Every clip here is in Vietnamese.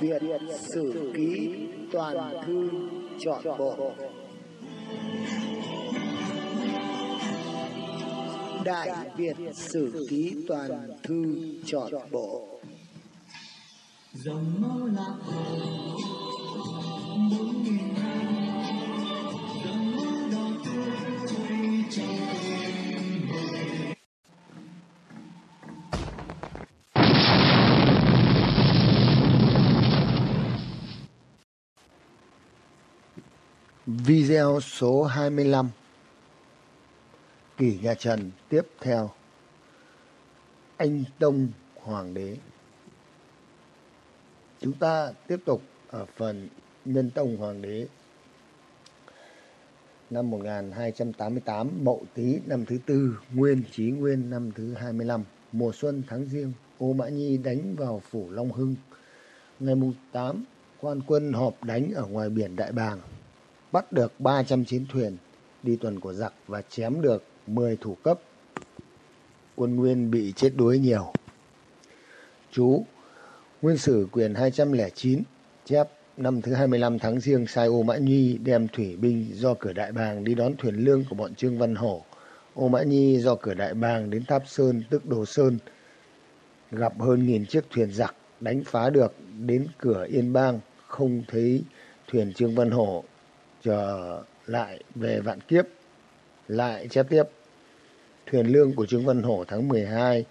biệt Sử Ký Toàn Thư Chọn Bộ. Đại Việt Sử Ký Toàn Thư Chọn Bộ. Dòng máu lạc hồ, bốn nghìn năm. Dòng máu đỏ tươi trong Video số 25 Kỷ nhà Trần tiếp theo. Anh Tông Hoàng đế. Chúng ta tiếp tục ở phần Nhân Tông Hoàng đế. Năm 1288 Mậu Tý, năm thứ tư, Nguyên Chí Nguyên, năm thứ 25 Mùa xuân tháng riêng Ô Mã Nhi đánh vào phủ Long Hưng. Ngày mùng 8 Quan quân họp đánh ở ngoài biển Đại Bàng bắt được 300 chiến thuyền, đi tuần của giặc và chém được 10 thủ cấp. Quân Nguyên bị chết đuối nhiều. Chú, Nguyên sử quyền 209 chép năm thứ 25 tháng riêng, sai Ô Mã Nhi đem thủy binh do cửa Đại Bàng đi đón thuyền lương của bọn Trương Văn Hổ. Ô Mã Nhi do cửa Đại Bàng đến Tháp Sơn, tức Đồ Sơn, gặp hơn nghìn chiếc thuyền giặc đánh phá được đến cửa Yên Bang, không thấy thuyền Trương Văn Hổ trở lại về vạn kiếp, lại chép tiếp. Thuyền lương của trương văn hổ tháng 12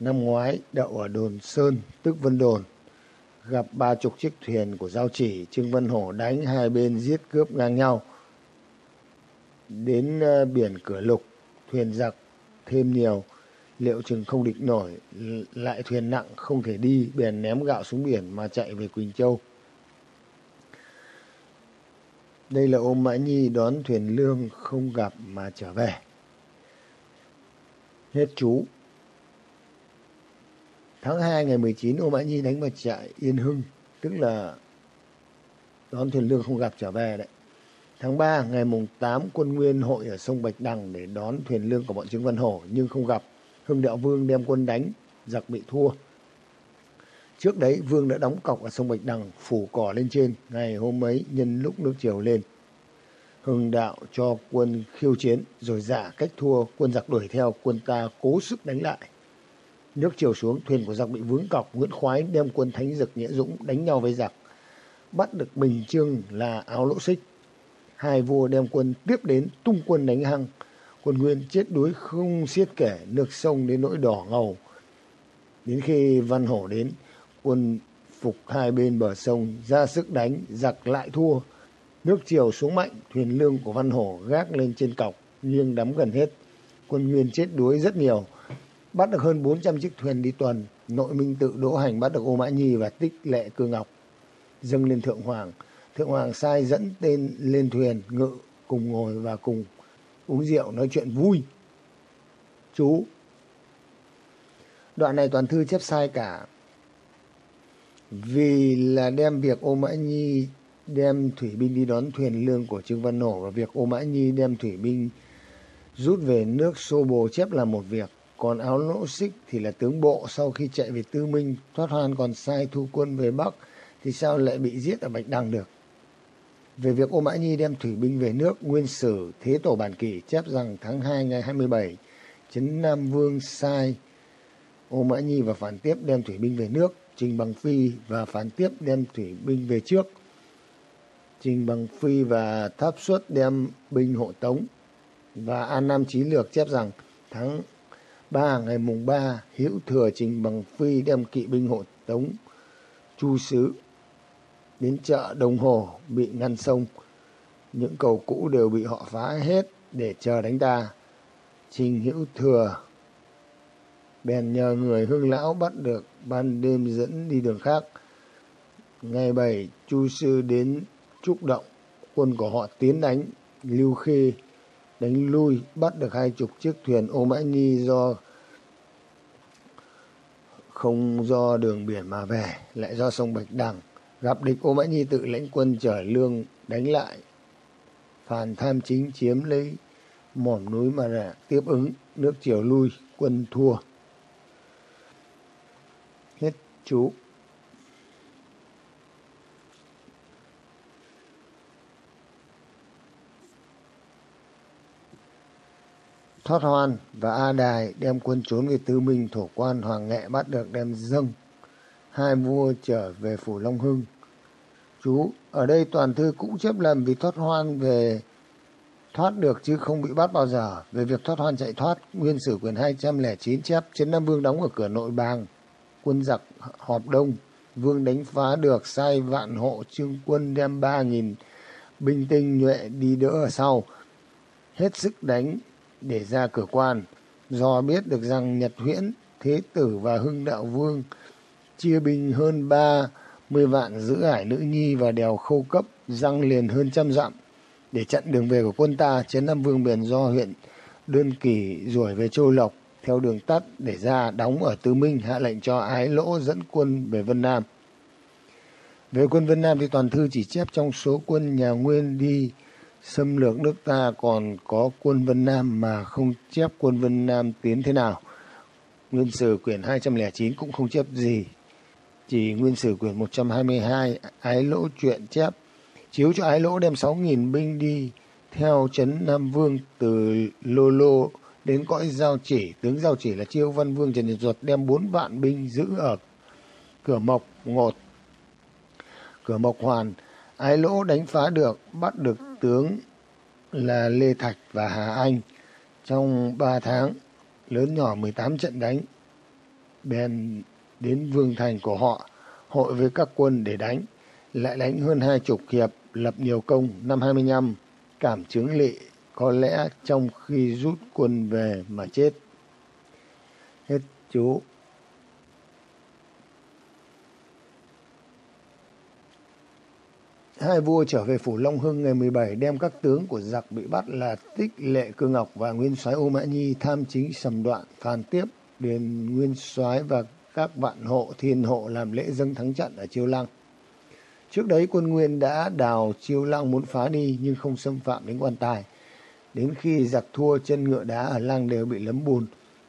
năm ngoái đậu ở đồn sơn, tức vân đồn. Gặp ba chục chiếc thuyền của giao chỉ, trương văn hổ đánh hai bên giết cướp ngang nhau. Đến ờ, biển cửa lục, thuyền giặc thêm nhiều, liệu chừng không địch nổi lại thuyền nặng không thể đi, bèn ném gạo xuống biển mà chạy về quỳnh châu đây là ôm Mã Nhi đón thuyền lương không gặp mà trở về. Hết chú. Tháng 2 ngày 19 Ô Mã Nhi đánh vào trại Yên Hưng, tức là đón thuyền lương không gặp trở về đấy. Tháng 3 ngày mùng 8 quân Nguyên hội ở sông Bạch Đằng để đón thuyền lương của bọn Trương Văn Hổ nhưng không gặp. Hưng Đạo Vương đem quân đánh, giặc bị thua. Trước đấy Vương đã đóng cọc ở sông Bạch Đằng, phủ cỏ lên trên, ngày hôm ấy nhân lúc nước chiều lên. Hưng đạo cho quân khiêu chiến, rồi giả cách thua, quân giặc đuổi theo, quân ta cố sức đánh lại. Nước chiều xuống, thuyền của giặc bị vướng cọc, Nguyễn Khoái đem quân Thánh Dực Nghĩa Dũng đánh nhau với giặc. Bắt được Bình Trương là áo lỗ xích. Hai vua đem quân tiếp đến tung quân đánh hăng. Quân Nguyên chết đuối không xiết kể, nước sông đến nỗi đỏ ngầu. Đến khi Văn Hổ đến, quân phục hai bên bờ sông ra sức đánh, giặc lại thua. Nước triều xuống mạnh, thuyền lương của văn hổ gác lên trên cọc, nghiêng đắm gần hết. Quân nguyên chết đuối rất nhiều. Bắt được hơn 400 chiếc thuyền đi tuần, nội minh tự đỗ hành bắt được ô mã nhi và tích lệ cư ngọc. Dâng lên thượng hoàng. Thượng hoàng sai dẫn tên lên thuyền, ngự cùng ngồi và cùng uống rượu, nói chuyện vui. Chú. Đoạn này toàn thư chép sai cả vì là đem việc ô mã nhi đem thủy binh đi đón thuyền lương của trương văn nổ và việc ô mã nhi đem thủy binh rút về nước xô bồ chép là một việc. Còn áo lỗ xích thì là tướng bộ, sau khi chạy về tư minh, thoát hoan còn sai thu quân về bắc, thì sao lại bị giết ở bạch đằng được? Về việc ô mã nhi đem thủy binh về nước, nguyên sử, thế tổ bản kỷ chép rằng tháng hai ngày hai mươi bảy, trấn nam vương sai ô mã nhi và phản tiếp đem thủy binh về nước. Trình Bằng Phi và phản tiếp đem thủy binh về trước. Trình Bằng Phi và Tháp Xuất đem binh hộ tống. Và An Nam Chí Lược chép rằng, tháng 3 ngày mùng 3 hữu thừa Trình Bằng Phi đem kỵ binh hộ tống Chu Sứ đến chợ Đồng Hồ bị ngăn sông. Những cầu cũ đều bị họ phá hết để chờ đánh ta. Trình Hữu Thừa bèn nhờ người hương lão bắt được ban đêm dẫn đi đường khác. Ngày bảy, chu sư đến trúc động. Quân của họ tiến đánh lưu khê, đánh lui, bắt được hai chục chiếc thuyền ô mã nhi do không do đường biển mà về, lại do sông bạch đằng. Gặp địch ô mã nhi tự lãnh quân chở lương đánh lại. Phàn tham chính chiếm lấy mỏm núi mà rẻ tiếp ứng nước triều lui, quân thua chú. Thoát Hoan và A Đài đem quân trốn về Tư Minh thổ quan Hoàng Nghệ bắt được đem dâng. Hai vua trở về phủ Long Hưng. Chú, ở đây toàn thư cũng chép lầm vì Thoát Hoan về thoát được chứ không bị bắt bao giờ. Về việc Thoát Hoan chạy thoát, Nguyên Sử quyền 209 chép Trấn Nam Vương đóng ở cửa nội bàng. Quân giặc họp đông, Vương đánh phá được sai vạn hộ trương quân đem ba nghìn binh tinh nhuệ đi đỡ ở sau. Hết sức đánh để ra cửa quan. Do biết được rằng Nhật Huyễn, Thế Tử và Hưng Đạo Vương chia binh hơn 30 vạn giữ ải nữ nhi và đèo khâu cấp răng liền hơn trăm dặm để chặn đường về của quân ta chiến Nam Vương bèn do huyện Đơn Kỳ đuổi về Châu Lộc theo đường tắt để ra đóng ở Tứ Minh, hạ lệnh cho Ái Lỗ dẫn quân về Vân Nam. Về quân Vân Nam thì toàn thư chỉ chép trong số quân nhà Nguyên đi, xâm lược nước ta, còn có quân Vân Nam mà không chép quân Vân Nam tiến thế nào. Nguyên sử quyển 209 cũng không chép gì. Chỉ nguyên sử quyển 122 ái lỗ chuyện chép chiếu cho ái lỗ đem 6.000 binh đi theo trấn Nam Vương từ Lô Lô đến cõi Giao Chỉ. Tướng Giao Chỉ là Chiêu Văn Vương Trần Nhật Duật đem bốn vạn binh giữ ở cửa Mộc Ngột, cửa Mộc Hoàn. Ái lỗ đánh phá được, bắt được tướng là Lê Thạch và Hà Anh trong ba tháng lớn nhỏ 18 trận đánh bèn đến vương thành của họ hội với các quân để đánh lại đánh hơn hai chục hiệp lập nhiều công năm 25 cảm chứng lị có lẽ trong khi rút quân về mà chết hết chú Hai vua trở về phủ Long Hưng ngày 17 đem các tướng của giặc bị bắt là Tích Lệ Cư Ngọc và Nguyên soái Ô Mã Nhi tham chính sầm đoạn phàn tiếp điền Nguyên soái và các vạn hộ, thiên hộ làm lễ dâng thắng trận ở Chiêu Lăng. Trước đấy quân Nguyên đã đào Chiêu Lăng muốn phá đi, nhưng không xâm phạm đến quan tài. Đến khi giặc thua chân ngựa đá ở Lang đều bị lấm bùn.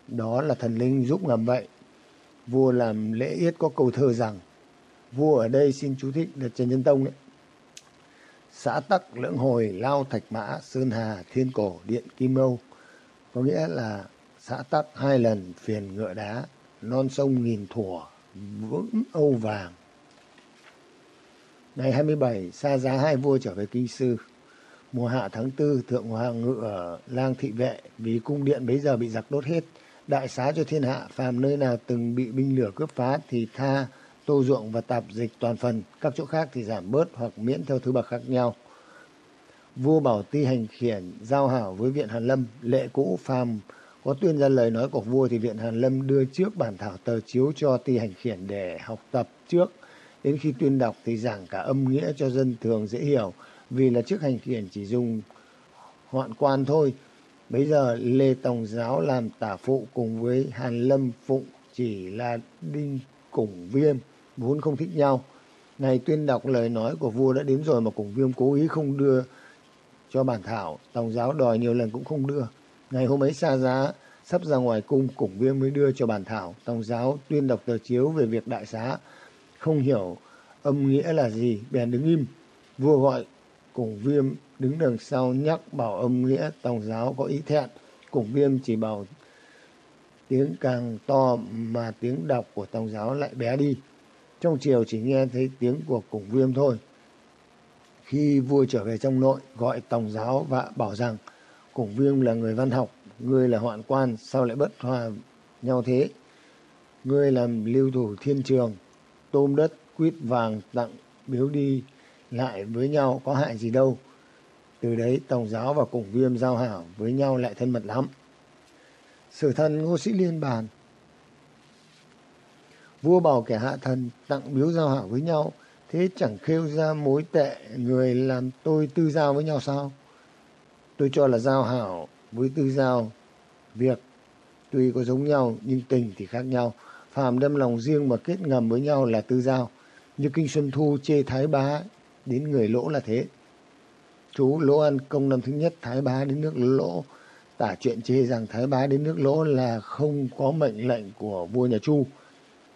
Đó là thần linh giúp làm vậy. Vua làm lễ yết có câu thơ rằng, Vua ở đây xin chú thích là Trần Nhân Tông đấy xã tắc, lưỡng hồi, lao thạch mã, sơn hà, thiên cổ, điện kim âu có nghĩa là xã tắc hai lần phiền ngựa đá, non sông nghìn thủa, vững âu vàng ngày 27 xa giá hai vua trở về kinh sư mùa hạ tháng tư thượng hoàng ngự ở lang thị vệ vì cung điện bấy giờ bị giặc đốt hết đại xá cho thiên hạ phàm nơi nào từng bị binh lửa cướp phá thì tha tô ruộng và tạp dịch toàn phần, các chỗ khác thì giảm bớt hoặc miễn theo thứ bậc khác nhau. Vua Bảo Ti hành khiển giao hảo với Viện Hàn Lâm, lệ cũ phàm có tuyên ra lời nói của vua thì Viện Hàn Lâm đưa trước bản thảo tờ chiếu cho Ti hành khiển để học tập trước. Đến khi tuyên đọc thì giảng cả âm nghĩa cho dân thường dễ hiểu, vì là trước hành khiển chỉ dùng hoạn quan thôi. Bây giờ Lê Tổng Giáo làm tả phụ cùng với Hàn Lâm Phụng chỉ là đinh củng viêm vốn không thích nhau. Ngày tuyên đọc lời nói của vua đã đến rồi mà Củng Viêm cố ý không đưa cho bản thảo. Tổng giáo đòi nhiều lần cũng không đưa. Ngày hôm ấy xa giá, sắp ra ngoài cung, Củng Viêm mới đưa cho bản thảo. Tổng giáo tuyên đọc tờ chiếu về việc đại xá. Không hiểu âm nghĩa là gì, bèn đứng im. Vua gọi cùng Viêm đứng đằng sau nhắc bảo âm nghĩa tòng giáo có ý thẹn. cùng Viêm chỉ bảo tiếng càng to mà tiếng đọc của tòng giáo lại bé đi. Trong chiều chỉ nghe thấy tiếng của cùng viêm thôi. Khi vua trở về trong nội, gọi tòng giáo và bảo rằng cùng viêm là người văn học, ngươi là hoạn quan, sao lại bất hòa nhau thế? Ngươi làm lưu thủ thiên trường, tôm đất, quýt vàng tặng biếu đi lại với nhau có hại gì đâu. Từ đấy tổng giáo và củng viêm giao hảo với nhau lại thân mật lắm. Sử thần Ngô Sĩ Liên bàn, vua bảo kẻ hạ thần tặng biếu giao hảo với nhau, thế chẳng khêu ra mối tệ người làm tôi tư giao với nhau sao tôi cho là giao hảo với tư giao, việc tuy có giống nhau nhưng tình thì khác nhau phàm đâm lòng riêng mà kết ngầm với nhau là tư giao như kinh xuân thu chê thái bá đến người lỗ là thế chú lỗ ăn công năm thứ nhất thái bá đến nước lỗ tả chuyện chê rằng thái bá đến nước lỗ là không có mệnh lệnh của vua nhà chu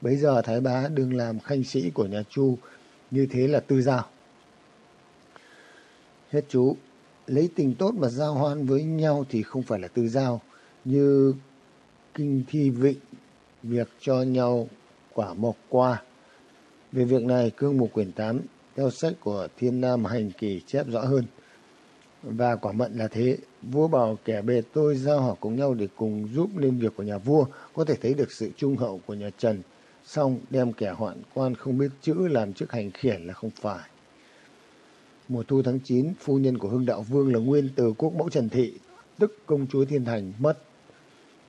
Bấy giờ Thái Bá đừng làm khanh sĩ của nhà Chu, như thế là tư giao. Hết chú, lấy tình tốt mà giao hoan với nhau thì không phải là tư giao. như kinh thi vịnh, việc cho nhau quả mộc qua. Về việc này, cương mục quyển 8 theo sách của Thiên Nam Hành Kỳ chép rõ hơn. Và quả mận là thế, vua bảo kẻ bề tôi giao họp cùng nhau để cùng giúp lên việc của nhà vua, có thể thấy được sự trung hậu của nhà Trần. Xong đem kẻ hoạn quan không biết chữ làm chức hành khiển là không phải. Mùa thu tháng 9, phu nhân của Hưng Đạo Vương là nguyên từ quốc mẫu Trần Thị, tức công chúa Thiên Thành, mất.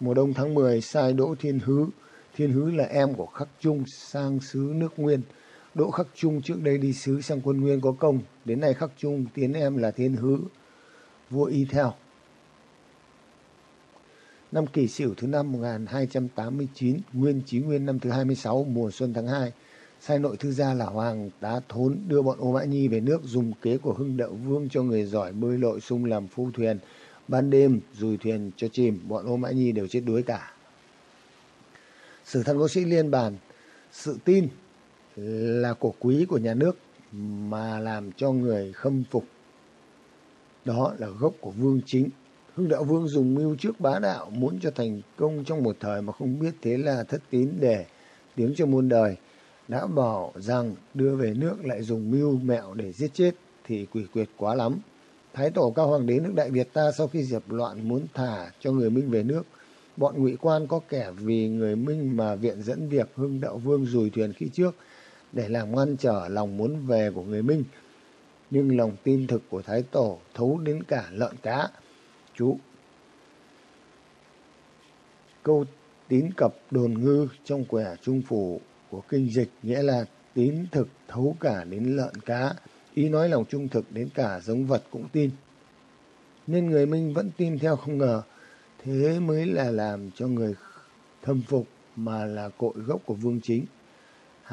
Mùa đông tháng 10, sai Đỗ Thiên Hứ. Thiên Hứ là em của Khắc Trung sang xứ nước Nguyên. Đỗ Khắc Trung trước đây đi sứ sang quân Nguyên có công. Đến nay Khắc Trung tiến em là Thiên Hứ. Vua y theo. Năm kỷ sửu thứ năm 1289, Nguyên Chí Nguyên năm thứ 26, mùa xuân tháng 2, sai nội thư gia là Hoàng Tá Thốn đưa bọn Ô Mã Nhi về nước dùng kế của Hưng Đậu Vương cho người giỏi bơi lội sung làm phu thuyền. Ban đêm, dùi thuyền cho chìm, bọn Ô Mã Nhi đều chết đuối cả. Sử thần cố sĩ liên bàn, sự tin là cổ quý của nhà nước mà làm cho người khâm phục. Đó là gốc của vương chính. Hưng đạo vương dùng mưu trước bá đạo muốn cho thành công trong một thời mà không biết thế là thất tín để tiếng cho muôn đời. Đã bảo rằng đưa về nước lại dùng mưu mẹo để giết chết thì quỷ quyệt quá lắm. Thái tổ cao hoàng đế nước Đại Việt ta sau khi diệt loạn muốn thả cho người Minh về nước. Bọn ngụy quan có kẻ vì người Minh mà viện dẫn việc Hưng Đạo Vương rùi thuyền khi trước để làm ngăn trở lòng muốn về của người Minh. Nhưng lòng tin thực của Thái Tổ thấu đến cả lợn cá. Chú Câu tín cập đồn ngư trong quẻ trung phủ của kinh dịch nghĩa là tín thực thấu cả đến lợn cá. Ý nói lòng trung thực đến cả giống vật cũng tin. Nên người Minh vẫn tin theo không ngờ. Thế mới là làm cho người thâm phục mà là cội gốc của vương chính.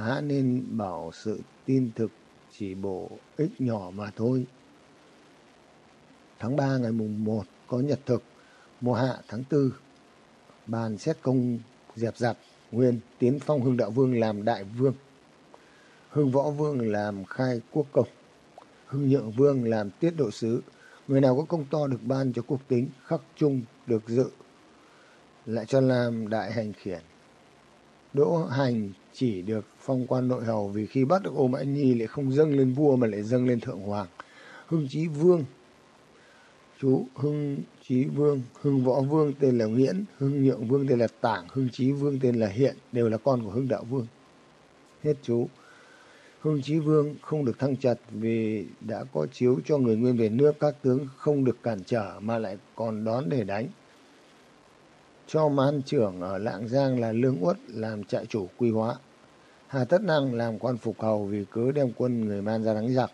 Há nên bảo sự tin thực chỉ bổ ích nhỏ mà thôi. Tháng 3 ngày mùng 1 có nhật thực, mùa hạ tháng 4 bàn xét công dẹp giặc nguyên tiến phong hưng đạo vương làm đại vương. Hưng võ vương làm khai quốc công. Hưng nhượng vương làm tiết độ sứ. Người nào có công to được ban cho quốc tính khắc trung được dự lại cho làm đại hành khiển. Đỗ hành chỉ được phong quan nội hầu vì khi bắt được ô mã nhi lại không dâng lên vua mà lại dâng lên thượng hoàng. Hưng chí vương, chú hưng chí vương, hưng võ vương tên là Nguyễn, hưng nhượng vương tên là tảng, hưng chí vương tên là hiện đều là con của hưng đạo vương. Hết chú. Hưng chí vương không được thăng chặt vì đã có chiếu cho người nguyên về nước, các tướng không được cản trở mà lại còn đón để đánh. Cho man trưởng ở lạng giang là lương uất làm trại chủ quy hóa hà tất năng làm quan phục hầu vì cớ đem quân người man ra đánh giặc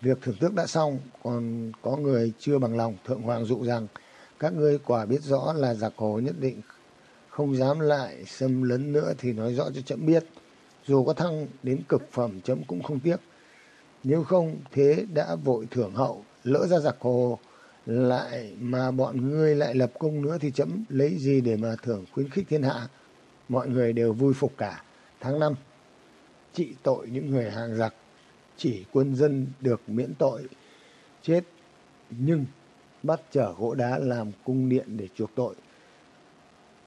Việc thưởng tước đã xong, còn có người chưa bằng lòng. Thượng Hoàng dụ rằng, các ngươi quả biết rõ là giặc hồ nhất định không dám lại xâm lấn nữa thì nói rõ cho chậm biết. Dù có thăng đến cực phẩm chấm cũng không tiếc. Nếu không thế đã vội thưởng hậu, lỡ ra giặc hồ lại mà bọn ngươi lại lập công nữa thì chấm lấy gì để mà thưởng khuyến khích thiên hạ. Mọi người đều vui phục cả. Tháng năm, trị tội những người hàng giặc, chỉ quân dân được miễn tội, chết nhưng bắt chở gỗ đá làm cung điện để chuộc tội.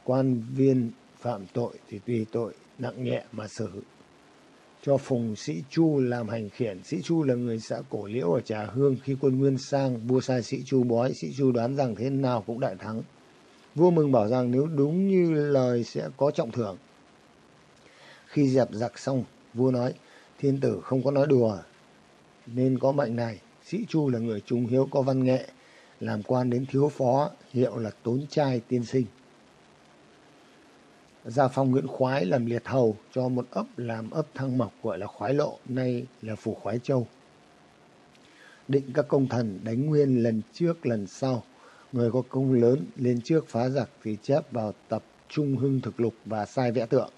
Quan viên phạm tội thì tùy tội nặng nhẹ mà xử. Cho phùng sĩ chu làm hành khiển, sĩ chu là người xã cổ liễu ở trà hương. Khi quân nguyên sang, vua sai sĩ chu bói, sĩ chu đoán rằng thế nào cũng đại thắng. Vua mừng bảo rằng nếu đúng như lời sẽ có trọng thưởng khi dẹp giặc xong, vua nói, thiên tử không có nói đùa, nên có mệnh này. Sĩ chu là người trung hiếu có văn nghệ, làm quan đến thiếu phó, hiệu là tốn trai tiên sinh. Gia phong nguyễn khoái làm liệt hầu cho một ấp làm ấp thăng mộc gọi là khoái lộ, nay là phủ khoái châu. Định các công thần đánh nguyên lần trước lần sau. Người có công lớn lên trước phá giặc thì chép vào tập trung hưng thực lục và sai vẽ tượng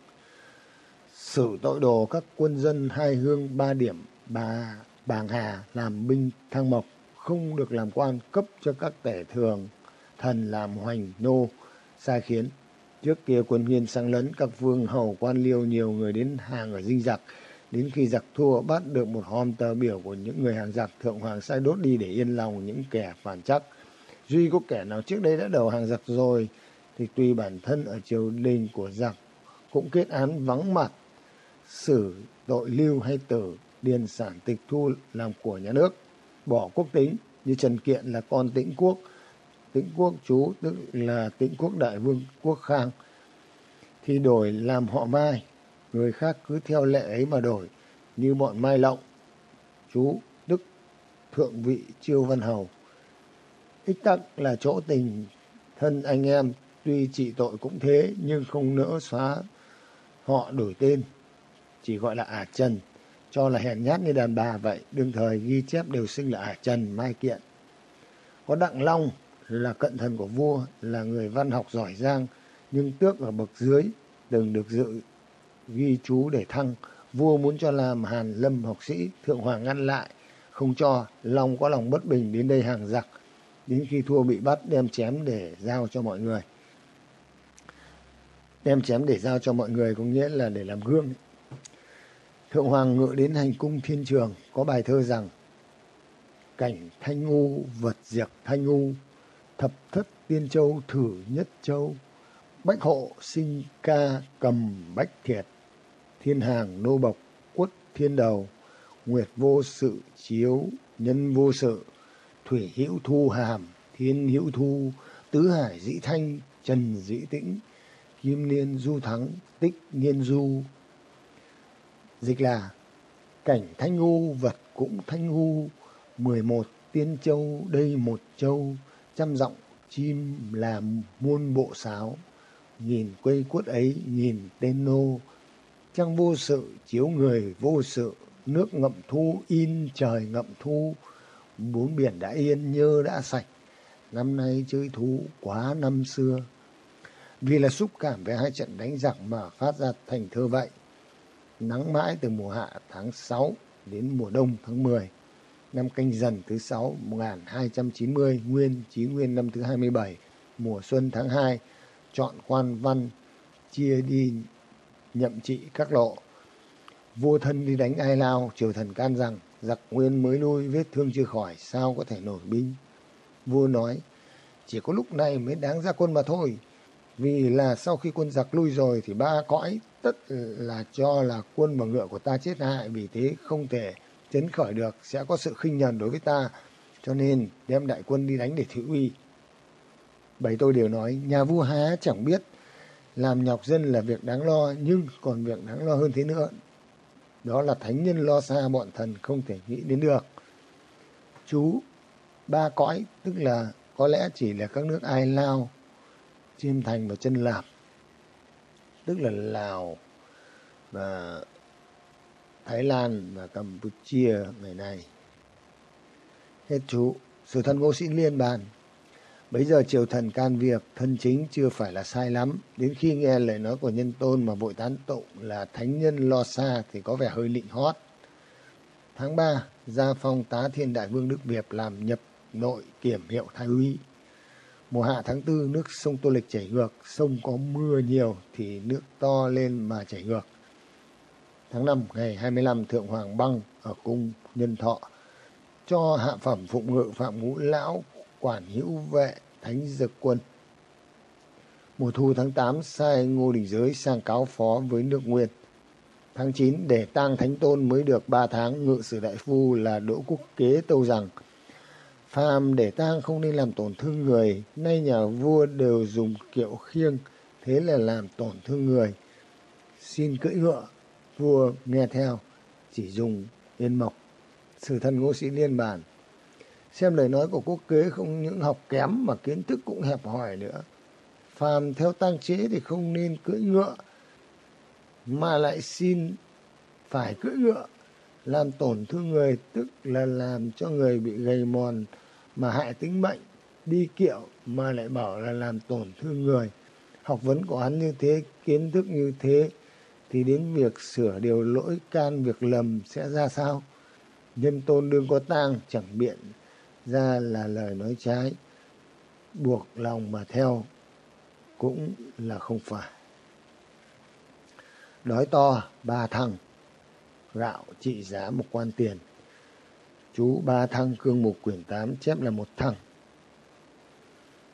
xử tội đồ các quân dân hai hương ba điểm, bà bàng hà làm binh thăng mộc, không được làm quan cấp cho các tể thường, thần làm hoành nô, sai khiến. Trước kia quân nguyên sang lấn, các vương hầu quan liêu nhiều người đến hàng ở dinh giặc. Đến khi giặc thua, bắt được một hòm tờ biểu của những người hàng giặc thượng hoàng sai đốt đi để yên lòng những kẻ phản chắc. Duy có kẻ nào trước đây đã đầu hàng giặc rồi, thì tùy bản thân ở triều đình của giặc. Cũng kết án vắng mặt xử tội lưu hay tử, điền sản tịch thu làm của nhà nước, bỏ quốc tính như trần kiện là con tĩnh quốc. Tĩnh quốc chú tức là tĩnh quốc đại vương quốc khang, thì đổi làm họ mai. Người khác cứ theo lệ ấy mà đổi, như bọn mai lộng, chú đức thượng vị chiêu văn hầu. Ích tắc là chỗ tình, thân anh em tuy trị tội cũng thế, nhưng không nỡ xóa họ đổi tên chỉ gọi là ả trần cho là hèn nhát như đàn bà vậy, đương thời ghi chép đều xưng là ả trần mai kiện. Có đặng long là cận thần của vua, là người văn học giỏi giang, nhưng tước ở bậc dưới, từng được dự ghi chú để thăng. Vua muốn cho làm hàn lâm học sĩ, thượng hoàng ngăn lại, không cho. Long có lòng bất bình đến đây hàng giặc, đến khi thua bị bắt đem chém để giao cho mọi người. Đem chém để giao cho mọi người có nghĩa là để làm gương thượng hoàng ngự đến hành cung thiên trường, có bài thơ rằng, cảnh thanh ngu vật diệt thanh ngu, thập thất tiên châu thử nhất châu, bách hộ sinh ca cầm bách thiệt, thiên hàng nô bộc quất thiên đầu, nguyệt vô sự chiếu nhân vô sự, thủy hữu thu hàm thiên hữu thu, tứ hải dĩ thanh trần dĩ tĩnh, kim niên du thắng tích niên du dịch là cảnh thanh ngu vật cũng thanh ngu mười một tiên châu, đây một châu. Trăm giọng chim làm muôn bộ sáo. Nhìn quây quất ấy nhìn tên nô. Trăng vô sự, chiếu người vô sự. Nước ngậm thu, in trời ngậm thu. Bốn biển đã yên, nhơ đã sạch. Năm nay chơi thú quá năm xưa. Vì là xúc cảm về hai trận đánh giặc mà phát ra thành thơ vậy nắng mãi từ mùa hạ tháng 6 đến mùa đông tháng 10 năm canh dần thứ 6 1290 nguyên chí nguyên năm thứ 27 mùa xuân tháng 2 chọn quan văn, chia đi nhậm trị các lộ. Vua thân đi đánh ai lao, triều thần can rằng, giặc nguyên mới lui vết thương chưa khỏi, sao có thể nổi binh? Vua nói, chỉ có lúc này mới đáng ra quân mà thôi vì là sau khi quân giặc lui rồi thì ba cõi tất là cho là quân và ngựa của ta chết hại vì thế không thể chấn khởi được, sẽ có sự khinh nhờn đối với ta. Cho nên đem đại quân đi đánh để thị uy. Bảy tôi đều nói, nhà vua há chẳng biết làm nhọc dân là việc đáng lo, nhưng còn việc đáng lo hơn thế nữa. Đó là thánh nhân lo xa bọn thần không thể nghĩ đến được. Chú, ba cõi, tức là có lẽ chỉ là các nước ai lao chiêm thành và chân lạp tức là lào và thái lan và campuchia ngày nay hết chú sử thần ngô sĩ liên bàn Bấy giờ triều thần can việc, thân chính chưa phải là sai lắm. Đến khi nghe lời nói của nhân tôn mà vội tán tụng là thánh nhân lo xa thì có vẻ hơi lịnh hót. Tháng ba gia phong tá thiên đại vương Đức Việt làm nhập nội kiểm hiệu thái úy. Mùa hạ tháng 4, nước sông Tô Lịch chảy ngược, sông có mưa nhiều thì nước to lên mà chảy ngược. Tháng 5, ngày 25, Thượng Hoàng Băng ở cung Nhân Thọ cho hạ phẩm phụng ngự Phạm Ngũ Lão quản hữu vệ thánh dực quân. Mùa thu tháng 8 sai Ngô Đình Giới sang cáo phó với nước Nguyên. Tháng 9 để tang thánh tôn mới được 3 tháng ngự sử đại phu là Đỗ Quốc Kế tâu rằng phàm để tang không nên làm tổn thương người, nay nhà vua đều dùng kiệu khiêng, thế là làm tổn thương người. Xin cưỡi ngựa, vua nghe theo, chỉ dùng yên mộc. Sử thân ngô sĩ liên bản xem lời nói của quốc kế không những học kém mà kiến thức cũng hẹp hòi nữa phàm theo tăng chế thì không nên cưỡi ngựa mà lại xin phải cưỡi ngựa làm tổn thương người tức là làm cho người bị gầy mòn mà hại tính mệnh, đi kiệu mà lại bảo là làm tổn thương người. Học vấn của hắn như thế, kiến thức như thế, thì đến việc sửa điều lỗi can việc lầm sẽ ra sao? Nhân tôn đương có tang, chẳng biện ra là lời nói trái. Buộc lòng mà theo cũng là không phải. Đói to, ba thằng, gạo, trị giá một quan tiền chú ba thăng cương mục quyển tám chép là một thăng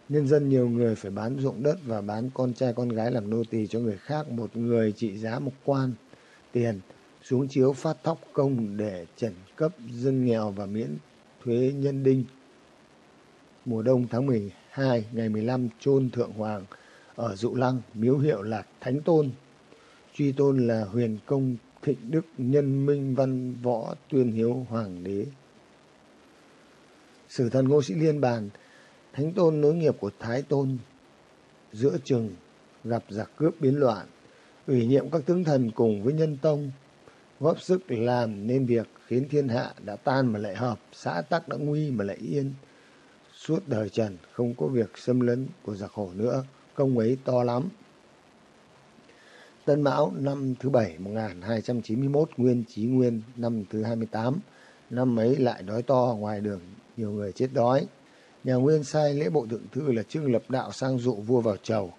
Nhân dân nhiều người phải bán ruộng đất và bán con trai con gái làm nô tỳ cho người khác. Một người trị giá một quan tiền xuống chiếu phát thóc công để trần cấp dân nghèo và miễn thuế nhân đinh. Mùa đông tháng 12 ngày 15 chôn Thượng Hoàng ở Dụ Lăng, miếu hiệu là Thánh Tôn. Truy tôn là huyền công thịnh đức nhân minh văn võ tuyên hiếu hoàng đế. Sử thần Ngô Sĩ Liên bàn Thánh Tôn nối nghiệp của Thái Tôn giữa chừng gặp giặc cướp biến loạn, ủy nhiệm các tướng thần cùng với nhân tông góp sức làm nên việc khiến thiên hạ đã tan mà lại hợp, xã tắc đã nguy mà lại yên. Suốt đời Trần không có việc xâm lấn của giặc hổ nữa, công ấy to lắm. Tân Mão năm thứ bảy 1291, Nguyên Chí Nguyên năm thứ 28. Năm ấy lại đói to ngoài đường, nhiều người chết đói. Nhà Nguyên sai lễ bộ thượng thư là Trương Lập Đạo sang dụ vua vào chầu.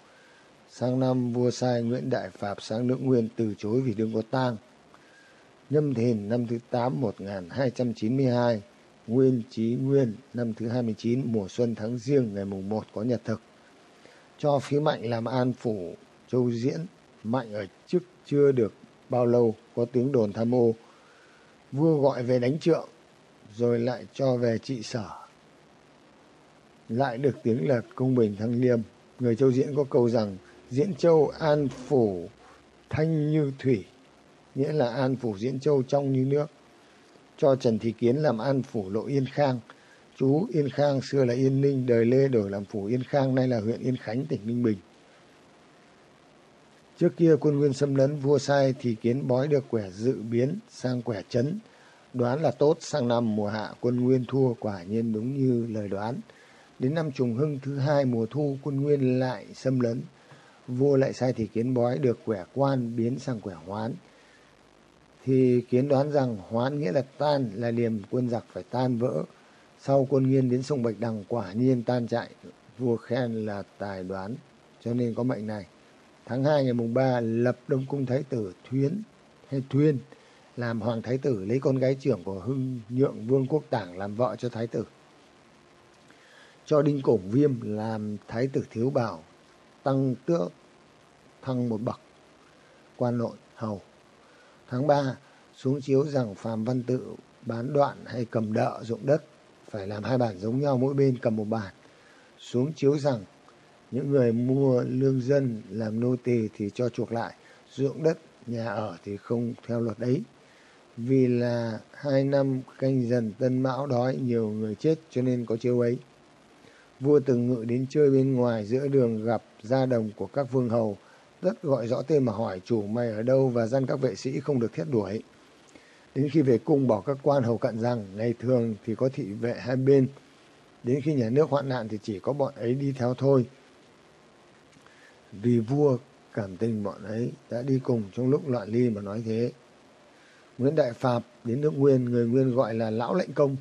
Sang năm vua sai Nguyễn Đại Pháp sang nước Nguyên từ chối vì đương có tang. Nhâm Thìn năm thứ 8 1292, Nguyên Chí Nguyên năm thứ 29 mùa xuân tháng riêng ngày mùng 1 có nhật thực. Cho phí mạnh làm an phủ châu diễn, mạnh ở chức chưa được bao lâu có tiếng đồn tham ô. Vua gọi về đánh trượng, rồi lại cho về trị sở. Lại được tiếng là công bình thăng liêm. Người châu diễn có câu rằng, diễn châu an phủ thanh như thủy nghĩa là an phủ diễn châu trong như nước cho trần thị kiến làm an phủ lộ yên khang, chú yên khang xưa là yên ninh, đời lê đổi làm phủ yên khang, nay là huyện yên khánh, tỉnh ninh bình trước kia quân nguyên xâm lấn, vua sai thì kiến bói được quẻ dự biến sang quẻ chấn đoán là tốt sang năm mùa hạ quân nguyên thua quả nhiên đúng như lời đoán. Đến năm trùng hưng thứ hai mùa thu, quân nguyên lại xâm lấn. Vua lại sai thì kiến bói được quẻ quan biến sang quẻ hoán. Thì kiến đoán rằng hoán nghĩa là tan, là liềm quân giặc phải tan vỡ. Sau quân nguyên đến sông bạch đằng quả nhiên tan chạy. Vua khen là tài đoán, cho nên có mệnh này. Tháng 2 ngày mùng 3 lập đông cung thái tử thuyến, hay thuyên làm hoàng thái tử lấy con gái trưởng của hưng nhượng vương quốc tảng làm vợ cho thái tử. Cho đinh cổng viêm làm thái tử thiếu bảo, tăng tước thăng một bậc, quan nội hầu. Tháng 3 xuống chiếu rằng phàm văn tự bán đoạn hay cầm đợ dụng đất, phải làm hai bản giống nhau, mỗi bên cầm một bản. Xuống chiếu rằng những người mua lương dân làm nô tỳ thì cho chuộc lại dụng đất, nhà ở thì không theo luật ấy vì là hai năm canh dần tân mão đói, nhiều người chết cho nên có chiếu ấy. Vua từng ngự đến chơi bên ngoài giữa đường gặp gia đồng của các vương hầu. Rất gọi rõ tên mà hỏi, chủ mày ở đâu và dân các vệ sĩ không được thét đuổi? Đến khi về cung bảo các quan hầu cận rằng, ngày thường thì có thị vệ hai bên. Đến khi nhà nước hoạn nạn thì chỉ có bọn ấy đi theo thôi. Vì vua cảm tình bọn ấy đã đi cùng trong lúc loạn ly mà nói thế nguyễn đại phạm đến nước nguyên, người nguyên gọi là lão lệnh công.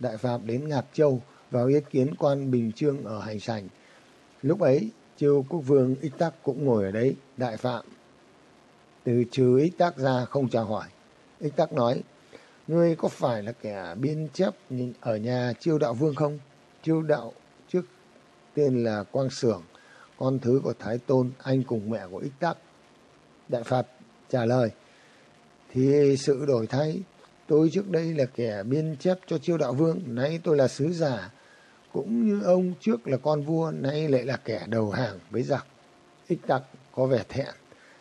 Đại phạm đến ngạc châu vào ý kiến quan bình trương ở hành sảnh lúc ấy, triều quốc vương ích tắc cũng ngồi ở đấy, đại phạm từ trừ ích tắc ra không chào hỏi. Ích tắc nói, ngươi có phải là kẻ biên chép ở nhà chiêu đạo vương không? Chiêu đạo trước tên là quang sưởng, con thứ của thái tôn, anh cùng mẹ của ích tắc. Đại phạt trả lời thì sự đổi thay, tôi trước đây là kẻ biên chép cho chiêu đạo vương, nay tôi là sứ giả. Cũng như ông trước là con vua, nay lại là kẻ đầu hàng với giặc. Ích tắc có vẻ thẹn.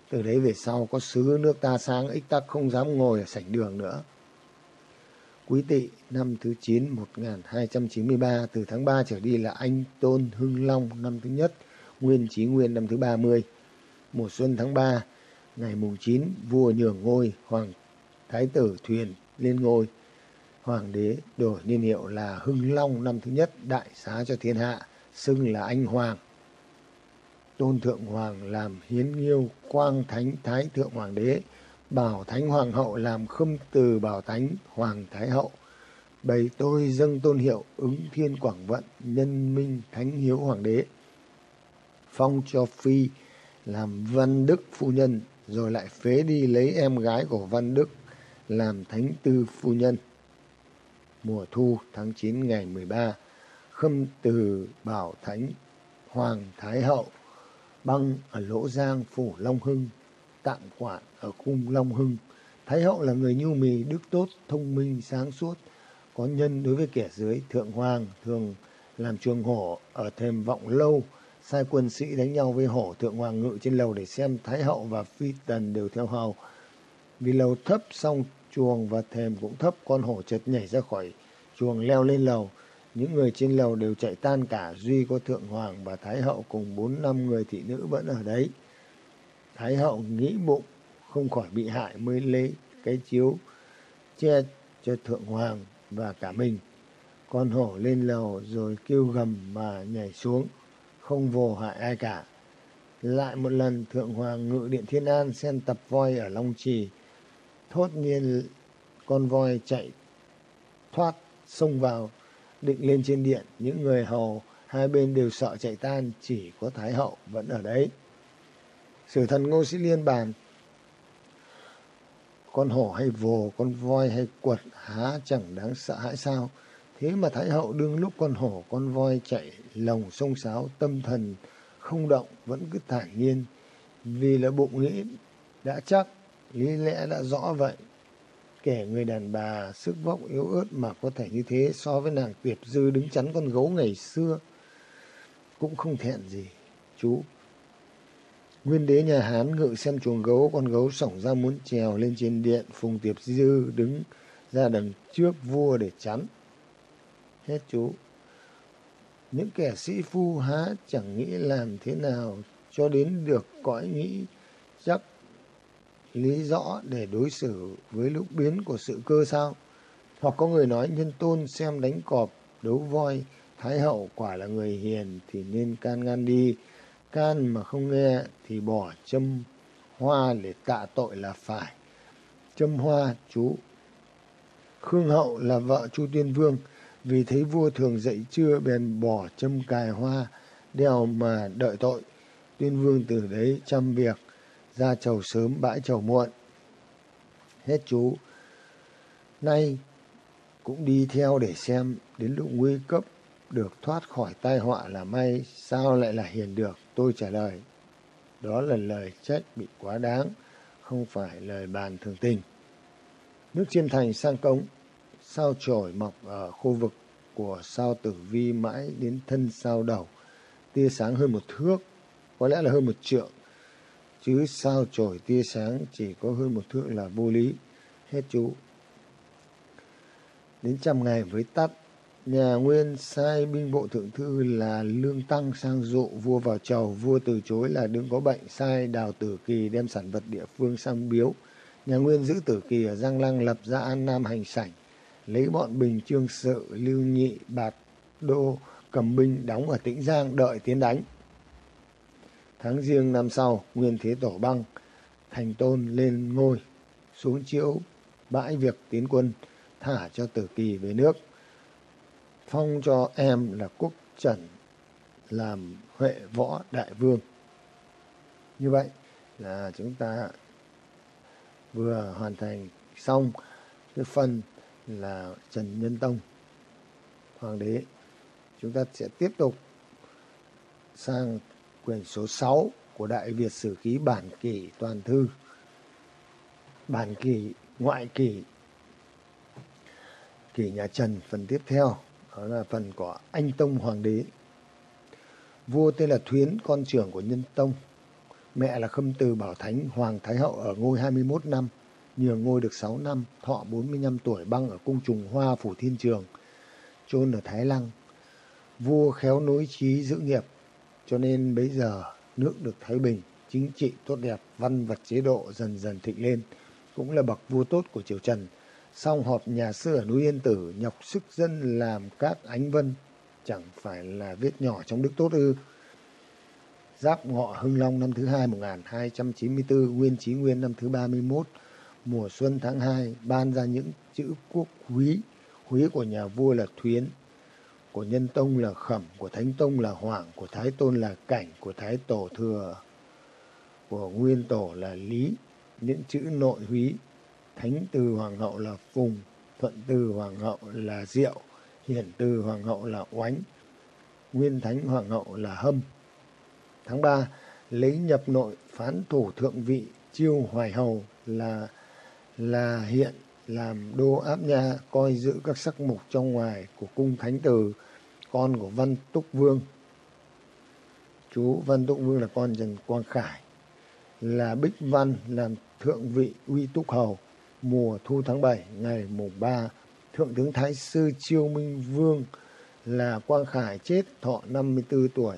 Từ đấy về sau có sứ nước ta sang, ích tắc không dám ngồi ở sảnh đường nữa. Quý tỵ năm thứ chín, một nghìn hai trăm chín mươi ba, từ tháng ba trở đi là anh tôn hưng long, năm thứ nhất, nguyên chí nguyên, năm thứ ba mươi. Mùa xuân tháng ba ngày mùng chín, vua nhường ngôi, hoàng thái tử thuyền lên ngôi. Hoàng đế đổi niên hiệu là hưng long năm thứ nhất, đại xá cho thiên hạ, xưng là anh hoàng. Tôn thượng hoàng làm hiến nghiêu quang thánh thái thượng hoàng đế, bảo thánh hoàng hậu làm khâm từ bảo thánh hoàng thái hậu. Bày tôi dâng tôn hiệu ứng thiên quảng vận, nhân minh thánh hiếu hoàng đế. Phong cho phi làm văn đức phu nhân rồi lại phế đi lấy em gái của văn đức làm thánh tư phu nhân mùa thu tháng 9 ngày 13 khâm từ bảo thánh Hoàng Thái Hậu, băng ở Lỗ Giang, Phủ Long Hưng, tạm quản ở cung Long Hưng. Thái Hậu là người nhu mì, đức tốt, thông minh, sáng suốt, có nhân đối với kẻ dưới. Thượng Hoàng thường làm chuồng hổ ở thềm vọng lâu, sai quân sĩ đánh nhau với hổ. Thượng Hoàng ngự trên lầu để xem Thái Hậu và Phi Tần đều theo hầu. Vì lầu thấp xong chuồng và thềm cũng thấp, con hổ chợt nhảy ra khỏi chuồng leo lên lầu. Những người trên lầu đều chạy tan cả, duy có Thượng Hoàng và Thái Hậu cùng bốn năm người thị nữ vẫn ở đấy. Thái Hậu nghĩ bụng, không khỏi bị hại mới lấy cái chiếu che cho Thượng Hoàng và cả mình. Con hổ lên lầu rồi kêu gầm mà nhảy xuống, không vô hại ai cả. Lại một lần Thượng Hoàng ngự điện Thiên An xem tập voi ở Long Trì. Thốt nhiên con voi chạy thoát xông vào định lên trên điện. Những người hầu hai bên đều sợ chạy tan, chỉ có Thái Hậu vẫn ở đấy. Sử thần Ngô Sĩ Liên bàn con hổ hay vồ, con voi hay quật há chẳng đáng sợ hãi sao. Thế mà Thái Hậu đương lúc con hổ, con voi chạy lồng sông sáo, tâm thần không động, vẫn cứ thản nhiên. Vì là bụng nghĩ đã chắc, lý lẽ đã rõ vậy. Kẻ người đàn bà sức vóc yếu ớt mà có thể như thế so với nàng tuyệt dư đứng chắn con gấu ngày xưa cũng không thẹn gì. Chú Nguyên đế nhà Hán ngự xem chuồng gấu, con gấu sổng ra muốn trèo lên trên điện, Phùng Tiệp Dư đứng ra đằng trước vua để chắn. Hết chú. Những kẻ sĩ phu há chẳng nghĩ làm thế nào cho đến được cõi nghĩ chắc lý rõ để đối xử với lúc biến của sự cơ sao. Hoặc có người nói nhân tôn xem đánh cọp, đấu voi, thái hậu quả là người hiền thì nên can ngăn đi can mà không nghe thì bỏ châm hoa để tạ tội là phải. Châm hoa chú. Khương hậu là vợ Chu Tiên Vương, vì thấy vua thường dậy trưa bèn bỏ châm cài hoa, đeo mà đợi tội. Tuyên Vương từ đấy chăm việc, ra chầu sớm bãi chầu muộn. Hết chú. Nay cũng đi theo để xem đến lúc nguy cấp được thoát khỏi tai họa là may, sao lại là hiền được? Tôi trả lời, đó là lời trách bị quá đáng, không phải lời bàn thường tình. Nước chiêm thành sang cống, sao chổi mọc ở khu vực của sao tử vi mãi đến thân sao đầu, tia sáng hơn một thước, có lẽ là hơn một trượng, chứ sao chổi tia sáng chỉ có hơn một thước là vô lý. Hết chú. Đến trăm ngày với tắt, nhà Nguyên sai binh bộ thượng thư là Lương Tăng sang dụ vua vào chầu, vua từ chối là đừng có bệnh, sai đào tử kỳ đem sản vật địa phương sang biếu. Nhà Nguyên giữ tử kỳ ở Giang Lăng lập ra An Nam hành sảnh, lấy bọn Bình Trương Sự, Lưu Nhị, Bạt Đô cầm binh đóng ở Tĩnh Giang đợi tiến đánh. Tháng riêng năm sau, Nguyên Thế Tổ băng, thành tôn lên ngôi, xuống chiếu bãi việc tiến quân, thả cho tử kỳ về nước phong cho em là quốc trần làm huệ võ đại vương như vậy là chúng ta vừa hoàn thành xong cái phần là trần nhân tông hoàng đế chúng ta sẽ tiếp tục sang quyển số 6 của Đại Việt Sử Ký Bản Kỷ Toàn Thư. Bản Kỷ Ngoại Kỷ Kỷ nhà Trần phần tiếp theo đó là phần của anh Tông Hoàng đế. Vua tên là Thuyến, con trưởng của Nhân Tông. Mẹ là Khâm Từ Bảo Thánh, Hoàng Thái Hậu ở ngôi 21 năm, nhường ngôi được 6 năm, thọ 45 tuổi băng ở cung trùng Hoa Phủ Thiên Trường, chôn ở Thái Lăng. Vua khéo nối trí giữ nghiệp, cho nên bây giờ nước được thái bình, chính trị tốt đẹp, văn vật chế độ dần dần thịnh lên, cũng là bậc vua tốt của triều Trần Xong họp nhà sư ở núi Yên Tử nhọc sức dân làm các ánh vân, chẳng phải là viết nhỏ trong đức tốt ư. Giáp ngọ Hưng Long năm thứ hai 1294, Nguyên Chí Nguyên năm thứ 31, mùa xuân tháng 2, ban ra những chữ quốc quý, quý của nhà vua là Thuyến, của Nhân Tông là Khẩm, của Thánh Tông là Hoàng, của Thái Tôn là Cảnh, của Thái Tổ Thừa, của Nguyên Tổ là Lý, những chữ nội húy thánh từ hoàng hậu là phùng thuận từ hoàng hậu là diệu hiển từ hoàng hậu là oánh nguyên thánh hoàng hậu là hâm. Tháng 3, lấy nhập nội phán thủ thượng vị chiêu hoài hầu là là hiện làm đô áp nha, coi giữ các sắc mục trong ngoài của cung thánh từ con của văn túc vương. Chú văn túc vương là con trần quang khải, là bích văn làm thượng vị uy túc hầu, mùa thu tháng 7 ngày mùng 3 thượng tướng thái sư chiêu minh vương là quang khải chết, thọ 54 tuổi.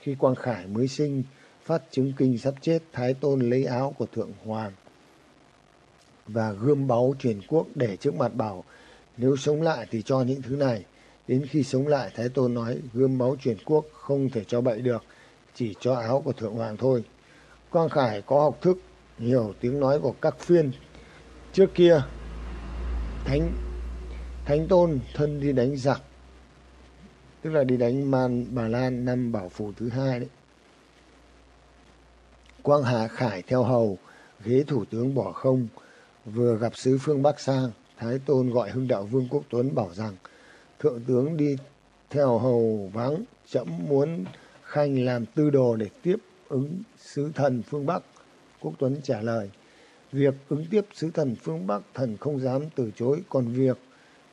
Khi quang khải mới sinh, phát chứng kinh sắp chết, thái tôn lấy áo của thượng hoàng và gươm báu truyền quốc để trước mặt bảo, nếu sống lại thì cho những thứ này. Đến khi sống lại, thái tôn nói, gươm báu truyền quốc không thể cho bậy được, chỉ cho áo của thượng hoàng thôi. Quang khải có học thức, hiểu tiếng nói của các phiên. Trước kia, thánh thánh tôn thân đi đánh giặc, tức là đi đánh man, bà lan năm bảo phủ thứ hai đấy. Quang hà khải theo hầu, ghế thủ tướng bỏ không vừa gặp sứ phương bắc sang, thái tôn gọi hưng đạo vương quốc tuấn bảo rằng, thượng tướng đi theo hầu vắng, chậm muốn khanh làm tư đồ để tiếp ứng sứ thần phương bắc. Quốc tuấn trả lời, việc ứng tiếp sứ thần phương bắc, thần không dám từ chối, còn việc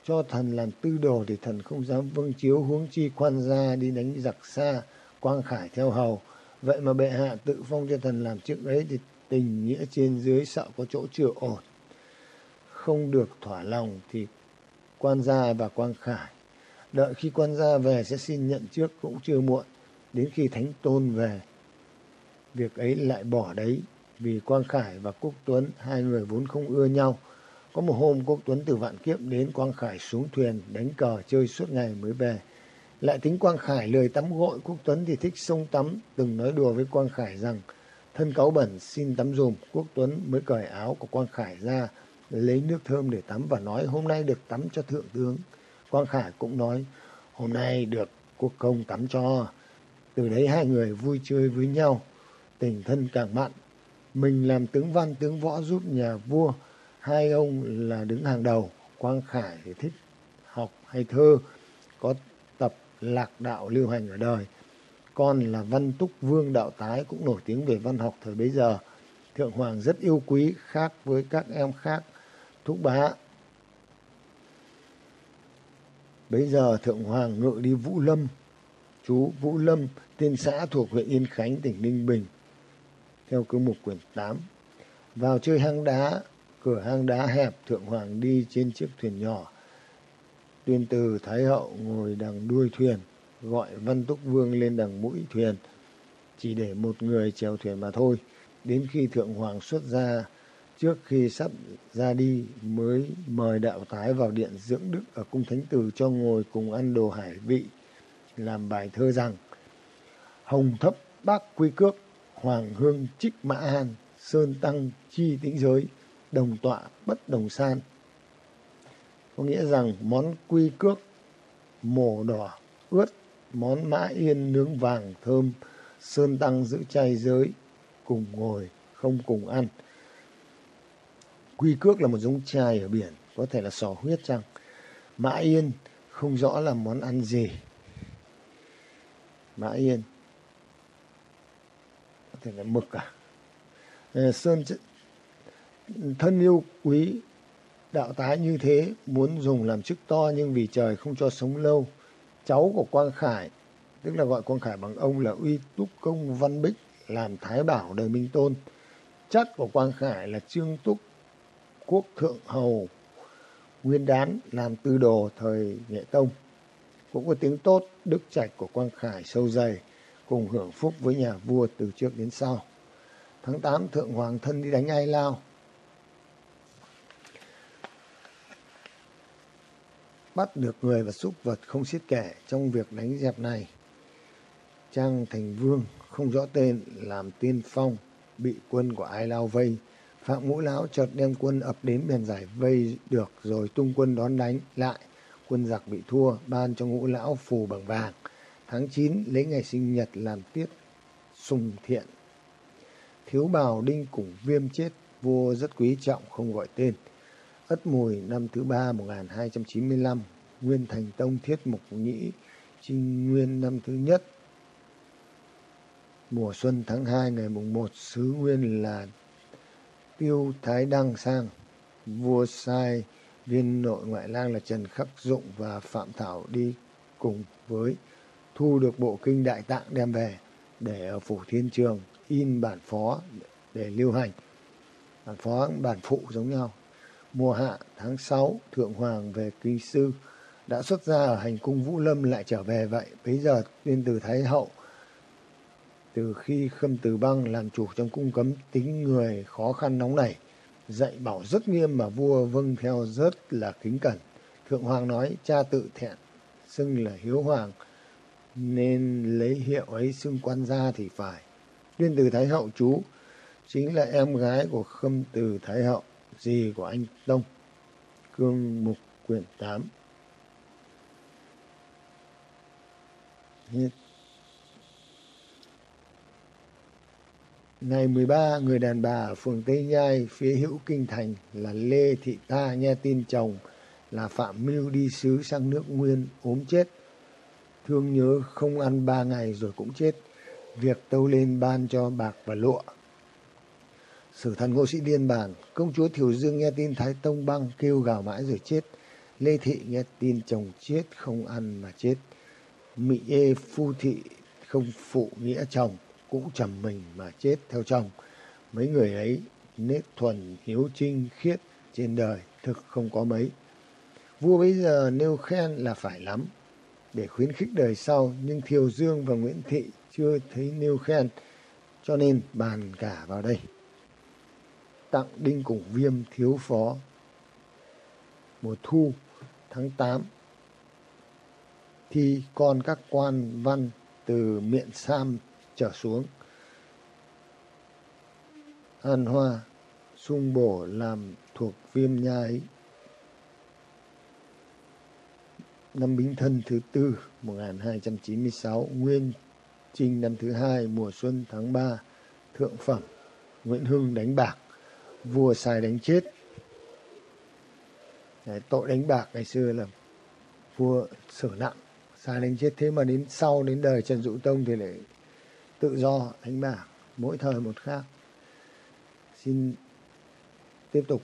cho thần làm tư đồ thì thần không dám vâng chiếu huống chi quan gia đi đánh giặc xa quang khải theo hầu. Vậy mà bệ hạ tự phong cho thần làm chức ấy thì tình nghĩa trên dưới sợ có chỗ chưa ổn không được thỏa lòng thì quan gia và quan khải đợi khi quan gia về sẽ xin nhận trước cũng chưa muộn. Đến khi thánh tôn về, việc ấy lại bỏ đấy. Vì quang khải và quốc tuấn, hai người vốn không ưa nhau. Có một hôm quốc tuấn từ vạn kiếp đến quang khải xuống thuyền đánh cờ chơi suốt ngày mới về. Lại tính quang khải lười tắm gội, quốc tuấn thì thích sông tắm, từng nói đùa với quang khải rằng, thân cáu bẩn, xin tắm dùm. Quốc tuấn mới cởi áo của quang khải ra lấy nước thơm để tắm và nói, hôm nay được tắm cho thượng tướng. Quang khải cũng nói, hôm nay được quốc công tắm cho. Từ đấy hai người vui chơi với nhau. Tình thân càng mặn, mình làm tướng văn, tướng võ giúp nhà vua, hai ông là đứng hàng đầu. Quang khải thì thích học hay thơ, có tập lạc đạo lưu hành ở đời. Con là văn túc vương đạo tái, cũng nổi tiếng về văn học thời bấy giờ. Thượng hoàng rất yêu quý, khác với các em khác thúc bá bấy giờ thượng hoàng ngự đi vũ lâm chú vũ lâm tên xã thuộc huyện yên khánh tỉnh ninh bình theo cứ mục quyển 8. Vào chơi hang đá, cửa hang đá hẹp, Thượng Hoàng đi trên chiếc thuyền nhỏ. Tuyên từ Thái Hậu ngồi đằng đuôi thuyền, gọi Văn Túc Vương lên đằng mũi thuyền, chỉ để một người chèo thuyền mà thôi. Đến khi Thượng Hoàng xuất ra, trước khi sắp ra đi mới mời đạo tái vào điện dưỡng đức ở cung thánh tử cho ngồi cùng ăn đồ hải vị, làm bài thơ rằng Hồng thấp bác quy cước, Hoàng hương trích mã han sơn tăng chi tĩnh giới, đồng tọa bất đồng san. Có nghĩa rằng món quy cước mổ đỏ ướt, món mã yên nướng vàng thơm, sơn tăng giữ chay giới, cùng ngồi không cùng ăn. Quy cước là một giống chài ở biển, có thể là sò huyết chăng? Mã yên không rõ là món ăn gì. Mã yên có thể là mực cả à. Ờ, sơn thân yêu quý đạo tái như thế muốn dùng làm chức to nhưng vì trời không cho sống lâu cháu của quang khải tức là gọi quang khải bằng ông là uy túc công văn bích làm thái bảo đời minh tôn chất của quang khải là trương túc quốc thượng hầu nguyên đán làm tư đồ thời nghệ tông cũng có tiếng tốt đức trạch của quang khải sâu dày cùng hưởng phúc với nhà vua từ trước đến sau. Tháng 8, Thượng Hoàng thân đi đánh Ai Lao. Bắt được người và súc vật không xiết kẻ trong việc đánh dẹp này. Trang Thành Vương không rõ tên làm tiên phong bị quân của Ai Lao vây. Phạm Ngũ Lão chợt đem quân ập đến bèn giải vây được rồi tung quân đón đánh lại. Quân giặc bị thua, ban cho Ngũ Lão phù bằng vàng tháng 9 lấy ngày sinh nhật làm tiết sùng thiện. Thiếu bào đinh củng viêm chết, vua rất quý trọng không gọi tên. Ất mùi năm thứ ba 1295, Nguyên Thành Tông thiết mục nhĩ, trinh nguyên năm thứ nhất mùa xuân tháng 2 ngày mùng 1 xứ nguyên là Tiêu Thái Đăng sang, vua sai viên nội ngoại lang là Trần Khắc Dụng và Phạm Thảo đi cùng với thu được bộ kinh Đại Tạng đem về để ở phủ Thiên Trường in bản phó để lưu hành. Bản phó bản phụ giống nhau. Mùa hạ tháng 6 Thượng Hoàng về Kinh Sư đã xuất ra ở hành cung Vũ Lâm lại trở về vậy. Bây giờ tuyên từ Thái Hậu từ khi Khâm Từ Băng làm chủ trong cung cấm tính người khó khăn nóng này, dạy bảo rất nghiêm mà vua vâng theo rất là kính cẩn. Thượng Hoàng nói cha tự thẹn, xưng là hiếu hoàng, nên lấy hiệu ấy xưng quan gia thì phải. Tuyên từ Thái Hậu chú chính là em gái của Khâm Từ Thái Hậu, dì của anh Tông. Cương Mục quyển 8 Ngày 13, người đàn bà ở phường Tây Nhai, phía hữu kinh thành là Lê Thị Ta nghe tin chồng là Phạm Mưu đi sứ sang nước Nguyên ốm chết. Thương nhớ không ăn ba ngày rồi cũng chết. Việc tâu lên ban cho bạc và lụa. Sử thần ngô sĩ điên bản, công chúa Thiều Dương nghe tin Thái Tông băng kêu gào mãi rồi chết. Lê Thị nghe tin chồng chết không ăn mà chết. Mỹ Ê Phu Thị không phụ nghĩa chồng cũng trầm mình mà chết theo chồng. Mấy người ấy nết thuần hiếu trinh khiết trên đời, thực không có mấy. Vua bây giờ nêu khen là phải lắm để khuyến khích đời sau, nhưng Thiều Dương và Nguyễn Thị chưa thấy nêu khen, cho nên bàn cả vào đây. Tặng Đinh Củng Viêm thiếu phó mùa thu, tháng 8 thì còn các quan văn từ miệng Sam trở xuống. An Hoa sung bổ làm thuộc viêm nha ấy. Năm Bính Thân thứ tư 1296, Nguyên Trinh năm thứ hai, mùa xuân tháng 3, Thượng Phẩm, Nguyễn Hưng đánh bạc, vua sai đánh chết. Đấy, tội đánh bạc ngày xưa là vua xử nặng, sai đánh chết thế mà đến sau đến đời Trần Dụ Tông thì lại tự do đánh bạc mỗi thời một khác. Xin tiếp tục.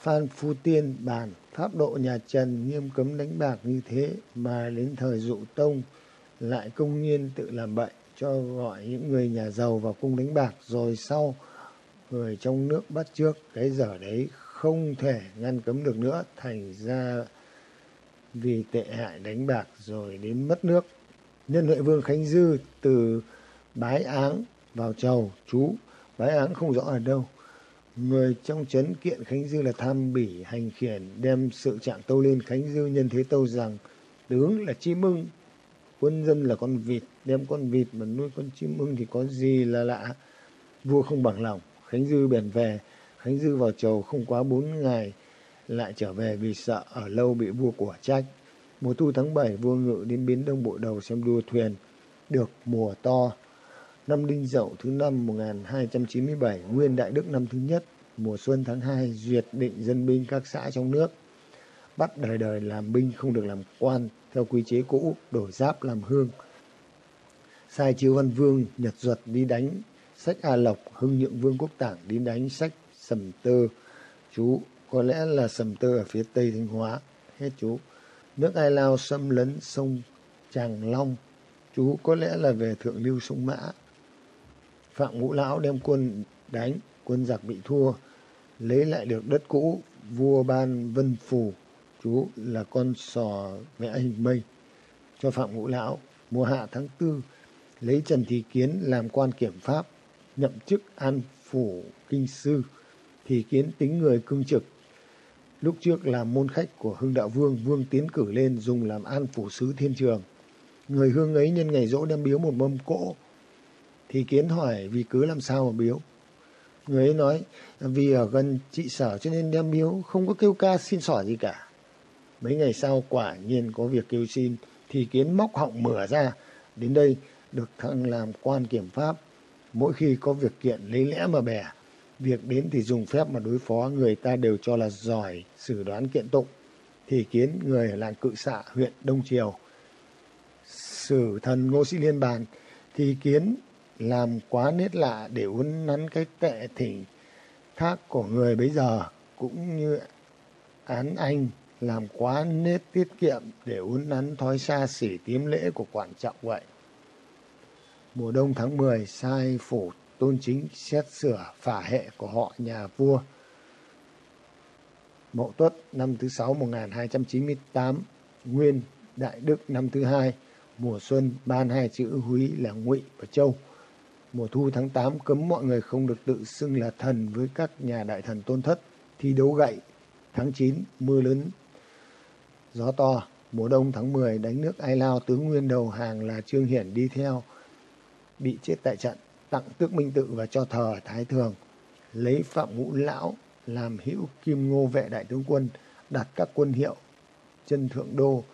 Phan phu tiên bàn pháp độ nhà trần nghiêm cấm đánh bạc như thế mà đến thời dụ tông lại công nhiên tự làm bậy, cho gọi những người nhà giàu vào cung đánh bạc rồi sau người trong nước bắt trước. Cái giờ đấy không thể ngăn cấm được nữa, thành ra vì tệ hại đánh bạc rồi đến mất nước. Nhân huệ vương khánh dư từ bái áng vào chầu, chú. Bái áng không rõ ở đâu. Người trong trấn kiện khánh dư là tham bỉ hành khiển, đem sự trạng tâu lên. Khánh dư nhân thế tâu rằng, tướng là chim ưng quân dân là con vịt, đem con vịt mà nuôi con chim ưng thì có gì là lạ? Vua không bằng lòng. Khánh dư bèn về. Khánh dư vào chầu không quá bốn ngày, lại trở về vì sợ ở lâu bị vua của trách. Mùa thu tháng bảy, vua ngự đến bến đông bộ đầu xem đua thuyền. Được mùa to năm Đinh Dậu thứ năm 1297, Nguyên Đại Đức năm thứ nhất, mùa xuân tháng 2, duyệt định dân binh các xã trong nước. Bắt đời đời làm binh không được làm quan, theo quy chế cũ, đổi giáp làm hương. Sai chiếu văn vương, nhật duật đi đánh sách A Lộc, hưng nhượng vương quốc tảng đi đánh sách Sầm Tơ. Chú, có lẽ là Sầm Tơ ở phía tây Thanh Hóa. Hết chú. Nước Ai Lao xâm lấn sông Tràng Long. Chú có lẽ là về thượng lưu sông Mã Phạm Ngũ Lão đem quân đánh, quân giặc bị thua, lấy lại được đất cũ, vua ban Vân Phù, chú là con sò vẽ hình mây, cho Phạm Ngũ Lão. Mùa hạ tháng tư, lấy Trần Thị Kiến làm quan kiểm pháp, nhậm chức an phủ kinh sư. Thì Kiến tính người cương trực. Lúc trước làm môn khách của Hưng Đạo Vương, Vương tiến cử lên dùng làm an phủ sứ thiên trường. Người hương ấy nhân ngày dỗ đem biếu một mâm cỗ, thì Kiến hỏi, vì cứ làm sao mà biếu. Người ấy nói, vì ở gần chị sở cho nên đem biếu, không có kêu ca xin xỏ gì cả. Mấy ngày sau quả nhiên có việc kêu xin, thì Kiến móc họng mở ra. Đến đây được thăng làm quan kiểm pháp. Mỗi khi có việc kiện lấy lẽ mà bè. Việc đến thì dùng phép mà đối phó, người ta đều cho là giỏi, xử đoán kiện tụng. Thì Kiến, người ở làng cự xạ, huyện Đông Triều. Sử thần Ngô Sĩ Liên Bàn thì Kiến làm quá nết lạ để uốn nắn cái tệ thỉnh thác của người bấy giờ cũng như án anh làm quá nết tiết kiệm để uốn nắn thói xa xỉ tiếm lễ của quản trọng vậy. Mùa đông tháng 10 sai phủ tôn chính xét sửa phả hệ của họ nhà vua. Mậu Tuất năm thứ sáu 1298, Nguyên Đại Đức năm thứ hai, mùa xuân ban hai chữ húy là Ngụy và Châu. Mùa thu tháng 8 cấm mọi người không được tự xưng là thần với các nhà đại thần tôn thất, thi đấu gậy. Tháng 9 mưa lớn, gió to. Mùa đông tháng 10 đánh nước Ai Lao tướng nguyên đầu hàng là Trương Hiển đi theo, bị chết tại trận, tặng tước minh tự và cho thờ Thái Thường. Lấy Phạm Ngũ Lão làm hữu kim ngô vệ đại tướng quân, đặt các quân hiệu chân thượng đô,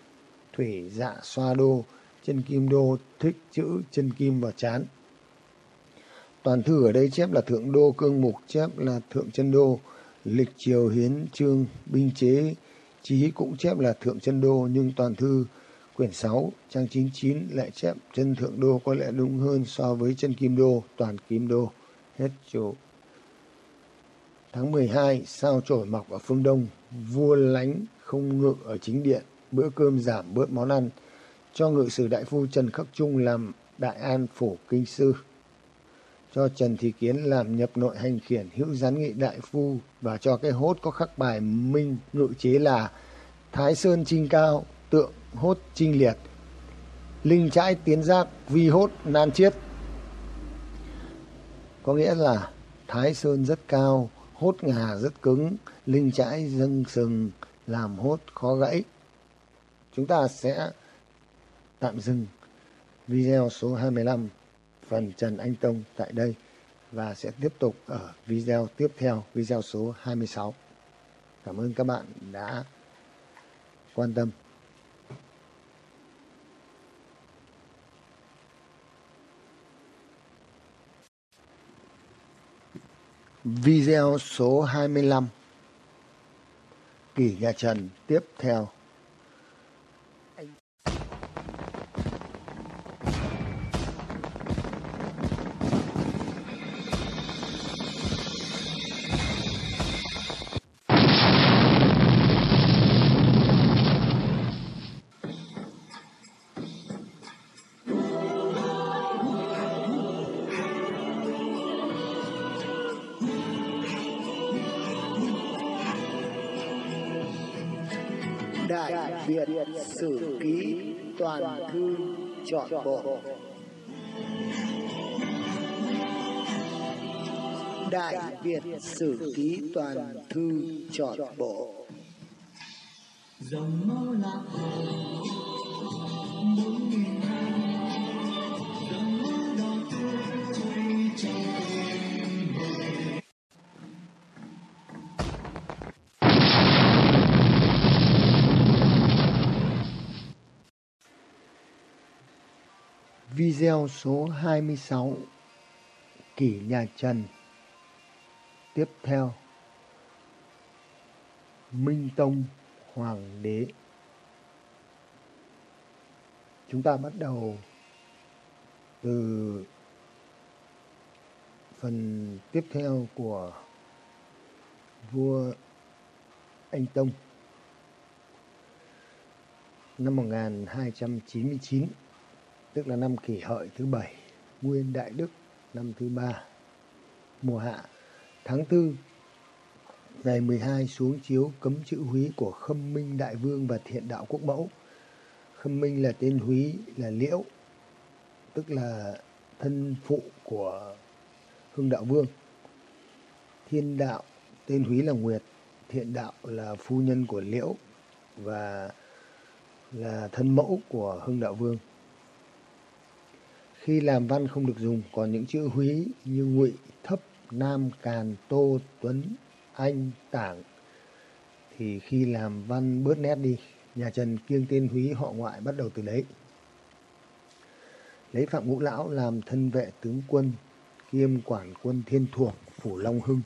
thủy dạ xoa đô, chân kim đô thích chữ chân kim vào chán. Toàn thư ở đây chép là thượng đô cương mục, chép là thượng chân đô, lịch triều hiến trương binh chế chí cũng chép là thượng chân đô nhưng toàn thư quyển 6 trang 99 lại chép chân thượng đô có lẽ đúng hơn so với chân kim đô toàn kim đô. Hết chỗ. Tháng 12 sao trổi mọc ở phương đông vua lánh không ngự ở chính điện bữa cơm giảm bớt món ăn. Cho ngự sử đại phu trần khắc trung làm đại an phổ kinh sư cho Trần Thị Kiến làm nhập nội hành khiển hữu gián nghị đại phu và cho cái hốt có khắc bài minh ngự chế là Thái Sơn Trinh Cao, tượng hốt trinh liệt, linh trãi tiến giác, vi hốt nan chiết. Có nghĩa là Thái Sơn rất cao, hốt ngà rất cứng, linh trãi dâng sừng, làm hốt khó gãy. Chúng ta sẽ tạm dừng video số 25 phần Trần Anh Tông tại đây và sẽ tiếp tục ở video tiếp theo, video số 26. Cảm ơn các bạn đã quan tâm. Video số 25 Kỷ nhà Trần tiếp theo Việt Sử Ký Toàn Thư Chọn Bộ. Dòng máu lạc bốn nghìn năm dòng máu đỏ tươi trong tim người Video số 26 Kỷ nhà Trần Tiếp theo, Minh Tông Hoàng đế. Chúng ta bắt đầu từ phần tiếp theo của vua Anh Tông. Năm 1299 tức là năm kỷ hợi thứ bảy, nguyên đại đức năm thứ ba, mùa hạ tháng tư, ngày 12 xuống chiếu cấm chữ húy của khâm minh đại vương và thiện đạo quốc mẫu. Khâm minh là tên húy, là liễu, tức là thân phụ của hưng đạo vương. Thiên đạo, tên húy là nguyệt, thiện đạo là phu nhân của liễu và là thân mẫu của hưng đạo vương. Khi làm văn không được dùng, còn những chữ húy như ngụy, thấp nam càn tô tuấn, anh tảng, thì khi làm văn bớt nét đi, nhà trần kiêng tên húy họ ngoại bắt đầu từ đấy. Lấy phạm ngũ lão làm thân vệ tướng quân, kiêm quản quân thiên thuộc phủ long hưng.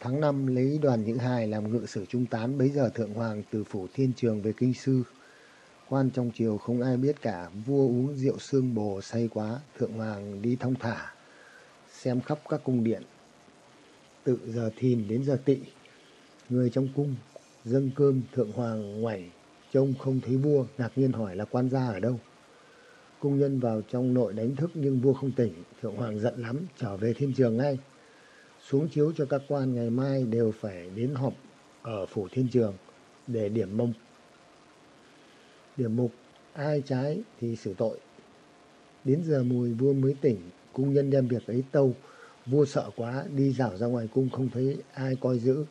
Tháng năm lấy đoàn những hài làm ngự sử trung tán bấy giờ thượng hoàng từ phủ thiên trường về kinh sư. Quan trong triều không ai biết cả, vua uống rượu sương bồ say quá, thượng hoàng đi thong thả xem khắp các cung điện. Tự giờ thìn đến giờ tỵ, người trong cung dâng cơm thượng hoàng ngoảnh, trông không thấy vua, ngạc nhiên hỏi là quan gia ở đâu. Cung nhân vào trong nội đánh thức nhưng vua không tỉnh, thượng hoàng giận lắm, trở về thiên trường ngay. Xuống chiếu cho các quan ngày mai đều phải đến họp ở phủ thiên trường để điểm mông. Điểm mục, ai trái thì xử tội. Đến giờ mùi vua mới tỉnh cung nhân đem việc ấy tâu. Vua sợ quá, đi dạo ra ngoài cung không thấy ai coi giữ.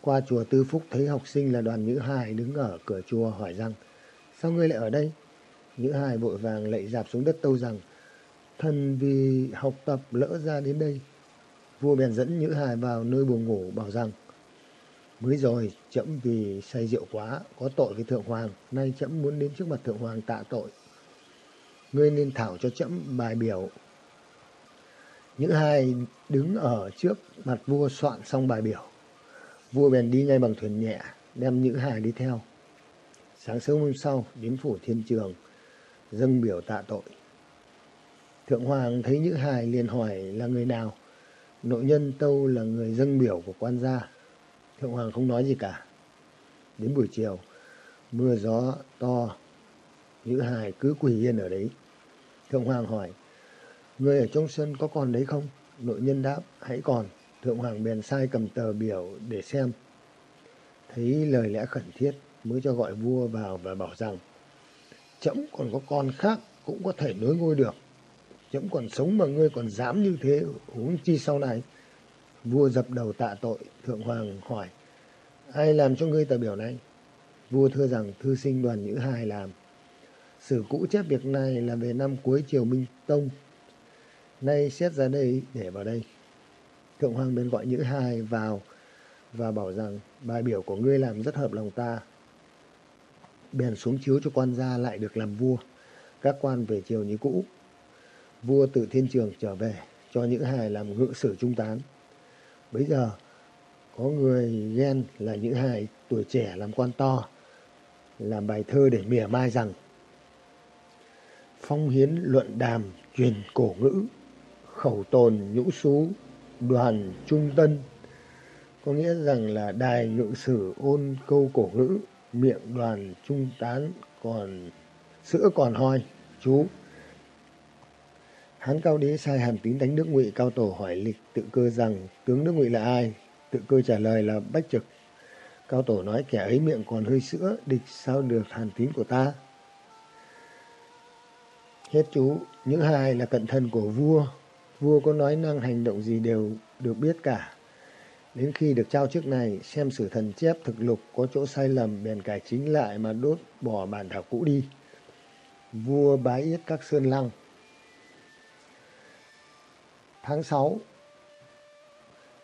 Qua chùa tư phúc thấy học sinh là đoàn nữ hài đứng ở cửa chùa hỏi rằng, sao ngươi lại ở đây? Nữ hài vội vàng lạy dạp xuống đất tâu rằng, thần vì học tập lỡ ra đến đây. Vua bèn dẫn nữ hài vào nơi buồng ngủ, bảo rằng, mới rồi trẫm vì say rượu quá, có tội với thượng hoàng. Nay trẫm muốn đến trước mặt thượng hoàng tạ tội ngươi nên thảo cho trẫm bài biểu. Những hai đứng ở trước mặt vua soạn xong bài biểu. Vua bèn đi ngay bằng thuyền nhẹ, đem những hài đi theo. Sáng sớm hôm sau, đến phủ thiên trường, dâng biểu tạ tội. Thượng hoàng thấy những hài liền hỏi là người nào? Nội nhân tâu là người dâng biểu của quan gia. Thượng hoàng không nói gì cả. Đến buổi chiều, mưa gió to nữ hài cứ quỳ yên ở đấy. Thượng hoàng hỏi, người ở trong sân có còn đấy không? Nội nhân đáp, hãy còn. Thượng hoàng bèn sai cầm tờ biểu để xem. Thấy lời lẽ khẩn thiết, mới cho gọi vua vào và bảo rằng trẫm còn có con khác cũng có thể nối ngôi được. Trẫm còn sống mà ngươi còn dám như thế huống chi sau này? Vua dập đầu tạ tội. Thượng hoàng hỏi, ai làm cho ngươi tờ biểu này? Vua thưa rằng, thư sinh đoàn nữ hài làm sử cũ chép việc này là về năm cuối triều minh tông. Nay xét ra đây, để vào đây. Thượng hoàng bên gọi nhữ hai vào và bảo rằng, bài biểu của ngươi làm rất hợp lòng ta. Bèn xuống chiếu cho quan gia lại được làm vua. Các quan về triều như cũ. Vua từ thiên trường trở về, cho những hài làm ngự sử trung tán. Bây giờ, có người ghen là những hài tuổi trẻ làm quan to, làm bài thơ để mỉa mai rằng phong hiến luận đàm truyền cổ ngữ, khẩu tồn nhũ xú, đoàn trung tân. Có nghĩa rằng là đài ngự sử ôn câu cổ ngữ, miệng đoàn trung tán còn, sữa còn hoi, chú. Hán cao đế sai hàn tín đánh nước ngụy cao tổ hỏi lịch tự cơ rằng, tướng nước ngụy là ai? Tự cơ trả lời là bách trực. Cao tổ nói, kẻ ấy miệng còn hơi sữa, địch sao được hàn tín của ta? Hết chú. Những hai là cận thân của vua. Vua có nói năng hành động gì đều được biết cả. Đến khi được trao chức này, xem sử thần chép thực lục có chỗ sai lầm, bèn cải chính lại mà đốt bỏ bản thảo cũ đi. Vua bái yết các sơn lăng. Tháng sáu,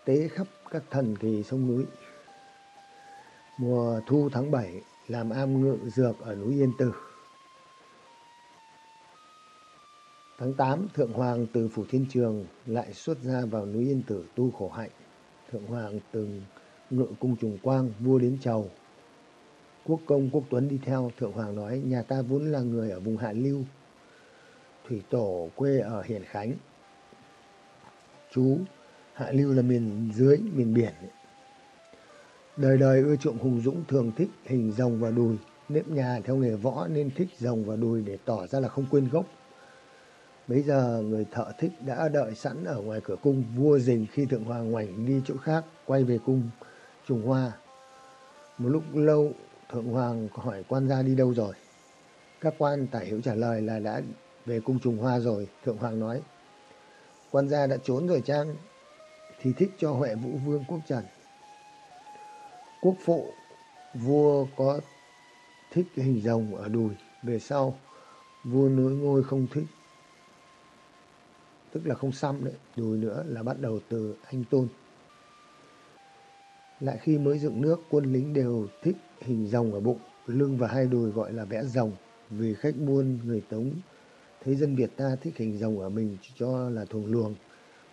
tế khắp các thần kỳ sông núi. Mùa thu tháng bảy, làm am ngự dược ở núi Yên Tử. Tháng tám Thượng Hoàng từ Phủ Thiên Trường lại xuất ra vào núi Yên Tử tu khổ hạnh. Thượng Hoàng từng ngự cung trùng quang, vua đến chầu. Quốc công Quốc Tuấn đi theo, Thượng Hoàng nói nhà ta vốn là người ở vùng Hạ Lưu. Thủy Tổ quê ở Hiển Khánh. Chú, Hạ Lưu là miền dưới, miền biển. Đời đời ưa chuộng hùng dũng thường thích hình rồng và đùi. Nếp nhà theo nghề võ nên thích rồng và đùi để tỏ ra là không quên gốc. Bây giờ người thợ thích đã đợi sẵn ở ngoài cửa cung, vua dình khi thượng hoàng ngoảnh đi chỗ khác, quay về cung trùng hoa. Một lúc lâu, thượng hoàng hỏi quan gia đi đâu rồi. Các quan tả hữu trả lời là đã về cung trùng hoa rồi. Thượng hoàng nói quan gia đã trốn rồi chăng? Thì thích cho Huệ Vũ Vương Quốc Trần. Quốc phụ, vua có thích hình rồng ở đùi. Về sau, vua nối ngôi không thích tức là không xăm đấy, đùi nữa là bắt đầu từ anh tôn. Lại khi mới dựng nước, quân lính đều thích hình rồng ở bụng, lưng và hai đùi gọi là vẽ rồng. Vì khách buôn, người tống, thấy dân việt ta thích hình rồng ở mình cho là thuồng luồng.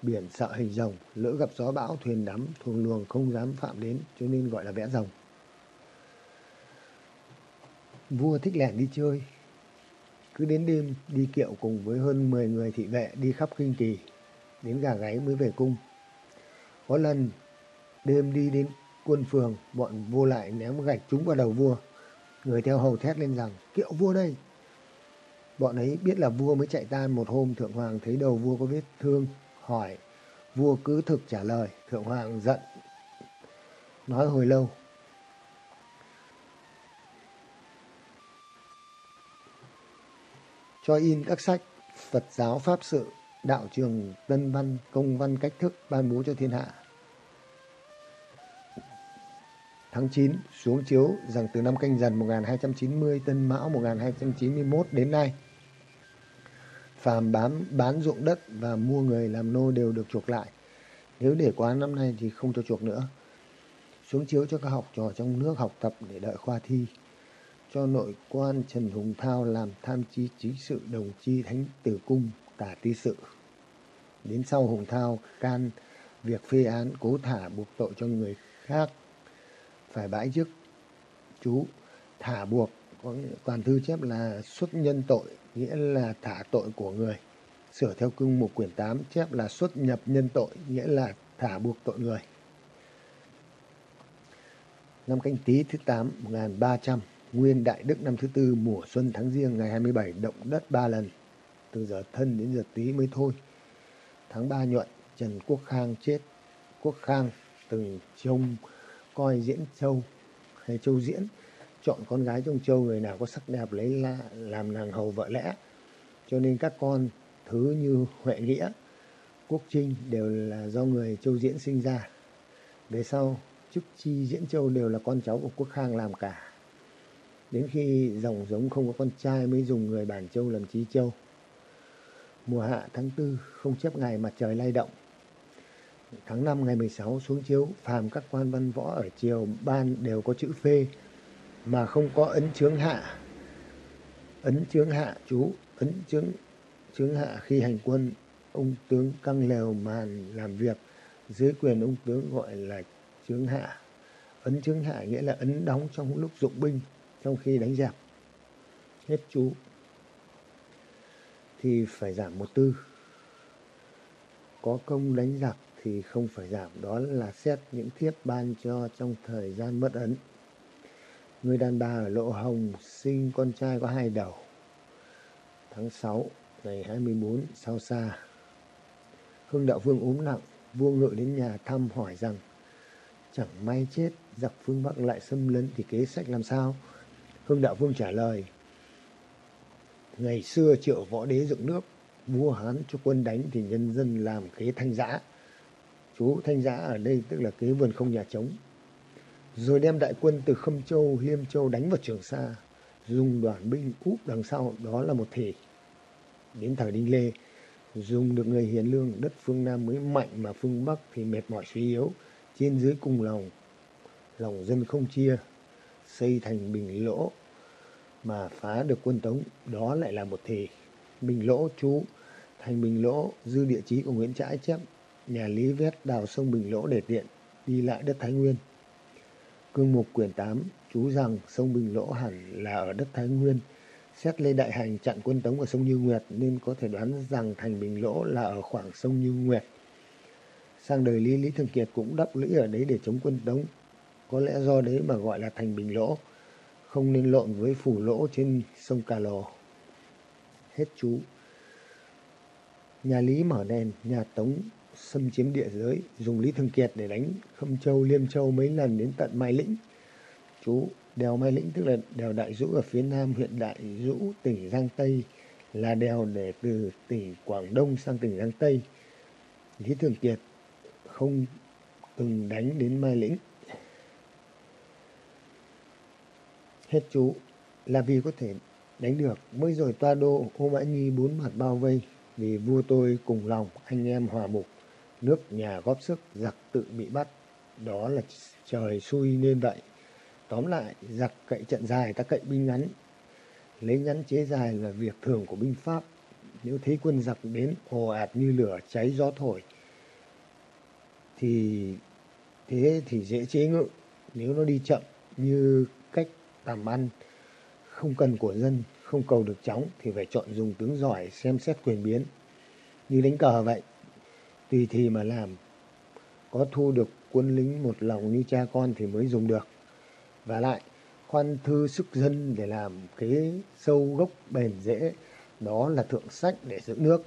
Biển sợ hình rồng, lỡ gặp gió bão, thuyền đắm, thuồng luồng không dám phạm đến, cho nên gọi là vẽ rồng. Vua thích lẻn đi chơi. Cứ đến đêm đi kiệu cùng với hơn 10 người thị vệ đi khắp kinh kỳ. Đến gà gáy mới về cung. Có lần đêm đi đến quân phường, bọn vua lại ném gạch trúng vào đầu vua. Người theo hầu thét lên rằng, kiệu vua đây. Bọn ấy biết là vua mới chạy tan một hôm thượng hoàng thấy đầu vua có vết thương, hỏi. Vua cứ thực trả lời, thượng hoàng giận. Nói hồi lâu, cho in các sách Phật giáo Pháp sự, đạo trường Tân Văn, Công văn cách thức ban bố cho thiên hạ. Tháng 9 xuống chiếu rằng từ năm canh dần 1290 Tân Mão 1291 đến nay phàm bám bán ruộng đất và mua người làm nô đều được chuộc lại. Nếu để quá năm nay thì không cho chuộc nữa. Xuống chiếu cho các học trò trong nước học tập để đợi khoa thi cho nội quan Trần Hùng Thao làm tham chí chính sự đồng chi thánh tử cung tả ti sự. Đến sau Hùng Thao can việc phê án cố thả buộc tội cho người khác phải bãi chức. Chú thả buộc, có toàn thư chép là xuất nhân tội, nghĩa là thả tội của người. Sửa theo cương mục quyển 8 chép là xuất nhập nhân tội, nghĩa là thả buộc tội người. Năm canh tý thứ 8 1300 Nguyên Đại Đức năm thứ tư mùa xuân tháng riêng ngày 27 động đất ba lần. Từ giờ thân đến giờ tí mới thôi. Tháng 3 nhuận Trần Quốc Khang chết. Quốc Khang từng trông coi diễn châu hay châu diễn. Chọn con gái trong châu người nào có sắc đẹp lấy la, làm nàng hầu vợ lẽ. Cho nên các con thứ như Huệ Nghĩa, Quốc Trinh đều là do người châu diễn sinh ra. Về sau, chức chi diễn châu đều là con cháu của Quốc Khang làm cả. Đến khi dòng giống không có con trai mới dùng người Bản Châu làm Chí Châu. Mùa hạ tháng 4 không chấp ngày mặt trời lay động. Tháng 5 ngày 16 xuống chiếu, phàm các quan văn võ ở triều ban đều có chữ phê mà không có ấn chướng hạ. Ấn chướng hạ chú, ấn chướng chướng hạ khi hành quân, ông tướng căng lều màn làm việc dưới quyền ông tướng gọi là chướng hạ. Ấn chướng hạ nghĩa là ấn đóng trong lúc dụng binh trong khi đánh dẹp hết chú, thì phải giảm một tư. Có công đánh giặc thì không phải giảm, đó là xét những thiếp ban cho trong thời gian mất ấn. Người đàn bà ở lộ hồng sinh con trai có hai đầu. Tháng 6 ngày 24 sao xa, hưng đạo vương ốm nặng vua ngự đến nhà thăm hỏi rằng, chẳng may chết, giặc phương bắc lại xâm lấn thì kế sách làm sao? Hưng Đạo Vương trả lời. Ngày xưa triệu võ đế dựng nước, vua Hán cho quân đánh thì nhân dân làm kế thanh giã. Chú thanh giã ở đây tức là kế vườn không nhà trống. Rồi đem đại quân từ Khâm Châu, Liêm Châu đánh vào Trường Sa, dùng đoàn binh úp đằng sau, đó là một thể. Đến thời Đinh Lê, dùng được người hiền lương, đất phương Nam mới mạnh mà phương Bắc thì mệt mỏi suy yếu, trên dưới cùng lòng, lòng dân không chia, xây thành bình lỗ mà phá được quân Tống, đó lại là một thì. Bình lỗ chú, thành bình lỗ, dư địa chí của Nguyễn Trãi chép, nhà Lý Vét đào sông Bình Lỗ để tiện, đi lại đất Thái Nguyên. Cương mục quyển 8 chú rằng sông Bình Lỗ hẳn là ở đất Thái Nguyên. Xét Lê Đại Hành chặn quân Tống ở sông Như Nguyệt nên có thể đoán rằng thành Bình Lỗ là ở khoảng sông Như Nguyệt. Sang đời Lý Lý Thường Kiệt cũng đắp lũy ở đấy để chống quân Tống. Có lẽ do đấy mà gọi là thành Bình Lỗ không nên lộn với phủ lỗ trên sông Cà Lò. Hết chú. Nhà Lý mở đèn, nhà Tống xâm chiếm địa giới, dùng Lý Thường Kiệt để đánh Khâm Châu, Liêm Châu mấy lần đến tận Mai Lĩnh. Chú, đèo Mai Lĩnh tức là đèo Đại Dũ ở phía nam huyện Đại Dũ, tỉnh Giang Tây, là đèo để từ tỉnh Quảng Đông sang tỉnh Giang Tây. Lý Thường Kiệt không từng đánh đến Mai Lĩnh hết chú. Là vì có thể đánh được. Mới rồi toa đô ô mã nhi bốn mặt bao vây vì vua tôi cùng lòng anh em hòa mục nước nhà góp sức, giặc tự bị bắt. Đó là trời xui nên vậy. Tóm lại, giặc cậy trận dài, ta cậy binh ngắn. Lấy ngắn chế dài là việc thường của binh pháp. Nếu thấy quân giặc đến ồ ạt như lửa cháy gió thổi, thì thế thì dễ chế ngự. Nếu nó đi chậm như tầm ăn không cần của dân, không cầu được chóng thì phải chọn dùng tướng giỏi xem xét quyền biến. Như đánh cờ vậy, tùy thì mà làm. Có thu được quân lính một lòng như cha con thì mới dùng được. Và lại, khoan thư sức dân để làm kế sâu gốc bền dễ, đó là thượng sách để giữ nước.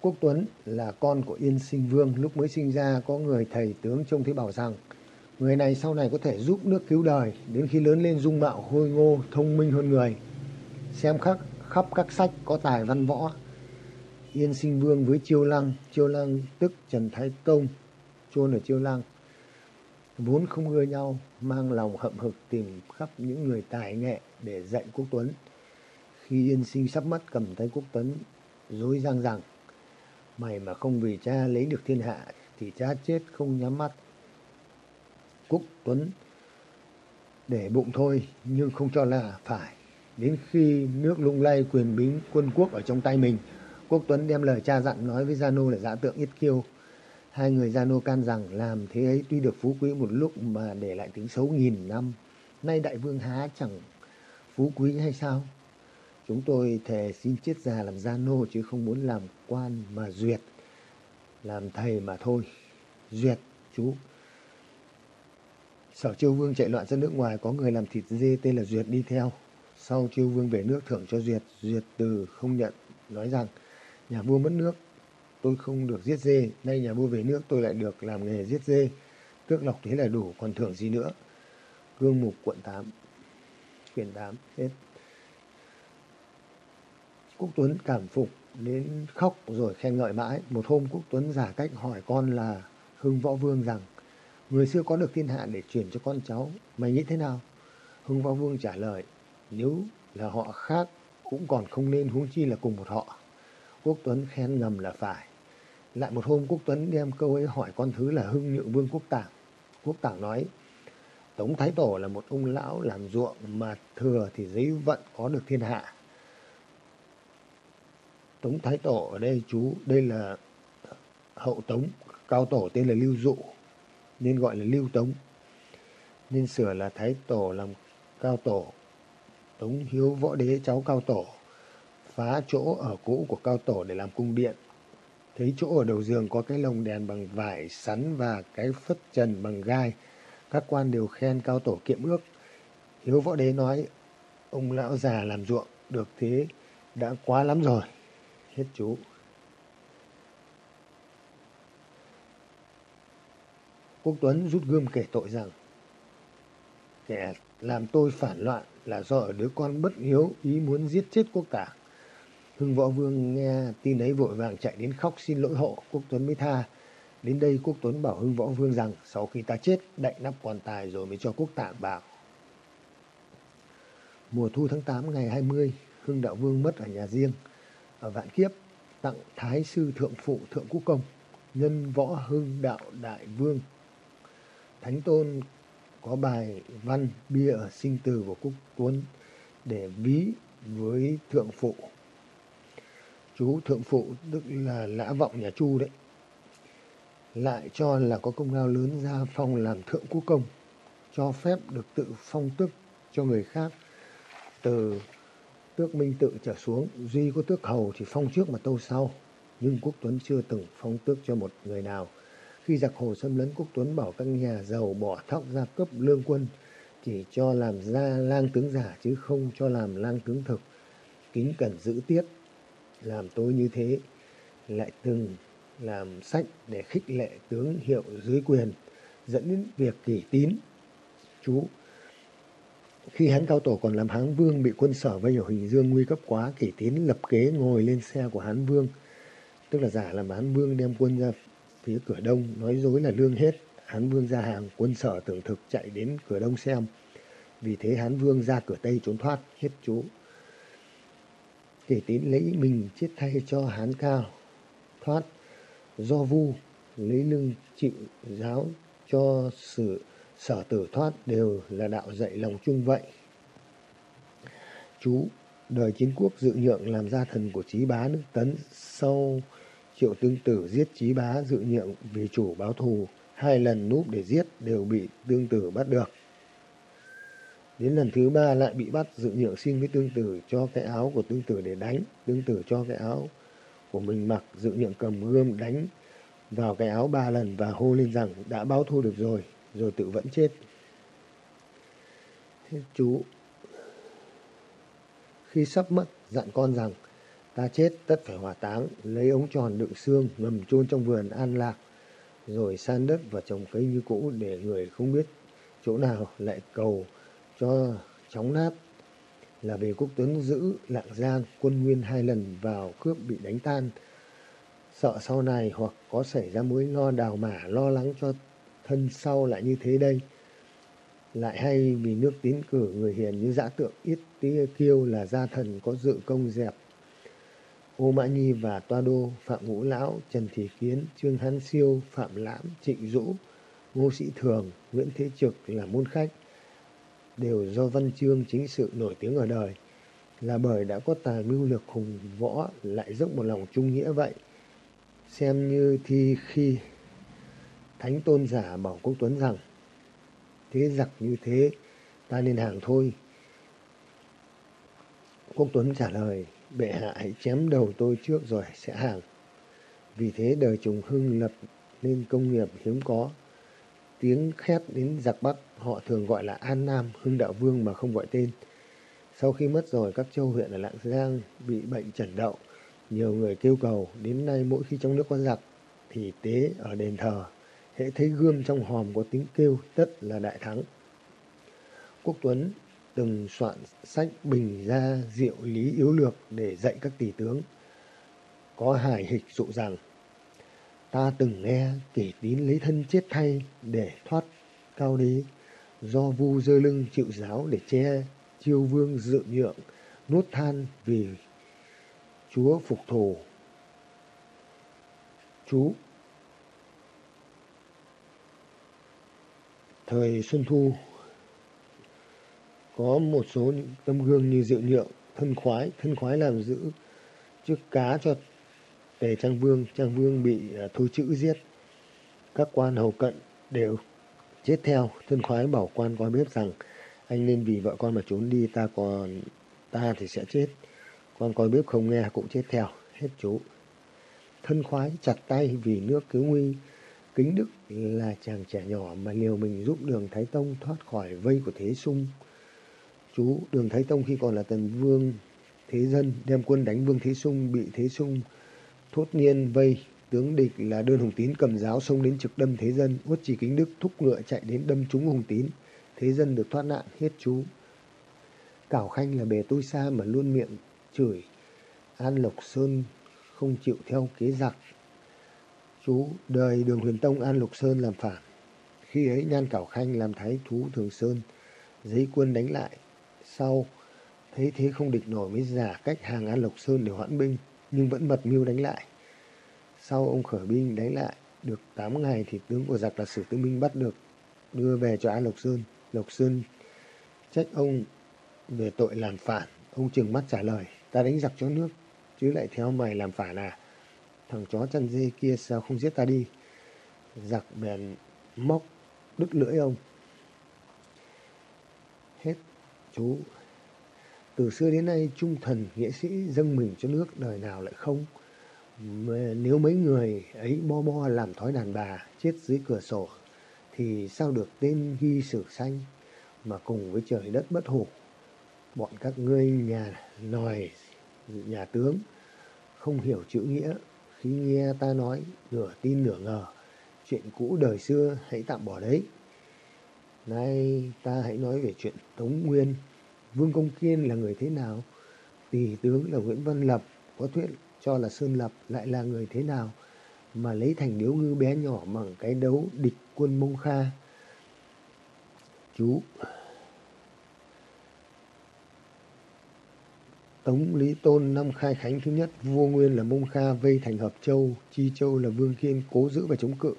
Quốc Tuấn là con của Yên Sinh Vương, lúc mới sinh ra có người thầy tướng trông thấy bảo rằng người này sau này có thể giúp nước cứu đời, đến khi lớn lên dung mạo hôi ngô, thông minh hơn người. Xem khắc khắp các sách có tài văn võ. Yên Sinh Vương với Chiêu Lăng, Chiêu Lăng tức Trần Thái Tông, chôn ở Chiêu Lăng. Vốn không ưa nhau, mang lòng hậm hực tìm khắp những người tài nghệ để dạy Quốc Tuấn. Khi Yên Sinh sắp mất cầm tay Quốc Tuấn, dối răng rằng Mày mà không vì cha lấy được thiên hạ thì cha chết không nhắm mắt. Quốc Tuấn để bụng thôi nhưng không cho là phải. Đến khi nước lung lay quyền bính quân quốc ở trong tay mình, Quốc Tuấn đem lời cha dặn nói với Gia Nô là giả tượng ít Kiêu. Hai người Gia Nô can rằng làm thế ấy tuy được phú quý một lúc mà để lại tính xấu nghìn năm. Nay đại vương há chẳng phú quý hay sao? Chúng tôi thề xin chết già làm gia nô chứ không muốn làm quan mà duyệt. Làm thầy mà thôi. Duyệt, chú. Sở Chiêu Vương chạy loạn ra nước ngoài có người làm thịt dê tên là Duyệt đi theo. Sau Chiêu Vương về nước thưởng cho Duyệt, Duyệt từ không nhận, nói rằng nhà vua mất nước, tôi không được giết dê, nay nhà vua về nước tôi lại được làm nghề giết dê. Tước lộc thế là đủ, còn thưởng gì nữa. Gương mục quận 8, quyển 8, hết. Quốc Tuấn cảm phục đến khóc rồi khen ngợi mãi. Một hôm Quốc Tuấn giả cách hỏi con là Hưng Võ Vương rằng người xưa có được thiên hạ để truyền cho con cháu, mày nghĩ thế nào? Hưng Võ Vương trả lời nếu là họ khác cũng còn không nên huống chi là cùng một họ. Quốc Tuấn khen ngầm là phải. Lại một hôm Quốc Tuấn đem câu ấy hỏi con thứ là Hưng Nhượng Vương Quốc Tảng. Quốc Tảng nói Tống Thái Tổ là một ông lão làm ruộng mà thừa thì giấy vận có được thiên hạ. Tống Thái Tổ ở đây chú, đây là hậu Tống, cao tổ tên là Lưu Dụ, nên gọi là Lưu Tống. Nên sửa là Thái Tổ làm cao tổ, Tống Hiếu Võ Đế cháu cao tổ, phá chỗ ở cũ của cao tổ để làm cung điện. Thấy chỗ ở đầu giường có cái lồng đèn bằng vải sắn và cái phất trần bằng gai. Các quan đều khen cao tổ kiệm ước. Hiếu Võ Đế nói, ông lão già làm ruộng, được thế đã quá lắm rồi hết chú Quốc Tuấn rút gươm kể tội rằng kẻ làm tôi phản loạn là do ở đứa con bất hiếu ý muốn giết chết quốc tả. Hưng Võ Vương nghe tin ấy vội vàng chạy đến khóc xin lỗi hộ, Quốc Tuấn mới tha. Đến đây Quốc Tuấn bảo Hưng Võ Vương rằng sau khi ta chết đậy nắp quan tài rồi mới cho quốc tạng vào. Mùa thu tháng 8 ngày 20, Hưng Đạo Vương mất ở nhà riêng ở Vạn Kiếp tặng Thái sư Thượng Phụ Thượng Quốc Công, nhân võ hưng đạo đại vương. Thánh Tôn có bài văn bia ở sinh từ của Quốc Tuấn để ví với Thượng Phụ. Chú Thượng Phụ tức là lã vọng nhà Chu đấy. Lại cho là có công lao lớn ra phong làm Thượng Quốc Công, cho phép được tự phong tước cho người khác từ Tước Minh tự trở xuống, duy có tước hầu thì phong trước mà tâu sau. Nhưng Quốc Tuấn chưa từng phong tước cho một người nào. Khi giặc hồ xâm lấn Quốc Tuấn bảo các nhà giàu bỏ thóc ra cấp lương quân, chỉ cho làm ra lang tướng giả chứ không cho làm lang tướng thực. Kính cẩn giữ tiết, làm tôi như thế, lại từng làm sách để khích lệ tướng hiệu dưới quyền, dẫn đến việc kỷ tín. Chú khi Hán Cao Tổ còn làm Hán Vương bị quân sở vây ở Huỳnh Dương nguy cấp quá, Kỷ Tín lập kế ngồi lên xe của Hán Vương. Tức là giả làm Hán Vương đem quân ra phía cửa đông, nói dối là lương hết. Hán Vương ra hàng, quân sở tưởng thực chạy đến cửa đông xem. Vì thế Hán Vương ra cửa Tây trốn thoát, hết chú. kể Tín lấy mình chết thay cho Hán Cao, thoát. Do Vu lấy lưng chịu giáo cho sự sở tử thoát đều là đạo dạy lòng chung vậy. Chú, đời chiến quốc dự nhượng làm gia thần của trí bá nước tấn sau triệu tương tử giết trí bá dự nhượng vì chủ báo thù hai lần núp để giết đều bị tương tử bắt được Đến lần thứ ba lại bị bắt dự nhượng xin với tương tử cho cái áo của tương tử để đánh. Tương tử cho cái áo của mình mặc dự nhượng cầm gươm đánh vào cái áo ba lần và hô lên rằng đã báo thù được rồi, rồi tự vẫn chết. Thế chú khi sắp mất dặn con rằng ta chết tất phải hỏa táng, lấy ống tròn đựng xương ngầm chôn trong vườn an lạc, rồi san đất và trồng cây như cũ để người không biết chỗ nào lại cầu cho chóng nát. Là về quốc tuấn giữ lạng giang quân nguyên hai lần vào cướp bị đánh tan. Sợ sau này hoặc có xảy ra mối lo đào mả lo lắng cho thân sau lại như thế đây. Lại hay vì nước tiến cử người hiền như dã tượng ít tía kiêu là gia thần có dự công dẹp ô mã nhi và toa đô, phạm ngũ lão, trần thị kiến, trương hán siêu, phạm lãm, trịnh dũ, ngô sĩ thường, nguyễn thế trực là môn khách đều do văn chương chính sự nổi tiếng ở đời. Là bởi đã có tài mưu lược hùng võ lại dốc một lòng trung nghĩa vậy. Xem như thi khi thánh tôn giả bảo quốc tuấn rằng, thế giặc như thế, ta nên hàng thôi. Quốc tuấn trả lời bệ hạ hãy chém đầu tôi trước rồi sẽ hàng. Vì thế đời trùng hưng lập nên công nghiệp hiếm có. Tiếng khét đến giặc bắc, họ thường gọi là an nam, hưng đạo vương mà không gọi tên. Sau khi mất rồi, các châu huyện ở lạng giang bị bệnh trần đậu. Nhiều người kêu cầu, đến nay mỗi khi trong nước có giặc, thì tế ở đền thờ. Hễ thấy gươm trong hòm có tiếng kêu, tất là đại thắng. Quốc tuấn từng soạn sách bình gia diệu lý yếu lược để dạy các tỷ tướng. Có hài hịch dụ rằng ta từng nghe kể tín lấy thân chết thay để thoát cao đế, do vu dơ lưng chịu giáo để che chiêu vương dự nhượng, nuốt than vì chúa phục thù. Chú, thời xuân thu có một số những tấm gương như diệu nhượng thân khoái. Thân khoái làm giữ trước cá cho tề trang vương. Trang vương bị à, thôi chữ giết. Các quan hầu cận đều chết theo. Thân khoái bảo quan coi bếp rằng, anh nên vì vợ con mà trốn đi, ta còn, ta thì sẽ chết. Con coi bếp không nghe cũng chết theo, hết chú thân khoái chặt tay vì nước cứu nguy. Kính đức là chàng trẻ nhỏ mà liều mình giúp đường thái tông thoát khỏi vây của thế sung chú đường thái tông khi còn là tần vương thế dân, đem quân đánh vương thế sung bị thế sung thốt niên vây. Tướng địch là đơn hùng tín cầm giáo xông đến trực đâm thế dân, uất trì kính đức thúc ngựa chạy đến đâm trúng hùng tín. Thế dân được thoát nạn, hết chú. Cảo khanh là bề tôi xa mà luôn miệng chửi. An lộc sơn không chịu theo kế giặc. Chú đời đường huyền tông an lộc sơn làm phản. Khi ấy nhan cảo khanh làm thái thú thường sơn, giấy quân đánh lại sau. Thấy thế không địch nổi mới giả cách hàng an lộc sơn để hoãn binh, nhưng vẫn mật mưu đánh lại. Sau ông khởi binh đánh lại, được tám ngày thì tướng của giặc là sử tư minh bắt được, đưa về cho an lộc sơn. Lộc sơn trách ông về tội làm phản. Ông trừng mắt trả lời, ta đánh giặc cho nước, chứ lại theo mày làm phản à? Thằng chó chăn dê kia sao không giết ta đi? Giặc bèn móc đứt lưỡi ông hết chú. Từ xưa đến nay, trung thần nghĩa sĩ dâng mình cho nước, đời nào lại không? Nếu mấy người ấy bo bo làm thói đàn bà, chết dưới cửa sổ, thì sao được tên ghi sử xanh mà cùng với trời đất bất hủ? Bọn các ngươi nhà nòi, nhà tướng, không hiểu chữ nghĩa. Khi nghe ta nói, nửa tin nửa ngờ, chuyện cũ đời xưa, hãy tạm bỏ đấy nay ta hãy nói về chuyện tống nguyên. Vương công kiên là người thế nào? Tỷ tướng là nguyễn văn lập có thuyết cho là sơn lập lại là người thế nào? Mà lấy thành điếu ngư bé nhỏ bằng cái đấu địch quân mông kha. Chú Tống Lý Tôn năm khai khánh thứ nhất, vua Nguyên là Mông Kha vây thành Hợp Châu, Chi Châu là Vương Kiên cố giữ và chống cự.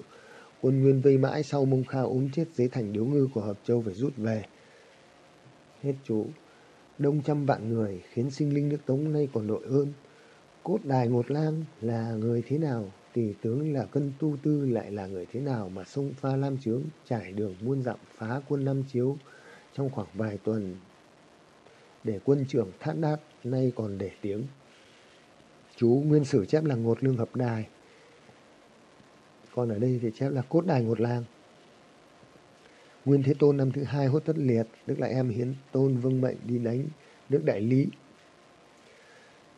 Quân Nguyên vây mãi sau Mông Kha ốm chết dưới thành Điếu Ngư của Hợp Châu phải rút về. Hết chú. Đông trăm vạn người khiến sinh linh nước Tống nay còn đội ơn. Cốt đài ngột lang là người thế nào, tỷ tướng là cân tu tư lại là người thế nào mà sông pha lam trướng trải đường muôn dặm phá quân nam chiếu trong khoảng vài tuần để quân trưởng thát đát nay còn để tiếng chú nguyên sử chép là ngột lương hợp đài còn ở đây thì chép là cốt đài ngột lang nguyên thế tôn năm thứ hai hốt tất liệt, tức là em hiến tôn vâng mệnh đi đánh nước đại lý.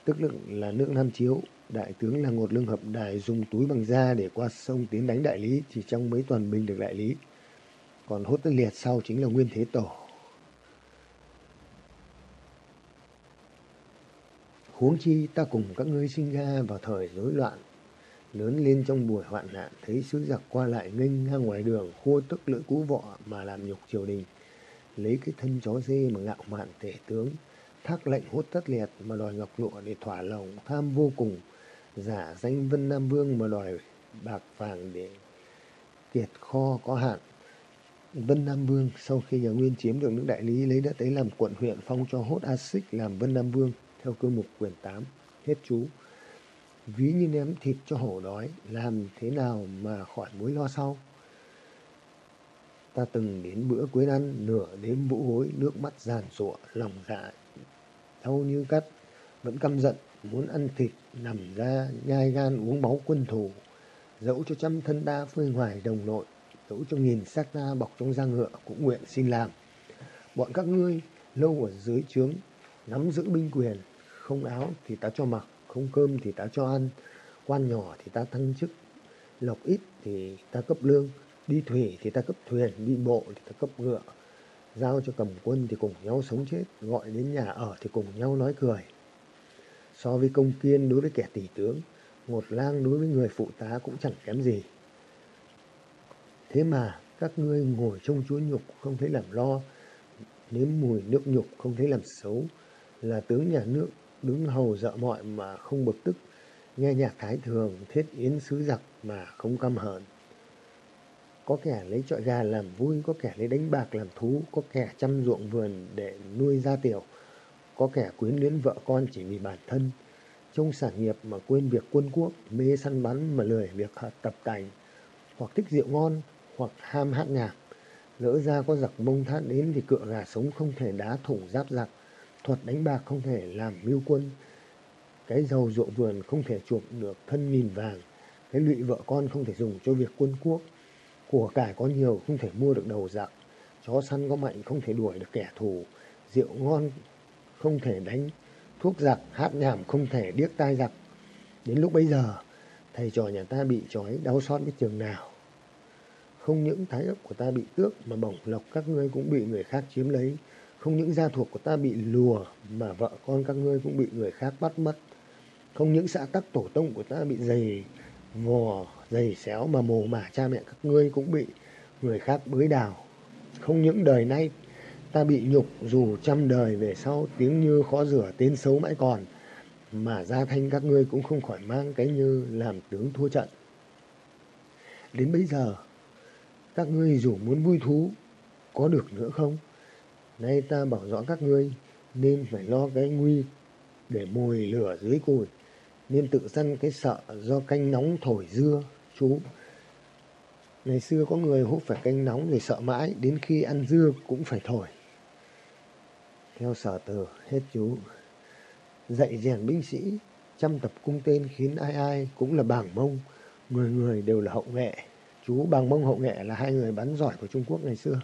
Tức là nước nam chiếu, đại tướng là ngột lương hợp đài dùng túi bằng da để qua sông tiến đánh đại lý, chỉ trong mấy tuần mình được đại lý. Còn hốt tất liệt sau chính là nguyên thế tổ. Huống chi ta cùng các ngươi sinh ra vào thời rối loạn lớn lên trong buổi hoạn nạn, thấy sứ giặc qua lại nghênh ngang ngoài đường, khua tức lưỡi cú vọ mà làm nhục triều đình. Lấy cái thân chó dê mà ngạo mạn tể tướng, thác lệnh hốt tất liệt mà đòi ngọc lụa để thỏa lòng tham vô cùng. Giả danh vân nam vương mà đòi bạc vàng để kiệt kho có hạn. Vân Nam Vương sau khi nhà Nguyên chiếm được nước Đại Lý, lấy đất ấy làm quận huyện, phong cho Hốt A Xích làm Vân Nam Vương theo cơ mục quyển 8 hết chú ví như ném thịt cho hổ đói, làm thế nào mà khỏi mối lo sau? Ta từng đến bữa cuối ăn, nửa đêm vũ gối, nước mắt giàn sụa lòng dạ đau như cắt. Vẫn căm giận, muốn ăn thịt, nằm ra nhai gan uống máu quân thù. Dẫu cho trăm thân ta phơi ngoài đồng nội, dẫu cho nghìn xác ta bọc trong da ngựa cũng nguyện xin làm. Bọn các ngươi, lâu ở dưới trướng, nắm giữ binh quyền, không áo thì ta cho mặc không cơm thì ta cho ăn, quan nhỏ thì ta thăng chức, lộc ít thì ta cấp lương, đi thủy thì ta cấp thuyền, đi bộ thì ta cấp ngựa, giao cho cầm quân thì cùng nhau sống chết, gọi đến nhà ở thì cùng nhau nói cười. So với công kiên đối với kẻ tỷ tướng, một lang đối với người phụ tá cũng chẳng kém gì. Thế mà các ngươi ngồi trong chúa nhục không thấy làm lo, nếm mùi nước nhục không thấy làm xấu, là tướng nhà nước đứng hầu dợ mọi mà không bực tức, nghe nhạc thái thường, thiết yến sứ giặc mà không căm hờn. Có kẻ lấy trọi gà làm vui, có kẻ lấy đánh bạc làm thú, có kẻ chăm ruộng vườn để nuôi gia tiểu, có kẻ quyến luyến vợ con chỉ vì bản thân. Trông sản nghiệp mà quên việc quân quốc, mê săn bắn mà lười việc tập tành. Hoặc thích rượu ngon, hoặc ham hát nhạc. Lỡ ra có giặc mông thát đến thì cựa gà sống không thể đá thủng giáp giặc thuật đánh bạc không thể làm mưu quân. Cái giàu ruộng vườn không thể chuộc được thân nghìn vàng. Cái lụy vợ con không thể dùng cho việc quân quốc. Của cải có nhiều không thể mua được đầu giặc. Chó săn có mạnh không thể đuổi được kẻ thù. Rượu ngon không thể đánh. Thuốc giặc, hát nhảm không thể điếc tai giặc. Đến lúc bây giờ, thầy trò nhà ta bị trói, đau xót biết chừng nào. Không những thái ấp của ta bị tước, mà bổng lộc các ngươi cũng bị người khác chiếm lấy không những gia thuộc của ta bị lùa mà vợ con các ngươi cũng bị người khác bắt mất. Không những xã tắc tổ tông của ta bị dày vò, dày xéo mà mồ mả cha mẹ các ngươi cũng bị người khác bới đào. Không những đời nay ta bị nhục dù trăm đời về sau tiếng như khó rửa tên xấu mãi còn mà gia thanh các ngươi cũng không khỏi mang cái như làm tướng thua trận. Đến bây giờ các ngươi dù muốn vui thú có được nữa không? Nay ta bảo rõ các ngươi nên phải lo cái nguy để mồi lửa dưới cùi. Nên tự săn cái sợ do canh nóng thổi dưa, chú. Ngày xưa có người hút phải canh nóng rồi sợ mãi, đến khi ăn dưa cũng phải thổi. Theo sở từ, hết chú. Dạy rèn binh sĩ, trăm tập cung tên khiến ai ai cũng là bảng mông, người người đều là hậu nghệ. Chú bàng mông hậu nghệ là hai người bắn giỏi của Trung Quốc ngày xưa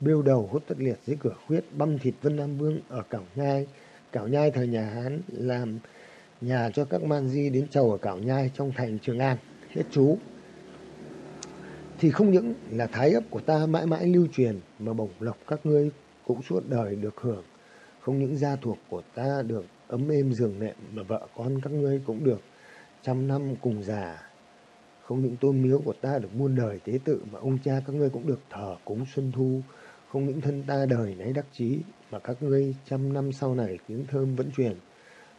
bêu đầu hút tất liệt dưới cửa khuyết, băm thịt Vân Nam Vương ở Cảo Nhai. Cảo Nhai thời nhà Hán, làm nhà cho các man di đến chầu ở Cảo Nhai trong thành Trường An. Hết chú. Thì không những là thái ấp của ta mãi mãi lưu truyền mà bổng lộc các ngươi cũng suốt đời được hưởng. Không những gia thuộc của ta được ấm êm giường nệm mà vợ con các ngươi cũng được trăm năm cùng già. Không những tôn miếu của ta được muôn đời tế tự mà ông cha các ngươi cũng được thờ cúng xuân thu không những thân ta đời nấy đắc chí, mà các ngươi trăm năm sau này tiếng thơm vẫn truyền.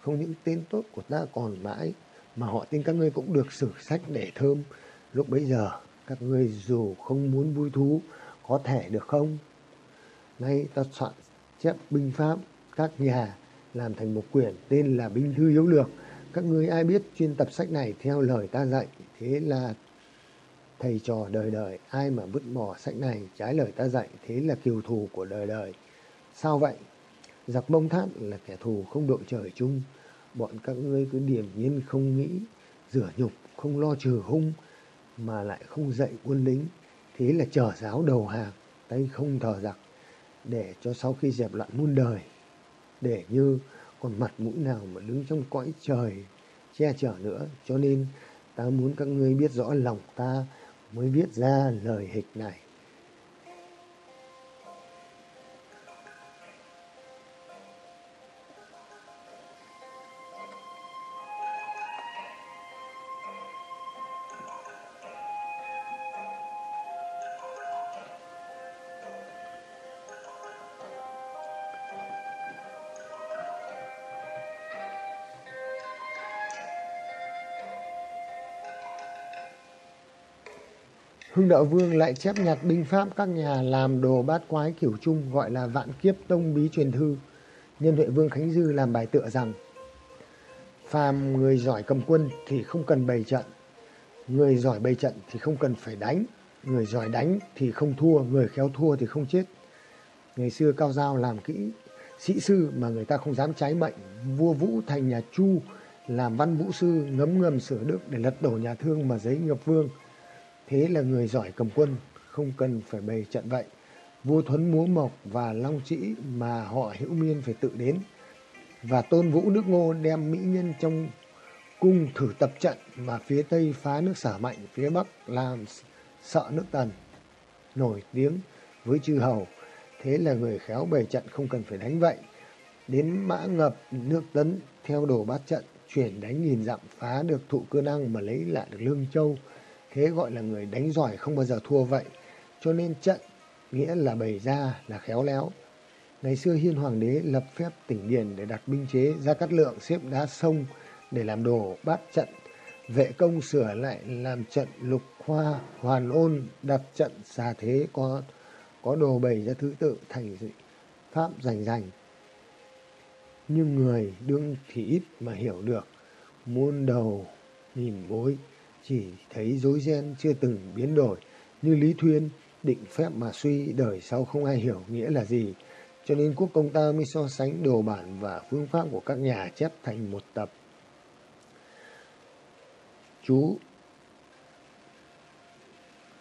Không những tên tốt của ta còn mãi, mà họ tin các ngươi cũng được sử sách để thơm. Lúc bấy giờ, các ngươi dù không muốn vui thú, có thể được không? Nay ta soạn chép binh pháp, các nhà làm thành một quyển tên là Binh Thư Yếu Lược. Các ngươi ai biết chuyên tập sách này theo lời ta dạy. Thế là thầy trò đời đời, ai mà vứt bỏ sách này, trái lời ta dạy, thế là kiều thù của đời đời. Sao vậy? Giặc mông thát là kẻ thù không đội trời chung. Bọn các ngươi cứ điềm nhiên không nghĩ, rửa nhục, không lo trừ hung, mà lại không dạy quân lính. Thế là trở giáo đầu hàng, tay không thờ giặc, để cho sau khi dẹp loạn muôn đời, để như còn mặt mũi nào mà đứng trong cõi trời che chở nữa. Cho nên ta muốn các ngươi biết rõ lòng ta mới viết ra lời hịch này. Hưng Đạo Vương lại chép nhạc binh pháp các nhà làm đồ bát quái kiểu chung gọi là vạn kiếp tông bí truyền thư. Nhân Huệ Vương Khánh Dư làm bài tựa rằng phàm người giỏi cầm quân thì không cần bày trận, người giỏi bày trận thì không cần phải đánh, người giỏi đánh thì không thua, người khéo thua thì không chết. Ngày xưa Cao Giao làm kỹ sĩ sư mà người ta không dám trái mệnh, vua Vũ thành nhà Chu làm văn vũ sư ngấm ngầm sửa đức để lật đổ nhà thương mà giấy ngập vương Thế là người giỏi cầm quân, không cần phải bày trận vậy. Vua Thuấn Múa Mộc và Long Trĩ mà họ hữu miên phải tự đến. Và Tôn Vũ nước Ngô đem mỹ nhân trong cung thử tập trận mà phía Tây phá nước sở mạnh, phía Bắc làm sợ nước Tần. Nổi tiếng với chư hầu. Thế là người khéo bày trận không cần phải đánh vậy. Đến mã ngập nước tấn theo đồ bát trận chuyển đánh nghìn dặm phá được thụ cơ năng mà lấy lại được lương châu thế gọi là người đánh giỏi không bao giờ thua vậy. Cho nên trận, nghĩa là bày ra là khéo léo. Ngày xưa hiên hoàng đế lập phép tỉnh điền để đặt binh chế ra cắt lượng xếp đá sông để làm đồ bát trận. Vệ công sửa lại làm trận lục hoa, hoàn ôn, đặt trận xà thế có có đồ bày ra thứ tự thành pháp rành rành. Nhưng người đương thì ít mà hiểu được, muôn đầu nhìn bối chỉ thấy dối ghen chưa từng biến đổi như lý thuyên định phép mà suy đời sau không ai hiểu nghĩa là gì. Cho nên quốc công ta mới so sánh đồ bản và phương pháp của các nhà chép thành một tập. Chú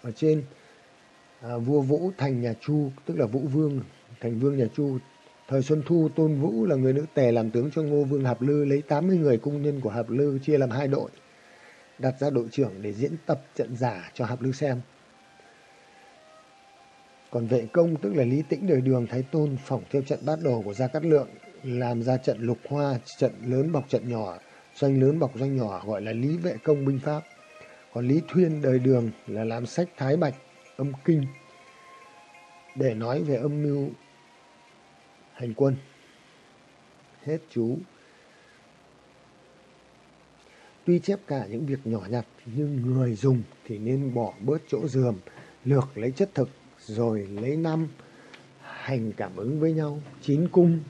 ở trên à, vua vũ thành nhà chu tức là vũ vương thành vương nhà chu. Thời xuân thu tôn vũ là người nữ tề làm tướng cho ngô vương hạp lư lấy 80 người cung nhân của hạp lư chia làm hai đội đặt ra đội trưởng để diễn tập trận giả cho Hạp lưu xem. Còn vệ công tức là Lý Tĩnh đời đường Thái Tôn phỏng theo trận bát đồ của Gia Cát Lượng làm ra trận lục hoa, trận lớn bọc trận nhỏ, doanh lớn bọc doanh nhỏ gọi là Lý Vệ Công binh pháp. Còn Lý Thuyên đời đường là làm sách Thái Bạch, âm kinh để nói về âm mưu hành quân. Hết chú. Tuy chép cả những việc nhỏ nhặt nhưng người dùng thì nên bỏ bớt chỗ dườm, lược lấy chất thực rồi lấy năm hành cảm ứng với nhau, chín cung.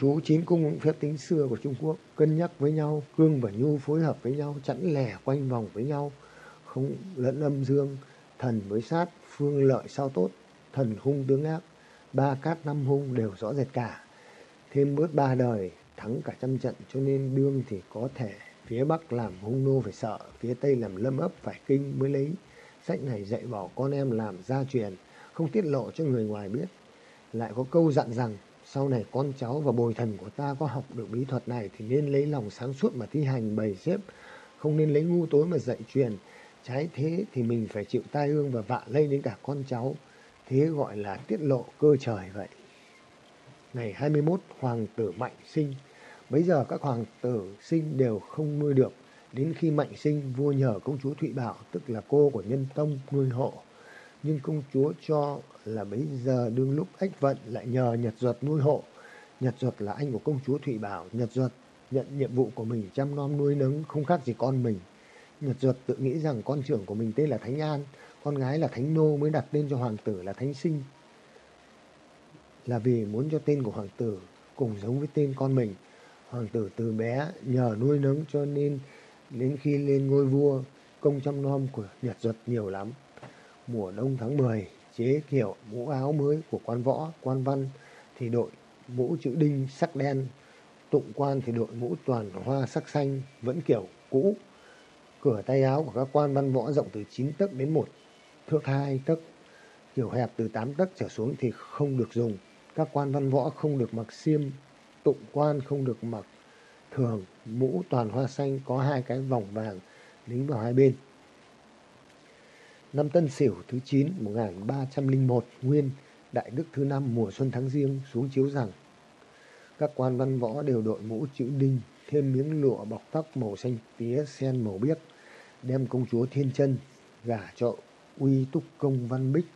Chú chín cung cũng phép tính xưa của Trung Quốc, cân nhắc với nhau, cương và nhu phối hợp với nhau, chẵn lẻ quanh vòng với nhau, không lẫn âm dương, thần với sát, phương lợi sao tốt, thần hung tướng ác, ba cát năm hung đều rõ rệt cả. Thêm bớt ba đời, thắng cả trăm trận cho nên đương thì có thể Phía Bắc làm hung nô phải sợ, phía Tây làm lâm ấp phải kinh mới lấy. Sách này dạy bảo con em làm gia truyền, không tiết lộ cho người ngoài biết. Lại có câu dặn rằng, sau này con cháu và bồi thần của ta có học được bí thuật này thì nên lấy lòng sáng suốt mà thi hành bày xếp, không nên lấy ngu tối mà dạy truyền. Trái thế thì mình phải chịu tai ương và vạ lây đến cả con cháu. Thế gọi là tiết lộ cơ trời vậy. Ngày 21, Hoàng tử Mạnh sinh, Bây giờ các hoàng tử sinh đều không nuôi được. Đến khi mạnh sinh, vua nhờ công chúa Thụy Bảo, tức là cô của nhân tông, nuôi hộ. Nhưng công chúa cho là bây giờ đương lúc ách vận lại nhờ Nhật Duật nuôi hộ. Nhật Duật là anh của công chúa Thụy Bảo. Nhật Duật nhận nhiệm vụ của mình chăm nom nuôi nấng không khác gì con mình. Nhật Duật tự nghĩ rằng con trưởng của mình tên là Thánh An, con gái là Thánh Nô mới đặt tên cho hoàng tử là Thánh Sinh. Là vì muốn cho tên của hoàng tử cùng giống với tên con mình hoàng tử từ bé nhờ nuôi nấng cho nên đến khi lên ngôi vua công chăm nom của Nhật Duật nhiều lắm. Mùa đông tháng 10, chế kiểu mũ áo mới của quan võ, quan văn thì đội mũ chữ đinh sắc đen, tụng quan thì đội mũ toàn hoa sắc xanh, vẫn kiểu cũ. Cửa tay áo của các quan văn võ rộng từ 9 tấc đến 1 thước 2 tấc, kiểu hẹp từ 8 tấc trở xuống thì không được dùng. Các quan văn võ không được mặc xiêm, tụng quan không được mặc thường, mũ toàn hoa xanh có hai cái vòng vàng đính vào hai bên. Năm Tân Sửu thứ 9 1301 Nguyên Đại Đức thứ năm mùa xuân tháng riêng xuống chiếu rằng các quan văn võ đều đội mũ chữ đinh thêm miếng lụa bọc tóc màu xanh tía sen màu biếc đem công chúa Thiên Chân gả cho uy túc công văn bích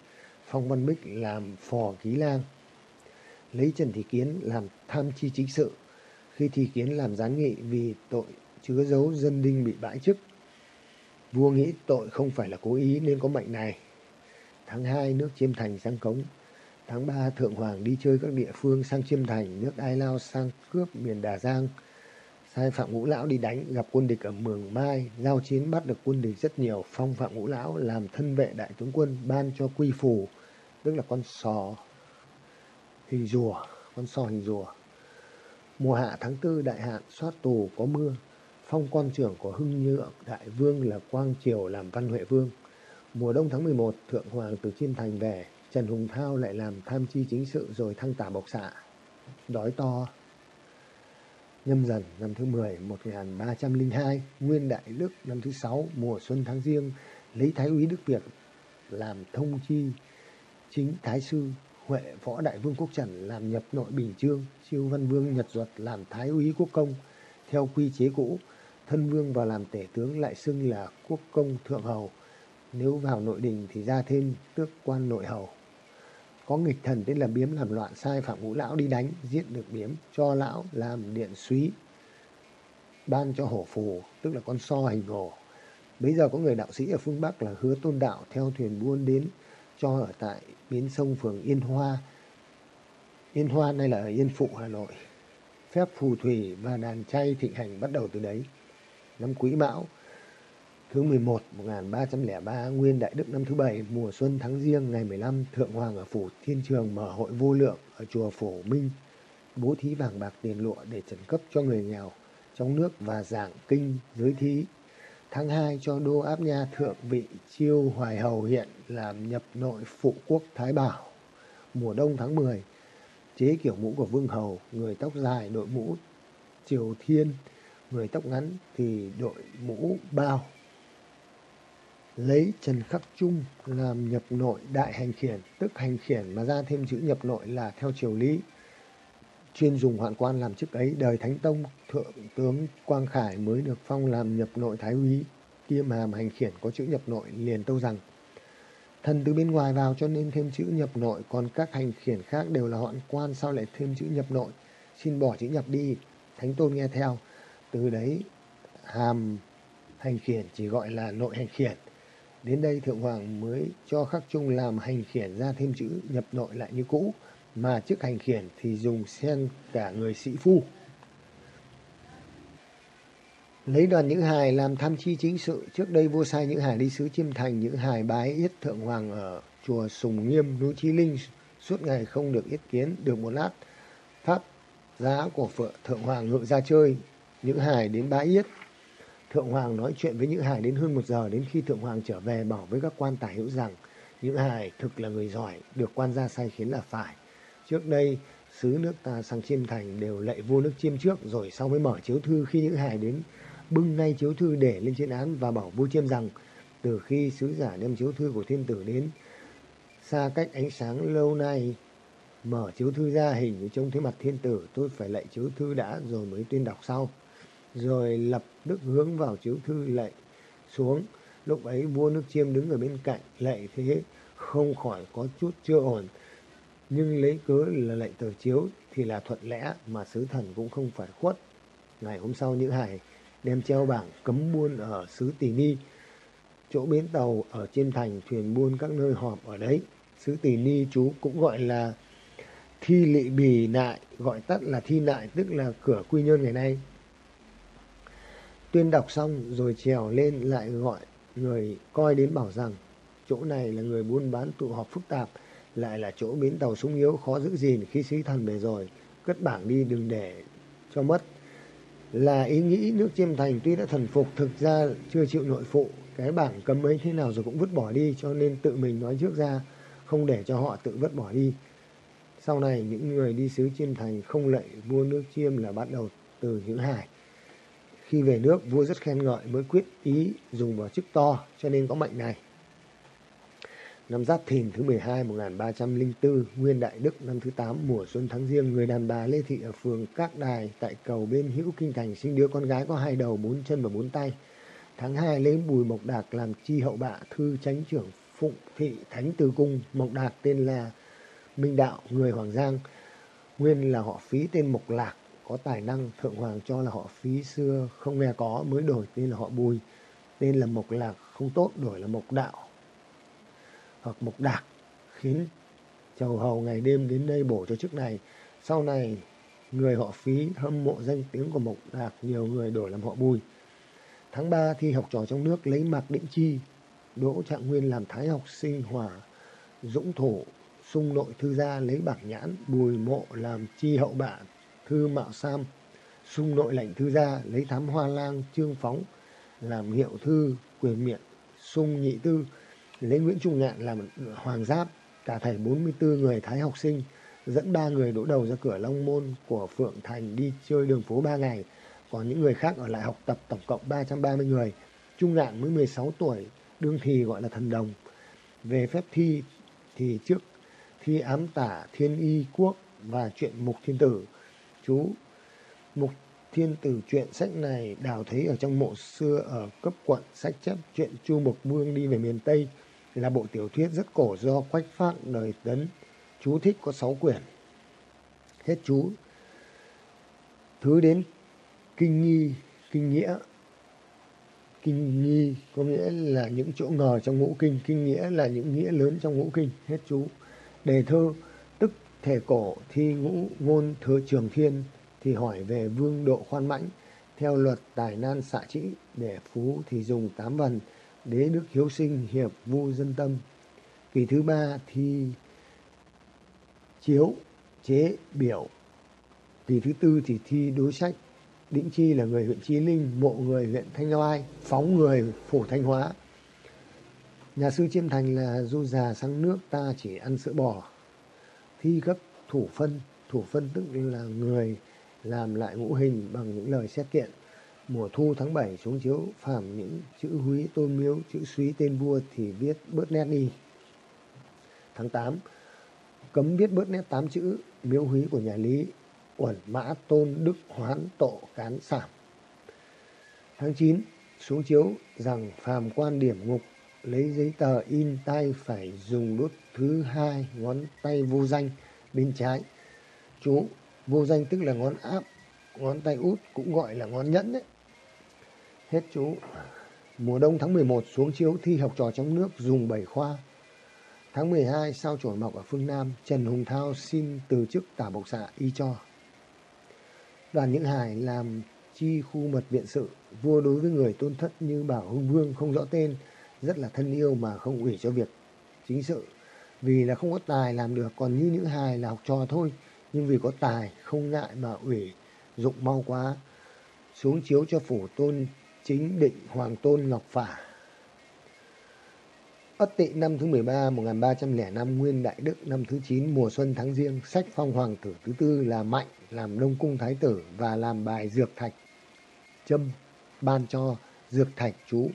phong văn bích làm phò ký lang lấy trần thị kiến làm tham chi chính sự. Khi thị kiến làm gián nghị vì tội chứa giấu dân đinh bị bãi chức, vua nghĩ tội không phải là cố ý nên có mệnh này. Tháng hai, nước chiêm thành sang cống. Tháng ba, thượng hoàng đi chơi các địa phương sang chiêm thành, nước ai lao sang cướp miền đà giang. Sai phạm ngũ lão đi đánh, gặp quân địch ở mường mai, giao chiến bắt được quân địch rất nhiều. Phong phạm ngũ lão làm thân vệ đại tướng quân, ban cho quy phù tức là con sò hình rùa con sò hình rùa. Mùa hạ tháng tư đại hạn soát tù có mưa. Phong quan trưởng của hưng nhượng đại vương là quang triều làm văn huệ vương. Mùa đông tháng 11, thượng hoàng từ chiêm thành về trần hùng thao lại làm tham chi chính sự rồi thăng tả bộc xạ. Đói to. Nhâm dần năm thứ 10 1302 nguyên đại đức năm thứ sáu mùa xuân tháng riêng lấy thái úy đức việt làm thông chi chính thái sư huệ võ đại vương quốc trần làm nhập nội bình chương chiêu văn vương nhật duật làm thái úy quốc công. Theo quy chế cũ, thân vương vào làm tể tướng lại xưng là quốc công thượng hầu. Nếu vào nội đình thì ra thêm tước quan nội hầu. Có nghịch thần tên là biếm, làm loạn sai phạm ngũ lão đi đánh, giết được biếm, cho lão làm điện súy ban cho hổ phù, tức là con so hình hổ. Bây giờ có người đạo sĩ ở phương bắc là hứa tôn đạo, theo thuyền buôn đến cho ở tại bến sông phường yên hoa. Yên hoa này là ở yên phụ, hà nội. Phép phù thủy và đàn chay thịnh hành bắt đầu từ đấy. Năm quý mão, Thứ 11 1303 Nguyên Đại Đức năm thứ bảy, mùa xuân tháng riêng ngày 15 Thượng Hoàng ở Phủ Thiên Trường mở hội vô lượng ở chùa Phổ Minh. Bố thí vàng bạc tiền lụa để trần cấp cho người nghèo trong nước và giảng kinh, giới thí. Tháng 2 cho Đô Áp Nha Thượng vị Chiêu Hoài Hầu hiện làm nhập nội phụ quốc Thái Bảo. Mùa đông tháng 10 chế kiểu mũ của Vương Hầu, người tóc dài đội mũ Triều Thiên, người tóc ngắn thì đội mũ bao lấy Trần Khắc Trung làm nhập nội đại hành khiển, tức hành khiển mà ra thêm chữ nhập nội là theo triều lý. Chuyên dùng hoạn quan làm chức ấy, đời Thánh Tông, Thượng tướng Quang Khải mới được phong làm nhập nội thái úy, kiêm hàm hành khiển có chữ nhập nội liền tâu rằng thần từ bên ngoài vào cho nên thêm chữ nhập nội, còn các hành khiển khác đều là hoạn quan sao lại thêm chữ nhập nội, xin bỏ chữ nhập đi. Thánh Tôn nghe theo, từ đấy hàm hành khiển chỉ gọi là nội hành khiển. Đến đây Thượng Hoàng mới cho Khắc Trung làm hành khiển ra thêm chữ nhập nội lại như cũ, mà chức hành khiển thì dùng xen cả người sĩ phu. Lấy đoàn những hài làm tham chi chính sự, trước đây vua sai những hài đi sứ chiêm thành, những hài bái yết Thượng Hoàng ở chùa Sùng Nghiêm, núi chí Linh, suốt ngày không được yết kiến, được một lát. Pháp giá của phượng Thượng Hoàng ngự ra chơi, những hài đến bái yết Thượng Hoàng nói chuyện với Nhữ Hải đến hơn một giờ đến khi Thượng Hoàng trở về bảo với các quan tả hữu rằng Nhữ Hải thực là người giỏi, được quan gia sai khiến là phải. Trước đây, sứ nước ta sang chiêm thành đều lạy vua nước chiêm trước rồi sau mới mở chiếu thư khi những hài đến bưng ngay chiếu thư để lên trên án và bảo vua chiêm rằng từ khi sứ giả đem chiếu thư của thiên tử đến xa cách ánh sáng lâu nay mở chiếu thư ra hình như trông thấy mặt thiên tử tôi phải lạy chiếu thư đã rồi mới tuyên đọc sau. Rồi lập đức hướng vào chiếu thư lạy xuống. Lúc ấy vua nước chiêm đứng ở bên cạnh lạy thế không khỏi có chút chưa ổn nhưng lấy cớ là lệnh tờ chiếu thì là thuận lẽ mà sứ thần cũng không phải khuất. Ngày hôm sau những hải đem treo bảng cấm buôn ở xứ tỳ ni chỗ bến tàu ở trên thành thuyền buôn các nơi họp ở đấy. Xứ tỳ ni chú cũng gọi là thi lị bì nại gọi tắt là thi nại tức là cửa quy nhơn ngày nay. Tuyên đọc xong rồi trèo lên lại gọi người coi đến bảo rằng chỗ này là người buôn bán tụ họp phức tạp, lại là chỗ bến tàu súng yếu khó giữ gìn khi sĩ thần về rồi, cất bảng đi đừng để cho mất. Là ý nghĩ nước chiêm thành tuy đã thần phục thực ra chưa chịu nội phụ, cái bảng cấm ấy thế nào rồi cũng vứt bỏ đi cho nên tự mình nói trước ra, không để cho họ tự vứt bỏ đi. Sau này những người đi sứ chiêm thành không lệ vua nước chiêm là bắt đầu từ hữu hải. Khi về nước vua rất khen ngợi mới quyết ý dùng vào chức to cho nên có mệnh này. Năm Giáp Thìn thứ 12 1304, Nguyên Đại Đức năm thứ 8 mùa xuân tháng riêng, người đàn bà Lê Thị ở phường Các Đài tại cầu bên hữu kinh thành sinh đứa con gái có hai đầu, bốn chân và bốn tay. Tháng 2 lấy Bùi Mộc Đạc làm chi hậu bạ, thư chánh trưởng Phụng Thị Thánh Từ Cung. Mộc Đạc tên là Minh Đạo, người Hoàng Giang. Nguyên là họ phí tên Mộc Lạc, có tài năng, Thượng Hoàng cho là họ phí xưa không nghe có mới đổi tên là họ Bùi. Tên là Mộc Lạc không tốt đổi là Mộc Đạo hoặc Mộc Đạc khiến chầu hầu ngày đêm đến đây bổ cho chức này. Sau này người họ phí hâm mộ danh tiếng của Mộc Đạc nhiều người đổi làm họ Bùi. Tháng ba thi học trò trong nước lấy Mạc Định Chi, Đỗ Trạng Nguyên làm Thái học sinh hỏa, Dũng Thổ, Sung Nội Thư Gia lấy Bảng Nhãn, Bùi Mộ làm Chi Hậu Bạ, Thư Mạo Sam, Sung Nội lệnh Thư Gia lấy Thám Hoa Lang Trương Phóng làm Hiệu Thư Quyền Miện, Sung Nhị Tư lấy Nguyễn Trung Ngạn làm Hoàng Giáp, cả thảy 44 người Thái học sinh, dẫn ba người đổ đầu ra cửa Long Môn của Phượng Thành đi chơi đường phố 3 ngày, còn những người khác ở lại học tập tổng cộng 330 người. Trung Ngạn mới 16 tuổi, đương thì gọi là thần đồng. Về phép thi thì trước thi ám tả thiên y quốc và chuyện mục thiên tử. Chú mục thiên tử chuyện sách này đào thấy ở trong mộ xưa ở cấp quận sách chép chuyện Chu Mục Vương đi về miền Tây là bộ tiểu thuyết rất cổ do Quách Phác đời Tấn. Chú thích có 6 quyển. Hết chú. Thứ đến kinh nghi, kinh nghĩa. Kinh nghi có nghĩa là những chỗ ngờ trong ngũ kinh, kinh nghĩa là những nghĩa lớn trong ngũ kinh. Hết chú. Đề thơ tức thể cổ thi ngũ ngôn thừa trường thiên thì hỏi về vương độ khoan mãnh theo luật tài nan xạ trĩ để phú thì dùng tám vần đế đức hiếu sinh hiệp vu dân tâm. Kỳ thứ ba thi chiếu chế biểu. Kỳ thứ tư thì thi đối sách. Định Chi là người huyện Chí Linh, mộ người huyện Thanh Oai, phóng người phủ Thanh Hóa. Nhà sư Chiêm Thành là du già sang nước ta chỉ ăn sữa bò. Thi cấp thủ phân, thủ phân tức là người làm lại ngũ hình bằng những lời xét kiện mùa thu tháng 7 xuống chiếu phàm những chữ húy tôn miếu, chữ suý tên vua thì viết bớt nét đi. Tháng 8 cấm viết bớt nét tám chữ, miếu húy của nhà lý, uẩn mã tôn đức hoán tổ cán sảm. Tháng 9 xuống chiếu rằng phàm quan điểm ngục, lấy giấy tờ in tay phải dùng đốt thứ hai ngón tay vô danh bên trái. Chú, vô danh tức là ngón áp ngón tay út cũng gọi là ngón nhẫn đấy Hết chú. Mùa đông tháng 11 xuống chiếu thi học trò trong nước dùng 7 khoa. Tháng 12 sao chổi mọc ở phương Nam, Trần Hùng Thao xin từ chức tả bộc xạ y cho. Đoàn Những Hải làm chi khu mật viện sự, vua đối với người tôn thất như Bảo Hưng Vương không rõ tên, rất là thân yêu mà không ủy cho việc chính sự. Vì là không có tài làm được, còn như những hài là học trò thôi, nhưng vì có tài không ngại mà ủy dụng mau quá. Xuống chiếu cho phủ tôn chính định Hoàng Tôn Ngọc Phả. Ất tỵ năm thứ 13 1305 Nguyên Đại Đức năm thứ 9 mùa xuân tháng riêng, sách phong hoàng tử thứ tư là Mạnh, làm Đông Cung Thái tử và làm bài Dược Thạch châm ban cho Dược Thạch chú,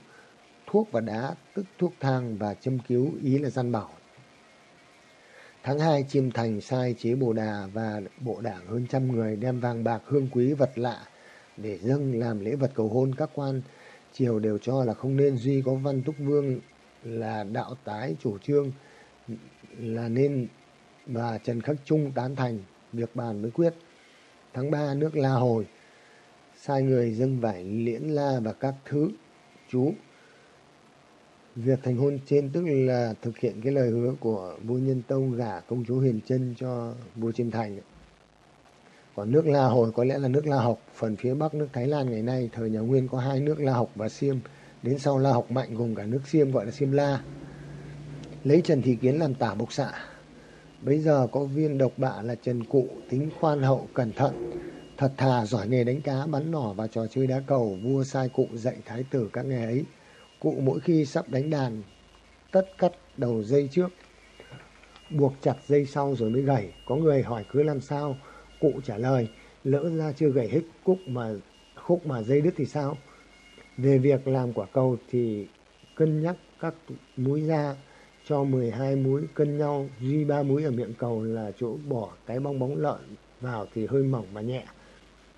thuốc và đá, tức thuốc thang và châm cứu, ý là gian bảo. Tháng 2 Chiêm Thành sai chế bồ đà và bộ đảng hơn trăm người đem vàng bạc, hương quý, vật lạ để dâng làm lễ vật cầu hôn các quan triều đều cho là không nên, duy có văn túc vương là đạo tái chủ trương, là nên và Trần Khắc Trung tán thành, việc bàn mới quyết. Tháng 3 nước La Hồi, sai người dâng vải liễn la và các thứ chú. Việc thành hôn trên tức là thực hiện cái lời hứa của vua Nhân Tông gả công chúa Huyền Trân cho vua Chiêm Thành. Còn nước La Hồi có lẽ là nước La Học, phần phía bắc nước Thái Lan ngày nay, thời nhà Nguyên có hai nước La Học và Siêm. đến sau La Học Mạnh gồm cả nước Xiêm gọi là Xiêm La. Lấy Trần Thị Kiến làm tả bộc xạ. Bây giờ có viên độc bạ là Trần Cụ, tính khoan hậu, cẩn thận, thật thà, giỏi nghề đánh cá, bắn nỏ và trò chơi đá cầu. Vua sai cụ dạy thái tử các nghề ấy. Cụ mỗi khi sắp đánh đàn, tất cắt đầu dây trước, buộc chặt dây sau rồi mới gảy. Có người hỏi cứ làm sao, cụ trả lời, lỡ ra chưa gảy hết cúc mà khúc mà dây đứt thì sao? Về việc làm quả cầu thì cân nhắc các múi ra cho 12 múi cân nhau, duy ba múi ở miệng cầu là chỗ bỏ cái bong bóng lợn vào thì hơi mỏng và nhẹ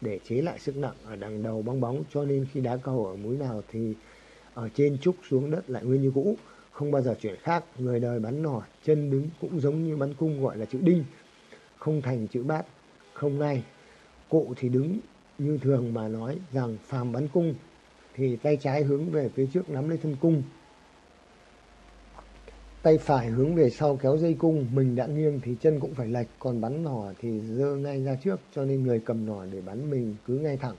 để chế lại sức nặng ở đằng đầu bong bóng cho nên khi đá cầu ở múi nào thì ở trên trúc xuống đất lại nguyên như cũ, không bao giờ chuyển khác, người đời bắn nỏ, chân đứng cũng giống như bắn cung gọi là chữ đinh. Không thành chữ bát, không ngay cụ thì đứng như thường mà nói rằng phàm bắn cung, thì tay trái hướng về phía trước nắm lấy thân cung. Tay phải hướng về sau kéo dây cung, mình đã nghiêng thì chân cũng phải lệch, còn bắn nỏ thì dơ ngay ra trước, cho nên người cầm nỏ để bắn mình cứ ngay thẳng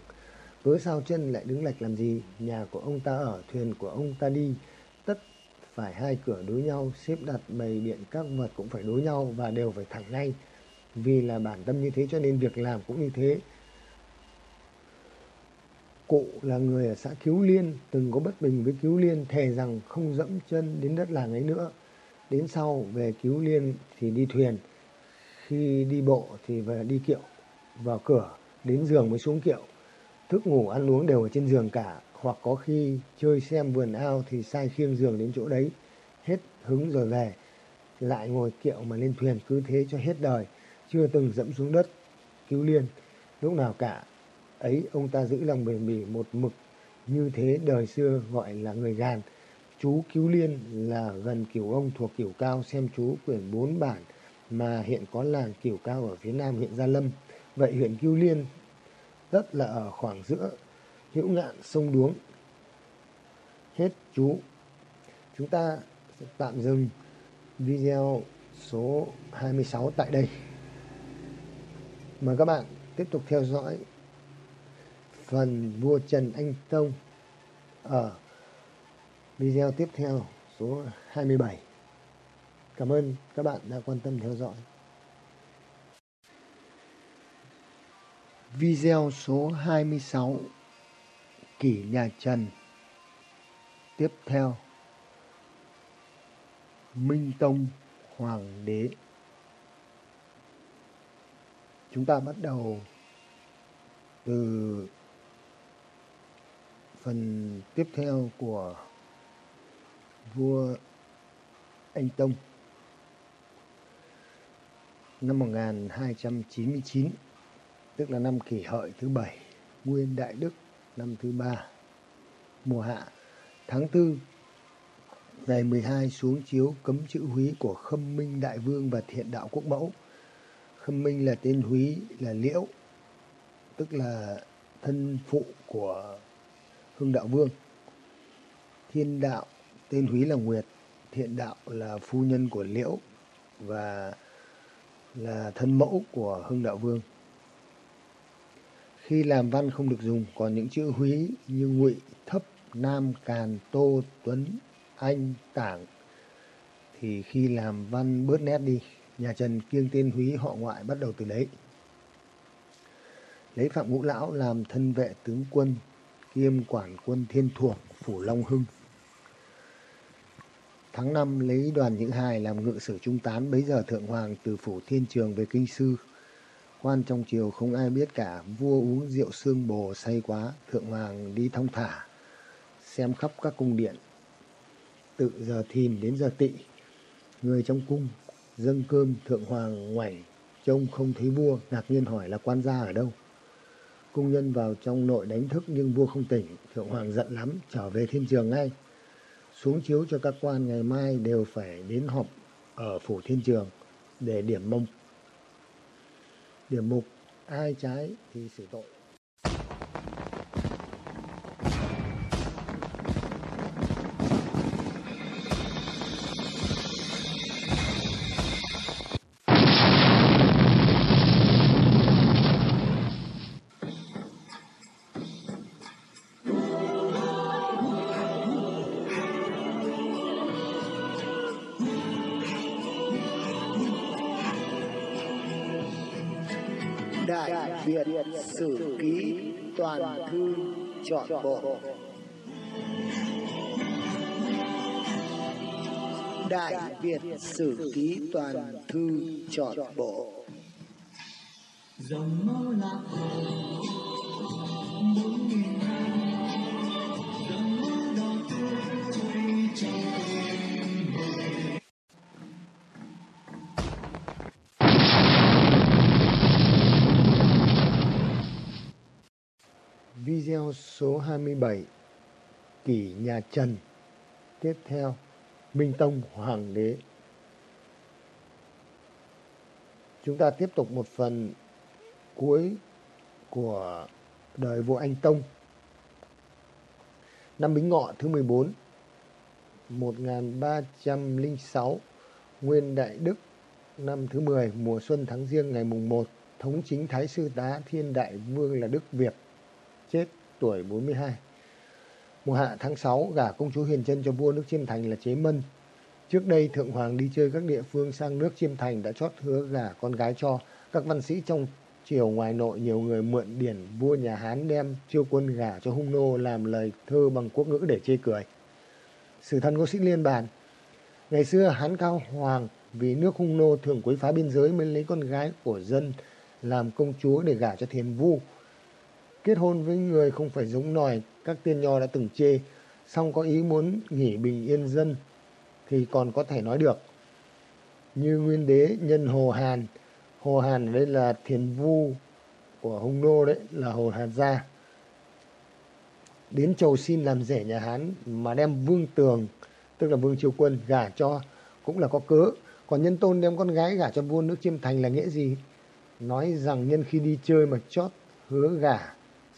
cớ sao chân lại đứng lệch làm gì? Nhà của ông ta ở, thuyền của ông ta đi. Tất phải hai cửa đối nhau, xếp đặt bày biện các vật cũng phải đối nhau và đều phải thẳng ngay. Vì là bản tâm như thế cho nên việc làm cũng như thế. Cụ là người ở xã Cứu Liên, từng có bất bình với Cứu Liên, thề rằng không dẫm chân đến đất làng ấy nữa. Đến sau về Cứu Liên thì đi thuyền. Khi đi bộ thì về đi kiệu, vào cửa, đến giường mới xuống kiệu thức ngủ ăn uống đều ở trên giường cả, hoặc có khi chơi xem vườn ao thì sai khiêng giường đến chỗ đấy, hết hứng rồi về, lại ngồi kiệu mà lên thuyền cứ thế cho hết đời, chưa từng dẫm xuống đất, cứu liên. Lúc nào cả, ấy ông ta giữ lòng bền bỉ một mực, như thế đời xưa gọi là người gàn. Chú cứu liên là gần kiểu ông thuộc kiểu cao xem chú quyển bốn bản mà hiện có làng kiểu cao ở phía nam huyện gia lâm. Vậy huyện cứu liên rất là ở khoảng giữa hữu ngạn sông đuống. Hết chú. Chúng ta sẽ tạm dừng video số 26 tại đây. Mời các bạn tiếp tục theo dõi phần vua Trần Anh Tông ở video tiếp theo số 27 cảm ơn các bạn đã quan tâm theo dõi. Video số 26 Kỷ nhà Trần. Tiếp theo, Minh Tông Hoàng đế. Chúng ta bắt đầu từ phần tiếp theo của vua Anh Tông. Năm 1299 tức là năm kỷ hợi thứ bảy, nguyên đại đức năm thứ ba, mùa hạ tháng tư, ngày 12 xuống chiếu cấm chữ húy của khâm minh đại vương và thiện đạo quốc mẫu. Khâm minh là tên húy, là liễu, tức là thân phụ của hưng đạo vương. Thiên đạo, tên húy là nguyệt, thiện đạo là phu nhân của liễu và là thân mẫu của hưng đạo vương khi làm văn không được dùng, còn những chữ húy như ngụy, thấp, nam, càn, tô, tuấn, anh, tảng. Thì khi làm văn bớt nét đi, nhà trần kiêng tên húy họ ngoại bắt đầu từ đấy. Lấy phạm ngũ lão làm thân vệ tướng quân, kiêm quản quân thiên thuộc, phủ long hưng. Tháng năm lấy đoàn những hài làm ngự sử trung tán bấy giờ thượng hoàng từ phủ thiên trường về kinh sư quan trong triều không ai biết cả, vua uống rượu sương bồ say quá, thượng hoàng đi thong thả, xem khắp các cung điện. Tự giờ thìn đến giờ tỵ, người trong cung dâng cơm, thượng hoàng ngoảnh, trông không thấy vua, ngạc nhiên hỏi là quan gia ở đâu. Cung nhân vào trong nội đánh thức nhưng vua không tỉnh, thượng hoàng giận lắm, trở về thiên trường ngay. Xuống chiếu cho các quan ngày mai đều phải đến họp ở phủ thiên trường để điểm mông điểm mục ai trái thì xử tội. Chọn Bộ. Đại Việt Sử Ký Toàn Thư Chọn Bộ. Dòng mơ lạc hồ, bốn nghìn hai Video số 27 Kỷ nhà Trần. Tiếp theo, Minh Tông Hoàng đế. Chúng ta tiếp tục một phần cuối của đời vua Anh Tông. Năm Bính Ngọ thứ 14 1306 Nguyên Đại Đức. Năm thứ 10 mùa xuân tháng riêng ngày mùng 1 Thống chính Thái sư tá Thiên Đại Vương là Đức Việt tuổi 42. Mùa hạ tháng 6 gả công chúa Huyền Trân cho vua nước Chiêm Thành là Chế Mân. Trước đây, Thượng Hoàng đi chơi các địa phương sang nước Chiêm Thành đã chót hứa gả con gái cho các văn sĩ trong triều ngoài nội nhiều người mượn điển vua nhà Hán đem chiêu quân gả cho hung nô làm lời thơ bằng quốc ngữ để chê cười. Sử thân có sĩ liên bàn. Ngày xưa Hán Cao Hoàng vì nước hung nô thường quấy phá biên giới mới lấy con gái của dân làm công chúa để gả cho thiền vu kết hôn với người không phải giống nòi, các tiên nho đã từng chê song có ý muốn nghỉ bình yên dân, thì còn có thể nói được. Như nguyên đế nhân hồ hàn hồ hàn đây là thiền vu của hung nô đấy, là hồ hàn gia. Đến chầu xin làm rể nhà hán mà đem vương tường, tức là vương triều quân, gả cho, cũng là có cớ. Còn nhân tôn đem con gái gả cho vua nước chiêm thành là nghĩa gì? Nói rằng nhân khi đi chơi mà chót hứa gả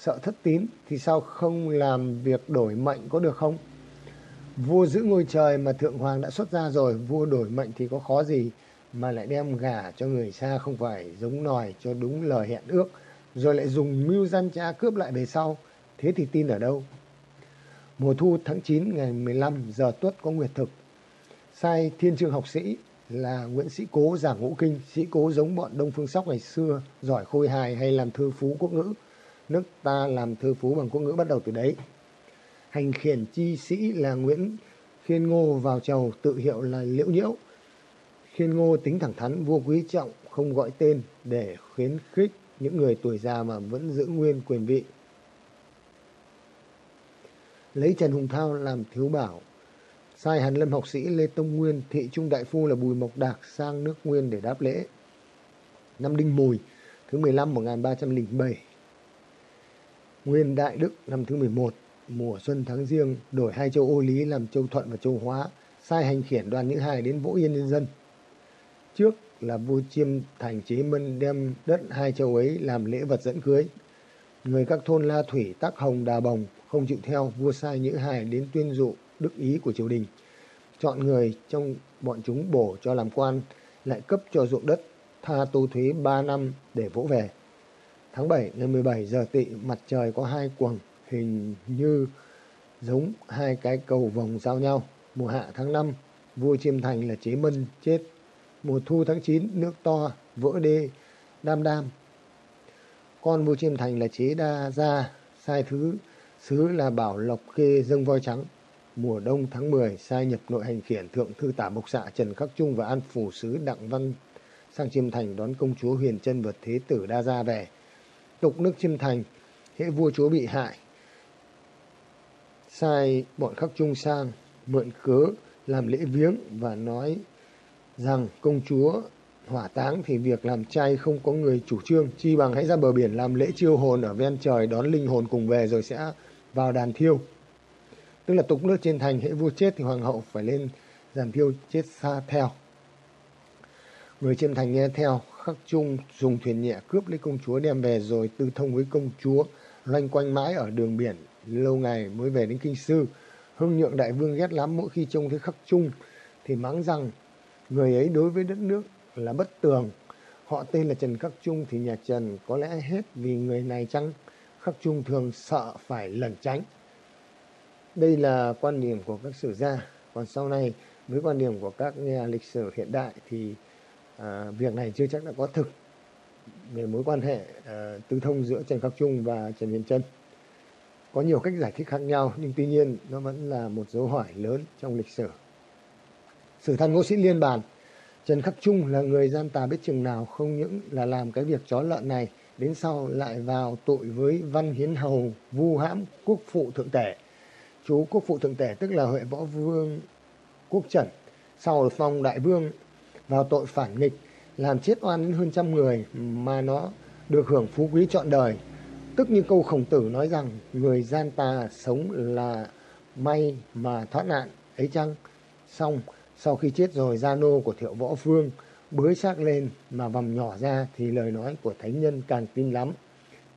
sợ thất tín thì sao không làm việc đổi mệnh có được không? Vua giữ ngôi trời mà thượng hoàng đã xuất ra rồi, vua đổi mệnh thì có khó gì mà lại đem gả cho người xa không phải giống nòi cho đúng lời hẹn ước, rồi lại dùng mưu gian tra cướp lại về sau, thế thì tin ở đâu? Mùa thu tháng 9 ngày 15 giờ tuất có nguyệt thực, sai thiên trương học sĩ là Nguyễn Sĩ Cố giảng ngũ kinh, sĩ Cố giống bọn Đông Phương Sóc ngày xưa, giỏi khôi hài hay làm thư phú quốc ngữ nước ta làm thư phú bằng quốc ngữ bắt đầu từ đấy. Hành khiển chi sĩ là Nguyễn Khiên Ngô vào chầu tự hiệu là Liễu Nhiễu. Khiên Ngô tính thẳng thắn vua quý trọng không gọi tên để khuyến khích những người tuổi già mà vẫn giữ nguyên quyền vị. Lấy Trần Hùng Thao làm thiếu bảo, sai Hàn Lâm học sĩ Lê Tông Nguyên, thị trung đại phu là Bùi Mộc Đạc sang nước Nguyên để đáp lễ. Năm Đinh Mùi, thứ 15 1307, Nguyên Đại Đức năm thứ 11, mùa xuân tháng riêng, đổi hai châu ô lý làm châu thuận và châu hóa, sai hành khiển đoàn những hài đến vỗ yên nhân dân. Trước là vua chiêm thành chế mân đem đất hai châu ấy làm lễ vật dẫn cưới. Người các thôn La Thủy, Tắc Hồng, Đà Bồng không chịu theo, vua sai những hài đến tuyên dụ đức ý của triều đình. Chọn người trong bọn chúng bổ cho làm quan, lại cấp cho ruộng đất, tha tô thuế 3 năm để vỗ về. Tháng 7 ngày 17 giờ tỵ mặt trời có hai quầng, hình như giống hai cái cầu vòng giao nhau. Mùa hạ tháng 5 vua Chiêm Thành là Chế Mân chết. Mùa thu tháng 9 nước to, vỡ đê, đam đam. Con vua Chiêm Thành là Chế Đa Gia, sai thứ sứ là Bảo Lộc Khê, dâng voi trắng. Mùa đông tháng 10 sai nhập nội hành khiển thượng thư tả mộc xạ Trần Khắc Trung và an phủ sứ Đặng Văn sang Chiêm Thành đón công chúa Huyền Trân và Thế tử Đa Gia về tục nước chiêm thành hễ vua chúa bị hại. Sai bọn khắc trung sang mượn cớ làm lễ viếng và nói rằng công chúa hỏa táng thì việc làm chay không có người chủ trương, chi bằng hãy ra bờ biển làm lễ chiêu hồn ở ven trời đón linh hồn cùng về rồi sẽ vào đàn thiêu. Tức là tục nước trên thành hễ vua chết thì hoàng hậu phải lên giàn thiêu chết xa theo. Người chiêm thành nghe theo khắc trung dùng thuyền nhẹ cướp lấy công chúa đem về rồi tư thông với công chúa, loanh quanh mãi ở đường biển. Lâu ngày mới về đến kinh sư. Hưng nhượng đại vương ghét lắm, mỗi khi trông thấy khắc trung thì mắng rằng, người ấy đối với đất nước là bất tường. Họ tên là trần khắc trung thì nhà trần có lẽ hết vì người này chăng? Khắc trung thường sợ phải lẩn tránh. Đây là quan điểm của các sử gia. Còn sau này, với quan điểm của các nhà lịch sử hiện đại thì à, việc này chưa chắc đã có thực về mối quan hệ à, tư thông giữa Trần Khắc Trung và Trần Huyền Trân. Có nhiều cách giải thích khác nhau nhưng tuy nhiên nó vẫn là một dấu hỏi lớn trong lịch sử. Sử thần ngô sĩ liên bàn, Trần Khắc Trung là người gian tà biết chừng nào không những là làm cái việc chó lợn này, đến sau lại vào tội với Văn Hiến Hầu vu hãm quốc phụ thượng tể. Chú quốc phụ thượng tể tức là Huệ Võ Vương Quốc Trần, sau phong đại vương vào tội phản nghịch, làm chết oan đến hơn trăm người mà nó được hưởng phú quý trọn đời. Tức như câu khổng tử nói rằng người gian tà sống là may mà thoát nạn ấy chăng? Xong sau khi chết rồi gia nô của thiệu võ phương bới xác lên mà vằm nhỏ ra thì lời nói của thánh nhân càng tin lắm.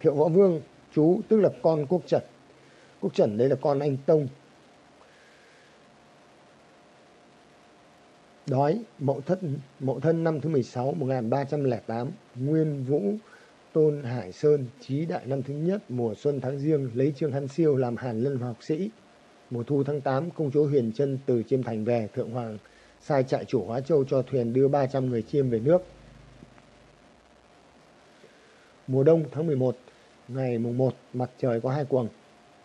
Thiệu võ vương chú tức là con quốc trần. Quốc trần đây là con anh Tông. Đói mậu thất mậu thân năm thứ 16 1308 Nguyên Vũ Tôn Hải Sơn chí đại năm thứ nhất mùa xuân tháng riêng lấy Trương Hán Siêu làm Hàn Lân học sĩ. Mùa thu tháng 8 công chúa Huyền Trân từ Chiêm Thành về Thượng Hoàng sai trại chủ Hóa Châu cho thuyền đưa 300 người chiêm về nước. Mùa đông tháng 11, ngày mùng 1, mặt trời có hai quầng.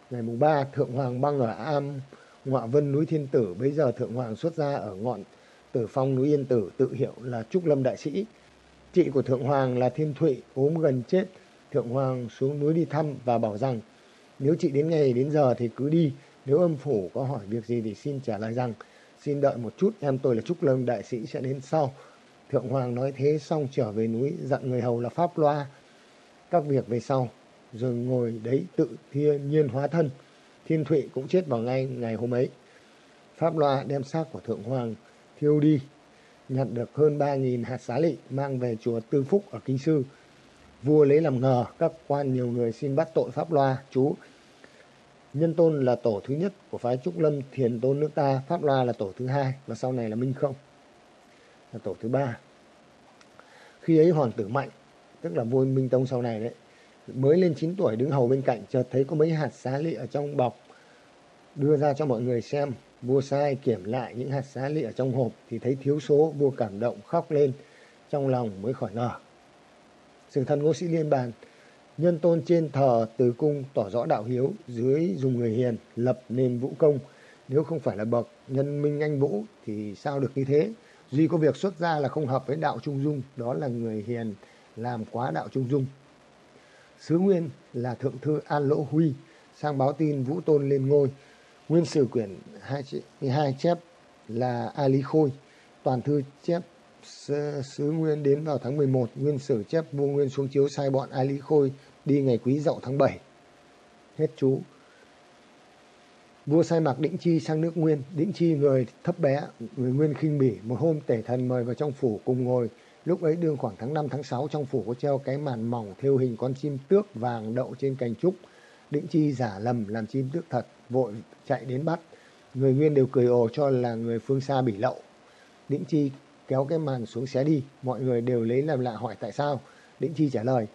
Ngày mùng 3, Thượng Hoàng băng ở Am, Ngọa Vân núi Thiên Tử, bây giờ Thượng Hoàng xuất ra ở ngọn Tử Phong núi Yên Tử, tự hiệu là Trúc Lâm Đại Sĩ. Chị của Thượng Hoàng là Thiên Thụy, ốm gần chết. Thượng Hoàng xuống núi đi thăm và bảo rằng nếu chị đến ngày đến giờ thì cứ đi, nếu âm phủ có hỏi việc gì thì xin trả lời rằng xin đợi một chút em tôi là Trúc Lâm đại sĩ sẽ đến sau. Thượng Hoàng nói thế xong trở về núi dặn người hầu là pháp loa các việc về sau rồi ngồi đấy tự thiên nhiên hóa thân. Thiên Thụy cũng chết vào ngay ngày hôm ấy. Pháp loa đem xác của Thượng Hoàng thiêu đi nhận được hơn 3.000 hạt xá lị mang về chùa Tư Phúc ở Kinh Sư. Vua lấy làm ngờ các quan nhiều người xin bắt tội Pháp Loa chú Nhân Tôn là tổ thứ nhất của phái Trúc Lâm, Thiền Tôn nước ta, Pháp Loa là tổ thứ hai và sau này là Minh Không là tổ thứ ba. Khi ấy Hoàng tử Mạnh, tức là vua Minh Tông sau này đấy, mới lên 9 tuổi đứng hầu bên cạnh chợt thấy có mấy hạt xá lị ở trong bọc đưa ra cho mọi người xem. Vua sai kiểm lại những hạt xá lị ở trong hộp thì thấy thiếu số, vua cảm động khóc lên, trong lòng mới khỏi ngờ. sự thần ngô sĩ liên bàn nhân tôn trên thờ từ cung tỏ rõ đạo hiếu dưới dùng người hiền lập nền vũ công. Nếu không phải là bậc nhân minh anh vũ thì sao được như thế? Duy có việc xuất ra là không hợp với đạo trung dung đó là người hiền làm quá đạo trung dung. Sứ nguyên là thượng thư an lỗ huy sang báo tin vũ tôn lên ngôi nguyên sử quyển hai, hai chép là a lý khôi toàn thư chép sứ nguyên đến vào tháng 11 nguyên sử chép vua nguyên xuống chiếu sai bọn a lý khôi đi ngày quý dậu tháng 7. Hết chú. Vua sai mặc Đĩnh Chi sang nước Nguyên, Đĩnh Chi người thấp bé, người Nguyên khinh bỉ, một hôm tể thần mời vào trong phủ cùng ngồi. Lúc ấy đương khoảng tháng 5 tháng 6 trong phủ có treo cái màn mỏng thêu hình con chim tước vàng đậu trên cành trúc. Đĩnh Chi giả lầm làm chim tước thật, vội chạy đến bắt. Người Nguyên đều cười ồ cho là người phương xa bỉ lậu. Đĩnh Chi kéo cái màn xuống xé đi, mọi người đều lấy làm lạ hỏi tại sao. Đĩnh Chi trả lời,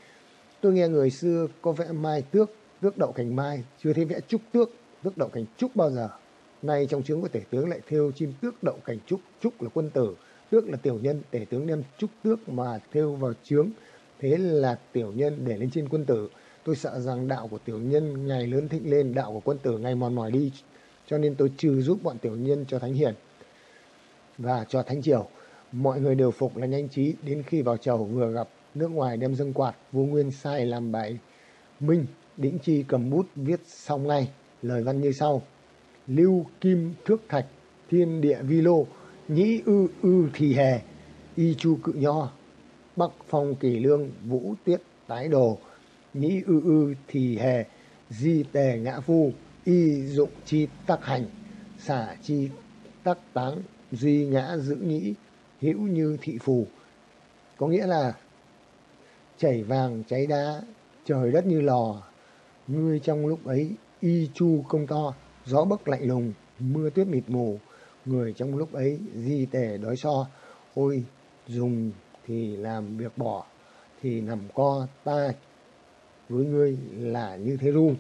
Tôi nghe người xưa có vẽ mai tước, tước đậu cành mai, chưa thấy vẽ trúc tước, tước đậu cành trúc bao giờ. Nay trong chướng của tể tướng lại thêu chim tước đậu cành trúc, trúc là quân tử, tước là tiểu nhân, tể tướng đem trúc tước mà thêu vào chướng. Thế là tiểu nhân để lên trên quân tử. Tôi sợ rằng đạo của tiểu nhân ngày lớn thịnh lên, đạo của quân tử ngày mòn mỏi đi. Cho nên tôi trừ giúp bọn tiểu nhân cho thánh hiền và cho thánh triều. Mọi người đều phục là nhanh trí đến khi vào chầu vừa gặp nước ngoài đem dâng quạt vua nguyên sai làm bài minh đĩnh chi cầm bút viết xong ngay lời văn như sau lưu kim thước thạch thiên địa vi lô nhĩ ư ư thì hề y chu cự nho bắc phong kỳ lương vũ tiết tái đồ nhĩ ư ư thì hề di tề ngã phu y dụng chi tắc hành. Xả chi tắc táng, duy ngã giữ nhĩ hữu như thị phù. Có nghĩa là chảy vàng, cháy đá, trời đất như lò. Ngươi trong lúc ấy, y chu công to, gió bấc lạnh lùng, mưa tuyết mịt mù. Người trong lúc ấy, di tề đói so, ôi, dùng thì làm việc bỏ, thì nằm co ta với ngươi là như thế ru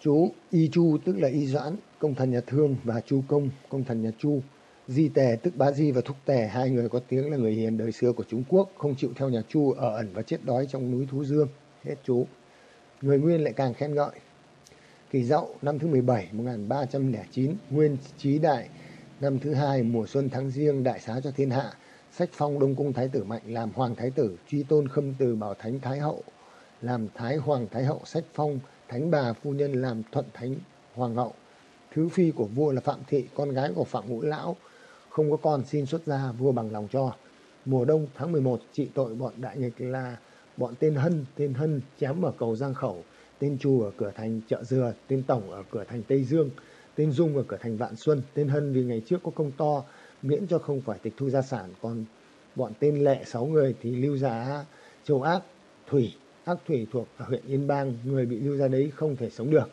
chú y chu tức là y doãn công thần nhà thương và chu công công thần nhà chu Di Tề tức Bá Di và Thúc Tề, hai người có tiếng là người hiền đời xưa của Trung Quốc, không chịu theo nhà Chu ở ẩn và chết đói trong núi Thú Dương. Hết chú. Người Nguyên lại càng khen ngợi. Kỳ Dậu năm thứ 17, 1309, Nguyên trí Đại năm thứ hai mùa xuân tháng riêng đại xá cho thiên hạ, sách phong Đông Cung Thái tử Mạnh làm Hoàng Thái tử, truy tôn khâm từ bảo Thánh Thái Hậu, làm Thái Hoàng Thái Hậu, sách phong Thánh Bà Phu Nhân làm Thuận Thánh Hoàng Hậu. Thứ phi của vua là Phạm Thị, con gái của Phạm Ngũ Lão, không có con xin xuất gia, vua bằng lòng cho. Mùa đông tháng 11 trị tội bọn đại nghịch là bọn tên Hân, tên Hân chém ở cầu Giang Khẩu, tên Chu ở cửa thành Chợ Dừa, tên Tổng ở cửa thành Tây Dương, tên Dung ở cửa thành Vạn Xuân, tên Hân vì ngày trước có công to miễn cho không phải tịch thu gia sản, còn bọn tên Lệ sáu người thì lưu giá Châu Ác, Thủy, Ác Thủy thuộc ở huyện Yên Bang, người bị lưu ra đấy không thể sống được.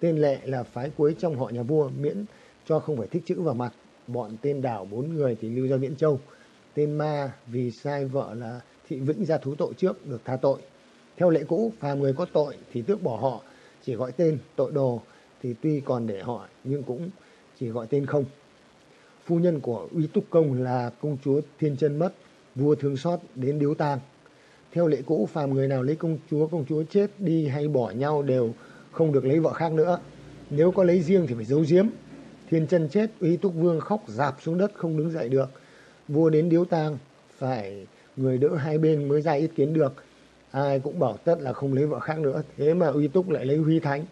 Tên Lệ là phái cuối trong họ nhà vua miễn cho không phải thích chữ vào mặt. Bọn tên Đảo bốn người thì lưu ra Viễn Châu. Tên Ma vì sai vợ là Thị Vĩnh ra thú tội trước được tha tội. Theo lệ cũ, phàm người có tội thì tước bỏ họ, chỉ gọi tên tội đồ thì tuy còn để họ nhưng cũng chỉ gọi tên không. Phu nhân của Uy Túc Công là công chúa Thiên Chân mất, vua thương xót đến điếu tang. Theo lệ cũ, phàm người nào lấy công chúa, công chúa chết đi hay bỏ nhau đều không được lấy vợ khác nữa. Nếu có lấy riêng thì phải giấu giếm. Thiên Chân chết, Uy Túc Vương khóc dạp xuống đất không đứng dậy được. Vua đến điếu tang, phải người đỡ hai bên mới ra ý kiến được. Ai cũng bảo tất là không lấy vợ khác nữa. Thế mà Uy Túc lại lấy Huy Thánh.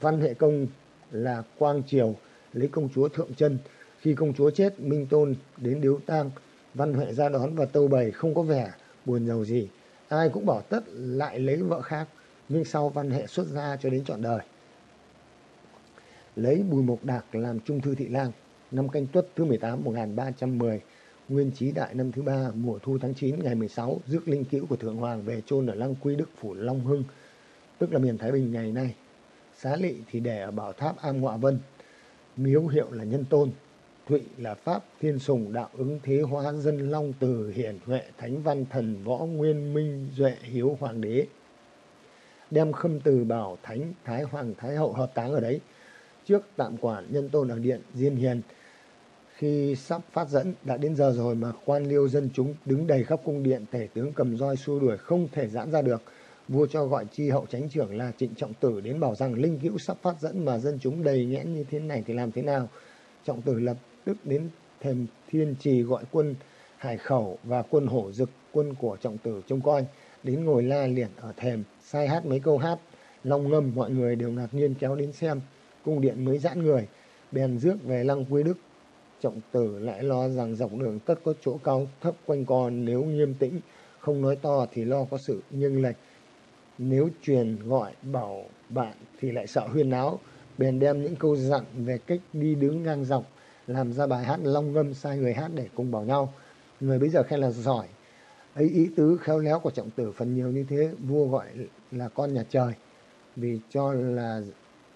Văn Hệ Công là Quang Triều lấy công chúa Thượng Chân. Khi công chúa chết, Minh Tôn đến điếu tang, Văn Huệ ra đón và tâu bày không có vẻ buồn giàu gì. Ai cũng bỏ tất lại lấy vợ khác, nhưng sau Văn Huệ xuất gia cho đến trọn đời. Lấy Bùi Mộc Đạc làm Trung Thư Thị Lang, năm canh tuất thứ 18 1310, Nguyên Chí Đại năm thứ ba mùa thu tháng 9 ngày 16, rước linh cữu của Thượng Hoàng về chôn ở Lăng Quy Đức Phủ Long Hưng, tức là miền Thái Bình ngày nay. Xá lị thì để ở bảo tháp Am Ngọa Vân, miếu hiệu là Nhân Tôn, Thụy là Pháp, Thiên Sùng Đạo ứng Thế Hóa, Dân Long Từ, Hiển Huệ, Thánh Văn Thần, Võ Nguyên Minh, Duệ Hiếu, Hoàng đế. Đem khâm từ, bảo Thánh, Thái Hoàng, Thái Hậu hợp táng ở đấy. Trước tạm quản nhân tôn ở điện Diên Hiền. Khi sắp phát dẫn, đã đến giờ rồi mà quan liêu dân chúng đứng đầy khắp cung điện, tể tướng cầm roi xua đuổi không thể giãn ra được. Vua cho gọi chi hậu tránh trưởng là trịnh trọng tử đến bảo rằng linh cữu sắp phát dẫn mà dân chúng đầy nhẽn như thế này thì làm thế nào. Trọng tử lập tức đến thềm thiên trì gọi quân hải khẩu và quân hổ dực, quân của trọng tử trông coi, đến ngồi la liệt ở thềm, sai hát mấy câu hát, long ngâm, mọi người đều ngạc nhiên kéo đến xem. Cung điện mới giãn người, bèn rước về lăng quy đức. Trọng tử lại lo rằng dọc đường tất có chỗ cao thấp quanh co, nếu nghiêm tĩnh, không nói to thì lo có sự nghiêng lệch. Nếu truyền gọi bảo bạn thì lại sợ huyên náo, bèn đem những câu dặn về cách đi đứng ngang dọc làm ra bài hát long ngâm sai người hát để cùng bảo nhau. Người bây giờ khen là giỏi. Ấy ý tứ khéo léo của trọng tử phần nhiều như thế, vua gọi là con nhà trời. Vì cho là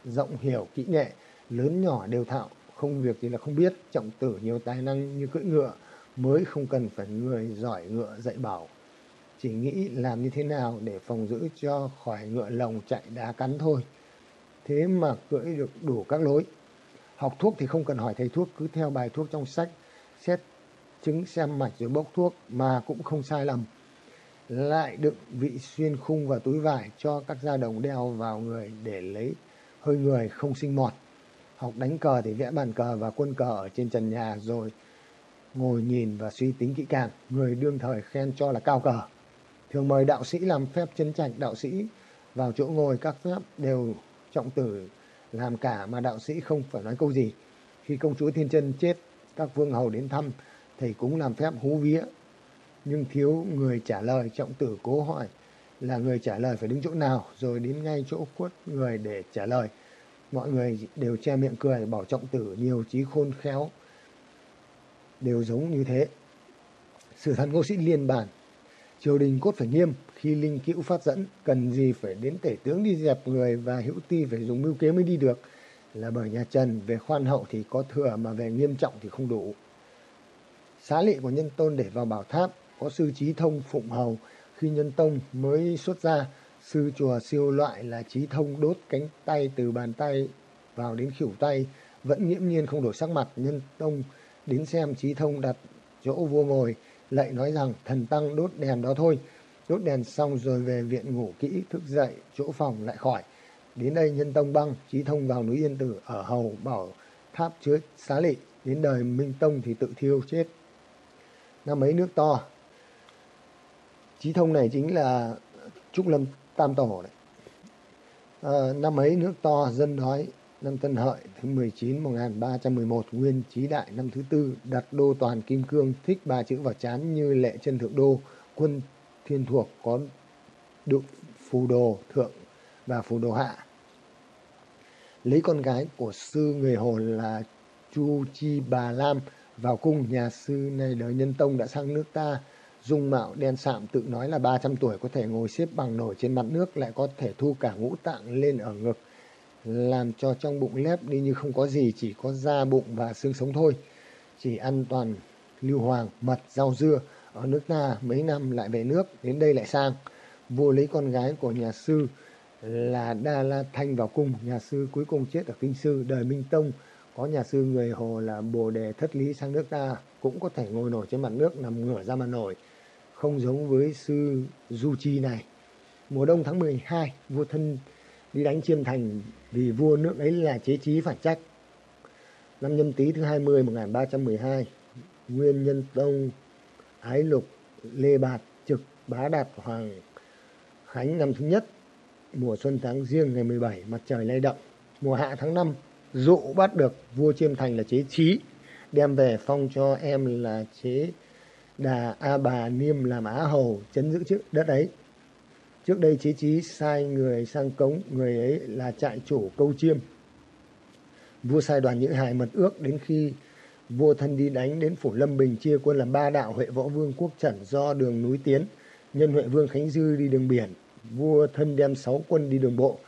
rộng hiểu kỹ nghệ, lớn nhỏ đều thạo, không việc gì là không biết. Trọng tử nhiều tài năng như cưỡi ngựa, mới không cần phải người giỏi ngựa dạy bảo. Chỉ nghĩ làm như thế nào để phòng giữ cho khỏi ngựa lồng chạy đá cắn thôi. Thế mà cưỡi được đủ các lối học thuốc thì không cần hỏi thầy thuốc, cứ theo bài thuốc trong sách, xét chứng xem mạch rồi bốc thuốc mà cũng không sai lầm. Lại đựng vị xuyên khung và túi vải cho các gia đồng đeo vào người để lấy hơi người không sinh mọt. Học đánh cờ thì vẽ bàn cờ và quân cờ ở trên trần nhà rồi ngồi nhìn và suy tính kỹ càng. Người đương thời khen cho là cao cờ. Thường mời đạo sĩ làm phép chân trạch đạo sĩ vào chỗ ngồi, các phép đều trọng tử làm cả mà đạo sĩ không phải nói câu gì. Khi công chúa thiên chân chết, các vương hầu đến thăm, thầy cũng làm phép hú vía. Nhưng thiếu người trả lời, trọng tử cố hỏi là người trả lời phải đứng chỗ nào, rồi đến ngay chỗ khuất người để trả lời. Mọi người đều che miệng cười, bảo trọng tử nhiều trí khôn khéo. Đều giống như thế. Sử thần ngô sĩ liên bản triều đình cốt phải nghiêm khi linh cữu phát dẫn, cần gì phải đến tể tướng đi dẹp người và hữu ti phải dùng mưu kế mới đi được? Là bởi nhà trần, về khoan hậu thì có thừa mà về nghiêm trọng thì không đủ. Xá lệ của nhân tôn để vào bảo tháp, có sư trí thông phụng hầu. Khi nhân tông mới xuất ra, sư chùa siêu loại là trí thông đốt cánh tay từ bàn tay vào đến khỉu tay, vẫn nghiễm nhiên không đổi sắc mặt. Nhân tông đến xem trí thông đặt chỗ vua ngồi, lại nói rằng, thần tăng đốt đèn đó thôi đốt đèn xong rồi về viện ngủ kỹ thức dậy chỗ phòng lại khỏi. Đến đây nhân tông băng trí thông vào núi yên tử ở hầu bảo tháp chứa xá lị. Đến đời minh tông thì tự thiêu chết. Năm ấy nước to. Trí thông này chính là trúc lâm tam tổ đấy. À, năm ấy nước to dân đói năm Tân Hợi thứ 19 1311 nguyên trí đại năm thứ tư đặt đô toàn kim cương thích ba chữ vào chán như lệ chân thượng đô quân thiên thuộc có đụng phù đồ thượng và phù đồ hạ. Lấy con gái của sư người hồ là chu chi bà lam vào cung, nhà sư này đời nhân tông đã sang nước ta, dung mạo đen sạm, tự nói là 300 tuổi, có thể ngồi xếp bằng nổi trên mặt nước, lại có thể thu cả ngũ tạng lên ở ngực, làm cho trong bụng lép đi như không có gì, chỉ có da bụng và xương sống thôi. Chỉ ăn toàn lưu hoàng, mật, rau dưa ở nước ta mấy năm lại về nước, đến đây lại sang. Vua lấy con gái của nhà sư là đa la thanh vào cung. Nhà sư cuối cùng chết ở kinh sư đời minh tông. Có nhà sư người hồ là bồ đề thất lý sang nước ta, cũng có thể ngồi nổi trên mặt nước, nằm ngửa ra mà nổi. Không giống với sư du chi này. Mùa đông tháng 12 vua thân đi đánh chiêm thành vì vua nước ấy là chế trí phản trách. Năm nhâm tý thứ 20 1312 nguyên nhân tông ái lục, lê bạt, trực, bá đạt, hoàng khánh năm thứ nhất, mùa xuân tháng riêng ngày 17 mặt trời lay động. Mùa hạ tháng 5 dụ bắt được vua chiêm thành là chế chí, đem về phong cho em là chế đà a bà niêm làm á hầu, chấn giữ trước đất ấy. Trước đây chế chí sai người sang cống, người ấy là trại chủ câu chiêm. Vua sai đoàn nhữ hài mật ước đến khi vua thân đi đánh đến phủ lâm bình chia quân làm ba đạo huệ võ vương quốc trần do đường núi tiến, nhân huệ vương khánh dư đi đường biển. Vua thân đem sáu quân đi đường bộ,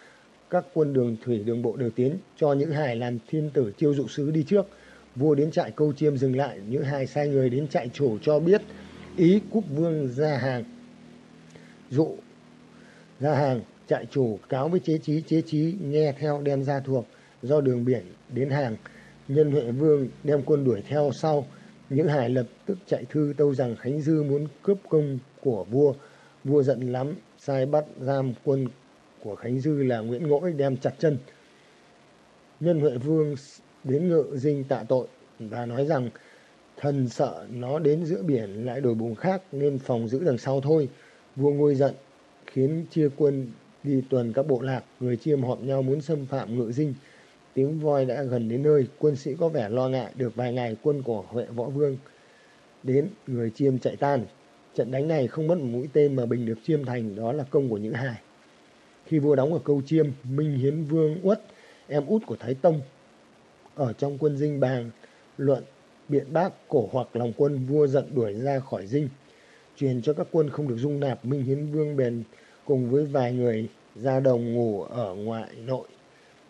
các quân đường thủy, đường bộ đều tiến, cho những hải làm thiên tử chiêu dụ sứ đi trước. Vua đến trại câu chiêm dừng lại những hải sai người đến trại chủ cho biết ý quốc vương ra hàng. Dụ ra hàng, trại chủ cáo với chế trí chế trí nghe theo đem ra thuộc do đường biển đến hàng nhân huệ vương đem quân đuổi theo sau. Những hải lập tức chạy thư tâu rằng khánh dư muốn cướp công của vua. Vua giận lắm, sai bắt giam quân của khánh dư là nguyễn ngỗi đem chặt chân. Nhân huệ vương đến ngự dinh tạ tội và nói rằng thần sợ nó đến giữa biển lại đổi bùng khác nên phòng giữ đằng sau thôi. Vua ngôi giận, khiến chia quân đi tuần các bộ lạc, người chiêm họp nhau muốn xâm phạm ngự dinh tiếng voi đã gần đến nơi. Quân sĩ có vẻ lo ngại được vài ngày quân của huệ võ vương đến, người chiêm chạy tan. Trận đánh này không mất một mũi tên mà bình được chiêm thành, đó là công của những hài khi vua đóng ở câu chiêm, minh hiến vương uất, em út của thái tông, ở trong quân dinh bàng, luận biện bác, cổ hoặc lòng quân, vua giận đuổi ra khỏi dinh. Truyền cho các quân không được dung nạp, minh hiến vương bèn cùng với vài người ra đồng ngủ ở ngoại nội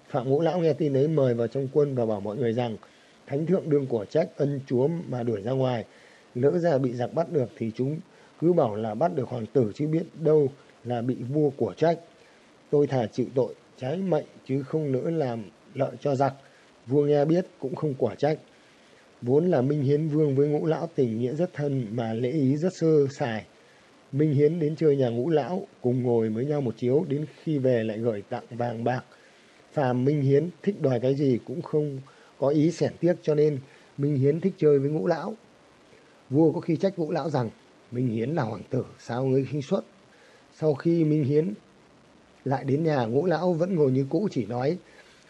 phạm ngũ lão nghe tin ấy mời vào trong quân và bảo mọi người rằng, thánh thượng đương của trách ân chúa mà đuổi ra ngoài. Lỡ ra bị giặc bắt được thì chúng cứ bảo là bắt được hoàng tử chứ biết đâu là bị vua của trách tôi thà chịu tội trái mệnh chứ không nỡ làm lợi cho giặc. Vua nghe biết cũng không quả trách vốn là minh hiến vương với ngũ lão tình nghĩa rất thân mà lễ ý rất sơ sài. Minh hiến đến chơi nhà ngũ lão cùng ngồi với nhau một chiếu đến khi về lại gửi tặng vàng bạc phàm minh hiến thích đòi cái gì cũng không có ý xẻn tiếc, cho nên minh hiến thích chơi với ngũ lão. Vua có khi trách ngũ lão rằng, minh hiến là hoàng tử, sao ngươi khinh xuất sau khi minh hiến lại đến nhà, ngũ lão vẫn ngồi như cũ, chỉ nói,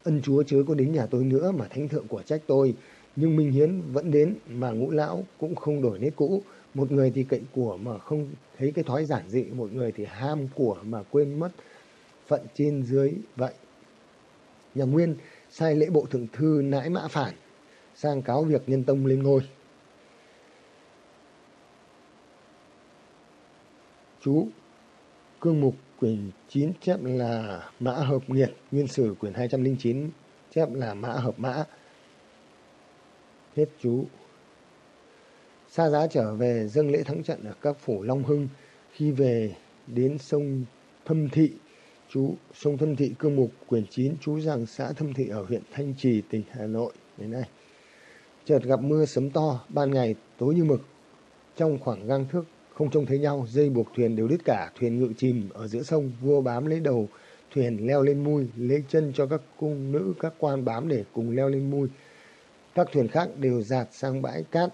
ân chúa chớ có đến nhà tôi nữa mà thánh thượng của trách tôi. Nhưng minh hiến vẫn đến mà ngũ lão cũng không đổi nét cũ. Một người thì cậy của mà không thấy cái thói giản dị, một người thì ham của mà quên mất phận trên dưới vậy nhà nguyên sai lễ bộ thượng thư nãi mã phản, sang cáo việc nhân tông lên ngôi. Chú cương mục quyển 9 chép là mã hợp nghiệt, nguyên sử quyển 209 chép là mã hợp mã. Hết chú. Xa giá trở về dâng lễ thắng trận ở các phủ long hưng, khi về đến sông thâm thị chú sông thâm thị cương mục quyển 9 chú rằng xã thâm thị ở huyện thanh trì tỉnh hà nội đến nay chợt gặp mưa sấm to, ban ngày tối như mực. Trong khoảng gang thước không trông thấy nhau, dây buộc thuyền đều đứt cả, thuyền ngự chìm ở giữa sông, vua bám lấy đầu thuyền leo lên mui, lấy chân cho các cung nữ, các quan bám để cùng leo lên mui. Các thuyền khác đều dạt sang bãi cát,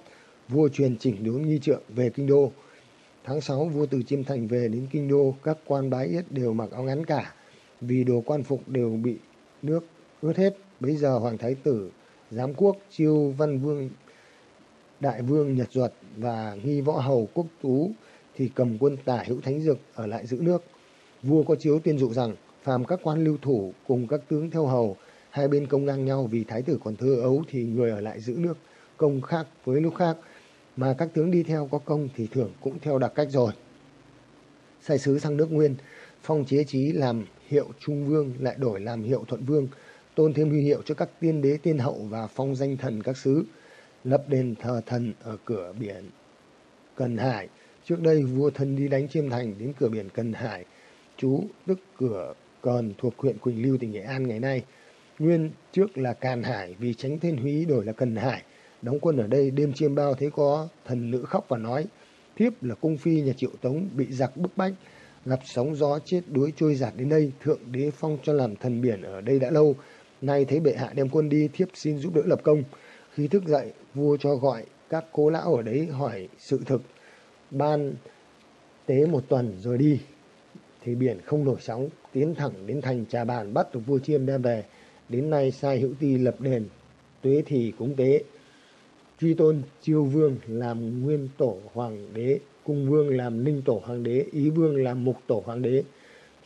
vua truyền chỉnh đốn nghi trượng về kinh đô. Tháng 6 vua từ Chiêm Thành về đến kinh đô, các quan bái yết đều mặc áo ngắn cả, vì đồ quan phục đều bị nước ướt hết. Bây giờ Hoàng Thái Tử, Giám Quốc, Chiêu Văn Vương, Đại Vương Nhật Duật và Nghi Võ Hầu Quốc Tú thì cầm quân tả hữu thánh dực ở lại giữ nước. Vua có chiếu tuyên dụ rằng phàm các quan lưu thủ cùng các tướng theo hầu hai bên công ngang nhau vì thái tử còn thơ ấu thì người ở lại giữ nước công khác với lúc khác mà các tướng đi theo có công thì thưởng cũng theo đặc cách rồi sai sứ sang nước nguyên, phong chế trí làm hiệu trung vương, lại đổi làm hiệu thuận vương, tôn thêm huy hiệu cho các tiên đế, tiên hậu và phong danh thần các sứ lập đền thờ thần ở cửa biển cần hải trước đây, vua thân đi đánh chiêm thành đến cửa biển cần hải, chú tức cửa còn thuộc huyện Quỳnh Lưu, tỉnh Nghệ An ngày nay. Nguyên trước là Càn Hải, vì tránh tên Húy đổi là Cần Hải. Đóng quân ở đây đêm chiêm bao thấy có thần nữ khóc và nói, thiếp là cung phi nhà triệu tống bị giặc bức bách, gặp sóng gió chết đuối trôi giạt đến đây, thượng đế phong cho làm thần biển ở đây đã lâu, nay thấy bệ hạ đem quân đi, thiếp xin giúp đỡ lập công. Khi thức dậy, vua cho gọi các cố lão ở đấy hỏi sự thực. Ban tế một tuần rồi đi, thì biển không nổi sóng, tiến thẳng đến thành trà bàn bắt được vua chiêm đem về. Đến nay sai hữu ti lập đền, tuế thì cúng tế truy tôn chiêu vương làm nguyên tổ hoàng đế, cung vương làm ninh tổ hoàng đế, ý vương làm mục tổ hoàng đế.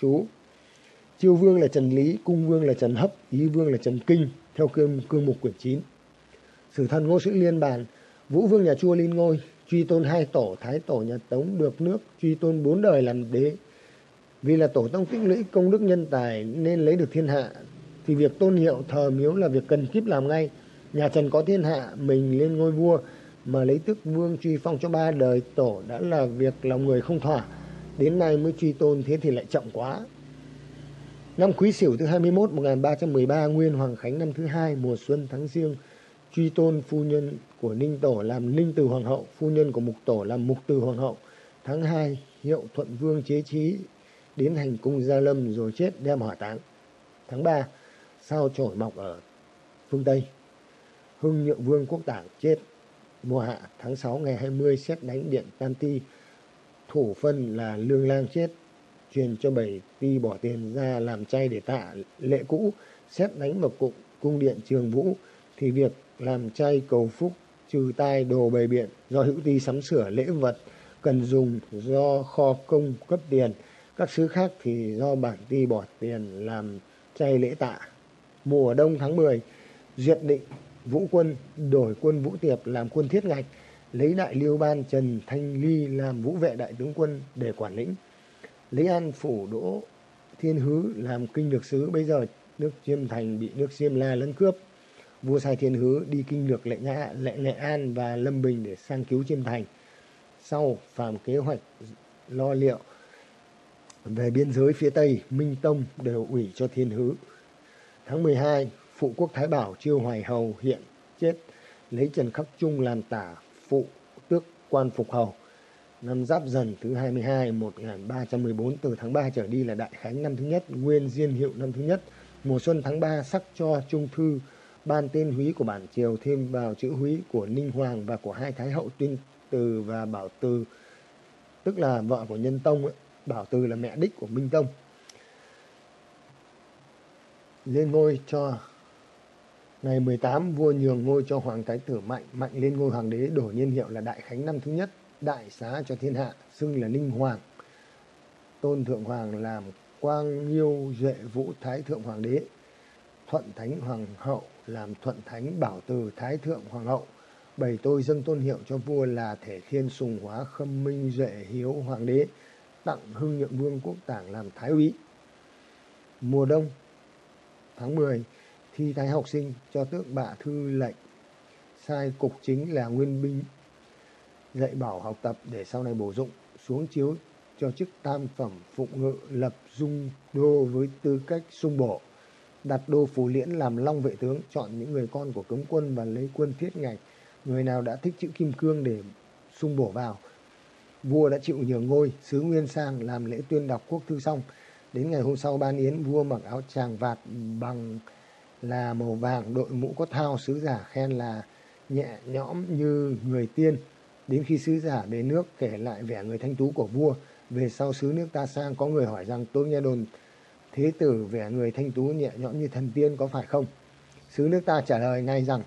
Chú, chiêu vương là trần lý, cung vương là trần hấp, ý vương là trần kinh, theo cương cương mục quyển chín. Sử thần ngô sĩ liên bàn, vũ vương nhà chua lên ngôi, truy tôn hai tổ, thái tổ nhà tống được nước, truy tôn bốn đời làm đế. Vì là tổ tông tích lũy công đức nhân tài nên lấy được thiên hạ, thì việc tôn hiệu thờ miếu là việc cần kíp làm ngay nhà trần có thiên hạ mình lên ngôi vua mà lấy tước vương truy phong cho ba đời tổ đã là việc lòng người không thỏa đến nay mới truy tôn thế thì lại chậm quá năm quý sửu thứ 21 1313 nguyên hoàng khánh năm thứ hai mùa xuân tháng riêng truy tôn phu nhân của ninh tổ làm ninh từ hoàng hậu phu nhân của mục tổ làm mục từ hoàng hậu tháng 2 hiệu thuận vương chế trí đến hành cung Gia Lâm rồi chết đem hỏa táng. Tháng 3, sao trổi mọc ở phương Tây. Hưng Nhượng Vương Quốc Tảng chết. Mùa hạ tháng 6 ngày 20 xét đánh điện Tam Ti. Thủ phân là Lương Lang chết. Truyền cho bảy ti bỏ tiền ra làm chay để tạ lệ cũ. Xét đánh vào cục cung điện Trường Vũ thì việc làm chay cầu phúc trừ tai đồ bày biện do hữu ti sắm sửa lễ vật cần dùng do kho công cấp tiền các sứ khác thì do bản ti bỏ tiền làm chay lễ tạ. Mùa đông tháng 10, duyệt định vũ quân đổi quân vũ tiệp làm quân thiết ngạch, lấy đại liêu ban Trần Thanh Ly làm vũ vệ đại tướng quân để quản lĩnh. Lấy an phủ đỗ thiên hứ làm kinh lược sứ, bây giờ nước chiêm thành bị nước xiêm la lấn cướp. Vua sai thiên hứ đi kinh lược lệ nhã, lệ nghệ an và lâm bình để sang cứu chiêm thành. Sau phàm kế hoạch lo liệu về biên giới phía Tây, Minh Tông đều ủy cho thiên hứ. Tháng 12, phụ quốc Thái Bảo Chiêu Hoài Hầu hiện chết, lấy Trần Khắc Trung làm tả phụ tước quan phục hầu. Năm Giáp Dần thứ 22, 1314 từ tháng 3 trở đi là Đại Khánh năm thứ nhất, Nguyên Diên Hiệu năm thứ nhất. Mùa xuân tháng 3 sắc cho Trung Thư ban tên húy của bản triều thêm vào chữ húy của Ninh Hoàng và của hai Thái hậu Tuyên Từ và Bảo Từ, tức là vợ của Nhân Tông ấy Bảo Từ là mẹ đích của Minh Tông. Lên ngôi cho ngày 18 vua nhường ngôi cho hoàng thái tử Mạnh, Mạnh lên ngôi hoàng đế đổi niên hiệu là Đại Khánh năm thứ nhất, đại xá cho thiên hạ, xưng là Ninh Hoàng. Tôn Thượng Hoàng làm Quang Nhiêu Duệ Vũ Thái Thượng Hoàng đế, Thuận Thánh Hoàng hậu làm Thuận Thánh Bảo Từ Thái Thượng Hoàng hậu. Bày tôi dâng tôn hiệu cho vua là Thể Thiên Sùng Hóa Khâm Minh Duệ Hiếu Hoàng đế tặng Hưng Nhượng Vương Quốc Tảng làm thái úy. Mùa đông tháng 10 thi thái học sinh cho tước bạ thư lệnh sai cục chính là nguyên binh dạy bảo học tập để sau này bổ dụng xuống chiếu cho chức tam phẩm phụng ngự lập dung đô với tư cách sung bổ đặt đô phù liễn làm long vệ tướng chọn những người con của cấm quân và lấy quân thiết ngạch người nào đã thích chữ kim cương để sung bổ vào. Vua đã chịu nhường ngôi, sứ Nguyên sang làm lễ tuyên đọc quốc thư xong. Đến ngày hôm sau ban yến, vua mặc áo tràng vạt bằng là màu vàng, đội mũ có thao, sứ giả khen là nhẹ nhõm như người tiên. Đến khi sứ giả về nước kể lại vẻ người thanh tú của vua, về sau sứ nước ta sang có người hỏi rằng tôi nghe đồn thế tử vẻ người thanh tú nhẹ nhõm như thần tiên có phải không? Sứ nước ta trả lời ngay rằng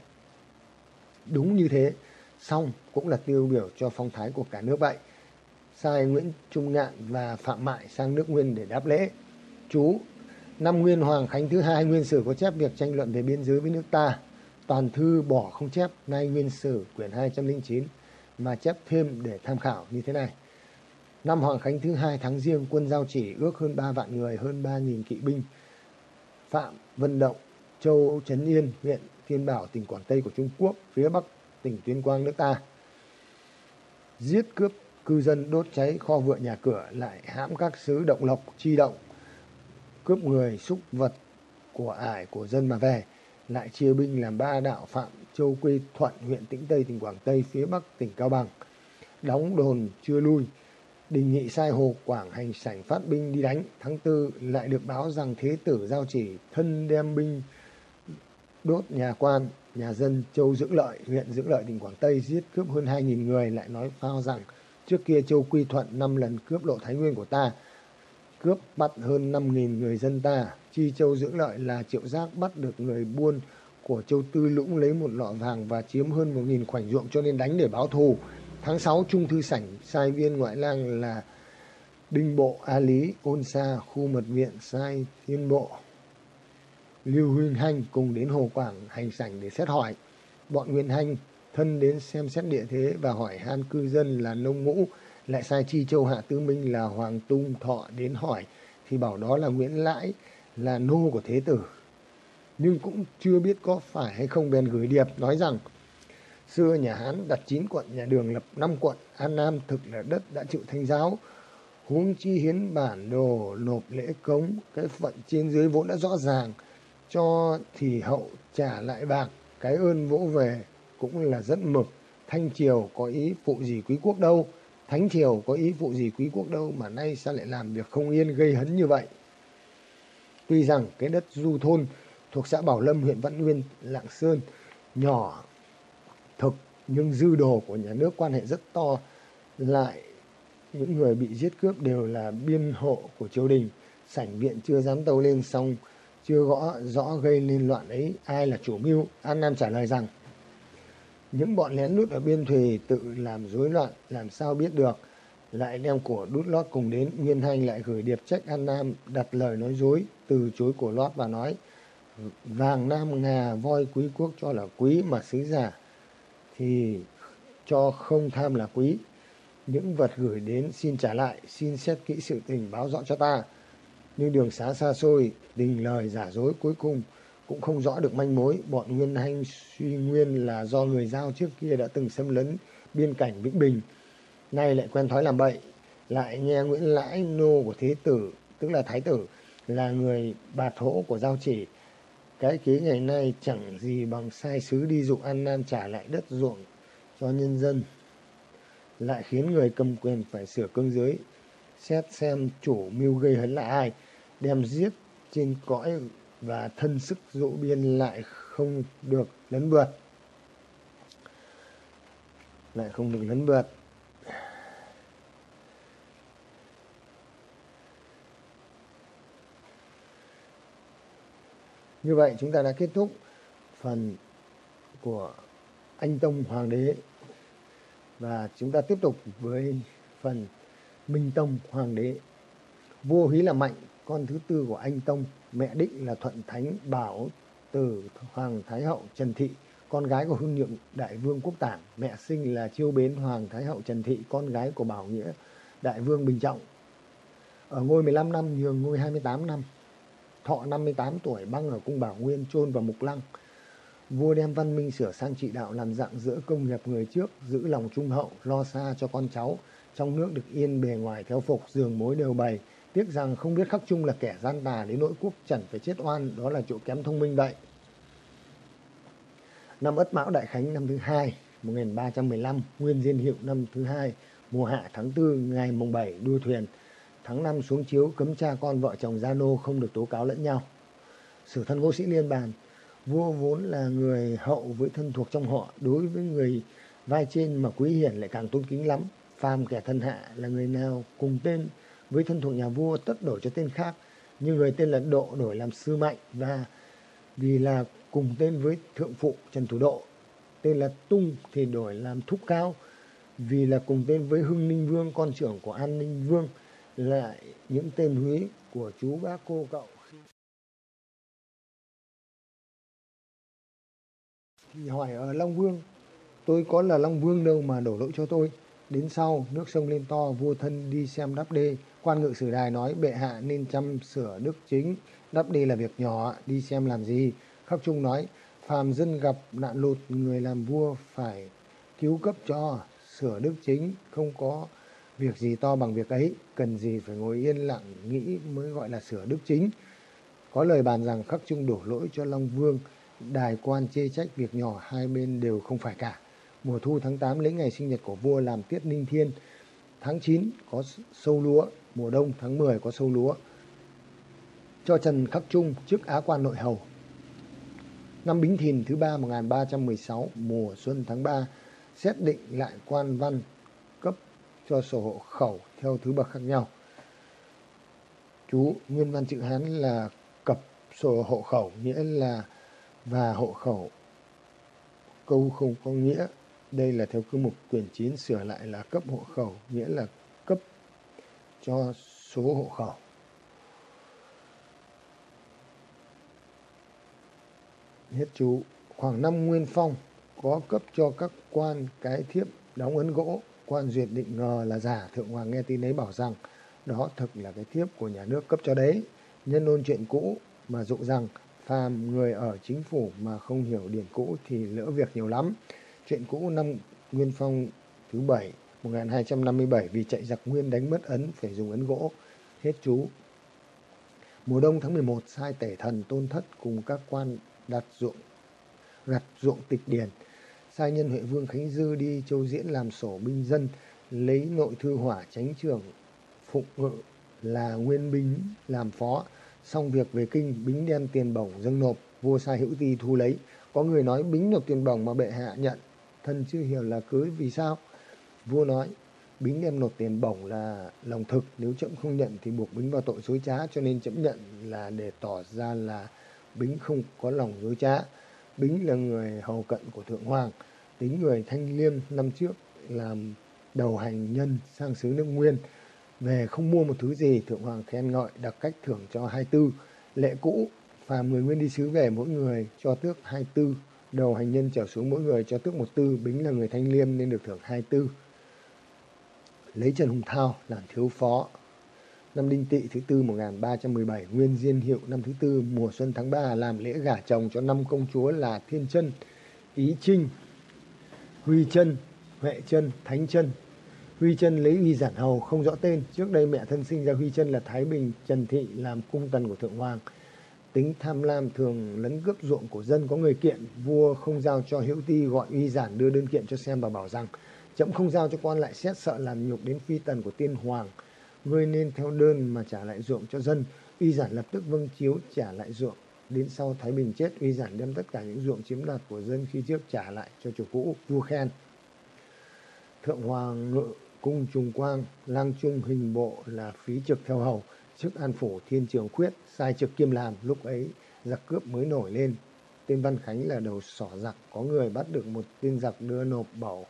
đúng như thế, song cũng là tiêu biểu cho phong thái của cả nước vậy. Sai Nguyễn Trung Ngạn và Phạm Mại sang nước Nguyên để đáp lễ. Chú, năm Nguyên Hoàng Khánh thứ hai Nguyên Sử có chép việc tranh luận về biên giới với nước ta. Toàn thư bỏ không chép, nay Nguyên Sử quyển 209 mà chép thêm để tham khảo như thế này. Năm Hoàng Khánh thứ hai tháng riêng, quân giao chỉ ước hơn 3 vạn người, hơn 3.000 kỵ binh. Phạm Vân Động, Châu Trấn Yên, huyện Thiên Bảo, tỉnh Quảng Tây của Trung Quốc, phía Bắc tỉnh Tuyên Quang nước ta. Giết cướp cư dân đốt cháy kho vựa nhà cửa lại hãm các sứ động lộc chi động cướp người xúc vật của ải của dân mà về, lại chia binh làm ba đạo phạm châu quê, thuận, huyện tĩnh tây, tỉnh quảng tây, phía bắc, tỉnh cao bằng. Đóng đồn chưa lui đình nghị sai hồ quảng hành sảnh phát binh đi đánh. Tháng tư lại được báo rằng thế tử giao chỉ thân đem binh đốt nhà quan, nhà dân châu dưỡng lợi, huyện dưỡng lợi, tỉnh quảng tây, giết cướp hơn hai nghìn người. Lại nói phao rằng, trước kia châu quy thuận năm lần cướp lộ thái nguyên của ta cướp bắt hơn năm nghìn người dân ta. Chi châu dưỡng lợi là triệu giác bắt được người buôn của châu tư lũng lấy một lọ vàng và chiếm hơn một nghìn khoảnh ruộng cho nên đánh để báo thù. Tháng sáu, trung thư sảnh, sai viên ngoại lang là đinh bộ, a lý ôn sa, khu mật viện, sai thiên bộ. Lưu huynh hanh cùng đến hồ quảng hành sảnh để xét hỏi. Bọn nguyên hanh thân đến xem xét địa thế và hỏi han cư dân là nông ngũ lại sai chi châu hạ tướng minh là hoàng tung thọ đến hỏi, thì bảo đó là nguyễn lãi, là nô của thế tử. Nhưng cũng chưa biết có phải hay không, bèn gửi điệp, nói rằng, xưa nhà hán đặt chín quận, nhà đường lập năm quận, an nam thực là đất đã chịu thanh giáo. Huống chi hiến bản đồ nộp lễ cống, cái phận trên dưới vốn đã rõ ràng, cho thì hậu trả lại bạc, cái ơn vỗ về cũng là rất mực. Thanh triều có ý phụ gì quý quốc đâu? Thánh triều có ý vụ gì quý quốc đâu mà nay sao lại làm việc không yên gây hấn như vậy? Tuy rằng cái đất du thôn thuộc xã bảo lâm, huyện văn nguyên lạng sơn nhỏ, thực nhưng dư đồ của nhà nước quan hệ rất to, lại những người bị giết cướp đều là biên hộ của triều đình. Sảnh viện chưa dám tâu lên, xong chưa gõ rõ gây nên loạn ấy, ai là chủ mưu? An nam trả lời rằng những bọn lén lút ở biên thùy tự làm rối loạn, làm sao biết được? Lại đem của đút lót cùng đến nguyên hanh lại gửi điệp trách an nam đặt lời nói dối, từ chối của lót và nói, vàng nam ngà voi quý quốc cho là quý mà sứ giả, thì cho không tham là quý. Những vật gửi đến xin trả lại, xin xét kỹ sự tình báo rõ cho ta. Nhưng đường xá xa xôi, đình lời giả dối cuối cùng cũng không rõ được manh mối. Bọn nguyên hanh suy nguyên là do người giao trước kia đã từng xâm lấn biên cảnh vĩnh bình, nay lại quen thói làm bậy, lại nghe nguyễn lãi nô của thế tử, tức là thái tử, là người bà thỗ của giao chỉ. Cái kế ngày nay chẳng gì bằng sai sứ đi dụ an nam trả lại đất ruộng cho nhân dân, lại khiến người cầm quyền phải sửa cương giới, xét xem chủ mưu gây hấn là ai, đem giết trên cõi và thân sức dụ biên lại không được lấn vượt. Lại không được lấn vượt. Như vậy chúng ta đã kết thúc phần của anh tông hoàng đế. Và chúng ta tiếp tục với phần minh tông hoàng đế. Vua hí là mạnh, con thứ tư của anh tông mẹ định là thuận thánh bảo từ hoàng thái hậu trần thị, con gái của hưng nhượng đại vương quốc tảng mẹ sinh là chiêu bến hoàng thái hậu trần thị, con gái của bảo nghĩa đại vương bình trọng. Ở ngôi 15 năm, nhường ngôi 28 năm, thọ 58 tuổi, băng ở cung bảo nguyên, chôn vào mục lăng. Vua đem văn minh sửa sang trị đạo làm dạng giữa công nghiệp người trước, giữ lòng trung hậu, lo xa cho con cháu, trong nước được yên bề ngoài theo phục, giường mối đều bày tiếc rằng không biết khắc chung là kẻ gian tà đến nỗi quốc trần phải chết oan, đó là chỗ kém thông minh vậy. Năm ất mão đại khánh năm thứ hai 1315 nguyên diên hiệu năm thứ hai, mùa hạ tháng 4 ngày mùng 7 đua thuyền. Tháng 5 xuống chiếu cấm cha con vợ chồng gia nô không được tố cáo lẫn nhau. Sử thân ngô sĩ liên bàn, vua vốn là người hậu với thân thuộc trong họ, đối với người vai trên mà quý hiển lại càng tôn kính lắm. Phàm kẻ thân hạ là người nào cùng tên với thân thuộc nhà vua tất đổi cho tên khác như người tên là độ đổi làm sư mạnh và vì là cùng tên với thượng phụ trần thủ độ. Tên là tung thì đổi làm thúc cao, vì là cùng tên với hưng ninh vương, con trưởng của an ninh vương, lại những tên húy của chú bác cô cậu. Thì hỏi ở long vương, tôi có là long vương đâu mà đổ lỗi cho tôi? Đến sau, nước sông lên to, vua thân đi xem đắp đê. Quan ngự sử đài nói, bệ hạ nên chăm sửa đức chính. Đắp đê là việc nhỏ, đi xem làm gì? Khắc trung nói, phàm dân gặp nạn lụt, người làm vua phải cứu cấp cho, sửa đức chính. Không có việc gì to bằng việc ấy. Cần gì phải ngồi yên lặng nghĩ mới gọi là sửa đức chính. Có lời bàn rằng khắc trung đổ lỗi cho long vương. Đài quan chê trách việc nhỏ, hai bên đều không phải cả mùa thu tháng 8 lấy ngày sinh nhật của vua làm tiết ninh thiên tháng 9 có sâu lúa, mùa đông tháng 10 có sâu lúa cho Trần Khắc Trung chức Á quan nội hầu năm Bính Thìn thứ ba 1316 mùa xuân tháng 3 xét định lại quan văn cấp cho sổ hộ khẩu theo thứ bậc khác nhau. Chú nguyên văn chữ Hán là cập sổ hộ khẩu nghĩa là và hộ khẩu câu không có nghĩa. Đây là theo cương mục quyển 9 sửa lại là cấp hộ khẩu, nghĩa là cấp cho số hộ khẩu. Hết chú. Khoảng năm Nguyên Phong có cấp cho các quan cái thiếp đóng ấn gỗ. Quan duyệt định ngờ là giả. Thượng Hoàng nghe tin ấy bảo rằng đó thực là cái thiếp của nhà nước cấp cho đấy. Nhân ôn chuyện cũ mà dụ rằng phàm người ở chính phủ mà không hiểu điển cũ thì lỡ việc nhiều lắm. Chuyện cũ năm Nguyên Phong thứ bảy 1257 vì chạy giặc nguyên đánh mất ấn, phải dùng ấn gỗ. Hết chú. Mùa đông tháng 11 sai tể thần tôn thất cùng các quan đặt ruộng, gặt ruộng tịch điền sai nhân huệ vương khánh dư đi châu diễn làm sổ binh dân, lấy nội thư hỏa tránh trường, phụng ngự là nguyên bính làm phó xong việc về kinh, bính đem tiền bổng dâng nộp, vua sai hữu ti thu lấy có người nói bính nộp tiền bổng mà bệ hạ nhận thân chưa hiểu là cưới vì sao vua nói bính đem nộp tiền bổng là lòng thực nếu chậm không nhận thì buộc bính vào tội dối trá cho nên chậm nhận là để tỏ ra là Bính không có lòng dối trá. Bính là người hầu cận của Thượng Hoàng, tính người thanh liêm năm trước làm đầu hành nhân sang xứ nước Nguyên. Về không mua một thứ gì, Thượng Hoàng khen ngợi đặc cách thưởng cho hai tư. Lệ cũ, phàm người Nguyên đi xứ về mỗi người cho tước hai tư. Đầu hành nhân trở xuống mỗi người cho tước một tư. Bính là người thanh liêm nên được thưởng hai tư. Lấy Trần Hùng Thao làm thiếu phó năm Đinh Tỵ thứ tư 1317, Nguyên Diên Hiệu năm thứ tư mùa xuân tháng 3 làm lễ gả chồng cho năm công chúa là Thiên Chân, Ý Trinh, Huy Chân, Huệ Chân, Thánh Chân. Huy Chân lấy Huy Giản Hầu không rõ tên, trước đây mẹ thân sinh ra Huy Chân là Thái Bình Trần Thị làm cung tần của Thượng Hoàng. Tính tham lam thường lấn cướp ruộng của dân có người kiện, vua không giao cho Hữu Ti gọi Uy Giản đưa đơn kiện cho xem và bảo rằng chậm không giao cho quan lại xét sợ làm nhục đến phi tần của tiên hoàng. Ngươi nên theo đơn mà trả lại ruộng cho dân. Uy giản lập tức vâng chiếu trả lại ruộng. Đến sau thái bình chết uy giản đem tất cả những ruộng chiếm đoạt của dân khi trước trả lại cho chủ cũ vua khen. Thượng hoàng ngự cung trùng quang lang trung hình bộ là phí trực theo hầu chức an phủ thiên trường khuyết sai trực kiêm làm lúc ấy giặc cướp mới nổi lên tên văn khánh là đầu sỏ giặc có người bắt được một tên giặc đưa nộp bảo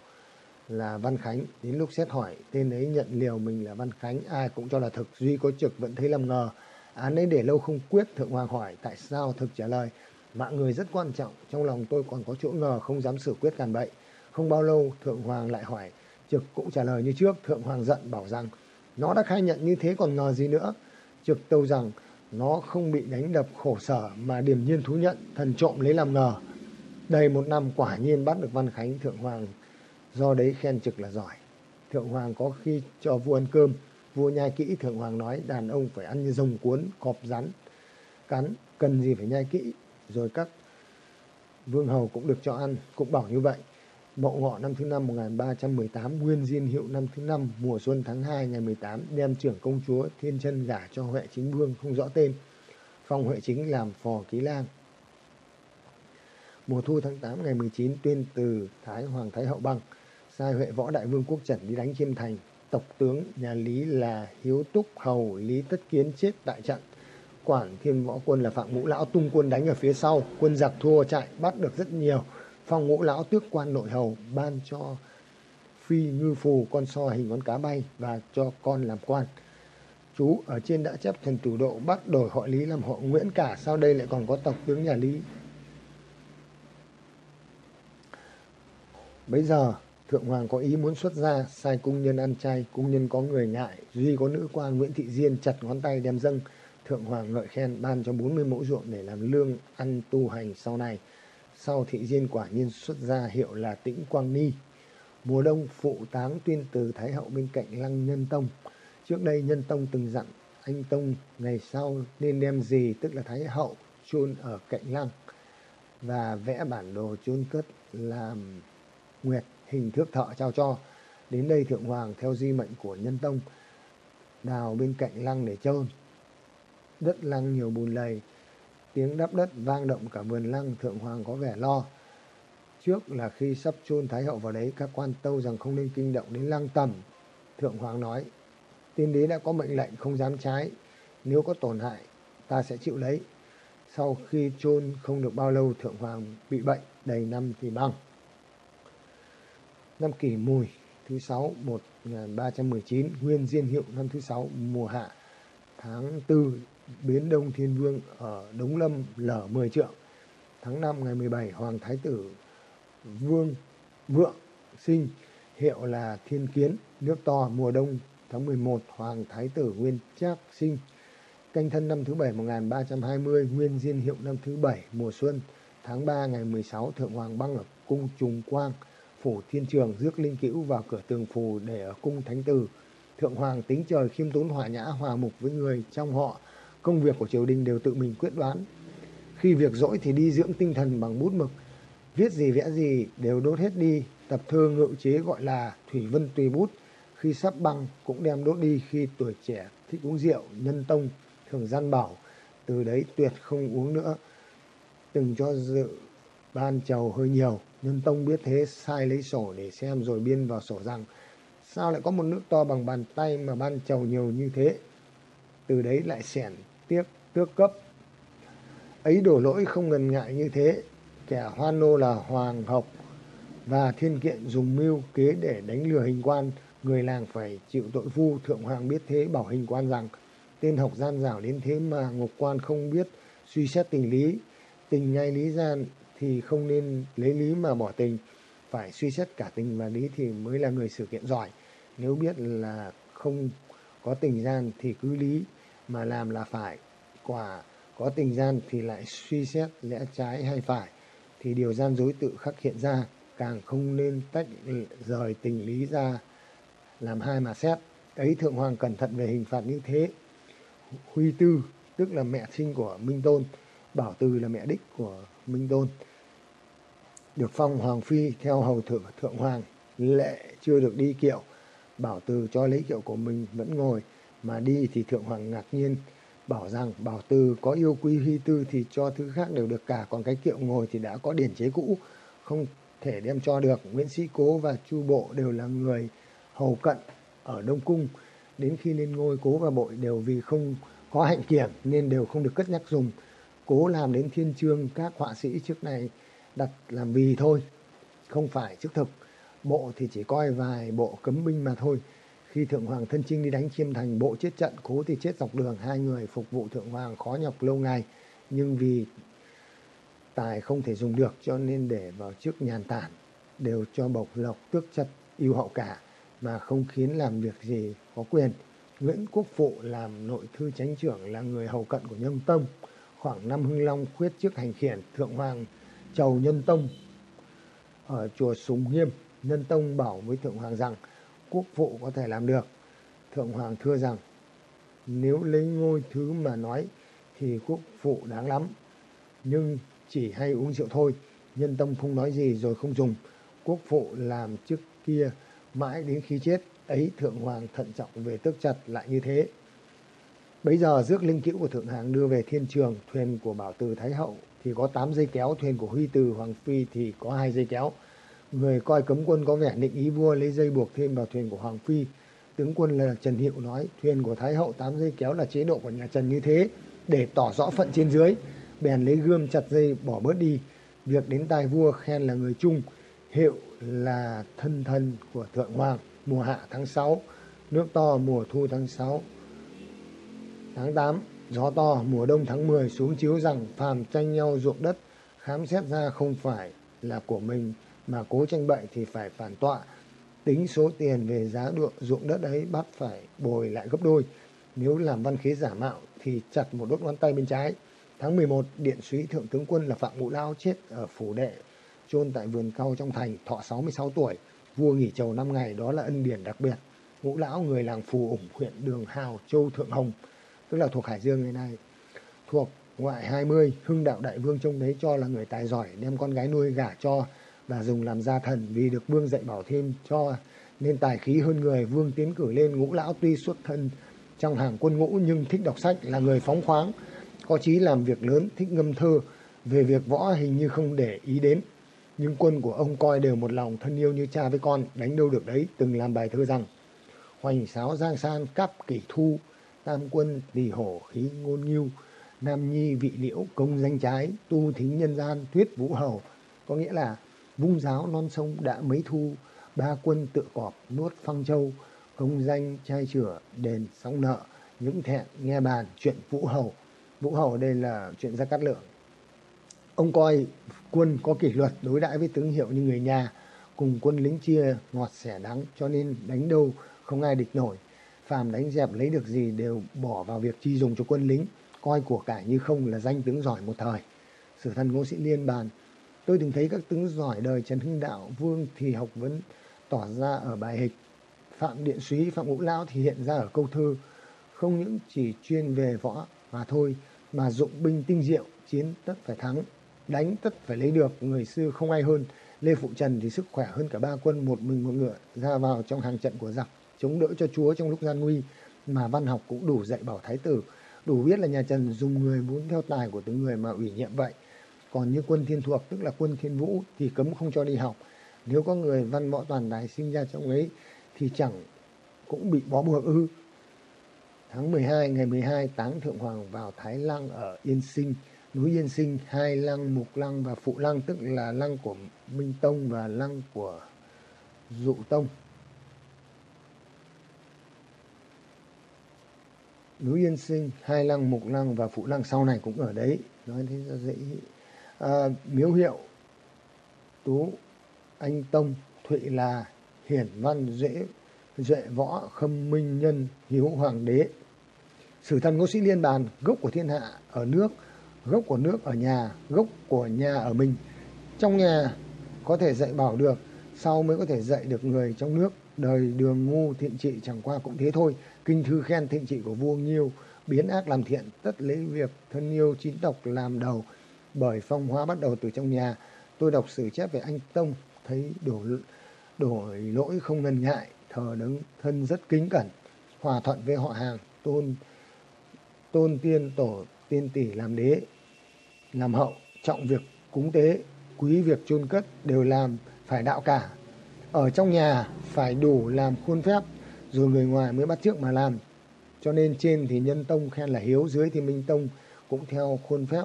là Văn Khánh. Đến lúc xét hỏi, tên ấy nhận liều mình là Văn Khánh, ai cũng cho là thực, duy có trực vẫn thấy làm ngờ. Án ấy để lâu không quyết, Thượng Hoàng hỏi tại sao thực trả lời. Mạng người rất quan trọng, trong lòng tôi còn có chỗ ngờ không dám xử quyết càn bậy. Không bao lâu, Thượng Hoàng lại hỏi, trực cũng trả lời như trước, Thượng Hoàng giận bảo rằng, nó đã khai nhận như thế còn ngờ gì nữa. Trực tâu rằng, nó không bị đánh đập khổ sở mà điềm nhiên thú nhận, thần trộm lấy làm ngờ. Đầy một năm quả nhiên bắt được Văn Khánh, Thượng Hoàng. Do đấy khen trực là giỏi. Thượng hoàng có khi cho vua ăn cơm. Vua nhai kỹ thượng hoàng nói đàn ông phải ăn như rồng cuốn cọp rắn cắn cần gì phải nhai kỹ rồi các vương hầu cũng được cho ăn. Cũng bảo như vậy. Mậu Ngọ năm thứ năm 1318, Nguyên Diên Hiệu năm thứ năm, mùa xuân tháng 2 ngày 18, đem trưởng công chúa Thiên Chân gả cho Huệ Chính Vương không rõ tên, phong Huệ Chính làm phò ký lang. Mùa thu tháng 8 ngày 19, tuyên từ Thái Hoàng Thái Hậu Băng, sai Huệ Võ Đại Vương Quốc Trần đi đánh Chiêm Thành. Tộc tướng nhà Lý là Hiếu Túc Hầu Lý Tất Kiến chết tại trận. Quản Thiên Võ Quân là Phạm Ngũ Lão tung quân đánh ở phía sau, quân giặc thua chạy, bắt được rất nhiều phong ngũ lão tước quan nội hầu ban cho phi ngư phù con so hình con cá bay và cho con làm quan. Chú ở trên đã chấp thần thủ độ, bắt đổi họ lý làm họ nguyễn cả, sau đây lại còn có tộc tướng nhà lý. Bây giờ, thượng hoàng có ý muốn xuất gia, sai cung nhân ăn chay, cung nhân có người ngại, duy có nữ quan nguyễn thị diên chặt ngón tay đem dâng. Thượng hoàng ngợi khen ban cho 40 mẫu ruộng để làm lương ăn tu hành sau này sau thị diên quả nhiên xuất ra hiệu là tĩnh quang ni. Mùa đông phụ táng tuyên từ thái hậu bên cạnh lăng nhân tông. Trước đây nhân tông từng dặn anh tông, ngày sau nên đem gì, tức là thái hậu, chôn ở cạnh lăng, và vẽ bản đồ chôn cất, làm nguyệt hình thước thọ trao cho. Đến đây thượng hoàng theo di mệnh của nhân tông, đào bên cạnh lăng để chôn. Đất lăng nhiều bùn lầy tiếng đắp đất vang động cả vườn lăng thượng hoàng có vẻ lo. Trước là khi sắp chôn thái hậu vào đấy, các quan tâu rằng không nên kinh động đến lăng tầm thượng hoàng nói, tiên đế đã có mệnh lệnh không dám trái. Nếu có tổn hại, ta sẽ chịu lấy. Sau khi chôn không được bao lâu, thượng hoàng bị bệnh đầy năm thì băng năm kỷ mùi thứ sáu, một ba trăm mười chín, nguyên diên hiệu năm thứ sáu, mùa hạ tháng tư Bến Đông Thiên Vương ở Đống Lâm lở 10 trượng. Tháng 5 ngày 17, Hoàng Thái tử Vương Vượng sinh hiệu là Thiên Kiến, nước to mùa đông tháng 11, Hoàng Thái tử Nguyên Trác sinh. Canh thân năm thứ bảy 1320, Nguyên Diên hiệu năm thứ bảy mùa xuân, tháng 3 ngày 16, Thượng Hoàng băng ở cung Trùng Quang, phủ Thiên Trường rước linh cữu vào cửa tường phù để ở cung Thánh Tử. Thượng Hoàng tính trời khiêm tốn hòa nhã hòa mục với người trong họ, công việc của triều đình đều tự mình quyết đoán. Khi việc dỗi thì đi dưỡng tinh thần bằng bút mực, viết gì vẽ gì đều đốt hết đi, tập thơ ngự chế gọi là Thủy Vân Tùy Bút, khi sắp băng cũng đem đốt đi khi tuổi trẻ thích uống rượu, nhân tông, thường gian bảo, từ đấy tuyệt không uống nữa. Từng cho dự ban chầu hơi nhiều, nhân tông biết thế sai lấy sổ để xem rồi biên vào sổ rằng sao lại có một nước to bằng bàn tay mà ban chầu nhiều như thế. Từ đấy lại xẻn tiếc, tước cấp. Ấy đổ lỗi không ngần ngại như thế, kẻ hoan nô là hoàng học và thiên kiện dùng mưu kế để đánh lừa hình quan, người làng phải chịu tội vu. Thượng hoàng biết thế, bảo hình quan rằng, tên học gian dảo đến thế mà ngục quan không biết suy xét tình lý. Tình ngay lý gian thì không nên lấy lý mà bỏ tình. Phải suy xét cả tình và lý thì mới là người sự kiện giỏi. Nếu biết là không có tình gian thì cứ lý mà làm là phải. Quả có tình gian thì lại suy xét lẽ trái hay phải, thì điều gian dối tự khắc hiện ra, càng không nên tách rời tình lý ra, làm hai mà xét. Ấy thượng hoàng cẩn thận về hình phạt như thế, huy tư, tức là mẹ sinh của minh tôn, bảo từ là mẹ đích của minh tôn, được phong hoàng phi theo hầu thượng thượng hoàng, lệ chưa được đi kiệu, bảo từ cho lấy kiệu của mình vẫn ngồi mà đi thì thượng hoàng ngạc nhiên, bảo rằng bảo từ có yêu quý huy tư thì cho thứ khác đều được cả, còn cái kiệu ngồi thì đã có điển chế cũ, không thể đem cho được. Nguyễn sĩ cố và chu bộ đều là người hầu cận ở đông cung. Đến khi lên ngôi, cố và bội đều vì không có hạnh kiểm nên đều không được cất nhắc dùng. Cố làm đến thiên chương, các họa sĩ trước này đặt làm vì thôi, không phải chức thực. Bộ thì chỉ coi vài bộ cấm binh mà thôi khi Thượng Hoàng thân chinh đi đánh Chiêm Thành, bộ chết trận, cố thì chết dọc đường. Hai người phục vụ Thượng Hoàng khó nhọc lâu ngày. Nhưng vì tài không thể dùng được cho nên để vào trước nhàn tản. Đều cho bộc lộc tước chất yêu hậu cả mà không khiến làm việc gì có quyền. Nguyễn Quốc Phụ làm nội thư chánh trưởng là người hầu cận của Nhân Tông. Khoảng năm Hưng Long khuyết trước hành khiển Thượng Hoàng Chầu Nhân Tông ở chùa Sùng Nghiêm. Nhân Tông bảo với Thượng Hoàng rằng quốc phụ có thể làm được. Thượng Hoàng thưa rằng, nếu lấy ngôi thứ mà nói thì quốc phụ đáng lắm. Nhưng chỉ hay uống rượu thôi. Nhân tông không nói gì rồi không dùng. quốc phụ làm trước kia mãi đến khi chết, ấy thượng hoàng thận trọng về tước chặt lại như thế bây giờ rước linh cữu của thượng hàng đưa về thiên trường, thuyền của bảo từ thái hậu thì có 8 dây kéo, thuyền của huy từ, hoàng phi thì có hai dây kéo người coi cấm quân có vẻ định ý vua lấy dây buộc thêm vào thuyền của hoàng phi. Tướng quân là trần hiệu nói, thuyền của thái hậu tám dây kéo là chế độ của nhà trần như thế, để tỏ rõ phận trên dưới. Bèn lấy gươm chặt dây bỏ bớt đi. Việc đến tai vua khen là người trung, hiệu là thân thân của thượng hoàng, mùa hạ tháng 6 nước to mùa thu tháng 6 tháng 8 gió to mùa đông tháng 10 xuống chiếu rằng phàm tranh nhau ruộng đất, khám xét ra không phải là của mình mà cố tranh bậy thì phải phản tọa. Tính số tiền về giá ruộng ruộng đất ấy bắt phải bồi lại gấp đôi. Nếu làm văn khế giả mạo thì chặt một đốt ngón tay bên trái. Tháng 11 điện suý thượng tướng quân là phạm ngũ lao chết ở phủ đệ, chôn tại vườn cau trong thành, thọ 66 tuổi, vua nghỉ chầu 5 ngày, đó là ân điển đặc biệt. Ngũ lão, người làng phù ủng, huyện đường hào, châu thượng hồng, tức là thuộc hải dương ngày nay, thuộc ngoại 20 hưng đạo đại vương trông đấy cho là người tài giỏi, đem con gái nuôi gả cho và dùng làm gia thần vì được vương dạy bảo thêm cho nên tài khí hơn người. Vương tiến cử lên ngũ lão tuy xuất thân trong hàng quân ngũ nhưng thích đọc sách, là người phóng khoáng, có chí làm việc lớn, thích ngâm thơ. Về việc võ hình như không để ý đến, nhưng quân của ông coi đều một lòng thân yêu như cha với con, đánh đâu được đấy, từng làm bài thơ rằng, hoành sáo giang san cắp kỷ thu, tam quân tỳ hổ khí ngôn nghiêu nam nhi vị liễu công danh trái, tu thính nhân gian thuyết vũ hầu. Có nghĩa là vung giáo non sông đã mấy thu, ba quân tự cọp nuốt phăng châu công danh trai chửa đền sóng nợ những thẹn nghe bàn chuyện vũ hầu. Vũ hầu đây là chuyện gia cát lượng. Ông coi quân có kỷ luật đối đãi với tướng hiệu như người nhà, cùng quân lính chia ngọt sẻ đắng, cho nên đánh đâu không ai địch nổi. Phàm đánh dẹp lấy được gì đều bỏ vào việc chi dùng cho quân lính, coi của cải như không là danh tướng giỏi một thời. Sử thần ngô sĩ liên bàn tôi từng thấy các tướng giỏi đời trần hưng đạo, vương thì học vấn tỏ ra ở bài hịch. Phạm điện súy phạm ngũ lão thì hiện ra ở câu thơ, không những chỉ chuyên về võ mà thôi, mà dụng binh tinh diệu, chiến tất phải thắng, đánh tất phải lấy được, người xưa không ai hơn. Lê phụ trần thì sức khỏe hơn cả ba quân, một mình một ngựa, ra vào trong hàng trận của giặc, chống đỡ cho chúa trong lúc gian nguy, mà văn học cũng đủ dạy bảo thái tử. Đủ biết là nhà trần dùng người muốn theo tài của từng người mà ủy nhiệm vậy còn như quân thiên thuộc, tức là quân thiên vũ, thì cấm không cho đi học. Nếu có người văn võ toàn tài sinh ra trong ấy, thì chẳng cũng bị bó buộc ư. Tháng 12 ngày 12 táng thượng hoàng vào thái lăng ở yên sinh. Núi yên sinh, hai lăng, mục lăng và phụ lăng, tức là lăng của minh tông và lăng của dụ tông. Núi yên sinh, hai lăng, mục lăng và phụ lăng sau này cũng ở đấy. Nói thế ra dễ à, miếu hiệu tú anh tông thụy là hiển văn dễ duệ võ khâm minh nhân hiếu hoàng đế. Sử thần ngô sĩ liên bàn gốc của thiên hạ ở nước gốc của nước ở nhà gốc của nhà ở mình. Trong nhà có thể dạy bảo được sau mới có thể dạy được người trong nước. Đời đường ngu thiện trị chẳng qua cũng thế thôi. Kinh thư khen thiện trị của vua nghiêu biến ác làm thiện tất lấy việc thân yêu chín tộc làm đầu bởi phong hóa bắt đầu từ trong nhà. Tôi đọc sử chép về anh tông, thấy đổ, đổi lỗi không ngần ngại, thờ đứng thân rất kính cẩn, hòa thuận với họ hàng, tôn tôn tiên tổ, tiên tỷ làm đế, làm hậu, trọng việc cúng tế, quý việc chôn cất đều làm phải đạo cả. Ở trong nhà phải đủ làm khuôn phép, rồi người ngoài mới bắt trước mà làm. Cho nên trên thì nhân tông khen là hiếu, dưới thì minh tông cũng theo khuôn phép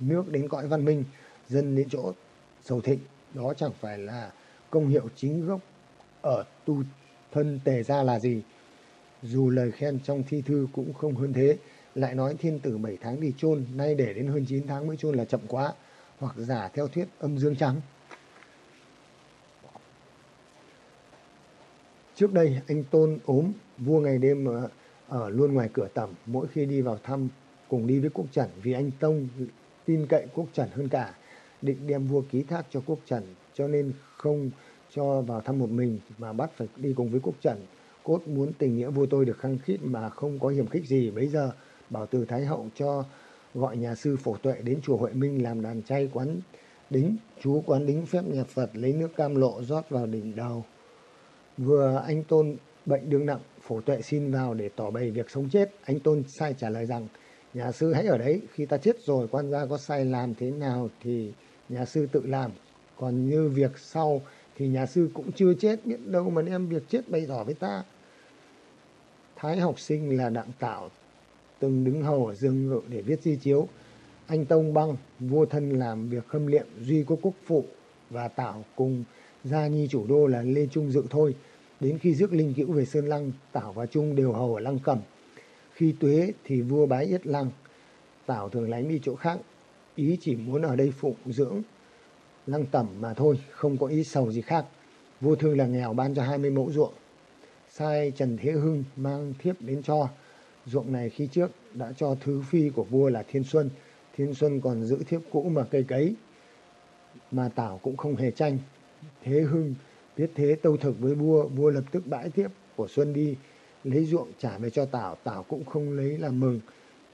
nước đến cõi văn minh dân đến chỗ giàu thịnh. Đó chẳng phải là công hiệu chính gốc ở tu thân tề gia là gì. Dù lời khen trong thi thư cũng không hơn thế. Lại nói thiên tử 7 tháng đi chôn nay để đến hơn 9 tháng mới chôn là chậm quá hoặc giả theo thuyết âm dương trắng. Trước đây anh tôn ốm vua ngày đêm ở, luôn ngoài cửa tẩm. Mỗi khi đi vào thăm cùng đi với quốc trần vì anh tông tin cậy quốc trần hơn cả định đem vua ký thác cho quốc trần cho nên không cho vào thăm một mình mà bắt phải đi cùng với quốc trần cốt muốn tình nghĩa vua tôi được khăng khít mà không có hiểm khích gì bây giờ bảo từ thái hậu cho gọi nhà sư phổ tuệ đến chùa huệ minh làm đàn chay quán Đính, chú quán đính phép nhà Phật lấy nước cam lộ rót vào đỉnh đầu. Vừa anh Tôn bệnh đương nặng, phổ tuệ xin vào để tỏ bày việc sống chết. Anh Tôn sai trả lời rằng, nhà sư hãy ở đấy, khi ta chết rồi quan gia có sai làm thế nào thì nhà sư tự làm. Còn như việc sau thì nhà sư cũng chưa chết, biết đâu mà đem việc chết bày tỏ với ta. Thái học sinh là đặng tạo, từng đứng hầu ở dương ngự để viết di chiếu. Anh Tông Băng, vua thân làm việc khâm liệm Duy Quốc Quốc Phụ và Tảo cùng gia nhi chủ đô là Lê Trung Dự thôi. Đến khi rước Linh Cữu về Sơn Lăng, Tảo và Trung đều hầu ở Lăng Cẩm. Khi tuế thì vua bái Yết Lăng, Tảo thường lánh đi chỗ khác, ý chỉ muốn ở đây phụng dưỡng Lăng Tẩm mà thôi, không có ý sầu gì khác. Vua thương là nghèo ban cho 20 mẫu ruộng. Sai Trần Thế Hưng mang thiếp đến cho. Ruộng này khi trước đã cho thứ phi của vua là Thiên Xuân. Thiên Xuân còn giữ thiếp cũ mà cây cấy. Mà Tảo cũng không hề tranh. Thế Hưng biết thế tâu thực với vua, vua lập tức bãi thiếp của Xuân đi, lấy ruộng trả về cho Tảo, Tảo cũng không lấy làm mừng.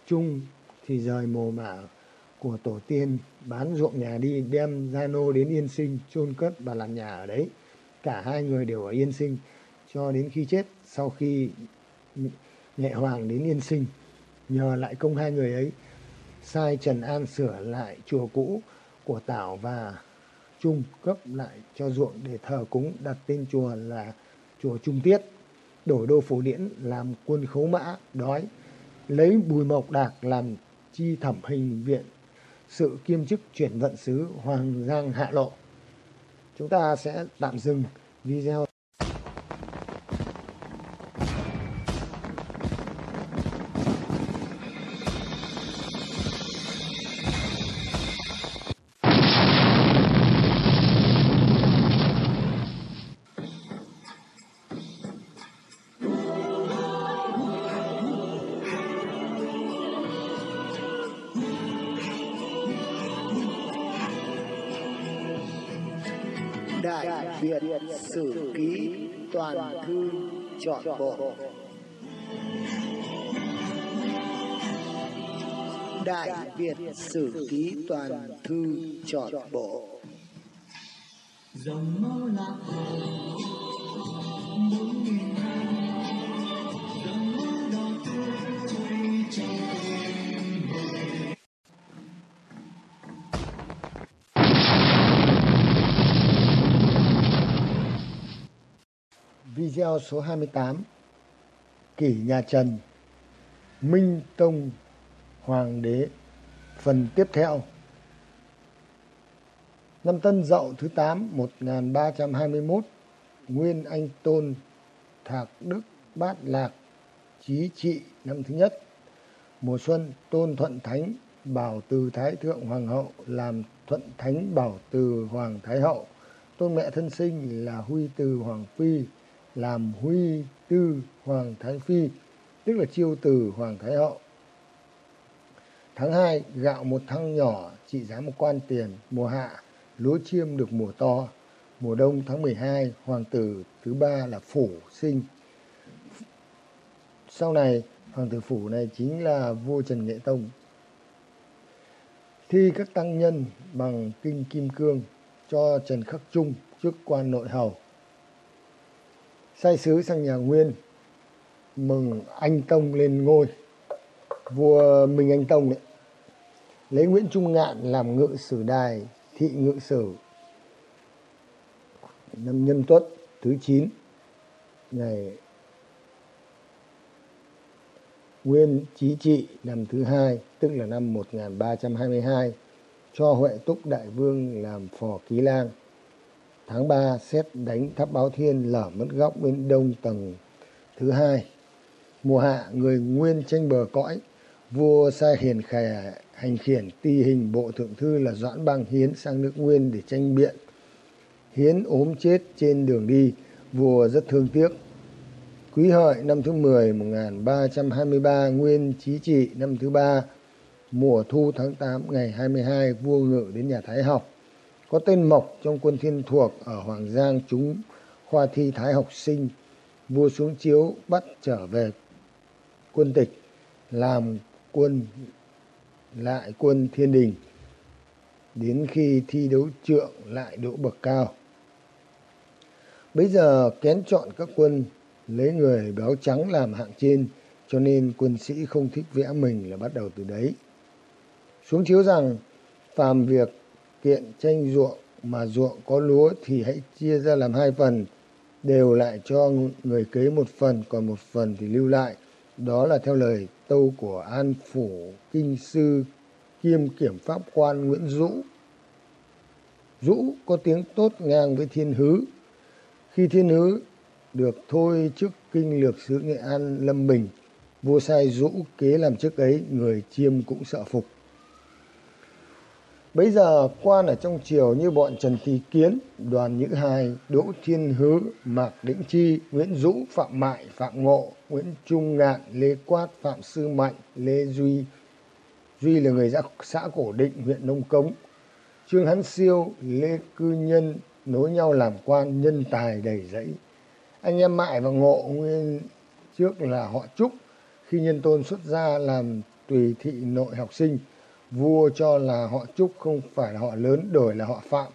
Trung thì rời mồ mả của tổ tiên bán ruộng nhà đi đem gia nô đến Yên Sinh chôn cất và làm nhà ở đấy. Cả hai người đều ở Yên Sinh cho đến khi chết sau khi nhẹ hoàng đến Yên Sinh nhờ lại công hai người ấy sai Trần An sửa lại chùa cũ của Tảo và Trung cấp lại cho ruộng để thờ cúng đặt tên chùa là chùa Trung Tiết đổi đô phổ điển làm quân khấu mã, đói, lấy bùi mộc đạc làm chi thẩm hình viện, sự kiêm chức chuyển vận sứ Hoàng Giang Hạ Lộ. Chúng ta sẽ tạm dừng video. Toàn Thư Chọn Bộ. Dòng máu lạc bốn nghìn năm dòng máu đỏ tươi trong tim người Video số 28 Kỷ nhà Trần Minh Tông Hoàng đế Phần tiếp theo Năm Tân Dậu thứ 8 1321 Nguyên Anh Tôn Thạc Đức Bát Lạc Chí trị năm thứ nhất. Mùa xuân Tôn Thuận Thánh Bảo Từ Thái Thượng Hoàng hậu làm Thuận Thánh Bảo Từ Hoàng Thái hậu. Tôn mẹ thân sinh là Huy Từ Hoàng Phi làm Huy Tư Hoàng Thái Phi tức là chiêu từ Hoàng Thái hậu. Tháng 2, gạo một thăng nhỏ trị giá một quan tiền. Mùa hạ, lúa chiêm được mùa to. Mùa đông tháng 12, hoàng tử thứ ba là Phủ sinh. Sau này, hoàng tử Phủ này chính là vua Trần Nghệ Tông. Thi các tăng nhân bằng kinh kim cương cho Trần Khắc Trung chức quan nội hầu. Sai sứ sang nhà Nguyên mừng anh Tông lên ngôi vua Minh Anh Tông đấy lấy Nguyễn Trung Ngạn làm ngự sử đài thị ngự sử năm Nhân Tuất thứ 9 ngày Nguyên Chí Trị năm thứ hai, tức là năm 1322 cho Huệ Túc Đại Vương làm phò ký lang. Tháng 3 xét đánh tháp báo thiên lở mất góc bên đông tầng thứ hai. Mùa hạ, người Nguyên tranh bờ cõi, vua sai hiền khè hành khiển ti hình bộ thượng thư là doãn bang hiến sang nước nguyên để tranh biện. Hiến ốm chết trên đường đi, vua rất thương tiếc. Quý hợi năm thứ 10 1323 nguyên chí trị năm thứ ba, mùa thu tháng 8 ngày 22 vua ngự đến nhà Thái học. Có tên Mộc trong quân thiên thuộc ở Hoàng Giang chúng khoa thi Thái học sinh. Vua xuống chiếu bắt trở về quân tịch, làm quân lại quân thiên đình đến khi thi đấu trượng lại đỗ bậc cao. Bây giờ kén chọn các quân lấy người béo trắng làm hạng trên cho nên quân sĩ không thích vẽ mình là bắt đầu từ đấy. Xuống chiếu rằng phàm việc kiện tranh ruộng mà ruộng có lúa thì hãy chia ra làm hai phần, đều lại cho người kế một phần, còn một phần thì lưu lại. Đó là theo lời tâu của An Phủ Kinh Sư kiêm kiểm pháp quan Nguyễn Dũ. Dũ có tiếng tốt ngang với Thiên Hứ. Khi Thiên Hứ được thôi chức kinh lược sứ Nghệ An Lâm Bình, vua sai Dũ kế làm chức ấy, người chiêm cũng sợ phục. Bây giờ quan ở trong triều như bọn Trần Thị Kiến, Đoàn Nhữ Hai, Đỗ Thiên Hứ, Mạc Đĩnh Chi, Nguyễn Dũ, Phạm Mại, Phạm Ngộ, Nguyễn Trung Ngạn, Lê Quát, Phạm Sư Mạnh, Lê Duy. Duy là người xã Cổ Định, huyện Nông Cống. Trương Hán Siêu, Lê Cư Nhân nối nhau làm quan nhân tài đầy dẫy. Anh em Mại và Ngộ nguyên trước là họ Trúc, khi nhân tôn xuất gia làm tùy thị nội học sinh vua cho là họ Trúc không phải là họ lớn đổi là họ Phạm.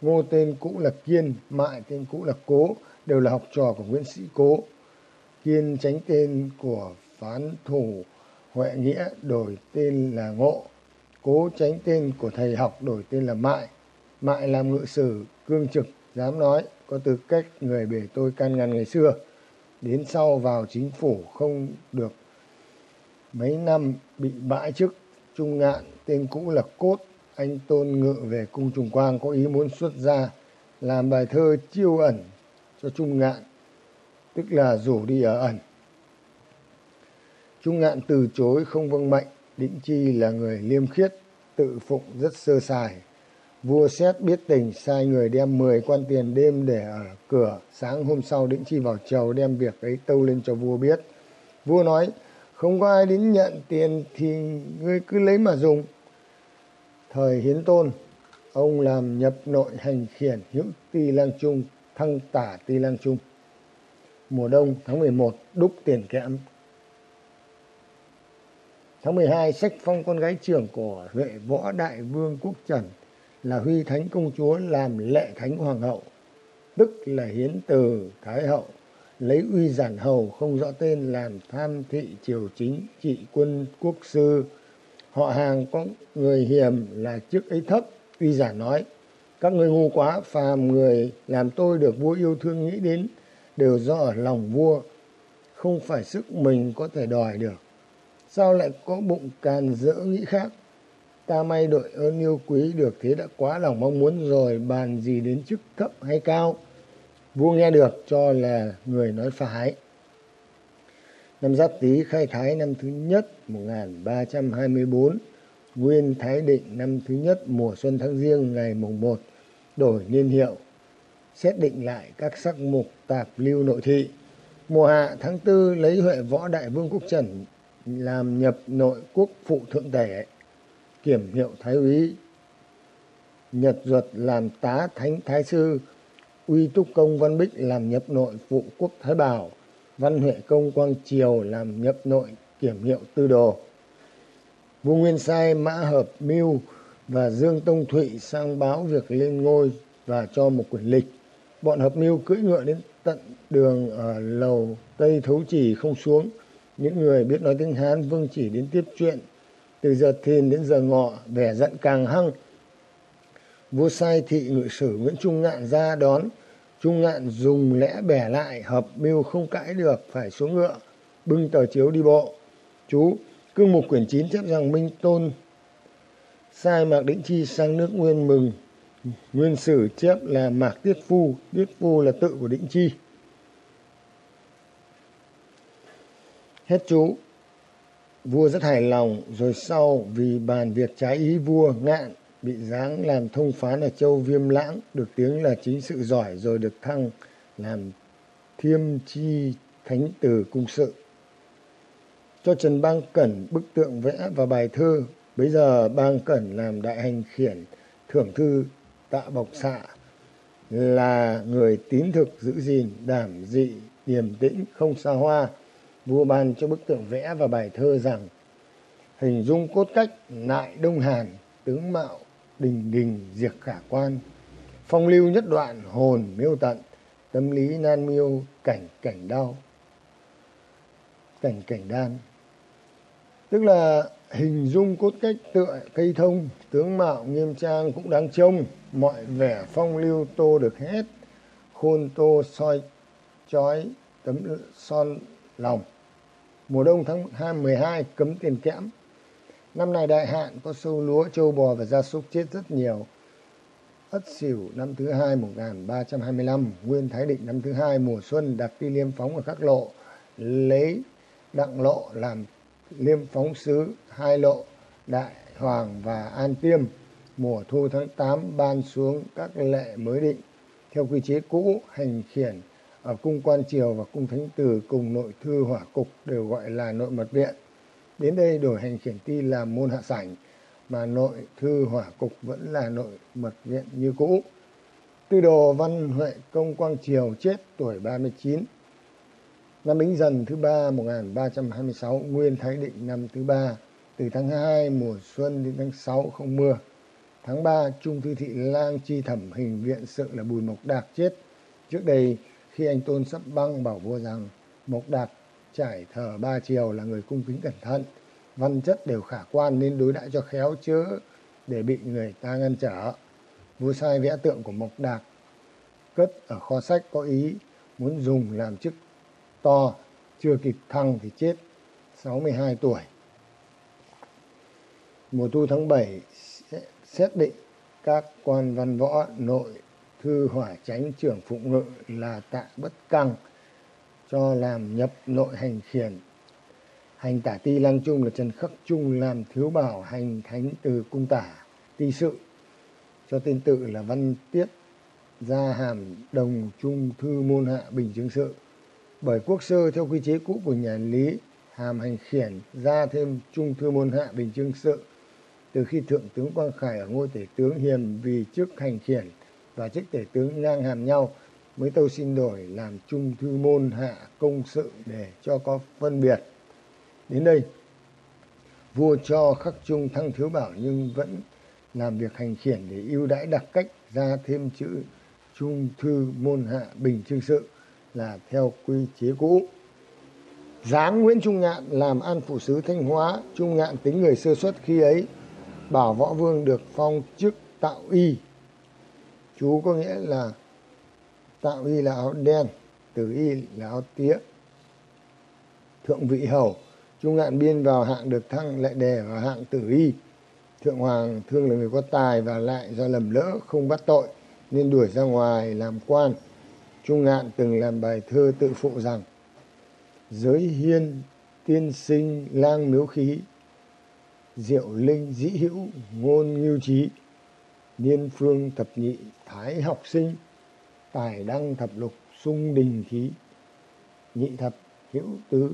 Ngô tên cũ là Kiên, Mại tên cũ là Cố, đều là học trò của Nguyễn Sĩ Cố. Kiên tránh tên của phán thủ Huệ Nghĩa đổi tên là Ngộ. Cố tránh tên của thầy học đổi tên là Mại. Mại làm ngự sử, cương trực, dám nói, có tư cách người bể tôi can ngăn ngày xưa. Đến sau vào chính phủ không được mấy năm bị bãi chức Trung Ngạn, tên cũ là Cốt, anh Tôn Ngự về cung Trùng Quang có ý muốn xuất gia làm bài thơ chiêu ẩn cho Trung Ngạn, tức là rủ đi ở ẩn. Trung Ngạn từ chối không vâng mệnh, định Chi là người liêm khiết, tự phụng rất sơ sài. Vua xét biết tình sai người đem 10 quan tiền đêm để ở cửa. Sáng hôm sau định Chi vào chầu đem việc ấy tâu lên cho vua biết. Vua nói không có ai đến nhận tiền thì ngươi cứ lấy mà dùng thời hiến tôn ông làm nhập nội hành khiển hữu ti lang trung thăng tả ti lang trung mùa đông tháng 11 đúc tiền kẽm tháng 12 sách phong con gái trưởng của huệ võ đại vương quốc trần là huy thánh công chúa làm lệ thánh hoàng hậu, tức là hiến từ thái hậu, lấy uy giản hầu không rõ tên làm tham thị triều chính trị quân quốc sư. Họ hàng có người hiềm là chức ấy thấp uy giản nói, các người ngu quá, phàm người làm tôi được vua yêu thương nghĩ đến đều do ở lòng vua, không phải sức mình có thể đòi được sao lại có bụng càn dỡ nghĩ khác? Ta may đội ơn yêu quý được thế đã quá lòng mong muốn rồi, bàn gì đến chức thấp hay cao? Vua nghe được cho là người nói phải năm giáp tý khai thái năm thứ nhất 1324 nguyên thái định năm thứ nhất mùa xuân tháng riêng ngày mùng 1 đổi niên hiệu. Xét định lại các sắc mục tạp lưu nội thị, mùa hạ tháng tư lấy huệ võ đại vương quốc trần làm nhập nội quốc phụ thượng tể kiểm hiệu thái úy, nhật duật làm tá thánh thái sư, uy túc công văn bích làm nhập nội phụ quốc thái bảo, văn huệ công quang triều làm nhập nội kiểm hiệu tư đồ. Vua nguyên sai, mã hợp mưu và dương tông thụy sang báo việc lên ngôi và cho một quyển lịch. Bọn hợp mưu cưỡi ngựa đến tận đường ở lầu tây thấu chỉ không xuống những người biết nói tiếng hán vương chỉ đến tiếp chuyện. Từ giờ thìn đến giờ ngọ, vẻ giận càng hăng. Vua sai thị ngự sử nguyễn trung ngạn ra đón. Trung ngạn dùng lẽ bẻ lại, hợp mưu không cãi được, phải xuống ngựa, bưng tờ chiếu đi bộ. Chú cương mục quyển chín chép rằng minh tôn sai mạc đĩnh chi sang nước nguyên mừng. Nguyên sử chép là mạc tiết phu. Tiết phu là tự của đĩnh chi. Hết chú vua rất hài lòng rồi sau vì bàn việc trái ý vua ngạn bị giáng làm thông phán ở châu Viêm Lãng, được tiếng là chính sự giỏi rồi được thăng làm thiêm chi thánh tử cung sự. Cho Trần Bang Cẩn bức tượng vẽ và bài thơ, bây giờ Bang Cẩn làm đại hành khiển, thưởng thư tạ bộc xạ, là người tín thực giữ gìn, đảm dị, điềm tĩnh, không xa hoa. Vua ban cho bức tượng vẽ và bài thơ rằng hình dung cốt cách nại Đông Hàn, tướng mạo đình đình diệt khả quan phong lưu nhất đoạn hồn miêu tận tâm lý nan miêu cảnh cảnh đau cảnh cảnh đan. Tức là hình dung cốt cách tựa cây thông tướng mạo nghiêm trang cũng đáng trông mọi vẻ phong lưu tô được hết khôn tô soi chói tấm son lòng mùa đông tháng hai mười hai cấm tiền kẽm. Năm này đại hạn có sâu lúa trâu bò và gia súc chết rất nhiều. Ất Sửu năm thứ hai 1325, Nguyên Thái Định năm thứ hai mùa xuân đặt đi liêm phóng ở các lộ, lấy đặng lộ làm liêm phóng sứ hai lộ đại hoàng và an tiêm. Mùa thu tháng 8 ban xuống các lệ mới định. Theo quy chế cũ hành khiển ở cung quan triều và cung thánh tử cùng nội thư hỏa cục đều gọi là nội mật viện đến đây đổi hành khiển ti làm môn hạ sảnh mà nội thư hỏa cục vẫn là nội mật viện như cũ tư đồ văn huệ công quang triều chết tuổi 39 năm Bính Dần thứ ba 1326, Nguyên Thái Định năm thứ ba, từ tháng 2 mùa xuân đến tháng 6 không mưa. Tháng 3, Trung Thư Thị Lang chi thẩm hình viện sự là Bùi Mộc Đạt chết. Trước đây, khi anh Tôn sắp băng bảo vua rằng Mộc Đạt trải thờ ba chiều là người cung kính cẩn thận, văn chất đều khả quan nên đối đãi cho khéo chứ để bị người ta ngăn trở. Vua sai vẽ tượng của Mộc Đạt cất ở kho sách có ý muốn dùng làm chức to chưa kịp thăng thì chết 62 tuổi mùa thu tháng 7 xét định các quan văn võ nội thư hỏa chánh trưởng phụng ngự là tạ bất căng, cho làm nhập nội hành khiển. Hành tả ti lang trung là trần khắc trung làm thiếu bảo hành thánh từ cung tả, ti sự. Cho tên tự là văn tiết, gia hàm, đồng trung, thư môn hạ, bình chứng sự. Bởi quốc sơ theo quy chế cũ của nhà Lý, hàm hành khiển ra thêm trung, thư môn hạ, bình chương sự. Từ khi thượng tướng Quang Khải ở ngôi tể tướng hiềm vì chức hành khiển và chức tể tướng ngang hàm nhau mới tâu xin đổi làm trung thư môn hạ công sự để cho có phân biệt. Đến đây, vua cho khắc trung thăng thiếu bảo nhưng vẫn làm việc hành khiển để ưu đãi đặc cách ra thêm chữ trung thư môn hạ bình chương sự là theo quy chế cũ. Giáng Nguyễn Trung Ngạn làm an phủ sứ Thanh Hóa, Trung Ngạn tính người sơ xuất khi ấy, bảo võ vương được phong chức tạo y. Chú có nghĩa là tạo y là áo đen, tử y là áo tía. Thượng vị hầu, Trung Ngạn biên vào hạng được thăng lại đề vào hạng tử y. Thượng Hoàng thương là người có tài và lại do lầm lỡ không bắt tội nên đuổi ra ngoài làm quan Trung Ngạn từng làm bài thơ tự phụ rằng Giới hiên tiên sinh lang miếu khí Diệu linh dĩ hữu ngôn ngưu trí Niên phương thập nhị thái học sinh Tài đăng thập lục sung đình khí. Nhị thập hữu tứ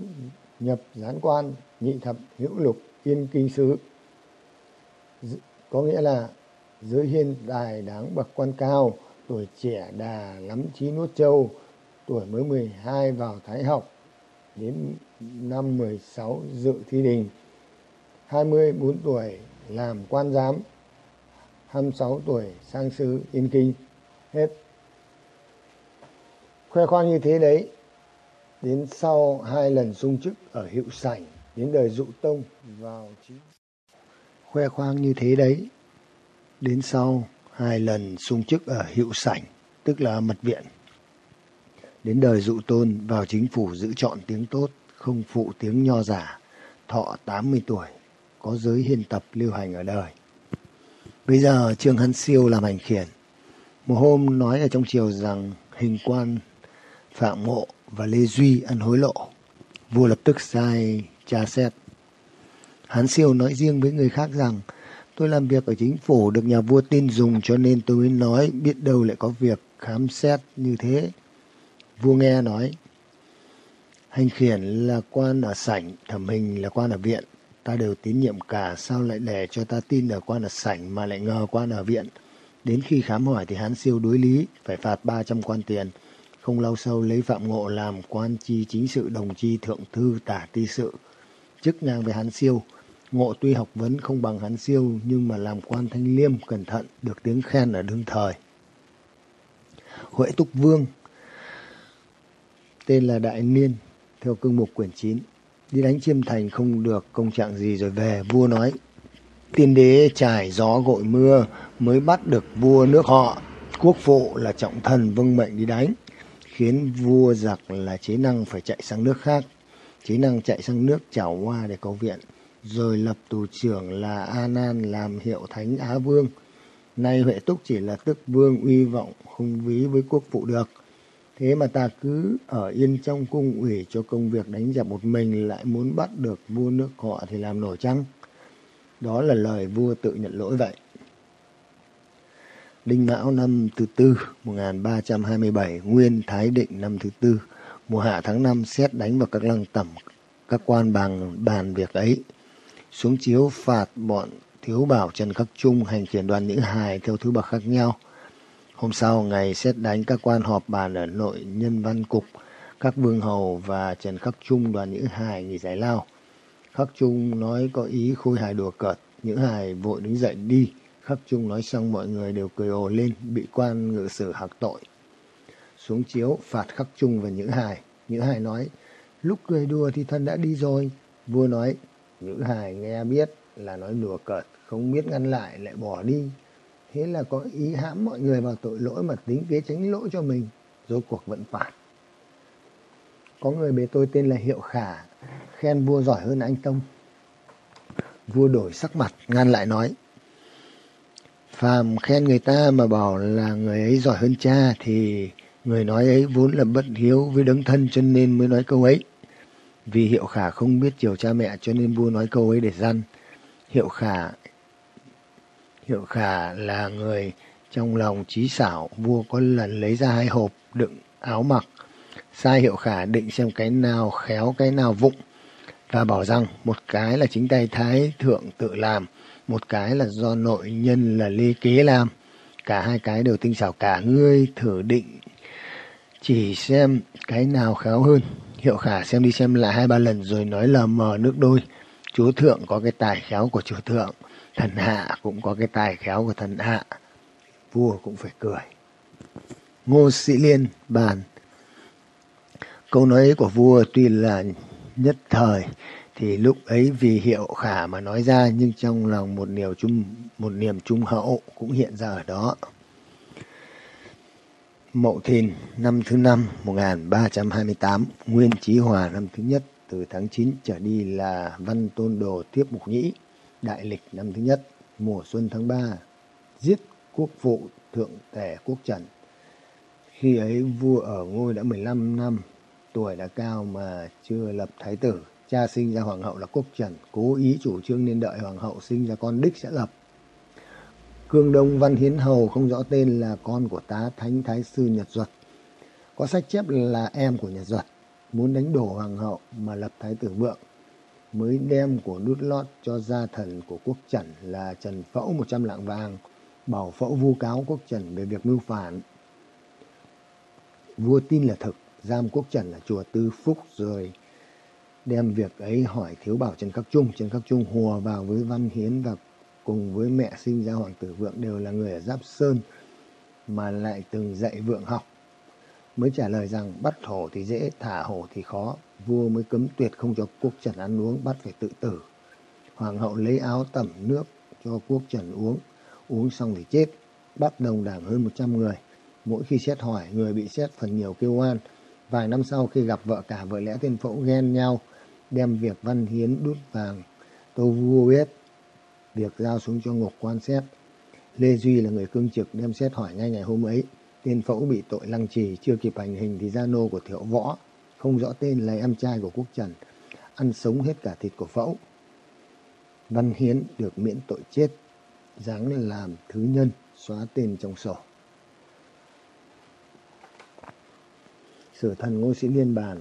nhập gián quan Nhị thập hữu lục yên kinh sứ Có nghĩa là giới hiên đài đáng bậc quan cao tuổi trẻ đà lắm trí nuốt châu, tuổi mới 12 vào Thái học, đến năm 16 dự thi đình, 24 tuổi làm quan giám, 26 tuổi sang sứ Yên Kinh, hết. Khoe khoang như thế đấy, đến sau hai lần sung chức ở hiệu sảnh, đến đời dụ tông vào chính Khoe khoang như thế đấy, đến sau hai lần sung chức ở hiệu sảnh, tức là mật viện. Đến đời dụ tôn vào chính phủ giữ chọn tiếng tốt, không phụ tiếng nho giả, thọ 80 tuổi, có giới hiền tập lưu hành ở đời. Bây giờ Trương Hân Siêu làm hành khiển. Một hôm nói ở trong triều rằng hình quan Phạm Ngộ và Lê Duy ăn hối lộ. Vua lập tức sai tra xét. Hán Siêu nói riêng với người khác rằng Tôi làm việc ở chính phủ được nhà vua tin dùng cho nên tôi mới nói biết đâu lại có việc khám xét như thế. Vua nghe nói, hành khiển là quan ở sảnh, thẩm hình là quan ở viện. Ta đều tín nhiệm cả, sao lại để cho ta tin ở quan ở sảnh mà lại ngờ quan ở viện. Đến khi khám hỏi thì hán siêu đối lý, phải phạt 300 quan tiền. Không lâu sau lấy Phạm Ngộ làm quan chi chính sự đồng chi thượng thư tả ti sự. Chức ngang với hán siêu, Ngộ tuy học vấn không bằng hán siêu nhưng mà làm quan thanh liêm, cẩn thận, được tiếng khen ở đương thời. Huệ Túc Vương tên là Đại Niên, theo cương mục quyển chín. Đi đánh chiêm thành không được công trạng gì rồi về, vua nói. Tiên đế trải gió gội mưa mới bắt được vua nước họ. Quốc phụ là trọng thần vâng mệnh đi đánh, khiến vua giặc là chế năng phải chạy sang nước khác. Chế năng chạy sang nước chảo hoa để cầu viện, rồi lập tù trưởng là A Nan làm hiệu thánh Á Vương. Nay Huệ Túc chỉ là tức vương uy vọng, không ví với quốc phụ được. Thế mà ta cứ ở yên trong cung ủy cho công việc đánh giặc một mình lại muốn bắt được vua nước họ thì làm nổi chăng? Đó là lời vua tự nhận lỗi vậy. Đinh Mão năm thứ tư 1327, Nguyên Thái Định năm thứ tư, mùa hạ tháng năm xét đánh vào các lăng tẩm, các quan bằng bàn việc ấy. Xuống chiếu phạt bọn thiếu bảo Trần Khắc Trung hành khiển đoàn nữ hài theo thứ bậc khác nhau. Hôm sau, ngày xét đánh các quan họp bàn ở nội nhân văn cục, các vương hầu và Trần Khắc Trung đoàn Nhữ hài nghỉ giải lao. Khắc Trung nói có ý khôi hài đùa cợt, Nhữ hài vội đứng dậy đi. Khắc Trung nói xong mọi người đều cười ồ lên, bị quan ngự sử hạc tội. Xuống chiếu phạt Khắc Trung và Nhữ hài. Nhữ hài nói, lúc cười đùa thì thân đã đi rồi. Vua nói, Nhữ hài nghe biết là nói đùa cợt, không biết ngăn lại lại bỏ đi. Thế là có ý hãm mọi người vào tội lỗi mà tính kế tránh lỗi cho mình. rồi cuộc vận phạt. Có người bề tôi tên là Hiệu Khả, khen vua giỏi hơn anh Tông. Vua đổi sắc mặt, ngăn lại nói. Phàm khen người ta mà bảo là người ấy giỏi hơn cha thì người nói ấy vốn là bất hiếu với đấng thân cho nên mới nói câu ấy. Vì Hiệu Khả không biết chiều cha mẹ cho nên vua nói câu ấy để răn. Hiệu Khả Hiệu Khả là người trong lòng trí xảo, vua có lần lấy ra hai hộp đựng áo mặc. Sai Hiệu Khả định xem cái nào khéo cái nào vụng và bảo rằng một cái là chính tay Thái Thượng tự làm, một cái là do nội nhân là Lê Kế làm. Cả hai cái đều tinh xảo cả ngươi thử định chỉ xem cái nào khéo hơn. Hiệu Khả xem đi xem lại hai ba lần rồi nói lờ mờ nước đôi. Chúa Thượng có cái tài khéo của Chúa Thượng thần hạ cũng có cái tài khéo của thần hạ. Vua cũng phải cười. Ngô sĩ liên bàn, câu nói ấy của vua tuy là nhất thời, thì lúc ấy vì hiệu khả mà nói ra, nhưng trong lòng một niềm trung, một niềm trung hậu cũng hiện ra ở đó. Mậu Thìn, năm thứ năm 1328 Nguyên Chí Hòa năm thứ nhất, từ tháng 9 trở đi là Văn Tôn Đồ tiếp mục nhĩ đại lịch năm thứ nhất, mùa xuân tháng ba giết quốc phụ thượng tể quốc trần. Khi ấy vua ở ngôi đã 15 năm, tuổi đã cao mà chưa lập thái tử. Cha sinh ra hoàng hậu là quốc trần, cố ý chủ trương nên đợi hoàng hậu sinh ra con đích sẽ lập. Cương Đông Văn Hiến Hầu không rõ tên là con của tá thánh thái sư Nhật Duật. Có sách chép là em của Nhật Duật, muốn đánh đổ hoàng hậu mà lập thái tử vượng mới đem của đút lót cho gia thần của quốc trần là Trần Phẫu 100 lạng vàng, bảo Phẫu vu cáo quốc trần về việc mưu phản. Vua tin là thực, giam quốc trần là chùa Tư Phúc rồi đem việc ấy hỏi thiếu bảo Trần Khắc Trung. Trần Khắc Trung hùa vào với Văn Hiến và cùng với mẹ sinh ra Hoàng tử Vượng đều là người ở Giáp Sơn mà lại từng dạy Vượng học. Mới trả lời rằng bắt hổ thì dễ, thả hổ thì khó, vua mới cấm tuyệt không cho quốc trần ăn uống, bắt phải tự tử. Hoàng hậu lấy áo tẩm nước cho quốc trần uống uống xong thì chết. Bắt đồng đảng hơn một trăm người. Mỗi khi xét hỏi, người bị xét phần nhiều kêu oan. Vài năm sau khi gặp vợ cả, vợ lẽ tên phẫu ghen nhau, đem việc văn hiến đút vàng. Tô vua biết việc giao xuống cho ngục quan xét. Lê duy là người cương trực đem xét hỏi ngay ngày hôm ấy. Tên phẫu bị tội lăng trì, chưa kịp hành hình thì gia nô của thiệu võ không rõ tên là em trai của quốc trần, ăn sống hết cả thịt của phẫu. Văn hiến được miễn tội chết giáng làm thứ nhân, xóa tên trong sổ. Sử thần ngô sĩ liên bàn,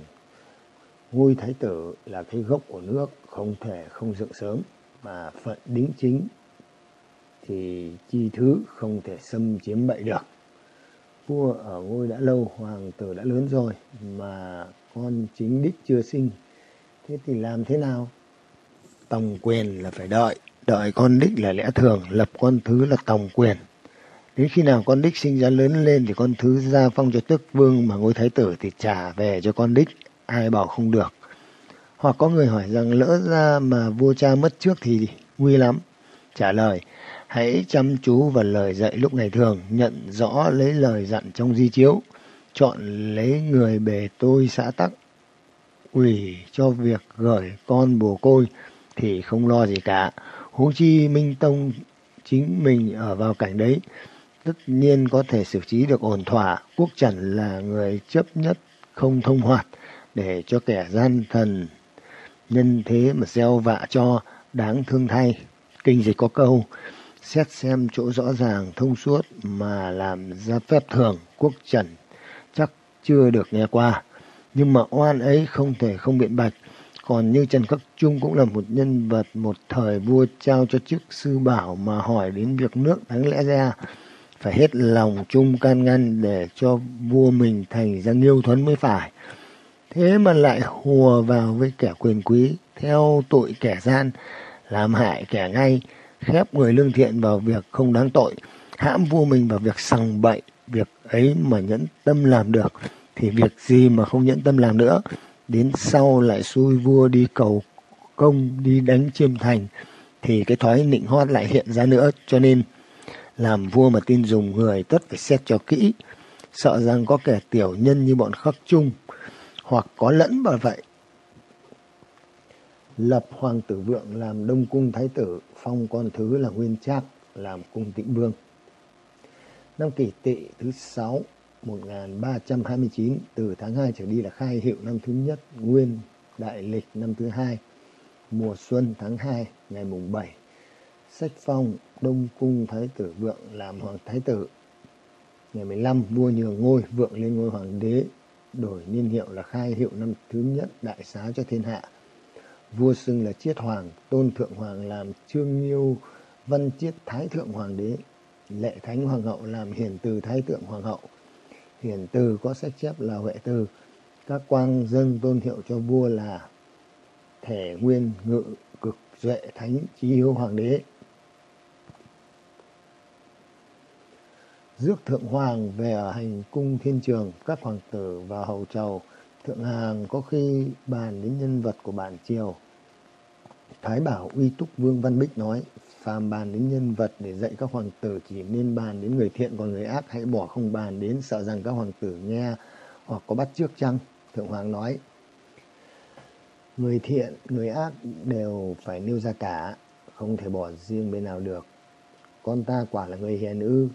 ngôi thái tử là cái gốc của nước, không thể không dựng sớm, mà phận đính chính thì chi thứ không thể xâm chiếm bậy được. Vua ở ngôi đã lâu, hoàng tử đã lớn rồi, mà con chính đích chưa sinh thế thì làm thế nào Tòng quyền là phải đợi, đợi con đích là lẽ thường, lập con thứ là tòng quyền. Đến khi nào con đích sinh ra lớn lên thì con thứ ra phong cho tước vương mà ngôi thái tử thì trả về cho con đích, ai bảo không được. Hoặc có người hỏi rằng lỡ ra mà vua cha mất trước thì nguy lắm. Trả lời, hãy chăm chú vào lời dạy lúc ngày thường, nhận rõ lấy lời dặn trong di chiếu, chọn lấy người bề tôi xã tắc, ủy cho việc gửi con bồ côi thì không lo gì cả. Huống chi Minh Tông chính mình ở vào cảnh đấy, tất nhiên có thể xử trí được ổn thỏa. Quốc Trần là người chấp nhất không thông hoạt để cho kẻ gian thần nhân thế mà gieo vạ cho đáng thương thay. Kinh dịch có câu, xét xem chỗ rõ ràng thông suốt mà làm ra phép thường quốc trần chưa được nghe qua. Nhưng mà oan ấy không thể không biện bạch. Còn như Trần Khắc Trung cũng là một nhân vật một thời vua trao cho chức sư bảo mà hỏi đến việc nước đáng lẽ ra phải hết lòng chung can ngăn để cho vua mình thành ra nghiêu thuấn mới phải. Thế mà lại hùa vào với kẻ quyền quý, theo tội kẻ gian, làm hại kẻ ngay, khép người lương thiện vào việc không đáng tội, hãm vua mình vào việc sằng bậy, việc ấy mà nhẫn tâm làm được, thì việc gì mà không nhẫn tâm làm nữa. Đến sau lại xui vua đi cầu công, đi đánh chiêm thành, thì cái thói nịnh hót lại hiện ra nữa, cho nên làm vua mà tin dùng người tất phải xét cho kỹ, sợ rằng có kẻ tiểu nhân như bọn khắc chung, hoặc có lẫn bởi vậy. Lập hoàng tử vượng làm đông cung thái tử, phong con thứ là nguyên trác làm cung tịnh vương. Năm kỷ tỵ thứ sáu 1329 từ tháng 2 trở đi là khai hiệu năm thứ nhất nguyên đại lịch năm thứ hai, mùa xuân tháng 2 ngày mùng 7 sách phong, đông cung thái tử vượng làm hoàng thái tử. Ngày 15 vua nhường ngôi, vượng lên ngôi hoàng đế, đổi niên hiệu là khai hiệu năm thứ nhất đại xá cho thiên hạ. Vua xưng là chiết hoàng, tôn thượng hoàng làm trương nhiêu văn chiết thái thượng hoàng đế lệ thánh hoàng hậu làm hiền từ thái tượng hoàng hậu. Hiển từ có sách chép là huệ từ các quang dân tôn hiệu cho vua là thể nguyên ngự cực duệ thánh chí hiếu hoàng đế. Rước thượng hoàng về ở hành cung thiên trường, các hoàng tử và hầu trầu thượng hàng có khi bàn đến nhân vật của bản triều. Thái bảo uy túc vương văn bích nói phàm bàn đến nhân vật để dạy các hoàng tử chỉ nên bàn đến người thiện còn người ác. Hãy bỏ không bàn đến sợ rằng các hoàng tử nghe hoặc có bắt trước chăng? Thượng hoàng nói, người thiện, người ác đều phải nêu ra cả, không thể bỏ riêng bên nào được. Con ta quả là người hiền ư,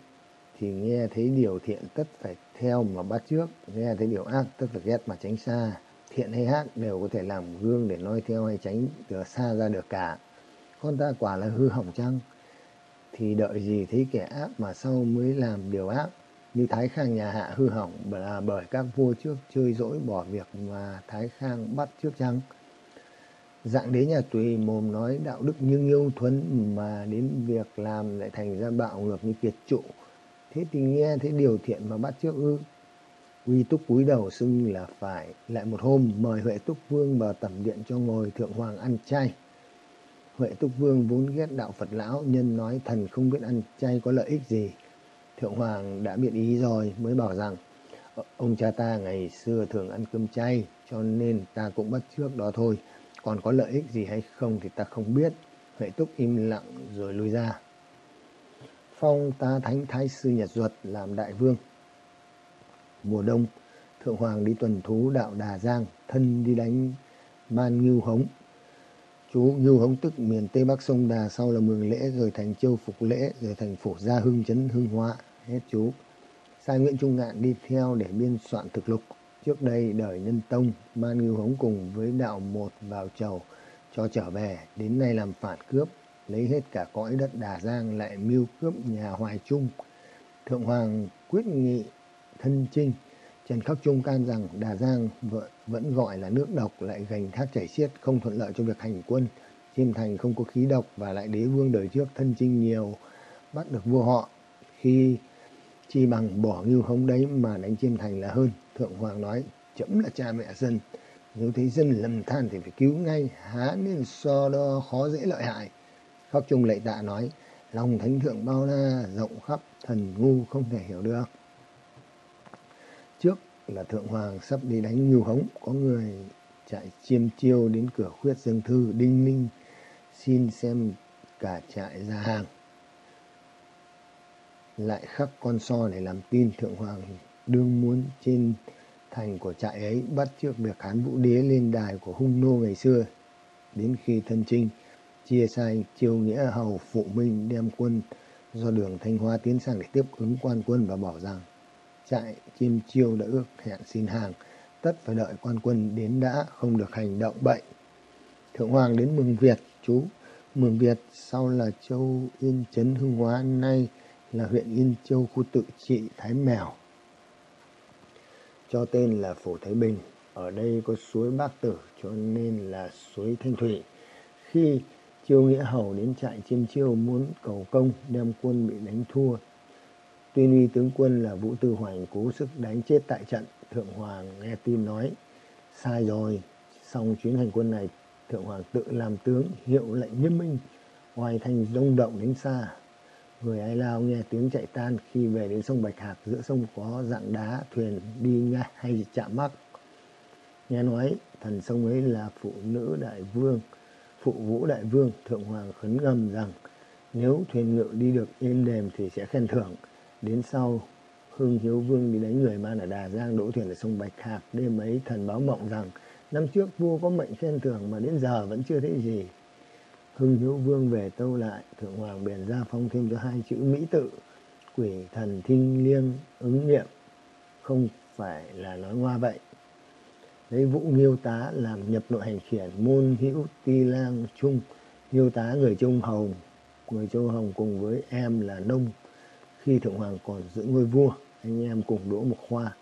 thì nghe thấy điều thiện tất phải theo mà bắt trước nghe thấy điều ác tất phải ghét mà tránh xa. Thiện hay ác đều có thể làm gương để noi theo hay tránh từ xa ra được cả con ta quả là hư hỏng chăng? Thì đợi gì thấy kẻ ác mà sau mới làm điều ác. Như Thái Khang nhà Hạ hư hỏng là bởi các vua trước chơi dỗi bỏ việc mà Thái Khang bắt trước chăng? Dạng đế nhà tùy mồm nói đạo đức như nghiêu thuấn mà đến việc làm lại thành ra bạo ngược như kiệt trụ. Thế thì nghe thấy điều thiện mà bắt trước ư? Uy túc cúi đầu xưng là phải. Lại một hôm mời huệ túc vương vào tẩm điện cho ngồi thượng hoàng ăn chay. Huệ Túc Vương vốn ghét đạo Phật lão, nhân nói thần không biết ăn chay có lợi ích gì. Thượng Hoàng đã biện ý rồi mới bảo rằng ờ, ông cha ta ngày xưa thường ăn cơm chay cho nên ta cũng bắt trước đó thôi. Còn có lợi ích gì hay không thì ta không biết. Huệ Túc im lặng rồi lui ra. Phong ta thánh thái sư Nhật Duật làm đại vương. Mùa đông, Thượng Hoàng đi tuần thú đạo Đà Giang, thân đi đánh Man Ngưu Hống chú Ngưu Hống Tức, miền Tây Bắc sông Đà sau là Mường Lễ, rồi thành Châu Phục Lễ, rồi thành Phổ Gia Hưng Trấn Hưng Hóa. Hết chú. Sai Nguyễn Trung Ngạn đi theo để biên soạn thực lục. Trước đây đời nhân tông man Ngưu Hống cùng với đạo một vào chầu, cho trở về. Đến nay làm phản cướp, lấy hết cả cõi đất Đà Giang lại mưu cướp nhà Hoài Trung. Thượng Hoàng quyết nghị thân trinh Trần Khắc Trung can rằng Đà Giang vẫn gọi là nước độc, lại gành thác chảy xiết, không thuận lợi cho việc hành quân. Chiêm Thành không có khí độc và lại đế vương đời trước thân chinh nhiều, bắt được vua họ. Khi chi bằng bỏ ngưu hống đấy mà đánh Chiêm Thành là hơn. Thượng Hoàng nói, chấm là cha mẹ dân nếu thấy dân lầm than thì phải cứu ngay, há nên so đo khó dễ lợi hại khắc trung lệ tạ nói, lòng thánh thượng bao la, rộng khắp, thần ngu không thể hiểu được là thượng hoàng sắp đi đánh nhu hống. Có người chạy chiêm chiêu đến cửa khuyết dương thư, đinh ninh xin xem cả trại ra hàng. Lại khắc con so để làm tin thượng hoàng đương muốn trên thành của trại ấy, bắt trước việc hán vũ đế lên đài của hung nô ngày xưa. Đến khi thân trinh chia sai chiêu nghĩa hầu phụ minh đem quân do đường thanh hoa tiến sang để tiếp ứng quan quân và bảo rằng trại chiêm chiêu đã ước hẹn xin hàng. Tất phải đợi quan quân đến đã, không được hành động bậy. Thượng hoàng đến mừng việt, chú. Mường việt sau là châu yên chấn, hưng hóa nay là huyện yên châu, khu tự trị thái mèo. Cho tên là phổ thái bình, ở đây có suối bác tử, cho nên là suối thanh thủy. Khi chiêu nghĩa hầu đến trại chiêm chiêu muốn cầu công, đem quân bị đánh thua tuyên uy tướng quân là vũ tư hoành cố sức đánh chết tại trận, thượng hoàng nghe tin nói, sai rồi xong chuyến hành quân này, thượng hoàng tự làm tướng hiệu lệnh nghiêm minh, hoài thành rung động đến xa. Người ai lao nghe tiếng chạy tan khi về đến sông bạch hạc, giữa sông có dạng đá, thuyền đi ngay hay chạm mắc. Nghe nói, thần sông ấy là phụ nữ đại vương, phụ vũ đại vương, thượng hoàng khấn ngầm rằng, nếu thuyền ngự đi được êm đềm thì sẽ khen thưởng đến sau, hưng hiếu vương đi đánh người man ở đà giang đỗ thuyền ở sông bạch hạc, đêm ấy thần báo mộng rằng năm trước vua có mệnh khen thưởng mà đến giờ vẫn chưa thấy gì. Hưng hiếu vương về tâu lại, thượng hoàng bèn ra phong thêm cho hai chữ mỹ tự, quỷ thần thinh liêng ứng nghiệm, không phải là nói ngoa vậy. Lấy vũ nghiêu tá làm nhập nội hành khiển, môn hữu ti lang trung nghiêu tá người trung hồng, người châu hồng cùng với em là nông khi thượng hoàng còn giữ ngôi vua, anh em cùng đỗ mục khoa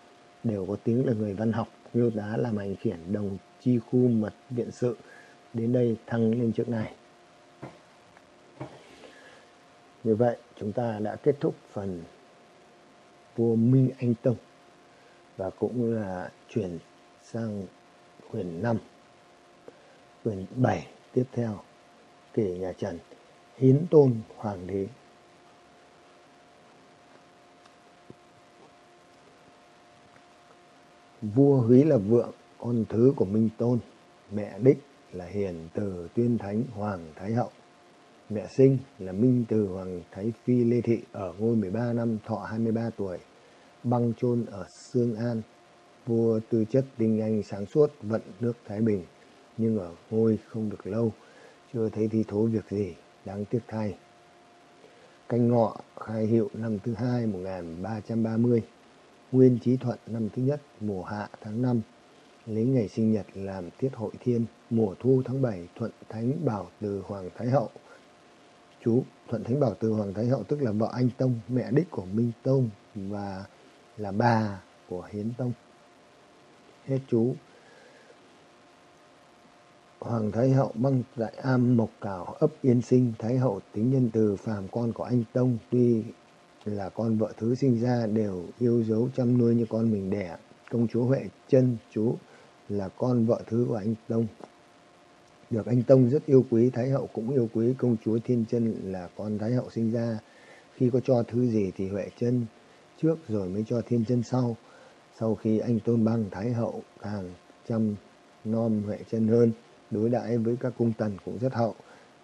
đều có tiếng là người văn học nghiêu tá làm hành khiển đồng chi khu mật viện sự. Đến đây thăng lên trước này. Như vậy, chúng ta đã kết thúc phần vua minh anh tông và cũng là chuyển sang quyển 5 quyển 7 tiếp theo kể nhà Trần, hiến tôn hoàng đế. Vua húy là vượng, con thứ của minh tôn. Mẹ đích là hiền từ tuyên thánh hoàng thái hậu. Mẹ sinh là minh từ hoàng thái phi lê thị ở ngôi 13 năm thọ 23 tuổi, băng chôn ở Sương An. Vua tư chất tinh anh sáng suốt, vận nước Thái Bình, nhưng ở ngôi không được lâu, chưa thấy thi thố việc gì đáng tiếc thay. Canh ngọ khai hiệu năm thứ hai 1330 nguyên trí thuận năm thứ nhất mùa hạ tháng 5 lấy ngày sinh nhật làm tiết hội thiên mùa thu tháng 7 thuận thánh bảo từ hoàng thái hậu. Chú thuận thánh bảo từ hoàng thái hậu tức là vợ anh tông mẹ đích của minh tông và là bà của hiến tông. Hết chú. Hoàng Thái Hậu băng tại am Mộc Cảo ấp Yên Sinh, Thái Hậu tính nhân từ phàm con của anh Tông, tuy là con vợ thứ sinh ra đều yêu dấu chăm nuôi như con mình đẻ. Công chúa Huệ chân chú là con vợ thứ của anh Tông. Được anh Tông rất yêu quý, Thái Hậu cũng yêu quý công chúa Thiên chân là con Thái Hậu sinh ra. Khi có cho thứ gì thì Huệ chân trước rồi mới cho Thiên chân sau sau khi anh tôn băng thái hậu càng chăm nom huệ chân hơn đối đãi với các cung tần cũng rất hậu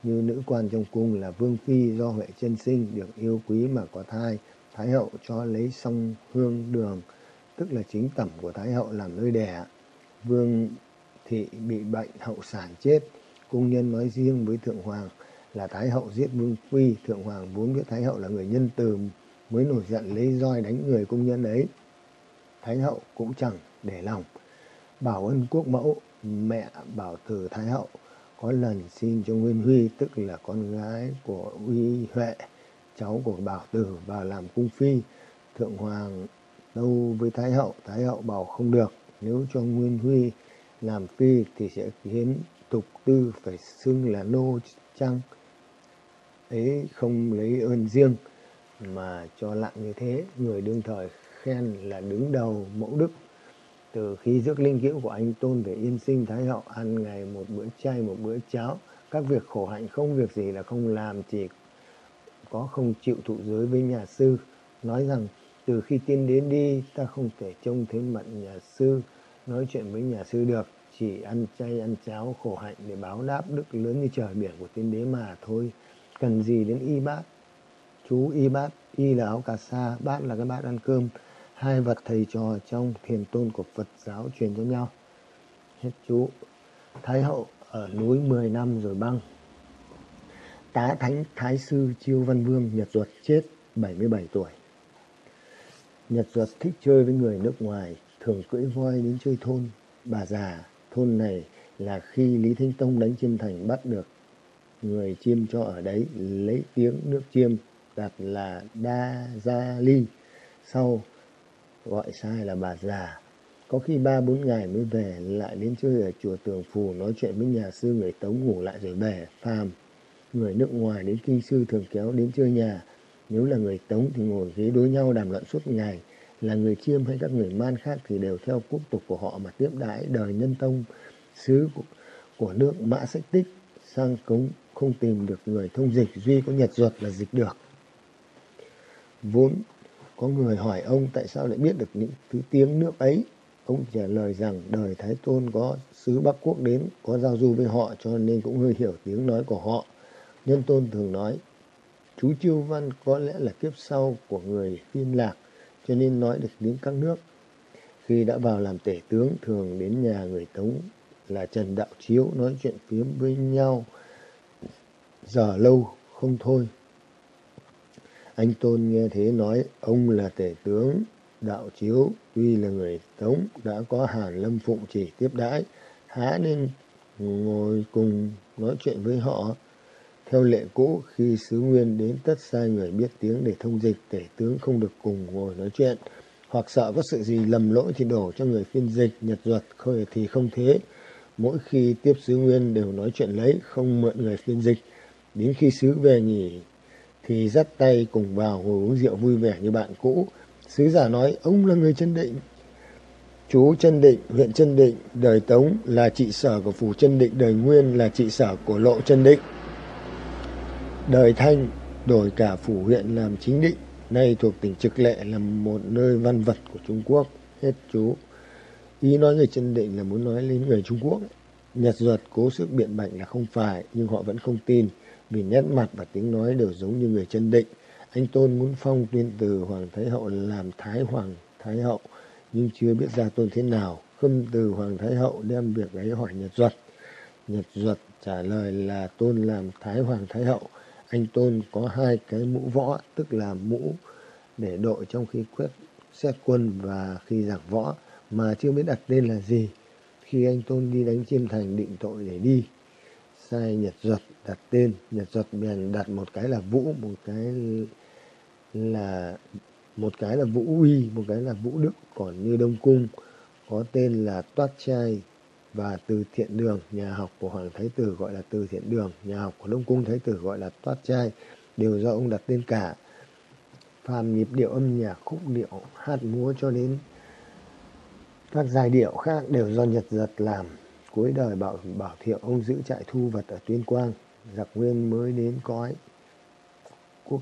như nữ quan trong cung là vương phi do huệ chân sinh được yêu quý mà có thai thái hậu cho lấy song hương đường tức là chính tẩm của thái hậu làm nơi đẻ. Vương thị bị bệnh hậu sản chết. Cung nhân nói riêng với thượng hoàng là thái hậu giết vương phi. Thượng hoàng vốn biết thái hậu là người nhân từ mới nổi giận lấy roi đánh người cung nhân ấy. Thái hậu cũng chẳng để lòng. Bảo ân quốc mẫu, mẹ bảo từ Thái hậu có lần xin cho Nguyên Huy tức là con gái của Uy Huệ, cháu của Bảo Tử vào làm cung phi. Thượng Hoàng đâu với Thái hậu, Thái hậu bảo không được, nếu cho Nguyên Huy làm phi thì sẽ khiến tục tư phải xưng là nô trăng. Ấy không lấy ơn riêng mà cho lặng như thế, người đương thời khen là đứng đầu mẫu đức từ khi rước linh cữu của anh tôn về yên sinh thái hậu, ăn ngày một bữa chay, một bữa cháo, các việc khổ hạnh không việc gì là không làm, chỉ có không chịu thụ giới với nhà sư. Nói rằng, từ khi tiên đến đi, ta không thể trông thấy mặt nhà sư, nói chuyện với nhà sư được. Chỉ ăn chay, ăn cháo, khổ hạnh để báo đáp đức lớn như trời biển của tiên đế mà thôi. Cần gì đến y bát? Chú y bát, y là áo cà sa, bát là cái bát ăn cơm hai vật thầy trò trong thiền tôn của phật giáo truyền cho nhau. Hết chú. Thái hậu ở núi 10 năm rồi băng. Tá thánh thái sư chiêu văn vương nhật duật chết 77 tuổi. Nhật duật thích chơi với người nước ngoài, thường cưỡi voi đến chơi thôn. Bà già, thôn này là khi lý thánh tông đánh chiêm thành bắt được người chiêm cho ở đấy lấy tiếng nước chiêm, đặt là đa gia ly. Sau gọi sai là bà già. Có khi ba bốn ngày mới về lại đến chơi ở chùa tường phù nói chuyện với nhà sư người tống ngủ lại rồi về phàm. Người nước ngoài đến kinh sư thường kéo đến chơi nhà. Nếu là người tống thì ngồi ghế đối nhau đàm luận suốt ngày. Là người chiêm hay các người man khác thì đều theo quốc tục của họ mà tiếp đãi đời nhân tông sứ của, của nước mã sách tích. Sang cống không tìm được người thông dịch duy có nhật duật là dịch được. Vốn có người hỏi ông tại sao lại biết được những thứ tiếng nước ấy? Ông trả lời rằng đời thái tôn có sứ bắc quốc đến, có giao du với họ cho nên cũng hơi hiểu tiếng nói của họ. Nhân tôn thường nói, chú chiêu văn có lẽ là kiếp sau của người phiên lạc, cho nên nói được tiếng các nước. Khi đã vào làm tể tướng, thường đến nhà người tống là trần đạo chiếu nói chuyện phiếm với nhau. Giờ lâu không thôi anh tôn nghe thế nói, ông là tể tướng, đạo chiếu, tuy là người tống, đã có hàn lâm phụng chỉ tiếp đãi, há nên ngồi cùng nói chuyện với họ. Theo lệ cũ, khi sứ nguyên đến tất sai người biết tiếng để thông dịch, tể tướng không được cùng ngồi nói chuyện. Hoặc sợ có sự gì lầm lỗi thì đổ cho người phiên dịch, nhật duật khơi thì không thế. Mỗi khi tiếp sứ nguyên đều nói chuyện lấy, không mượn người phiên dịch. Đến khi sứ về nghỉ thì dắt tay cùng vào ngồi uống rượu vui vẻ như bạn cũ. Sứ giả nói, ông là người chân định. Chú chân định, huyện chân định, đời tống là trị sở của phủ chân định, đời nguyên là trị sở của lộ chân định. Đời thanh đổi cả phủ huyện làm chính định, nay thuộc tỉnh trực lệ là một nơi văn vật của trung quốc. Hết chú. Ý nói người chân định là muốn nói lên người trung quốc. Nhật duật cố sức biện bạch là không phải, nhưng họ vẫn không tin vì nét mặt và tiếng nói đều giống như người chân định. Anh tôn muốn phong tuyên từ hoàng thái hậu làm thái hoàng thái hậu, nhưng chưa biết ra tôn thế nào. Khâm từ hoàng thái hậu đem việc ấy hỏi nhật duật. Nhật duật trả lời là tôn làm thái hoàng thái hậu. Anh tôn có hai cái mũ võ, tức là mũ để đội trong khi quyết xét quân và khi giặc võ, mà chưa biết đặt tên là gì. Khi anh tôn đi đánh chiêm thành định tội để đi, sai nhật duật đặt tên, nhật duật bèn đặt một cái là vũ, một cái là, một cái là vũ uy, một cái là vũ đức. Còn như đông cung, có tên là toát trai và từ thiện đường. Nhà học của hoàng thái tử gọi là từ thiện đường. Nhà học của đông cung thái tử gọi là toát trai. Đều do ông đặt tên cả. Phàm nhịp điệu âm nhạc, khúc điệu, hát múa cho đến các giai điệu khác đều do nhật giật làm. Cuối đời bảo bảo thiệu ông giữ trại thu vật ở tuyên quang giặc nguyên mới đến cõi quốc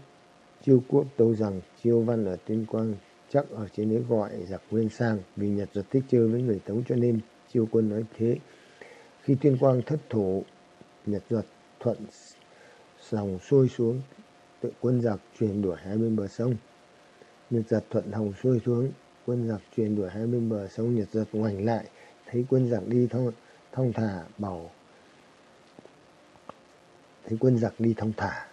chiêu quốc tâu rằng chiêu văn ở tuyên quang chắc ở trên đấy gọi giặc nguyên sang vì nhật rất thích chơi với người tống cho nên chiêu quân nói thế. Khi tuyên quang thất thủ nhật duật thuận dòng xuôi xuống tự quân giặc truyền đuổi hai bên bờ sông. Nhật giật thuận hồng xuôi xuống quân giặc truyền đuổi hai bên bờ sông. Nhật giật ngoảnh lại thấy quân giặc đi thong, thong thả bảo thấy quân giặc đi thong thả.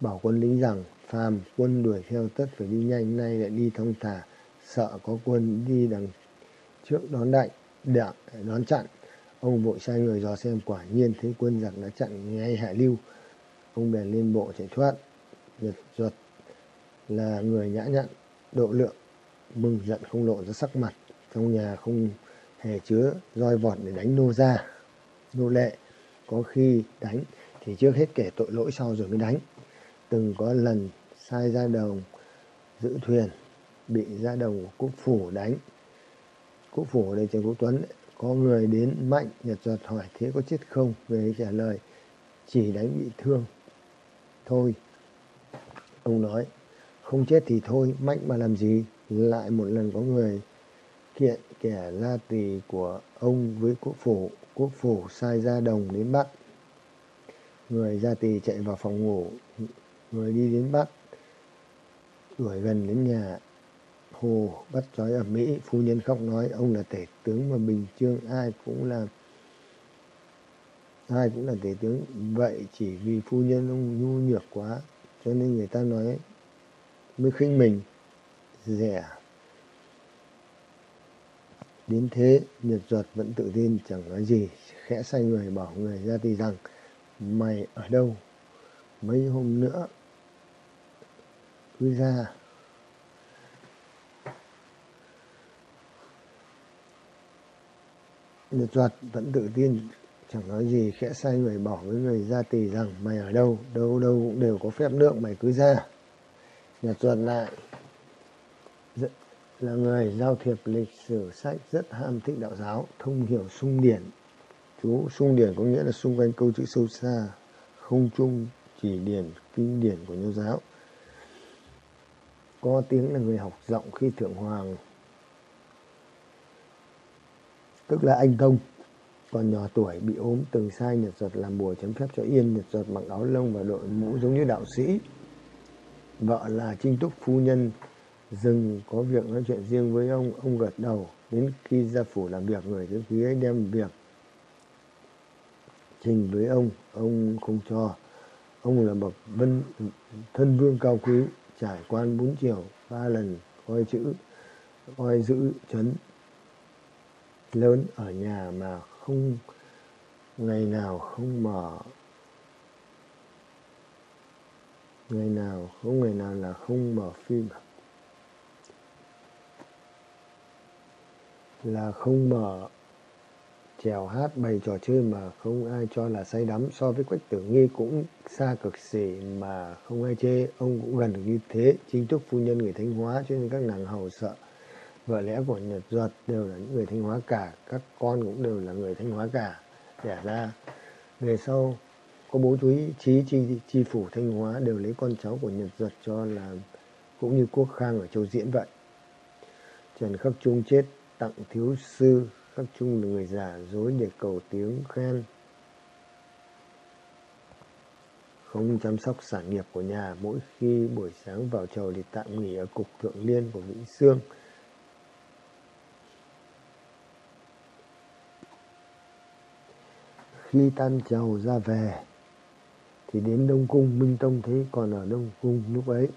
Bảo quân lính rằng, phàm, quân đuổi theo tất phải đi nhanh, nay lại đi thong thả. Sợ có quân đi đằng trước đón đạnh đặng đón chặn. Ông vội sai người dò xem, quả nhiên thấy quân giặc đã chặn ngay hạ lưu. Ông bèn lên bộ chạy thoát. Nhật duật là người nhã nhặn, độ lượng, mừng giận không lộ ra sắc mặt. Trong nhà không hề chứa roi vọt để đánh nô ra. Nô lệ có khi đánh thì trước hết kể tội lỗi sau rồi mới đánh. Từng có lần sai ra đồng giữ thuyền, bị ra đồng của quốc phủ đánh. Quốc phủ ở đây trần quốc tuấn, có người đến mạnh nhật giật hỏi thế có chết không? Người ấy trả lời, chỉ đánh bị thương, thôi. Ông nói, không chết thì thôi, mạnh mà làm gì? Lại một lần có người kiện kẻ la tỳ của ông với quốc phủ quốc phủ sai gia đồng đến bắt người gia tỳ chạy vào phòng ngủ, người đi đến bắt đuổi gần đến nhà. Hồ bắt trói ở mỹ, phu nhân khóc nói, ông là tể tướng mà bình chương ai cũng là ai cũng là tể tướng. Vậy chỉ vì phu nhân ông nhu nhược quá, cho nên người ta nói mới khinh mình, rẻ đến thế, nhật duật vẫn tự tin chẳng nói gì, khẽ xoay người bảo người ra tỳ rằng, mày ở đâu? Mấy hôm nữa cứ ra. Nhật duật vẫn tự tin chẳng nói gì, khẽ xoay người bảo với người ra tì rằng, mày ở đâu? Đâu đâu cũng đều có phép nước, mày cứ ra. Nhật duật lại là người giao thiệp lịch sử sách rất ham thích đạo giáo, thông hiểu sung điển. Chú, sung điển có nghĩa là xung quanh câu chữ sâu xa, không chung, chỉ điển, kinh điển của nho giáo. Có tiếng là người học rộng khi thượng hoàng, tức là anh công còn nhỏ tuổi bị ốm, từng sai nhật giật làm bùa chấm phép cho yên, nhật giật mặc áo lông và đội mũ giống như đạo sĩ. Vợ là trinh túc phu nhân dừng có việc nói chuyện riêng với ông ông gật đầu. Đến khi ra phủ làm việc, người thứ ký ấy đem việc trình với ông ông không cho. Ông là bậc vân, thân vương cao quý, trải quan bốn triều ba lần coi chữ, coi giữ chấn lớn ở nhà mà không, ngày nào không mở. Ngày nào không, ngày nào là không mở phim. Là không mở chèo hát bày trò chơi mà không ai cho là say đắm. So với quách tử nghi cũng xa cực xỉ mà không ai chê. Ông cũng gần được như thế. Chính thức phu nhân người thanh hóa cho nên các nàng hầu sợ. Vợ lẽ của nhật duật đều là những người thanh hóa cả. Các con cũng đều là người thanh hóa cả. Đẻ ra. Về sau có bố chú ý trí chi, chi phủ thanh hóa đều lấy con cháu của nhật duật cho là cũng như quốc khang ở châu diễn vậy. Trần khắc trung chết tặng thiếu sư, các trung là người giả dối để cầu tiếng khen. Không chăm sóc sản nghiệp của nhà, mỗi khi buổi sáng vào chầu thì tạm nghỉ ở cục thượng liên của vĩnh sương. Khi tan chầu ra về, thì đến đông cung, minh tông thấy còn ở đông cung, lúc ấy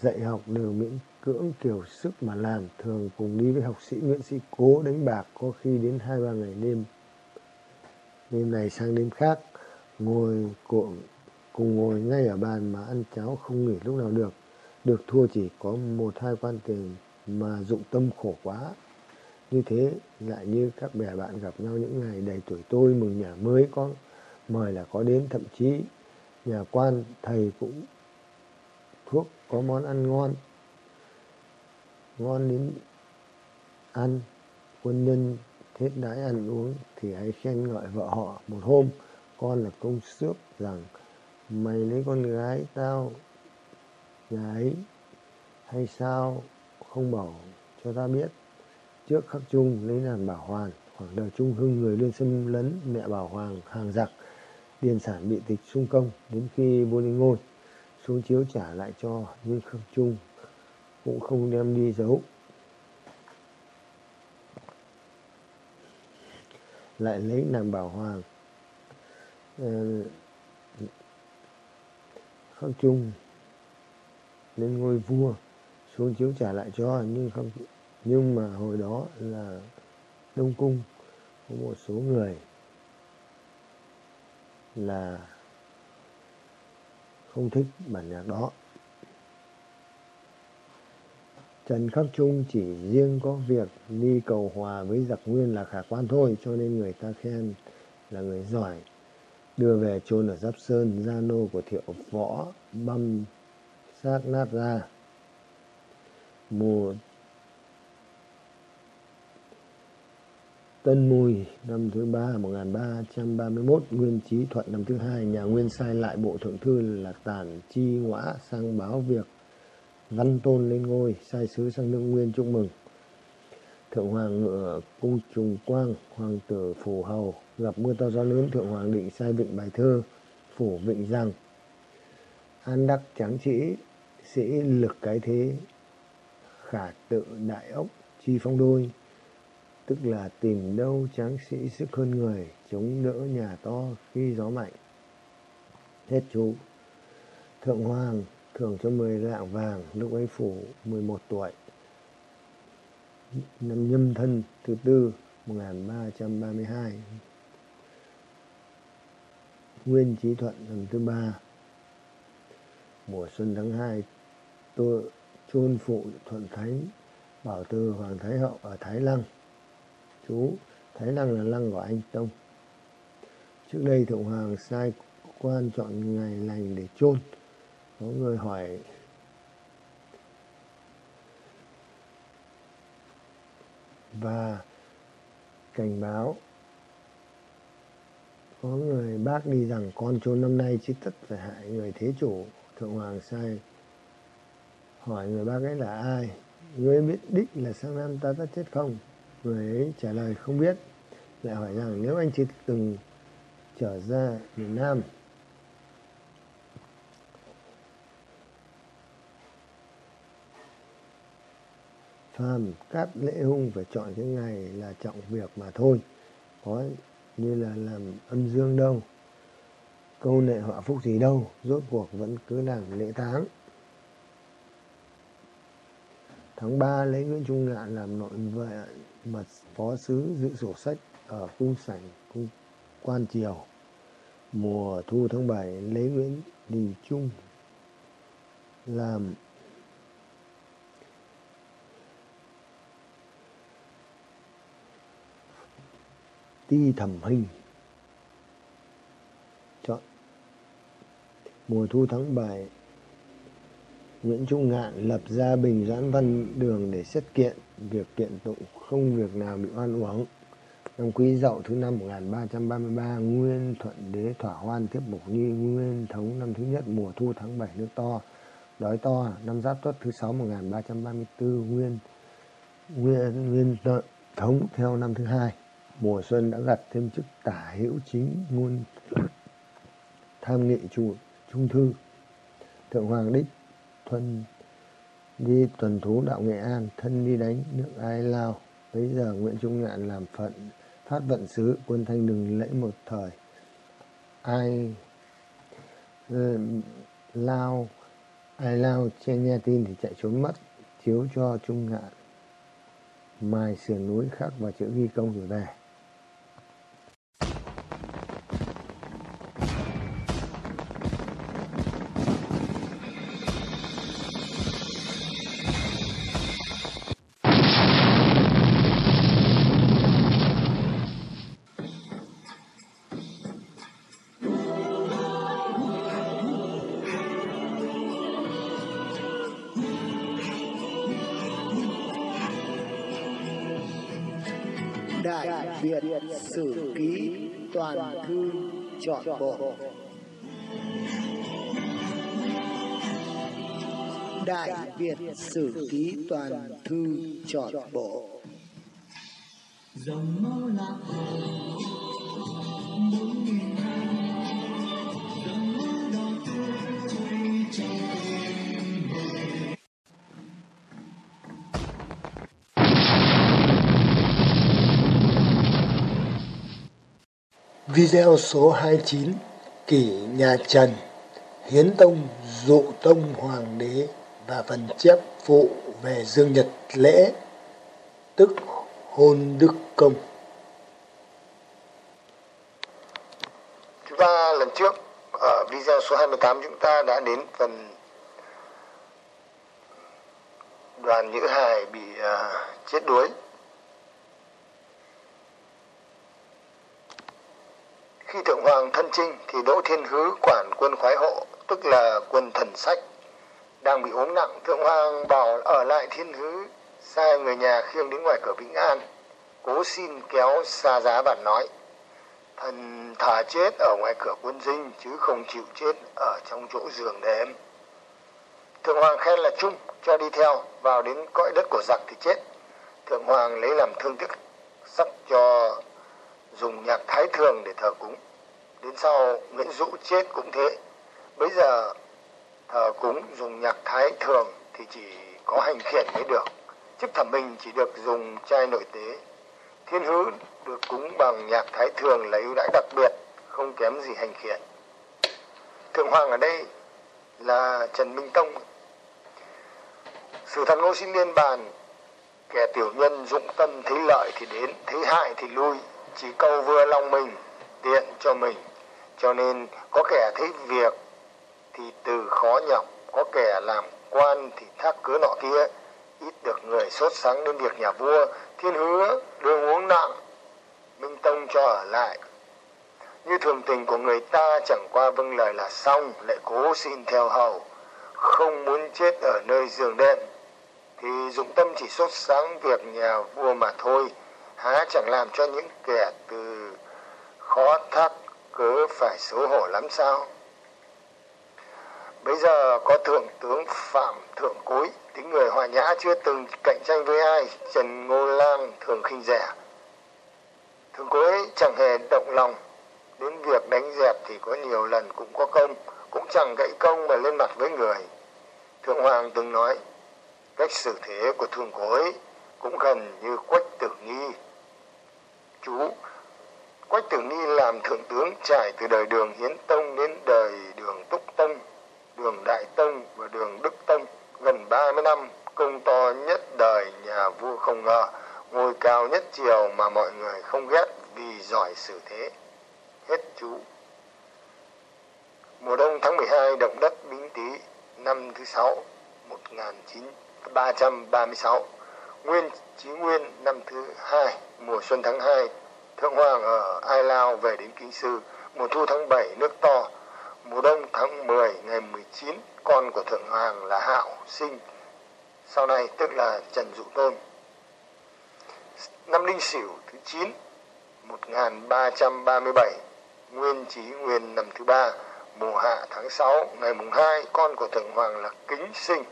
dạy học đều miễn cưỡng kiểu sức mà làm, thường cùng đi với học sĩ nguyễn sĩ cố đánh bạc có khi đến hai, ba ngày đêm. Đêm này sang đêm khác, ngồi cuộn, cùng ngồi ngay ở bàn mà ăn cháo không nghỉ lúc nào được. Được thua chỉ có một, hai quan tiền mà dụng tâm khổ quá. Như thế lại như các bè bạn gặp nhau những ngày đầy tuổi tôi, mừng nhà mới có, mời là có đến, thậm chí nhà quan, thầy cũng thuốc, có món ăn ngon ngon đến ăn. Quân nhân thiết đãi ăn uống thì hãy khen ngợi vợ họ một hôm. Con là công xước rằng, mày lấy con gái tao nhà ấy hay sao? Không bảo cho ta biết. Trước khắc trung lấy làm bảo hoàn khoảng đời trung hưng, người lên xâm lấn, mẹ bảo hoàng hàng giặc. Điền sản bị tịch xung công, đến khi vua lên ngôi, xuống chiếu trả lại cho nhưng khắc trung cũng không đem đi giấu. Lại lấy làm bảo hoàng. Ờ, Khắc trung lên ngôi vua xuống chiếu trả lại cho, nhưng không nhưng mà hồi đó là đông cung, có một số người là không thích bản nhạc đó. Trần Khắc Trung chỉ riêng có việc đi cầu hòa với giặc nguyên là khả quan thôi, cho nên người ta khen là người giỏi. Đưa về chôn ở Giáp Sơn, gia nô của thiệu võ, băm xác nát ra. Mùa Tân Mùi năm thứ ba 1331, Nguyên trí Thuận năm thứ hai, nhà Nguyên sai lại bộ thượng thư là Tản Chi Ngoã sang báo việc Văn Tôn lên ngôi, sai sứ sang nước Nguyên chúc mừng. Thượng Hoàng ngựa cung trùng quang, Hoàng tử phủ hầu. Gặp mưa to gió lớn, Thượng Hoàng định sai vịnh bài thơ, phủ vịnh rằng an đắc tráng trĩ sĩ lực cái thế, khả tự đại ốc, chi phong đôi. Tức là tìm đâu tráng sĩ sức hơn người, chống đỡ nhà to khi gió mạnh. Hết chú. Thượng hoàng thưởng cho 10 lạng vàng, lúc ấy phủ 11 tuổi. Năm nhâm thân thứ tư 1332 nguyên trí thuận lần thứ ba. Mùa xuân tháng 2 tôi chôn phụ thuận thánh, bảo tư hoàng thái hậu ở thái lăng. Chú, thái lăng là lăng của anh tông. Trước đây thượng hoàng sai quan chọn ngày lành để chôn có người hỏi. Và cảnh báo. Có người bác đi rằng con chôn năm nay chứ tất phải hại người thế chủ, thượng hoàng sai. Hỏi người bác ấy là ai? Người biết đích là sang năm ta đã chết không? Người ấy trả lời không biết. Lại hỏi rằng nếu anh chưa từng trở ra miền nam phàm cát, lễ, hung phải chọn cái ngày là trọng việc mà thôi. Có như là làm âm dương đâu, câu nệ họa phúc gì đâu, rốt cuộc vẫn cứ làm lễ tháng. Tháng 3 lấy Nguyễn Trung Ngạn làm nội vệ mật phó sứ giữ sổ sách ở cung sảnh, cung quan triều. Mùa thu tháng 7 lấy Nguyễn Đình Trung làm ti thẩm hình chọn. Mùa thu tháng bảy Nguyễn Trung Ngạn lập ra bình doãn văn đường để xét kiện. Việc kiện tụng không việc nào bị oan uổng. Năm quý dậu thứ năm 1333 Nguyên Thuận Đế thỏa hoan tiếp mục nhi, Nguyên thống năm thứ nhất, mùa thu tháng 7 nước to. Đói to, năm giáp tuất thứ sáu 1334 Nguyên Nguyên Nguyên thống theo năm thứ hai mùa xuân đã gặt thêm chức tả hữu chính ngôn tham nghị trung, trung thư. Thượng hoàng đích thuần đi tuần thú đạo nghệ an thân đi đánh nước ai lao. Bây giờ nguyễn trung ngạn làm phận phát vận sứ quân thanh đừng lễ một thời. Ai ờ, lao ai lao che nghe tin thì chạy trốn mất chiếu cho trung ngạn mài sườn núi khắc và chữ ghi công rồi về Sử Ký Toàn Thư Chọn Bộ. Dòng máu lạc hồ bốn nghìn năm dòng máu đỏ tươi trong tim người Video số 29 Kỷ nhà Trần Hiến Tông dụ Tông Hoàng đế và phần chép phụ về Dương Nhật lễ tức hôn đức công. Chúng ta lần trước ở video số 28 chúng ta đã đến phần đoàn Nhữ Hải bị uh, chết đuối Khi Thượng Hoàng thân trinh thì Đỗ Thiên Hứ quản quân khoái hộ, tức là quân thần sách, đang bị ốm nặng. Thượng Hoàng bảo ở lại Thiên Hứ, sai người nhà khiêng đến ngoài cửa Vĩnh An. cố xin kéo xa giá bản nói thần thả chết ở ngoài cửa quân dinh chứ không chịu chết ở trong chỗ giường đêm thượng hoàng khen là chung cho đi theo vào đến cõi đất của giặc thì chết thượng hoàng lấy làm thương tiếc sắc cho dùng nhạc thái thường để thờ cúng đến sau nguyễn dũ chết cũng thế bây giờ thờ cúng dùng nhạc thái thường thì chỉ có hành khiển mới được. Chức thẩm minh chỉ được dùng chai nội tế. Thiên hữu được cúng bằng nhạc thái thường là ưu đãi đặc biệt, không kém gì hành khiển. Thượng hoàng ở đây là trần minh tông. Sử thần ngô xin liên bàn, kẻ tiểu nhân dụng tâm thấy lợi thì đến, thấy hại thì lui. Chỉ câu vừa lòng mình, tiện cho mình. Cho nên có kẻ thấy việc thì từ khó nhọc, có kẻ làm quan thì thác cứ nọ kia. Ít được người sốt sáng đến việc nhà vua, thiên hứa đường uống nặng, minh tông cho ở lại. Như thường tình của người ta chẳng qua vâng lời là xong, lại cố xin theo hầu. Không muốn chết ở nơi giường đệm, thì dụng tâm chỉ sốt sáng việc nhà vua mà thôi. Há chẳng làm cho những kẻ từ khó thác cớ phải xấu hổ lắm sao? Bây giờ có thượng tướng phạm thượng cối tính người hòa nhã chưa từng cạnh tranh với ai, trần ngô lang, thường khinh rẻ thượng cối chẳng hề động lòng, đến việc đánh dẹp thì có nhiều lần cũng có công, cũng chẳng gãy công mà lên mặt với người. Thượng hoàng từng nói, cách xử thế của thượng cối cũng gần như quách tử nghi. Chú, quách tử nghi làm thượng tướng trải từ đời đường hiến tông đến đời đường túc tông đường đại tông và đường đức tông gần ba mươi năm, công to nhất đời nhà vua không ngờ, ngôi cao nhất triều mà mọi người không ghét vì giỏi xử thế. Hết chú. Mùa đông tháng 12 động đất bính tý năm thứ sáu 1336 nguyên, chí nguyên, năm thứ hai, mùa xuân tháng 2 thượng hoàng ở ai lao về đến kinh sư. Mùa thu tháng 7 nước to mùa đông tháng 10 ngày 19 con của thượng hoàng là hạo sinh. Sau này tức là trần dụ tôn. Năm đinh sửu thứ 9 1337 nguyên chí nguyên năm thứ ba, mùa hạ tháng 6 ngày mùng 2 con của thượng hoàng là kính sinh,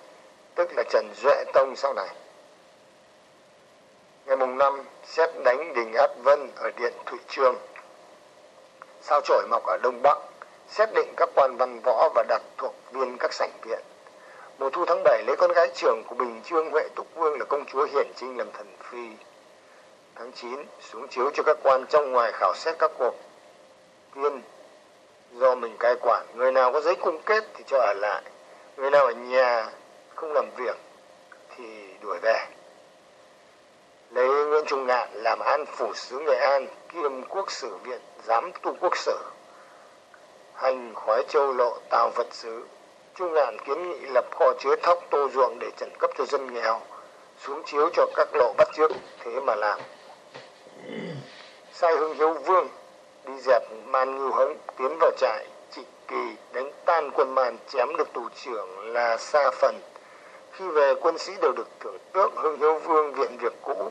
tức là trần duệ tông sau này. Ngày mùng 5 xét đánh đình át vân ở điện thụy trương sao chổi mọc ở đông bắc? Xét định các quan văn võ và đặt thuộc viên các sảnh viện. Mùa thu tháng 7 lấy con gái trưởng của bình trương huệ túc vương là công chúa hiển trinh làm thần phi. Tháng 9 xuống chiếu cho các quan trong ngoài khảo xét các cuộc viên do mình cai quản, người nào có giấy cung kết thì cho ở lại, người nào ở nhà không làm việc thì đuổi về. Lấy nguyễn trung ngạn làm an phủ sứ nghệ an, kiêm quốc sử viện, giám tu quốc sử hành khoái châu lộ tào vật sứ trung ngàn kiến nghị lập kho chứa thóc tô ruộng để trần cấp cho dân nghèo, xuống chiếu cho các lộ bắt trước, thế mà làm. Sai hưng hiếu vương đi dẹp man ngưu hống, tiến vào trại, trịnh kỳ đánh tan quân màn chém được tù trưởng là sa phần. Khi về, quân sĩ đều được thưởng tước hưng hiếu vương viện việc cũ.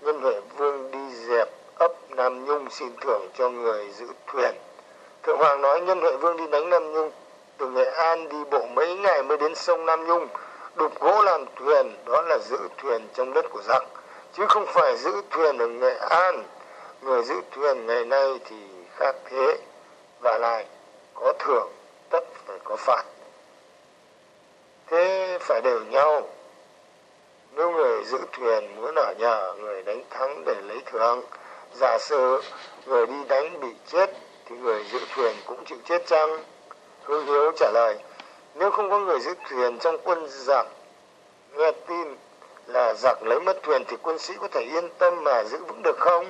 Nhân huệ vương đi dẹp ấp nam nhung xin thưởng cho người giữ thuyền thượng hoàng nói, nhân huệ vương đi đánh nam nhung, từ nghệ an đi bộ mấy ngày mới đến sông nam nhung, đục gỗ làm thuyền, đó là giữ thuyền trong đất của giặc. Chứ không phải giữ thuyền ở nghệ an. Người giữ thuyền ngày nay thì khác thế. Và lại, có thưởng, tất phải có phạt. Thế phải đều nhau. Nếu người giữ thuyền muốn ở nhà, người đánh thắng để lấy thưởng. Giả sử người đi đánh bị chết thì người giữ thuyền cũng chịu chết chăng? Hương hiếu trả lời, nếu không có người giữ thuyền trong quân giặc, nghe tin là giặc lấy mất thuyền thì quân sĩ có thể yên tâm mà giữ vững được không?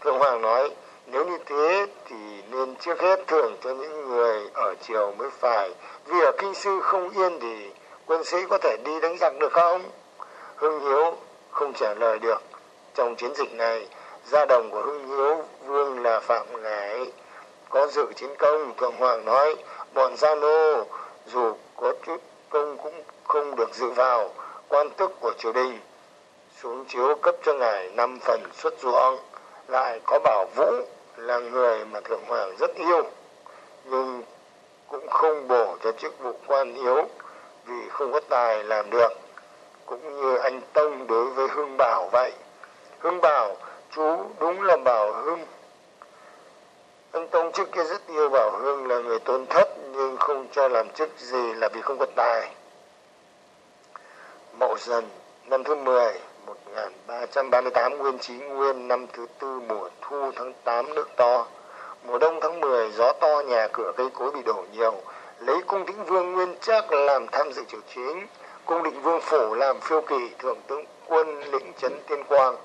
Thượng hoàng nói, nếu như thế thì nên trước hết thưởng cho những người ở triều mới phải. Vì ở kinh sư không yên thì quân sĩ có thể đi đánh giặc được không? Hưng hiếu không trả lời được. Trong chiến dịch này, gia đồng của hưng hiếu vương là phạm ngải có dự chiến công, thượng hoàng nói, bọn gia nô dù có chút công cũng không được dự vào quan tức của triều đình. Xuống chiếu cấp cho ngài năm phần xuất ruộng lại có bảo vũ là người mà thượng hoàng rất yêu, nhưng cũng không bổ cho chức vụ quan yếu vì không có tài làm được. Cũng như anh tông đối với hưng bảo vậy. Hưng bảo, chú đúng là bảo hưng ông tông trước kia rất yêu bảo hương là người tôn thất, nhưng không cho làm chức gì là vì không có tài. Mậu dần, năm thứ 10 1338 nguyên chí nguyên, năm thứ tư, mùa thu tháng 8 nước to. Mùa đông tháng 10 gió to, nhà cửa cây cối bị đổ nhiều. Lấy cung tĩnh vương nguyên trác làm tham dự triều chính. Cung định vương phổ làm phiêu kỳ thượng tướng quân lĩnh trấn tiên quang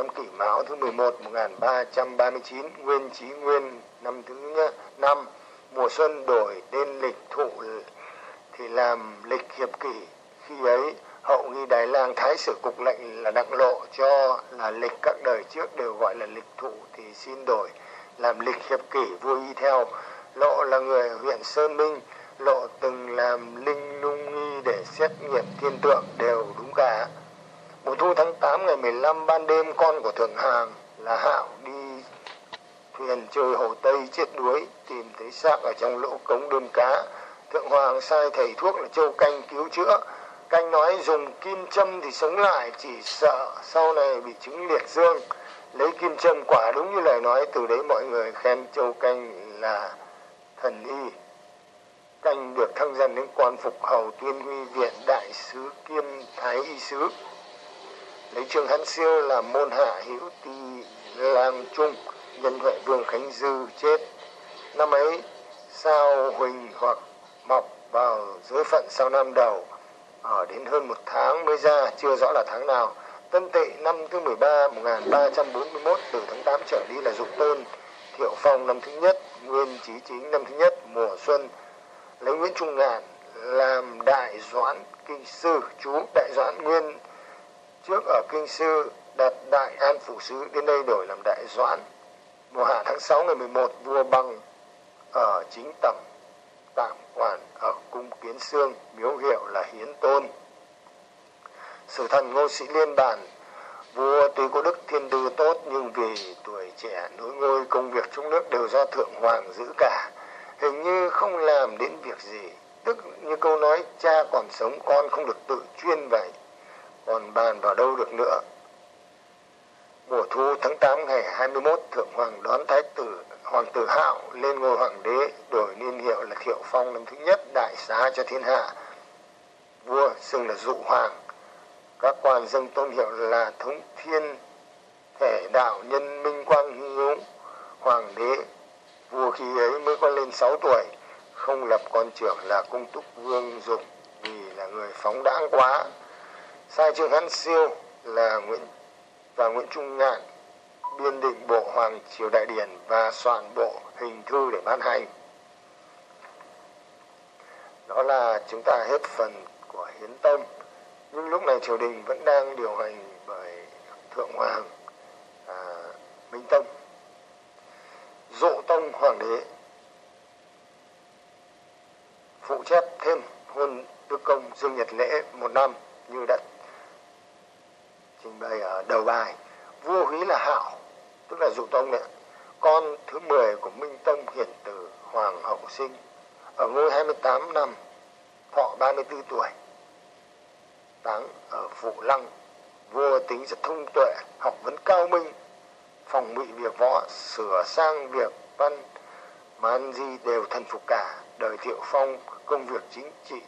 năm kỷ mão thứ 11 1339 nguyên chí nguyên, năm thứ năm, mùa xuân đổi tên lịch thụ thì làm lịch hiệp kỷ. Khi ấy, hậu nghi Đài Lang Thái sử cục lệnh là đặng lộ cho là lịch các đời trước đều gọi là lịch thụ thì xin đổi làm lịch hiệp kỷ vua y theo. Lộ là người huyện Sơn Minh, lộ từng làm linh nung nghi để xét nghiệm thiên tượng đều đúng cả mùa thu tháng 8 ngày 15 ban đêm con của thượng hàng là hạo đi thuyền chơi hồ Tây chết đuối, tìm thấy xác ở trong lỗ cống đơm cá. Thượng hoàng sai thầy thuốc là châu canh cứu chữa. Canh nói dùng kim châm thì sống lại, chỉ sợ sau này bị chứng liệt dương lấy kim châm quả đúng như lời nói từ đấy mọi người khen châu canh là thần y. Canh được thăng dần đến quan phục hầu, tuyên huy viện đại sứ kiêm thái y sứ lấy trường hán siêu làm môn hạ hữu ti làm trung, nhân huệ vương khánh dư chết. Năm ấy, sao huỳnh hoặc mọc vào giới phận sau năm đầu. Ở đến hơn một tháng mới ra, chưa rõ là tháng nào. Tân tỵ năm thứ 13 1341 từ tháng 8 trở đi là dục tôn, thiệu phong năm thứ nhất, nguyên chí chính năm thứ nhất, mùa xuân, lấy nguyễn trung ngàn làm đại doãn kinh sư, chú đại doãn nguyên trước ở kinh sư, đặt đại an phủ sứ đến đây đổi làm đại doãn. Mùa hạ tháng 6 ngày 11 vua băng ở chính tầm tạm quản ở cung kiến sương, miếu hiệu là hiến tôn. Sử thần ngô sĩ liên bản vua tuy có đức thiên tư tốt nhưng vì tuổi trẻ nối ngôi, công việc trong nước đều do thượng hoàng giữ cả. Hình như không làm đến việc gì. Tức như câu nói, cha còn sống, con không được tự chuyên vậy còn bàn vào đâu được nữa. Mùa thu tháng 8 ngày 21 thượng hoàng đón thái tử, hoàng tử hạo lên ngôi hoàng đế đổi niên hiệu là thiệu phong năm thứ nhất, đại xá cho thiên hạ. Vua xưng là dụ hoàng. Các quan dâng tôn hiệu là thống thiên thể đạo nhân minh quang hiếu hoàng đế, vua khi ấy mới có lên 6 tuổi, không lập con trưởng là cung túc vương dục vì là người phóng đãng quá sai trương hán siêu là nguyễn và nguyễn trung ngạn biên định bộ hoàng triều đại điển và soạn bộ hình thư để ban hành? Đó là chúng ta hết phần của hiến tông nhưng lúc này triều đình vẫn đang điều hành bởi thượng hoàng à, minh tông dụ tông hoàng đế phụ trách thêm hôn đức công dương nhật lễ một năm như đã trình bày ở đầu bài, vua húy là hạo tức là dụ tông đấy con thứ 10 của minh tông hiển tử, hoàng hậu sinh, ở ngôi 28 năm, thọ 34 tuổi. Táng ở phụ lăng, vua tính rất thông tuệ, học vấn cao minh, phòng bị việc võ, sửa sang việc văn, man di đều thần phục cả, đời thiệu phong, công việc chính trị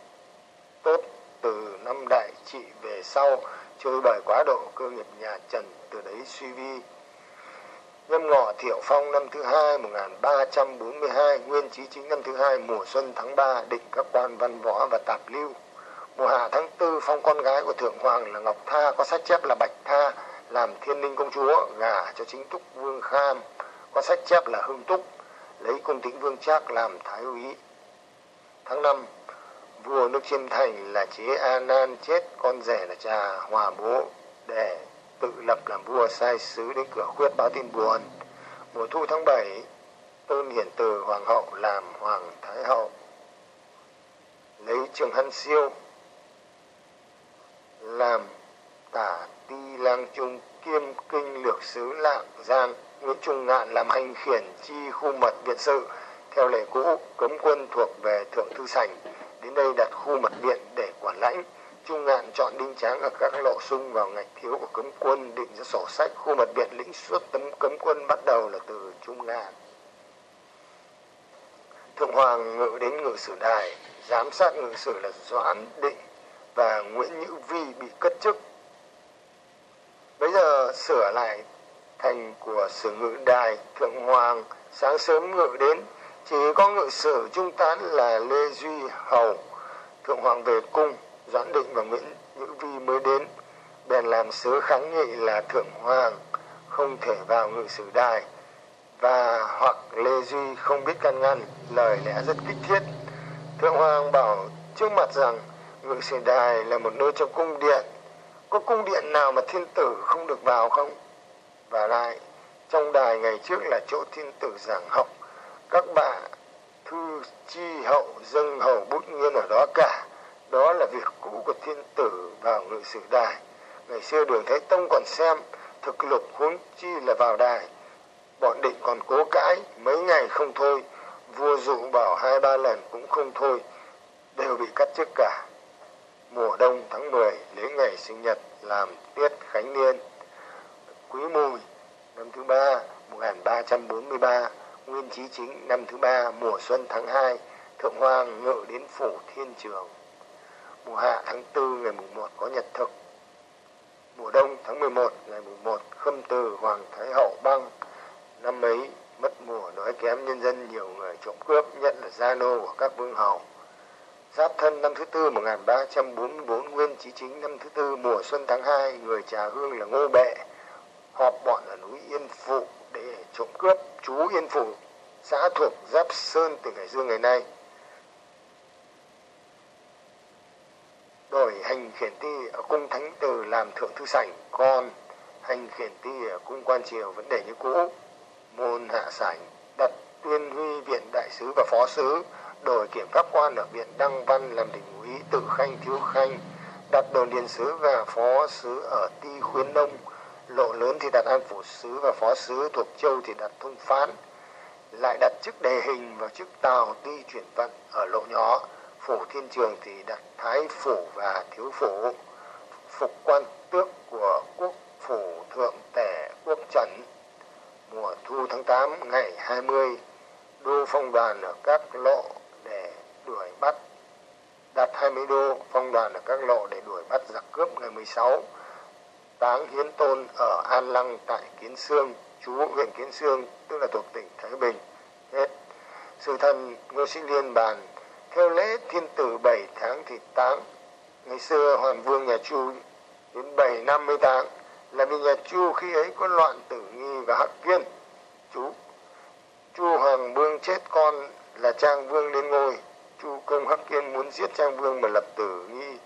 tốt từ năm đại trị về sau chơi bời quá độ cơ nghiệp nhà trần từ đấy suy vi Nhâm ngọ Thiệu Phong năm thứ hai 1342, Nguyên Chí Chính năm thứ hai mùa xuân tháng 3 định các quan văn võ và tạp lưu. Mùa hạ tháng 4 phong con gái của Thượng Hoàng là Ngọc Tha có sách chép là Bạch Tha làm thiên ninh công chúa gả cho chính túc Vương Kham có sách chép là Hưng Túc lấy cung tĩnh Vương Trác làm thái úy. Tháng 5 vua nước Chiêm Thành là chế A Nan chết, con rể là cha Hòa Bố, để tự lập làm vua sai sứ đến cửa khuyết báo tin buồn. Mùa thu tháng 7 tôn hiển từ, hoàng hậu làm hoàng thái hậu, lấy trường hân siêu làm tả ti lang trung kiêm kinh lược sứ lạng giang, nguyễn trung ngạn làm hành khiển chi khu mật viện sự. Theo lệ cũ, cấm quân thuộc về thượng thư sảnh đến đây đặt khu mật điện để quản lãnh. Trung ngạn chọn đinh tráng ở các lộ sung vào ngạch thiếu của cấm quân, định ra sổ sách. Khu mật điện lĩnh suất tấm cấm quân bắt đầu là từ trung ngạn thượng hoàng ngự đến ngự sử đài, giám sát ngự sử là doãn định và nguyễn nhữ vi bị cất chức. Bây giờ sửa lại thành của sử ngự đài, thượng hoàng sáng sớm ngự đến chỉ có ngự sử trung tán là lê duy hầu, thượng hoàng về cung doãn định và nguyễn nhữ vi mới đến. Bèn làm sớ kháng nghị là thượng hoàng, không thể vào ngự sử đài. Và hoặc lê duy không biết can ngăn, lời lẽ rất kích thiết. Thượng hoàng bảo trước mặt rằng, ngự sử đài là một nơi trong cung điện. Có cung điện nào mà thiên tử không được vào không? Và lại, trong đài ngày trước là chỗ thiên tử giảng học các bạn thư chi hậu dâng hầu bút nghiên ở đó cả. Đó là việc cũ của thiên tử vào ngự sử đài. Ngày xưa đường thái tông còn xem, thực lục huống chi là vào đài. Bọn định còn cố cãi, mấy ngày không thôi. Vua dụ bảo hai ba lần cũng không thôi, đều bị cắt chức cả. Mùa đông tháng 10 lấy ngày sinh nhật làm tiết khánh niên. Quý mùi, năm thứ ba 1343 nguyên chí chính năm thứ ba, mùa xuân tháng 2 thượng hoàng ngự đến phủ thiên trường. Mùa hạ tháng 4 ngày mùng 1 có nhật thực. Mùa đông tháng 11 ngày mùng 1 khâm từ hoàng thái hậu băng. Năm ấy mất mùa đói kém nhân dân nhiều người trộm cướp nhận là gia nô của các vương hầu. Giáp thân năm thứ tư 1344 Nguyên Chí Chính năm thứ tư, mùa xuân tháng 2 người trà hương là Ngô Bệ. Họp bọn ở núi Yên Phụ để trộm cướp chú Yên Phủ, xã thuộc Giáp Sơn tỉnh hải dương ngày nay. Đổi hành khiển ti ở cung thánh từ làm thượng thư sảnh còn hành khiển ti ở cung quan triều vẫn để như cũ. Môn hạ sảnh đặt tuyên huy viện đại sứ và phó sứ đổi kiểm pháp quan ở viện đăng văn làm đỉnh úy tự khanh thiếu khanh đặt đồn điền sứ và phó sứ ở ti khuyến nông lộ lớn thì đặt an phủ sứ và phó sứ thuộc châu thì đặt thông phán. Lại đặt chức đề hình và chức tào ti chuyển vận ở lộ nhỏ. Phủ thiên trường thì đặt thái phủ và thiếu phủ. Phục quan tước của quốc phủ thượng tể quốc trần. Mùa thu tháng 8 ngày 20 đô phong đoàn ở các lộ để đuổi bắt. Đặt 20 đô phong đoàn ở các lộ để đuổi bắt giặc cướp ngày 16 táng hiến tôn ở An Lăng tại Kiến Sương, chú huyện Kiến Sương, tức là thuộc tỉnh Thái Bình. Hết. Sư thần ngô sĩ liên bàn, theo lễ thiên tử 7 tháng thì táng, ngày xưa hoàng vương nhà chu đến 7 năm mới táng, là vì nhà chu khi ấy có loạn tử nghi và hắc kiên. Chú, chu hoàng vương chết con là trang vương lên ngôi. Chu công hắc kiên muốn giết trang vương mà lập tử nghi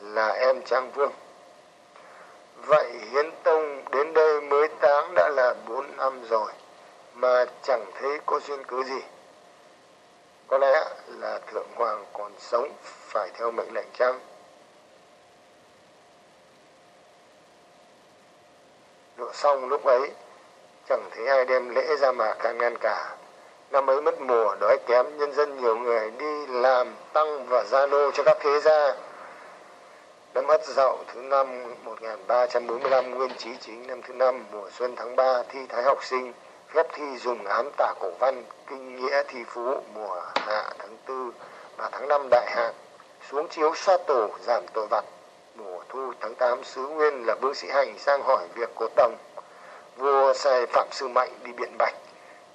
là em trang vương vậy hiến tông đến đây mới táng đã là bốn năm rồi, mà chẳng thấy có duyên cứ gì. Có lẽ là thượng hoàng còn sống, phải theo mệnh lệnh chăng? Độ xong lúc ấy, chẳng thấy ai đem lễ ra mà can ngăn cả. Năm ấy mất mùa, đói kém, nhân dân nhiều người đi làm tăng và gia nô cho các thế gia năm ất dậu thứ năm 1345 nguyên chí chính năm thứ năm, mùa xuân tháng 3 thi thái học sinh phép thi dùng ám tả cổ văn, kinh nghĩa thi phú mùa hạ tháng 4 và tháng 5 đại hạn. Xuống chiếu soát tổ, giảm tội vặt. Mùa thu tháng 8 sứ nguyên là vương sĩ hành sang hỏi việc của tổng. Vua sai phạm sư mạnh đi biện bạch.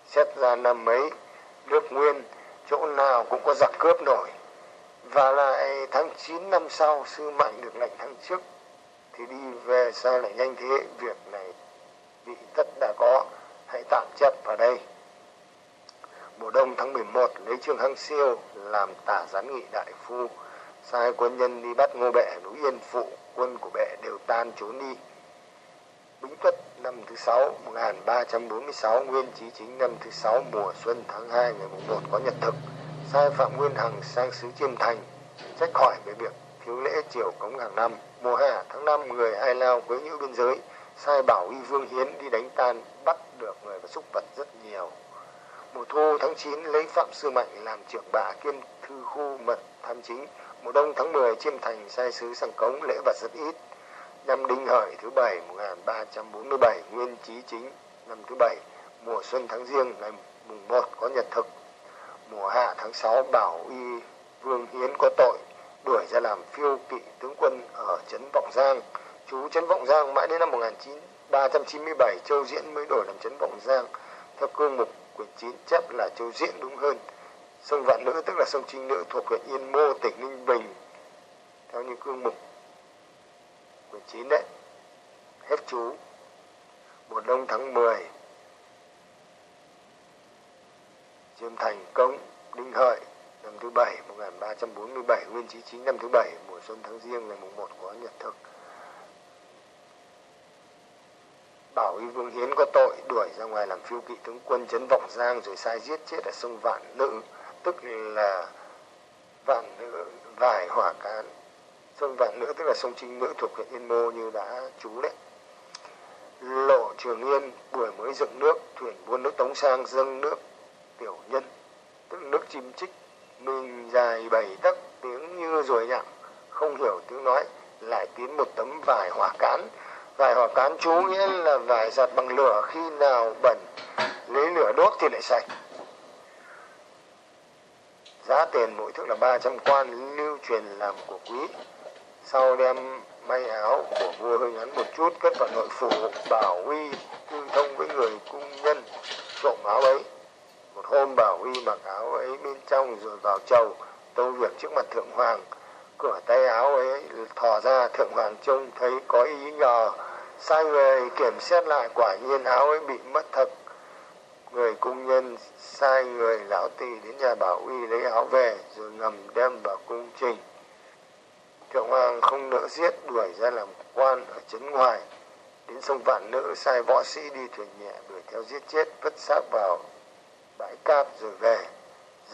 Xét ra năm ấy, nước nguyên, chỗ nào cũng có giặc cướp nổi và lại tháng 9 năm sau, sư mạnh được lệnh tháng trước, thì đi về sao lại nhanh thế việc này vị tất đã có. Hãy tạm chấp vào đây. Mùa đông tháng 11 lấy trương hăng siêu làm tả gián nghị đại phu. Sai quân nhân đi bắt ngô bệ, núi yên phụ, quân của bệ đều tan trốn đi. Bính Tuất năm thứ sáu 1346 Nguyên Chí Chính năm thứ sáu, mùa xuân tháng 2 ngày mùng 1 có nhật thực sai Phạm Nguyên Hằng sang xứ Chiêm Thành trách khỏi về việc thiếu lễ triều cống hàng năm. Mùa hè tháng 5 người Ai Lao quấy nhiễu biên giới, sai bảo uy Vương Hiến đi đánh tan, bắt được người và súc vật rất nhiều. Mùa thu tháng 9 lấy Phạm Sư Mạnh làm trưởng bạ kiêm thư khu mật tham chính. Mùa đông tháng 10 Chiêm Thành sai sứ sang cống lễ vật rất ít. Năm Đinh Hợi thứ bảy 1347 Nguyên Chí Chính năm thứ bảy mùa xuân tháng riêng ngày mùng 1 có nhật thực mùa hạ tháng 6 bảo uy vương hiến có tội, đuổi ra làm phiêu kỵ tướng quân ở trấn vọng giang. Chú trấn vọng giang mãi đến năm 1397 châu diễn mới đổi làm trấn vọng giang. Theo cương mục quyển 9 chép là châu diễn đúng hơn. Sông vạn nữ tức là sông trinh nữ thuộc huyện yên mô, tỉnh ninh bình. Theo như cương mục quyển 9 đấy, hết chú. Mùa đông tháng 10 Chiêm Thành Công, Đinh Hợi, năm thứ bảy 1347 Nguyên Chí Chính, năm thứ bảy, mùa xuân tháng riêng ngày mùng 1 có nhật thực. Bảo y Vương Hiến có tội, đuổi ra ngoài làm phiêu kỵ tướng quân chấn Vọng Giang rồi sai giết chết ở sông Vạn Nữ, tức là Vạn Nữ, Vải Hỏa Cán sông Vạn Nữ tức là sông Trinh Nữ thuộc huyện Yên Mô như đã chú đấy. Lộ Trường Yên, buổi mới dựng nước, thuyền buôn nước Tống sang dâng nước tiểu nhân. Tức nước chim chích, mình dài bảy tấc tiếng như rồi nhặng không hiểu tiếng nói, lại tiến một tấm vải hỏa cán. Vải hỏa cán chú nghĩa là vải giặt bằng lửa khi nào bẩn. Lấy lửa đốt thì lại sạch. Giá tiền mỗi thước là 300 quan lưu truyền làm của quý. Sau đem may áo của vua hơi ngắn một chút, cất vào nội phủ, bảo uy tương thông với người cung nhân, trộm áo ấy hôm bảo uy mặc áo ấy bên trong rồi vào chầu tâu việc trước mặt thượng hoàng. Cửa tay áo ấy thò ra, thượng hoàng trông thấy có ý nhờ sai người kiểm xét lại, quả nhiên áo ấy bị mất thật. Người cung nhân, sai người lão tỳ đến nhà bảo uy lấy áo về, rồi ngầm đem vào cung trình. Thượng hoàng không nỡ giết, đuổi ra làm quan ở trấn ngoài. Đến sông vạn nữ, sai võ sĩ đi thuyền nhẹ đuổi theo giết chết, vứt xác vào bãi cát rồi về,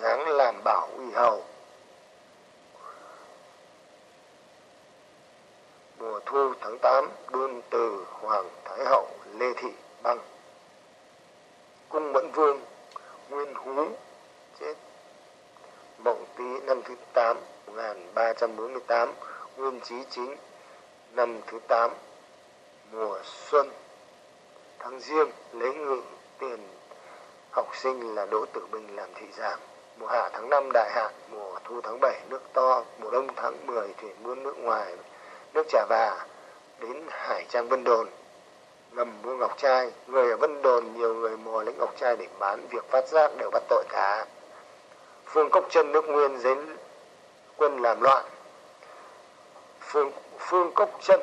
dáng làm bảo uy hầu. Mùa thu tháng 8 đôn từ hoàng thái hậu lê thị băng. Cung mẫn vương, nguyên hú, chết. Mộng tý, năm thứ 8 1348 nguyên chí chính, năm thứ 8 mùa xuân. Tháng riêng lấy ngự tiền học sinh là Đỗ Tử Bình làm thị giảng. Mùa hạ tháng 5 đại hạn, mùa thu tháng 7 nước to, mùa đông tháng 10 thuyền buôn nước ngoài, nước Trà Và đến Hải Trang Vân Đồn ngầm mua ngọc trai. Người ở Vân Đồn nhiều người mò lấy ngọc trai để bán, việc phát giác đều bắt tội cả. Phương Cốc chân nước Nguyên đến quân làm loạn. Phương Phương Cốc chân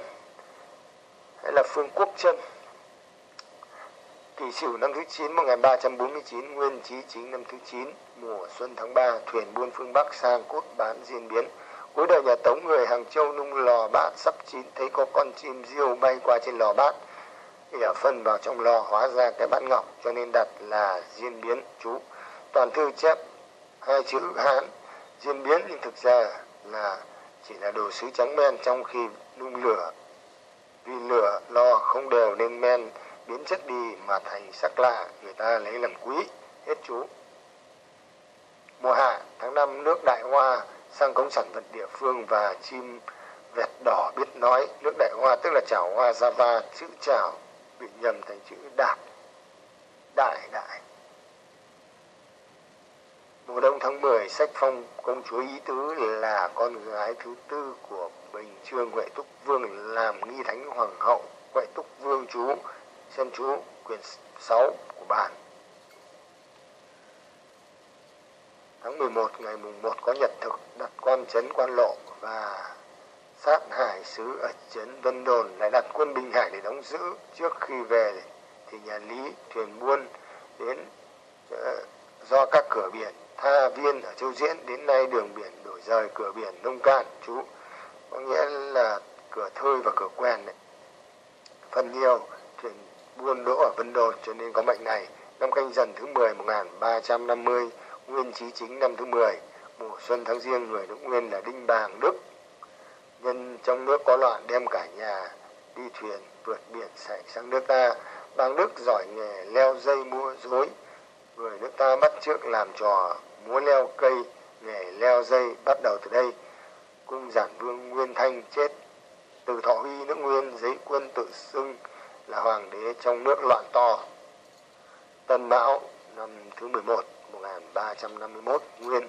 hay là Phương Quốc chân Kỷ Sửu năm thứ 9 1349, Nguyên Chí Chính năm thứ 9, mùa xuân tháng 3, thuyền buôn phương Bắc sang cốt bán diễn biến. Cuối đời nhà Tống người Hàng Châu nung lò bát sắp chín thấy có con chim diêu bay qua trên lò bát. Ỉa phân vào trong lò hóa ra cái bát ngọc cho nên đặt là diễn biến chú. Toàn thư chép hai chữ Hán diễn biến nhưng thực ra là chỉ là đồ sứ trắng men trong khi nung lửa. Vì lửa lò không đều nên men biến chất đi mà thành sắc lạ người ta lấy làm quý. Hết chú. Mùa hạ, tháng năm, nước đại hoa sang cống sản vật địa phương và chim vẹt đỏ biết nói. Nước đại hoa tức là chảo hoa java, chữ chảo bị nhầm thành chữ đạt đại đại. Mùa đông tháng 10 sách phong công chúa ý tứ là con gái thứ tư của bình trương huệ túc vương làm nghi thánh hoàng hậu. Huệ túc vương chú xem chú quyển 6 của bản. Tháng 11 ngày mùng 1 có nhật thực đặt quan trấn quan lộ và sát hải sứ ở trấn Vân Đồn lại đặt quân Bình Hải để đóng giữ trước khi về thì nhà Lý thuyền buôn đến ờ, do các cửa biển Tha Viên ở Châu Diễn, đến nay đường biển đổi rời, cửa biển Nông Cạn chú có nghĩa là cửa thơi và cửa quen đấy. phần nhiều buôn đỗ ở Vân Đồn cho nên có mệnh này. Năm canh dần thứ 10 1350, nguyên chí chính năm thứ 10, mùa xuân tháng riêng người nước Nguyên là Đinh Bàng Đức. nhân trong nước có loạn đem cả nhà đi thuyền vượt biển chạy sang nước ta. Bang đức giỏi nghề leo dây mua dối người nước ta bắt trước làm trò múa leo cây nghề leo dây bắt đầu từ đây. Cung giản vương nguyên thanh chết. Từ thọ huy nước nguyên giấy quân tự xưng là hoàng đế trong nước loạn to. Tân mão, năm thứ 11 1351 nguyên,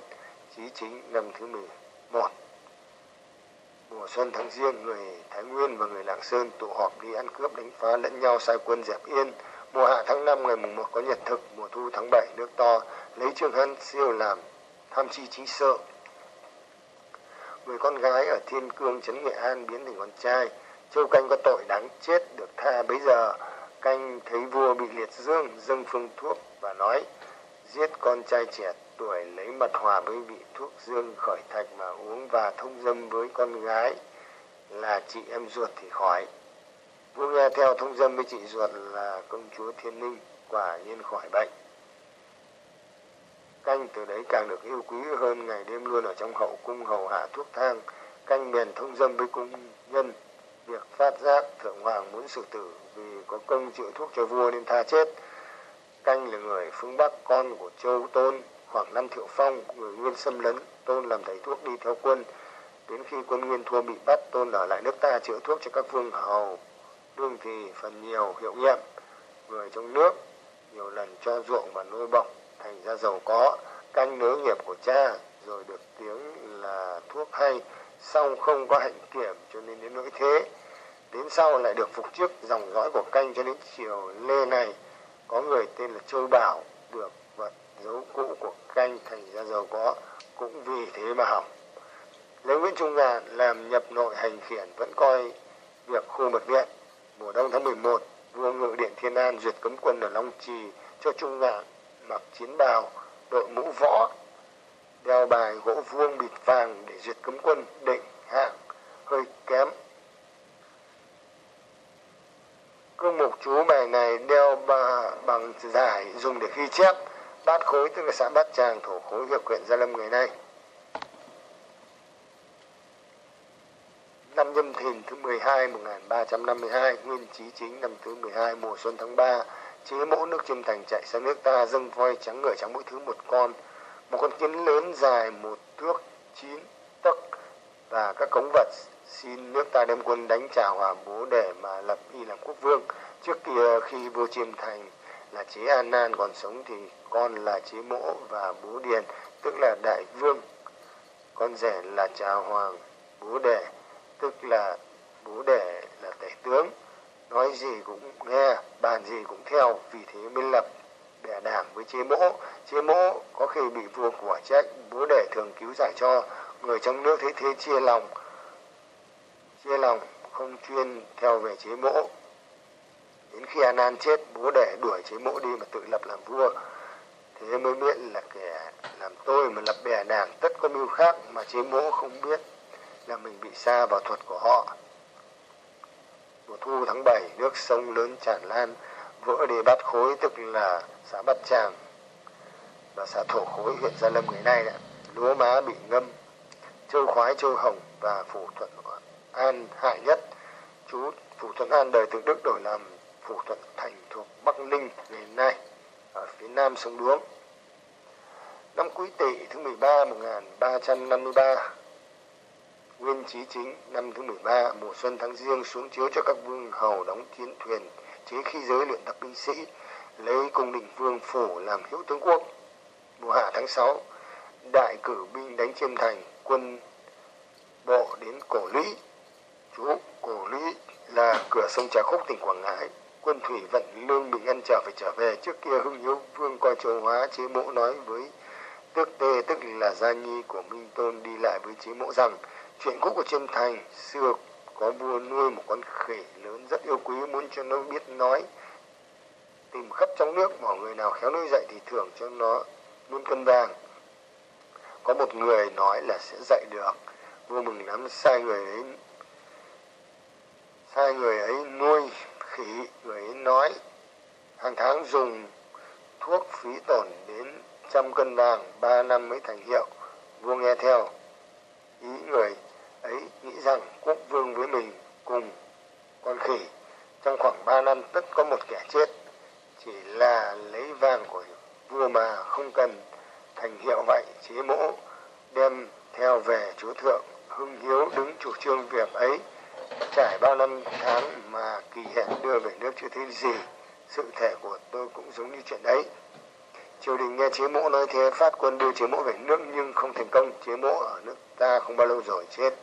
chí chính, năm thứ 11 mùa xuân tháng riêng người thái nguyên và người lạng sơn tụ họp đi ăn cướp đánh phá lẫn nhau sai quân dẹp yên. Mùa hạ tháng 5 ngày mùng 1 có nhật thực, mùa thu tháng 7 nước to, lấy trương hân siêu làm tham chi chính sợ. Người con gái ở thiên cương, trấn nghệ an biến thành con trai châu canh có tội đáng chết được tha. Bấy giờ canh thấy vua bị liệt dương, dâng phương thuốc và nói, giết con trai trẻ tuổi lấy mật hòa với vị thuốc dương khởi thạch mà uống và thông dâm với con gái là chị em ruột thì khỏi. Vua nghe theo thông dâm với chị ruột là công chúa thiên ninh quả nhiên khỏi bệnh. Canh từ đấy càng được yêu quý hơn ngày đêm luôn ở trong hậu cung hầu hạ thuốc thang. Canh bèn thông dâm với cung nhân việc phát giác thượng hoàng muốn xử tử vì có công chữa thuốc cho vua nên tha chết. Canh là người phương bắc, con của châu tôn, khoảng năm thiệu phong, người nguyên xâm lấn, tôn làm thầy thuốc đi theo quân. Đến khi quân nguyên thua bị bắt, tôn ở lại nước ta chữa thuốc cho các vương hầu. Đương thì phần nhiều hiệu nghiệm, người trong nước nhiều lần cho ruộng và nuôi bọc thành ra giàu có. Canh nối nghiệp của cha, rồi được tiếng là thuốc hay song không có hạnh kiểm cho nên đến nỗi thế, đến sau lại được phục chức dòng dõi của canh cho đến triều lê này, có người tên là châu bảo được vật dấu cũ của canh thành ra giàu có, cũng vì thế mà hỏng lấy nguyễn trung ngạn làm nhập nội hành khiển vẫn coi việc khu mật viện, mùa đông tháng 11 vua ngự điện thiên an duyệt cấm quân ở long trì cho trung ngạn mặc chiến bào, đội mũ võ đeo bài gỗ vuông bịt vàng để duyệt cấm quân định hạng hơi kém. Cương mục chú bài này đeo bà, bằng giải dùng để ghi chép bát khối tức là xã bát tràng thổ khối huyện huyện gia lâm ngày nay. Năm nhâm thìn thứ 12 1352 nguyên chí chính năm thứ 12 mùa xuân tháng 3 chế mẫu nước chiêm thành chạy sang nước ta dâng voi trắng ngựa trắng mỗi thứ một con một con kiến lớn dài một thước chín tấc và các cống vật xin nước ta đem quân đánh trả hòa bố để mà lập y làm quốc vương. Trước kia khi vua chiêm thành là chế an nan còn sống thì con là chế mỗ và bố điền, tức là đại vương. Con rể là trà hoàng bố đẻ, tức là bố đẻ là tể tướng. Nói gì cũng nghe, bàn gì cũng theo, vì thế mới lập bè đảng với chế mỗ chế mỗ có khi bị vua của trách bố đẻ thường cứu giải cho người trong nước thấy thế chia lòng. Chia lòng, không chuyên theo về chế mỗ đến khi an an chết, bố đẻ đuổi chế mỗ đi mà tự lập làm vua. Thế mới biết là kẻ làm tôi mà lập bè đảng tất có mưu khác mà chế mỗ không biết là mình bị xa vào thuật của họ. Mùa thu tháng 7 nước sông lớn tràn lan, vỡ đê bát khối, tức là xã bát tràng và xã thổ khối, huyện gia lâm ngày nay đã lúa má bị ngâm, châu khoái, châu hồng và phủ thuận an hại nhất. Chú phủ thuận an đời từ đức, đổi làm phủ thuận thành thuộc bắc ninh ngày nay, ở phía nam sông đuống. Năm quý tỵ thứ 13 1353 Nguyên Chí Chính, năm thứ 13 mùa xuân tháng riêng xuống chiếu cho các vương hầu đóng chiến thuyền, chế khi giới luyện tập binh sĩ, lấy cung đình vương phủ làm hữu tướng quốc mùa hạ tháng 6 đại cử binh đánh chiêm thành, quân bộ đến cổ lũy. Chú cổ lũy là cửa sông trà khúc, tỉnh quảng ngãi. Quân thủy vận lương bình ngăn trở phải trở về. Trước kia hưng hiếu, vương coi châu hóa chế mộ nói với tước tê, tức là gia nhi của minh tôn đi lại với chế mộ rằng, chuyện cũ của chiêm thành xưa có vua nuôi một con khỉ lớn rất yêu quý, muốn cho nó biết nói, tìm khắp trong nước bỏ người nào khéo nuôi dạy thì thưởng cho nó luôn cân vàng có một người nói là sẽ dạy được. Vua mừng lắm, sai người ấy, sai người ấy nuôi khỉ, người ấy nói. Hàng tháng dùng thuốc phí tổn đến trăm cân vàng, ba năm mới thành hiệu. Vua nghe theo, ý người ấy nghĩ rằng quốc vương với mình cùng con khỉ. Trong khoảng ba năm, tất có một kẻ chết. Chỉ là lấy vàng của vua mà không cần thành hiệu vậy, chế mỗ đem theo về chúa thượng, hưng hiếu đứng chủ trương việc ấy. Trải bao năm tháng mà kỳ hẹn đưa về nước chưa thấy gì, sự thể của tôi cũng giống như chuyện đấy. Triều đình nghe chế mỗ nói thế, phát quân đưa chế mỗ về nước nhưng không thành công. Chế mỗ ở nước ta không bao lâu rồi chết.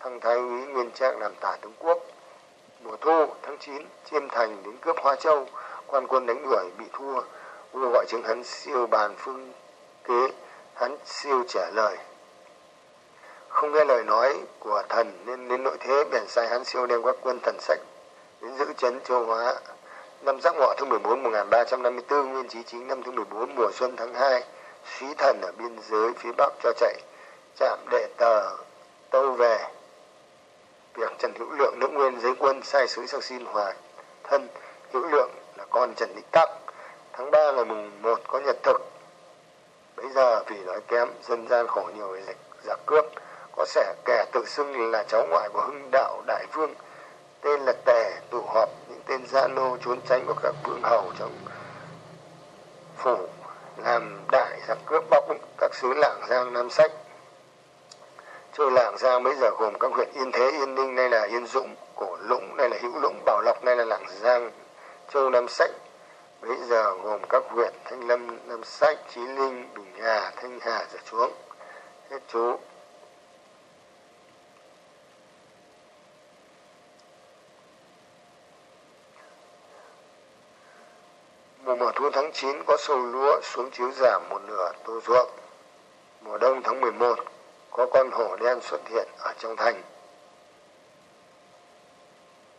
Thăng thái úy nguyên trạng làm tả tướng quốc. Mùa thu tháng chín, chiêm thành đến cướp hoa châu. Quan quân đánh đuổi bị thua vua gọi chứng hắn siêu bàn phương kế hắn siêu trả lời. Không nghe lời nói của thần nên đến nội thế, bèn sai hắn siêu đem các quân thần sách đến giữ chấn châu hóa. Năm giáp ngọ tháng 14 1354 nguyên chí chính năm thứ 14 mùa xuân tháng 2 xí thần ở biên giới phía bắc cho chạy, chạm đệ tờ, tâu về. Việc Trần Hữu Lượng nước nguyên giấy quân sai sứ sang xin hòa thân Hữu Lượng là con Trần Định Tắc tháng 3 ngày mùng 1 có nhật thực. Bây giờ vì nói kém dân gian khổ nhiều về dịch giặc cướp. Có sẻ kẻ tự xưng là cháu ngoại của hưng đạo đại vương. Tên là tề tụ họp những tên gia nô trốn tránh của các vương hầu trong phủ làm đại giặc cướp bóc các xứ lạng giang nam sách. Trôi Lạng Giang bây giờ gồm các huyện Yên Thế, Yên Ninh, nay là Yên Dũng, Cổ Lũng, nay là Hữu Lũng, Bảo Lộc, nay là Lạng Giang, Châu Nam Sách. Bây giờ gồm các huyện Thanh Lâm, Nam Sách, Chí Linh, Bình Hà, Thanh Hà trở xuống. Hết chú. Mùa mùa thu tháng 9 có sâu lúa xuống chiếu giảm một nửa tô ruộng. Mùa đông tháng 11 có con hổ đen xuất hiện ở trong thành.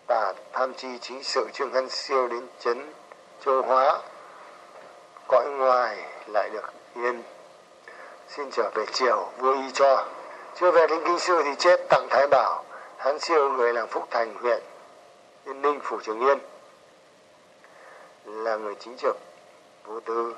Tả tham chi chính sự Trương Hân Siêu đến chấn châu hóa, cõi ngoài lại được yên. Xin trở về triều, vua y cho. Chưa về đến kinh sư thì chết tặng Thái Bảo, hán siêu người làng Phúc Thành huyện Yên Ninh, Phủ Trường Yên. Là người chính trực, vô tư,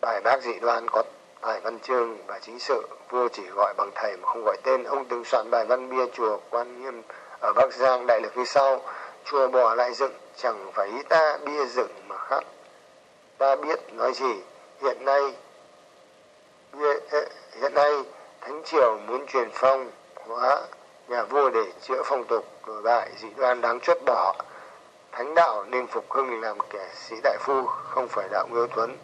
bài bác dị đoan có bài văn chương và chính sự, vua chỉ gọi bằng thầy mà không gọi tên. Ông từng soạn bài văn bia chùa Quan Nghiêm ở Bắc Giang đại lược như sau. Chùa bỏ lại dựng, chẳng phải ý ta bia dựng mà khác. Ta biết nói gì, hiện nay hiện nay Thánh Triều muốn truyền phong hóa nhà vua để chữa phong tục đổi bại dị đoan đáng chuất bỏ. Thánh đạo nên phục hưng làm kẻ sĩ đại phu, không phải đạo Ngưu Tuấn,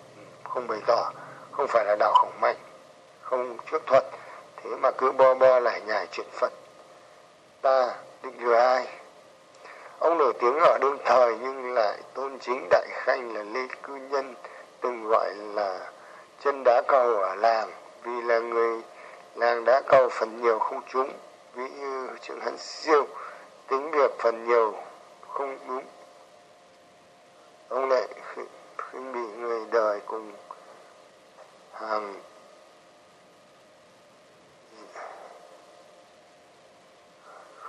không bày tỏ không phải là đạo khổng mạnh không trước thuật thế mà cứ bo bo lại nhảy chuyện phật ta định lừa ai ông nổi tiếng ở đương thời nhưng lại tôn chính đại khanh là lê cư nhân, từng gọi là chân đá cầu ở làng. Vì là người làng đá cầu phần nhiều không trúng, ví như trường hắn siêu tính việc phần nhiều không đúng. Ông lại khinh bị người đời cùng hàng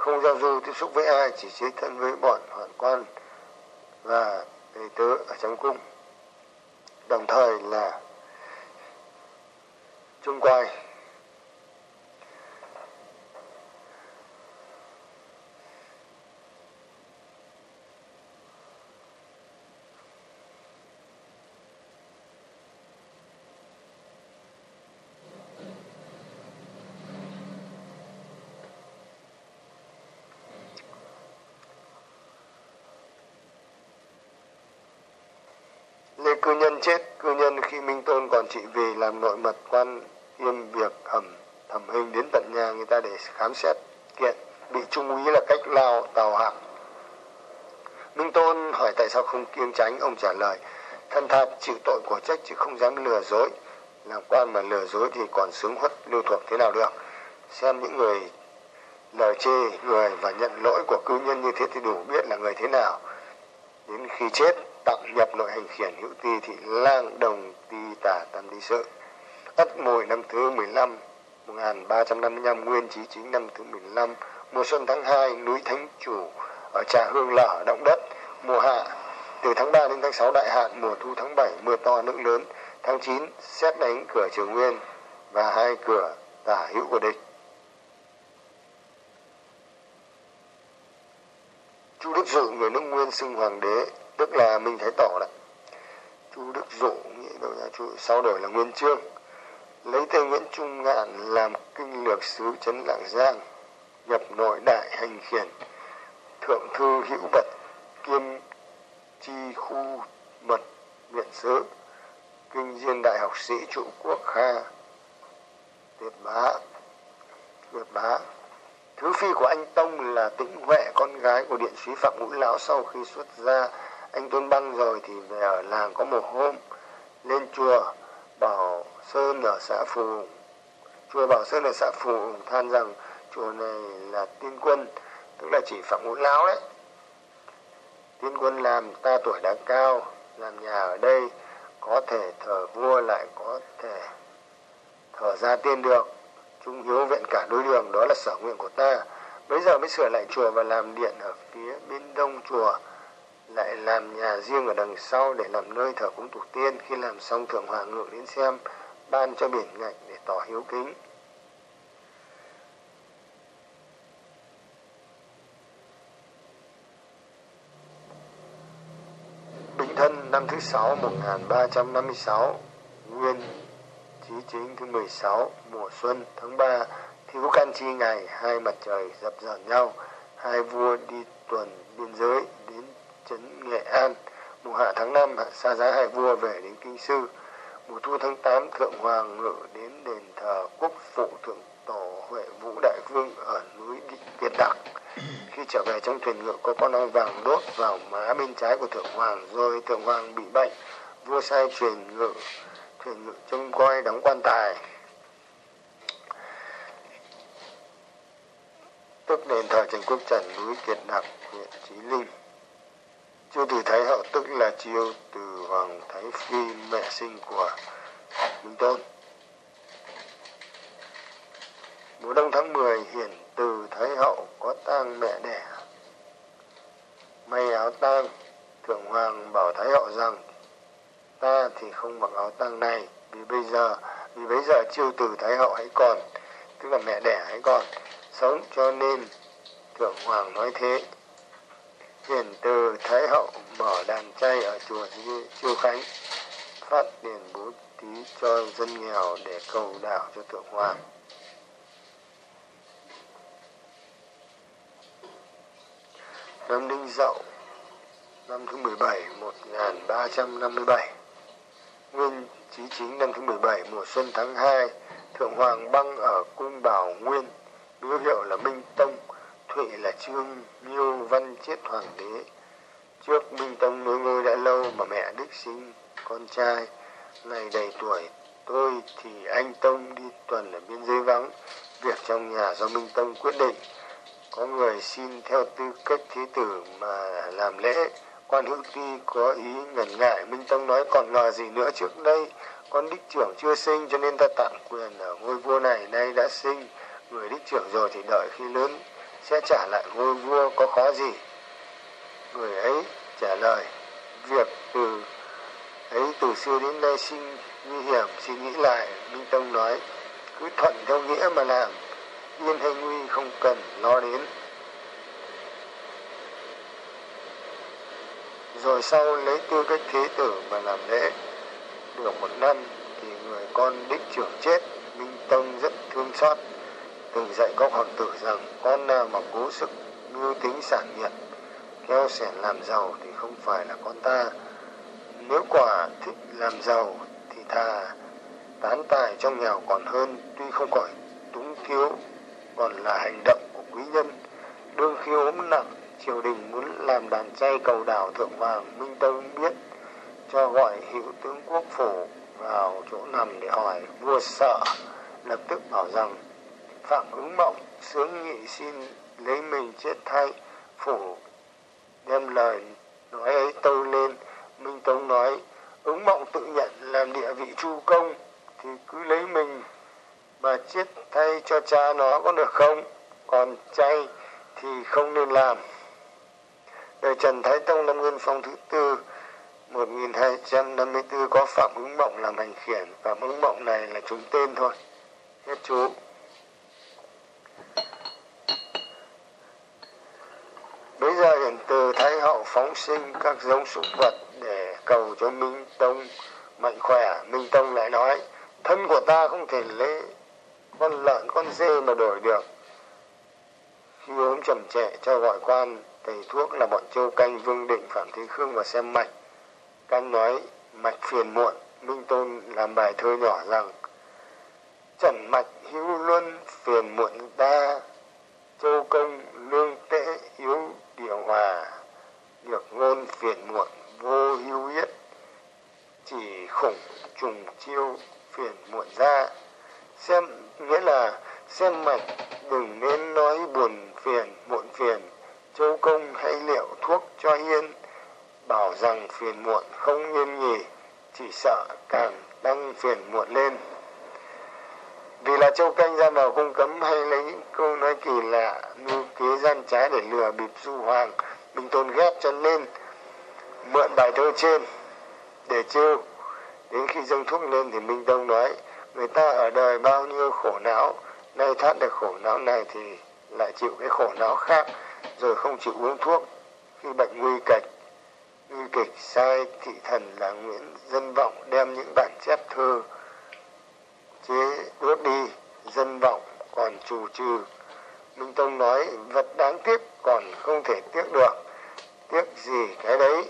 không giao du tiếp xúc với ai, chỉ chế thân với bọn hoạn quan và đầy tớ ở trong cung. Đồng thời là trung quanh Lê cư nhân nhân khi Minh Tôn còn trị vì làm nội mật quan yên việc ẩm, thẩm hình đến tận nhà người ta để khám xét, kiện bị trung úy là cách lao tàu hạng Minh Tôn hỏi tại sao không kiêng tránh, ông trả lời, thân thạt chịu tội của trách chứ không dám lừa dối. Làm quan mà lừa dối thì còn sướng huất lưu thuộc thế nào được? Xem những người lời chê người và nhận lỗi của cư nhân như thế thì đủ biết là người thế nào. Đến khi chết tặng nhập nội hành khiển hữu ti thị lang đồng ti tả tam ti sự. Ất mùi năm thứ 15 1355 nguyên chí chính năm thứ 15 mùa xuân tháng 2 núi thánh chủ ở trà hương lở, động đất. Mùa hạ, từ tháng 3 đến tháng 6 đại hạn, mùa thu tháng 7 mưa to nước lớn. Tháng 9 xét đánh cửa trường nguyên và hai cửa tả hữu của địch. Chu đức dự, người nước nguyên xưng hoàng đế tức là minh thái tổ đấy chu đức dụ nghĩa đâu nhà chu sau đổi là nguyên trương lấy tên Nguyễn Trung Ngạn làm kinh lược sứ trấn Lạng Giang, nhập nội đại hành khiển, thượng thư hữu bật kiêm chi khu mật viện sứ, kinh diên đại học sĩ trụ quốc kha, tuyệt bá, tuyệt bá. Thứ phi của anh Tông là Tĩnh Huệ, con gái của điện sĩ Phạm Ngũ Lão sau khi xuất gia. Anh tuấn Băng rồi thì về ở làng có một hôm, lên chùa Bảo Sơn ở xã Phù Chùa Bảo Sơn ở xã Phù than rằng chùa này là tiên quân, tức là chỉ Phạm Ngũ Lão đấy. Tiên quân làm ta tuổi đã cao, làm nhà ở đây có thể thờ vua lại có thể thờ ra tiên được. Trung hiếu viện cả đối đường đó là sở nguyện của ta. Bây giờ mới sửa lại chùa và làm điện ở phía bên đông chùa lại làm nhà riêng ở đằng sau để làm nơi thờ cúng tổ tiên. Khi làm xong, thượng hoàng ngự đến xem, ban cho biển ngạch để tỏ hiếu kính. Bình thân năm thứ sáu 1356 Nguyên Chí chính thứ 16 Mùa xuân tháng 3 Thiếu can chi ngày, Hai mặt trời dập dờn nhau, Hai vua đi tuần biên giới Đến trấn Nghệ An, Mùa hạ tháng 5 xa giá hai vua về đến Kinh Sư. Mùa thu tháng 8 Thượng Hoàng ngự đến đền thờ quốc phụ thượng tổ Huệ Vũ Đại Vương ở núi Việt Đặc khi trở về trong thuyền ngựa, có con ong vàng đốt vào má bên trái của thượng hoàng, rồi thượng hoàng bị bệnh, vua sai truyền ngự, thuyền ngự trông coi đóng quan tài. Tức đền thờ trần quốc trần, núi kiệt đặc huyện trí linh chiêu từ thái hậu tức là chiêu từ hoàng thái phi, mẹ sinh của minh tôn. Mùa đông tháng 10 hiển từ thái hậu có tang mẹ đẻ. May áo tang, thượng hoàng bảo thái hậu rằng, ta thì không mặc áo tang này, vì bây giờ, vì bây giờ chiêu từ thái hậu hãy còn, tức là mẹ đẻ hãy còn. Sống cho nên thượng hoàng nói thế hiển từ thái hậu mở đàn chay ở chùa chiêu khánh, phát tiền bố thí cho dân nghèo để cầu đảo cho thượng hoàng. Năm Đinh Dậu, năm thứ 17 1357 Nguyên Chí Chính năm thứ 17 mùa xuân tháng 2 Thượng Hoàng băng ở cung Bảo Nguyên biểu hiệu là Minh Tông. Thụy là Trương Miêu Văn Chiết Hoàng đế. Trước Minh Tông nối ngôi đã lâu mà mẹ đích sinh, con trai, Ngày đầy tuổi, tôi thì anh Tông đi tuần ở biên giới vắng. Việc trong nhà do Minh Tông quyết định. Có người xin theo tư cách thế tử mà làm lễ. Quan hữu ti có ý ngần ngại. Minh tông nói, còn ngờ gì nữa trước đây? Con đích trưởng chưa sinh, cho nên ta tặng quyền ở ngôi vua này nay đã sinh. Người đích trưởng rồi thì đợi khi lớn sẽ trả lại ngôi vua có khó gì? Người ấy trả lời, việc từ ấy từ xưa đến nay sinh nguy hiểm suy nghĩ lại. Minh tông nói, cứ thuận theo nghĩa mà làm, yên hay nguy không cần lo đến. Rồi sau lấy tư cách thế tử mà làm lễ, được một năm thì người con đích trưởng chết. Minh tông rất thương xót từng dạy các hoàng tử rằng con nào mà cố sức mưu tính sản nghiệp, keo sẻn làm giàu thì không phải là con ta. Nếu quả thích làm giàu thì thà tán tài trong nghèo còn hơn, tuy không khỏi túng thiếu, còn là hành động của quý nhân. Đương khi ốm nặng, triều đình muốn làm đàn chay cầu đảo thượng vàng, minh tông biết cho gọi hiệu tướng quốc phủ vào chỗ nằm để hỏi, vua sợ, lập tức bảo rằng phạm ứng mộng, sướng nghị xin lấy mình chết thay. Phủ đem lời nói ấy tâu lên. Minh tông nói, ứng mộng tự nhận làm địa vị chu công, thì cứ lấy mình mà chết thay cho cha nó có được không? Còn chay thì không nên làm. Đời Trần Thái Tông năm Nguyên Phong thứ tư 1254 có Phạm Ứng Mộng làm hành khiển. Phạm Ứng Mộng này là chúng tên thôi. Hết chú. Bây giờ hiện từ Thái Hậu phóng sinh các giống súc vật để cầu cho Minh Tông mạnh khỏe. Minh Tông lại nói, thân của ta không thể lấy con lợn, con dê mà đổi được. Khi ốm chậm trễ, cho gọi quan, thầy thuốc là bọn châu canh, vương định, phạm thế khương và xem mạch canh nói, mạch phiền muộn. Minh tôn làm bài thơ nhỏ rằng, trần mạch hữu luân, phiền muộn ta, châu công lương tễ yếu điều hòa, được ngôn phiền muộn vô hữu yết chỉ khủng trùng chiêu phiền muộn ra. Xem, nghĩa là xem mạch, đừng nên nói buồn phiền, muộn phiền châu công hãy liệu thuốc cho yên bảo rằng phiền muộn không yên nhì chỉ sợ càng tăng phiền muộn lên vì là châu canh ra vào cung cấm hay lấy những câu nói kỳ lạ mưu kế gian trái để lừa bịp du hoàng bình tôn ghét cho nên mượn bài thơ trên để trêu đến khi dâng thuốc lên thì minh tông nói, người ta ở đời bao nhiêu khổ não, nay thoát được khổ não này thì lại chịu cái khổ não khác, rồi không chịu uống thuốc. Khi bệnh nguy kịch nguy kịch sai thị thần là nguyễn dân vọng đem những bản chép thơ chế đốt đi dân vọng còn trù trừ minh tông nói vật đáng tiếc còn không thể tiếc được tiếc gì cái đấy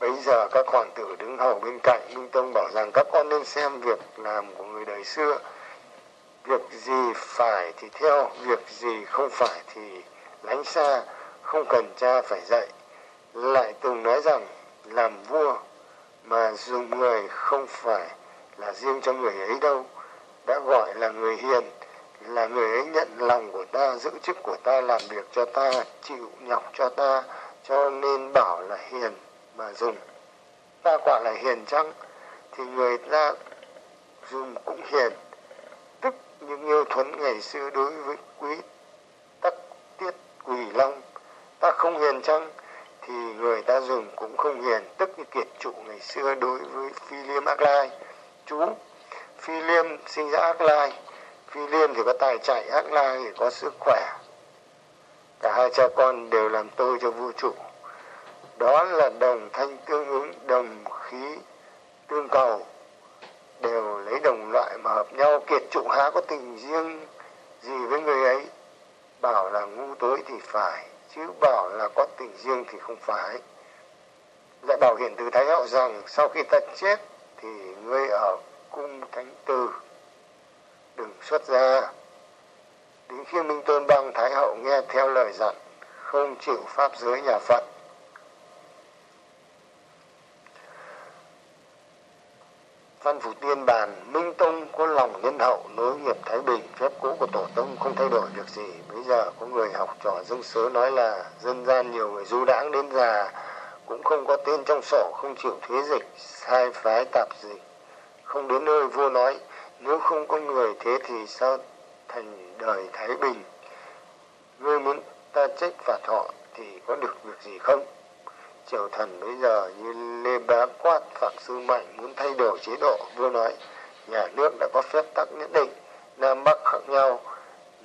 Bây giờ các hoàng tử đứng hầu bên cạnh Minh Tông bảo rằng các con nên xem việc làm của người đời xưa. Việc gì phải thì theo, việc gì không phải thì lánh xa, không cần cha phải dạy. Lại từng nói rằng làm vua mà dùng người không phải là riêng cho người ấy đâu. Đã gọi là người hiền, là người ấy nhận lòng của ta, giữ chức của ta, làm việc cho ta, chịu nhọc cho ta, cho nên bảo là hiền mà dùng. Ta quả là hiền chăng? Thì người ta dùng cũng hiền. Tức những yêu thuấn ngày xưa đối với quý tắc tiết quỳ long ta không hiền chăng? Thì người ta dùng cũng không hiền. Tức như kiệt trụ ngày xưa đối với phi liêm ác lai chú phi liêm sinh ra ác lai. Phi liêm thì có tài chạy ác lai thì có sức khỏe. Cả hai cha con đều làm tôi cho vũ trụ. Đó là đồng thanh tương ứng, đồng khí tương cầu. Đều lấy đồng loại mà hợp nhau, kiệt trụ há có tình riêng gì với người ấy. Bảo là ngu tối thì phải, chứ bảo là có tình riêng thì không phải. Lại bảo hiện từ thái hậu rằng, sau khi ta chết thì ngươi ở cung thánh từ đừng xuất ra. Đến khi minh tôn băng thái hậu nghe theo lời dặn, không chịu pháp giới nhà phật. Văn Phủ Tiên bàn, Minh Tông có lòng nhân hậu, nối nghiệp Thái Bình, phép cũ của Tổ Tông không thay đổi được gì. Bây giờ có người học trò dân sớ nói là dân gian nhiều người du đãng đến già cũng không có tên trong sổ không chịu thuế dịch sai phái tạp gì, không đến nơi vua nói nếu không có người thế thì sao thành đời Thái Bình? Ngươi muốn ta trách phạt họ thì có được việc gì không? Triều thần bây giờ như lê bá quát phạm sư mạnh muốn thay đổi chế độ vua nói nhà nước đã có phép tắc nhất định nam bắc khác nhau.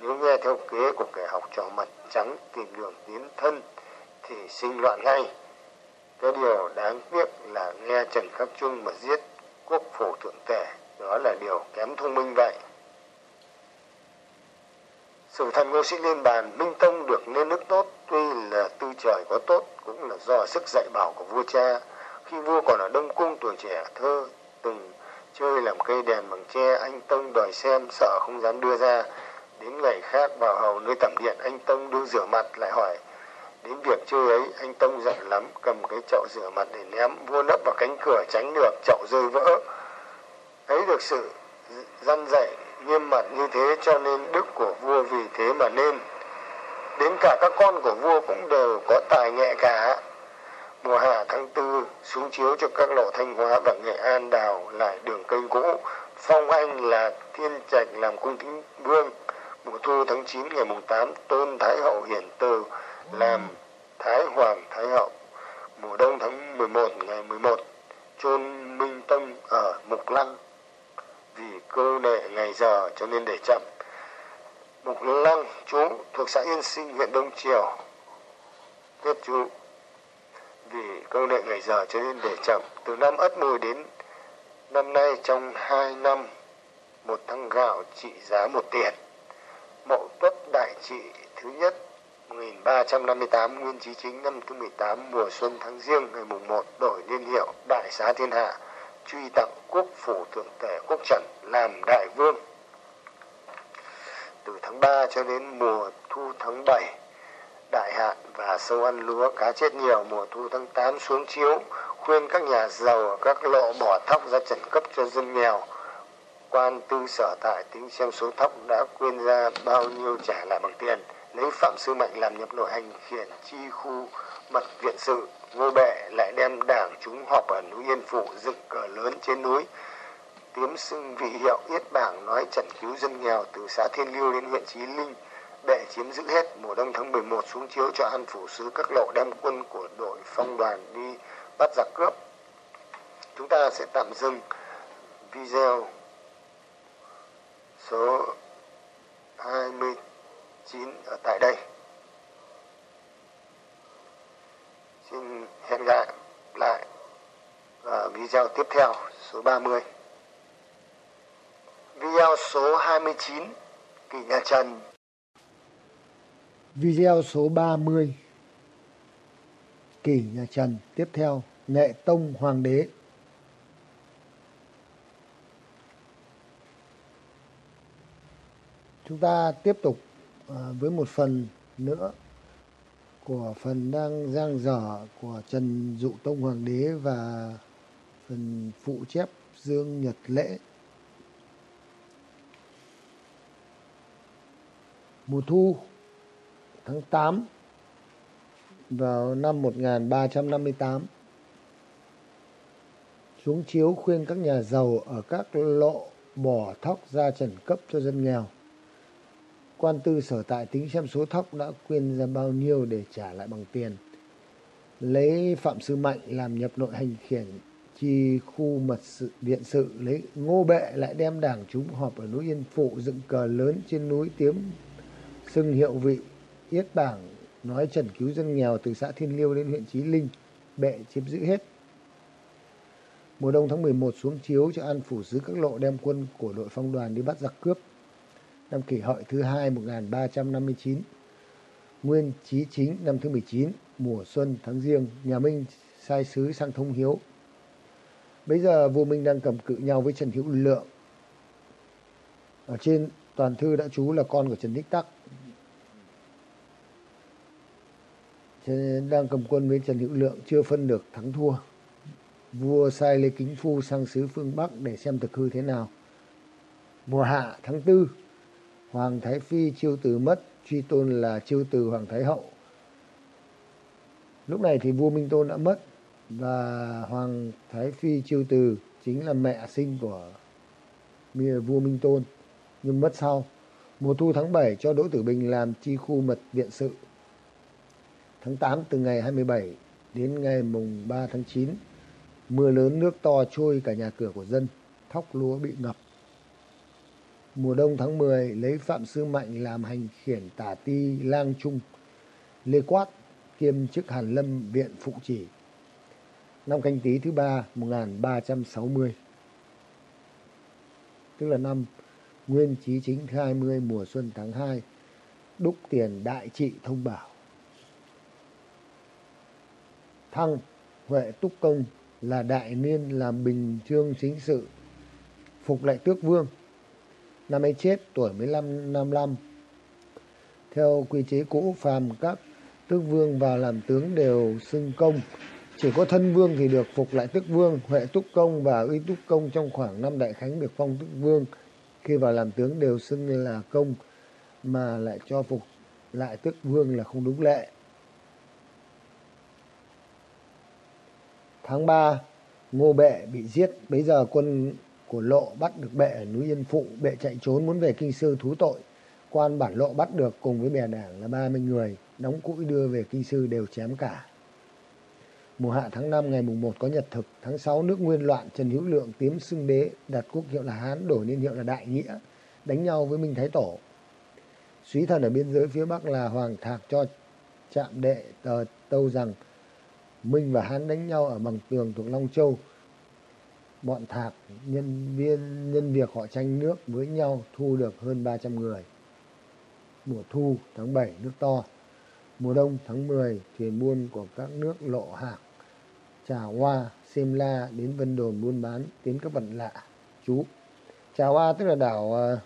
Nếu nghe theo kế của kẻ học trò mặt trắng tìm đường tiến thân thì sinh loạn ngay cái điều đáng tiếc là nghe trần khắc trung mà giết quốc phổ thượng tể đó là điều kém thông minh vậy Sử thần ngô sĩ lên bàn, Minh Tông được nên nước tốt, tuy là tư trời có tốt, cũng là do sức dạy bảo của vua cha. Khi vua còn ở Đông Cung tuổi trẻ thơ, từng chơi làm cây đèn bằng tre, anh Tông đòi xem, sợ không dám đưa ra. Đến ngày khác vào hầu nơi tẩm điện, anh Tông đưa rửa mặt lại hỏi. Đến việc chơi ấy, anh Tông giận lắm, cầm cái chậu rửa mặt để ném, vua nấp vào cánh cửa tránh được, chậu rơi vỡ. Thấy được sự răn dạy nghiêm mật như thế cho nên đức của vua vì thế mà nên đến cả các con của vua cũng đều có tài nghệ cả. Mùa hạ tháng tư xuống chiếu cho các lộ thanh hóa và nghệ an đào lại đường kênh cũ phong anh là thiên trạch làm cung kính vương. Mùa thu tháng 9 ngày mùng 8 tôn thái hậu hiển từ làm thái hoàng thái hậu mùa đông tháng 11 ngày 11 chôn minh tông ở mục lăng. Vì cơ nệ ngày giờ cho nên để chậm. Mục lăng chú thuộc xã yên sinh huyện đông triều. Kết chú. Vì cơ nệ ngày giờ cho nên để chậm. Từ năm ất mùi đến Năm nay trong hai năm, một thăng gạo trị giá một tiền. Mậu Tuất Đại Trị thứ nhất 1358 Nguyên Chí Chính năm thứ 18 mùa xuân tháng riêng ngày mùng 1 đổi niên hiệu Đại xá thiên hạ, truy tặng quốc phủ thượng tể quốc trần, làm đại vương. Từ tháng 3 cho đến mùa thu tháng 7 đại hạn và sâu ăn lúa cá chết nhiều. Mùa thu tháng 8 xuống chiếu, khuyên các nhà giàu ở các lộ bỏ thóc ra trần cấp cho dân nghèo. Quan tư sở tại tính xem số thóc đã quyên ra bao nhiêu trả lại bằng tiền lấy phạm sư mạnh làm nhập nội hành khiển chi khu mật viện sự, ngô bệ lại đem đảng chúng họp ở núi yên phụ dựng cờ lớn trên núi. Tiếm xưng vị hiệu yết bảng nói trận cứu dân nghèo từ xã thiên lưu đến huyện trí linh, bệ chiếm giữ hết. Mùa đông tháng 11 xuống chiếu cho an phủ sứ các lộ đem quân của đội phong đoàn đi bắt giặc cướp. Chúng ta sẽ tạm dừng video số 29 ở tại đây. Xin hẹn gặp lại ở video tiếp theo, số 30. Video số 29 Kỳ Nhà Trần Video số 30 Kỷ nhà Trần Tiếp theo, Nghệ Tông Hoàng đế Chúng ta tiếp tục Ờ, với một phần nữa của phần đang giang dở của Trần Dụ Tông Hoàng đế và phần phụ chép Dương Nhật Lễ. Mùa thu tháng 8 vào năm 1358 xuống chiếu khuyên các nhà giàu ở các lộ bỏ thóc ra trần cấp cho dân nghèo quan tư sở tại tính xem số thóc đã quyên ra bao nhiêu để trả lại bằng tiền. Lấy phạm sư mạnh làm nhập nội hành khiển, chi khu mật sự điện sự, lấy ngô bệ lại đem đảng chúng họp ở núi yên phụ dựng cờ lớn trên núi tiếm, xưng hiệu vị yết bảng, nói trần cứu dân nghèo từ xã thiên liêu đến huyện trí linh, bệ chiếm giữ hết. Mùa đông tháng 11 xuống chiếu cho an phủ sứ các lộ đem quân của đội phong đoàn đi bắt giặc cướp năm kỷ hợi thứ hai 1359. Nguyên Chí Chính năm thứ 19, mùa xuân tháng riêng, nhà Minh sai sứ sang thông hiếu. Bây giờ vua Minh đang cầm cự nhau với Trần Hữu Lượng. Ở trên toàn thư đã chú là con của Trần Đích Tắc. đang cầm quân với Trần Hữu Lượng chưa phân được thắng thua. Vua sai Lê Kính Phu sang xứ phương Bắc để xem thực hư thế nào. Mùa hạ tháng tư Hoàng Thái Phi chiêu từ mất, truy tôn là chiêu từ Hoàng Thái Hậu. Lúc này thì vua Minh Tôn đã mất và Hoàng Thái Phi chiêu từ chính là mẹ sinh của vua Minh Tôn nhưng mất sau. Mùa thu tháng 7 cho Đỗ Tử Bình làm chi khu mật viện sự. Tháng 8 từ ngày 27 đến ngày mùng 3 tháng 9 mưa lớn nước to trôi cả nhà cửa của dân, thóc lúa bị ngập mùa đông tháng 10 lấy Phạm Sư Mạnh làm hành khiển tả ti lang trung, Lê Quát kiêm chức Hàn Lâm Viện Phụ Chỉ. Năm canh tí thứ ba 1360. Tức là năm Nguyên Chí Chính 20 mùa xuân tháng 2, đúc tiền đại trị thông bảo. Thăng, Huệ Túc Công là đại niên làm bình trương chính sự, phục lại tước vương năm ấy chết, tuổi 15 năm theo quy chế cũ, phàm các tước vương vào làm tướng đều xưng công. Chỉ có thân vương thì được phục lại tước vương, huệ túc công và uy túc công trong khoảng năm đại khánh được phong tước vương. Khi vào làm tướng đều xưng là công, mà lại cho phục lại tước vương là không đúng lệ. Tháng 3 ngô bệ bị giết. Bấy giờ quân của lộ bắt được bệ ở núi Yên Phụ, bệ chạy trốn muốn về kinh sư thú tội. Quan bản lộ bắt được cùng với bè đảng là 30 người, đóng cũi đưa về kinh sư đều chém cả. Mùa hạ tháng 5 ngày mùng 1 có nhật thực, tháng 6 nước nguyên loạn Trần Hữu Lượng tiếm xưng đế, đặt quốc hiệu là Hán, đổi niên hiệu là Đại Nghĩa, đánh nhau với Minh Thái Tổ. Suý thần ở biên giới phía Bắc là Hoàng Thạc cho chạm đệ tờ tâu rằng Minh và Hán đánh nhau ở bằng tường thuộc Long Châu, bọn thạc nhân viên nhân việc họ tranh nước với nhau thu được hơn 300 người. Mùa thu tháng 7 nước to. Mùa đông tháng 10 thuyền buôn của các nước lộ hạc, Trà Hoa, Xem La đến Vân Đồn buôn bán đến các vận lạ. Chú Trà Hoa tức là đảo uh,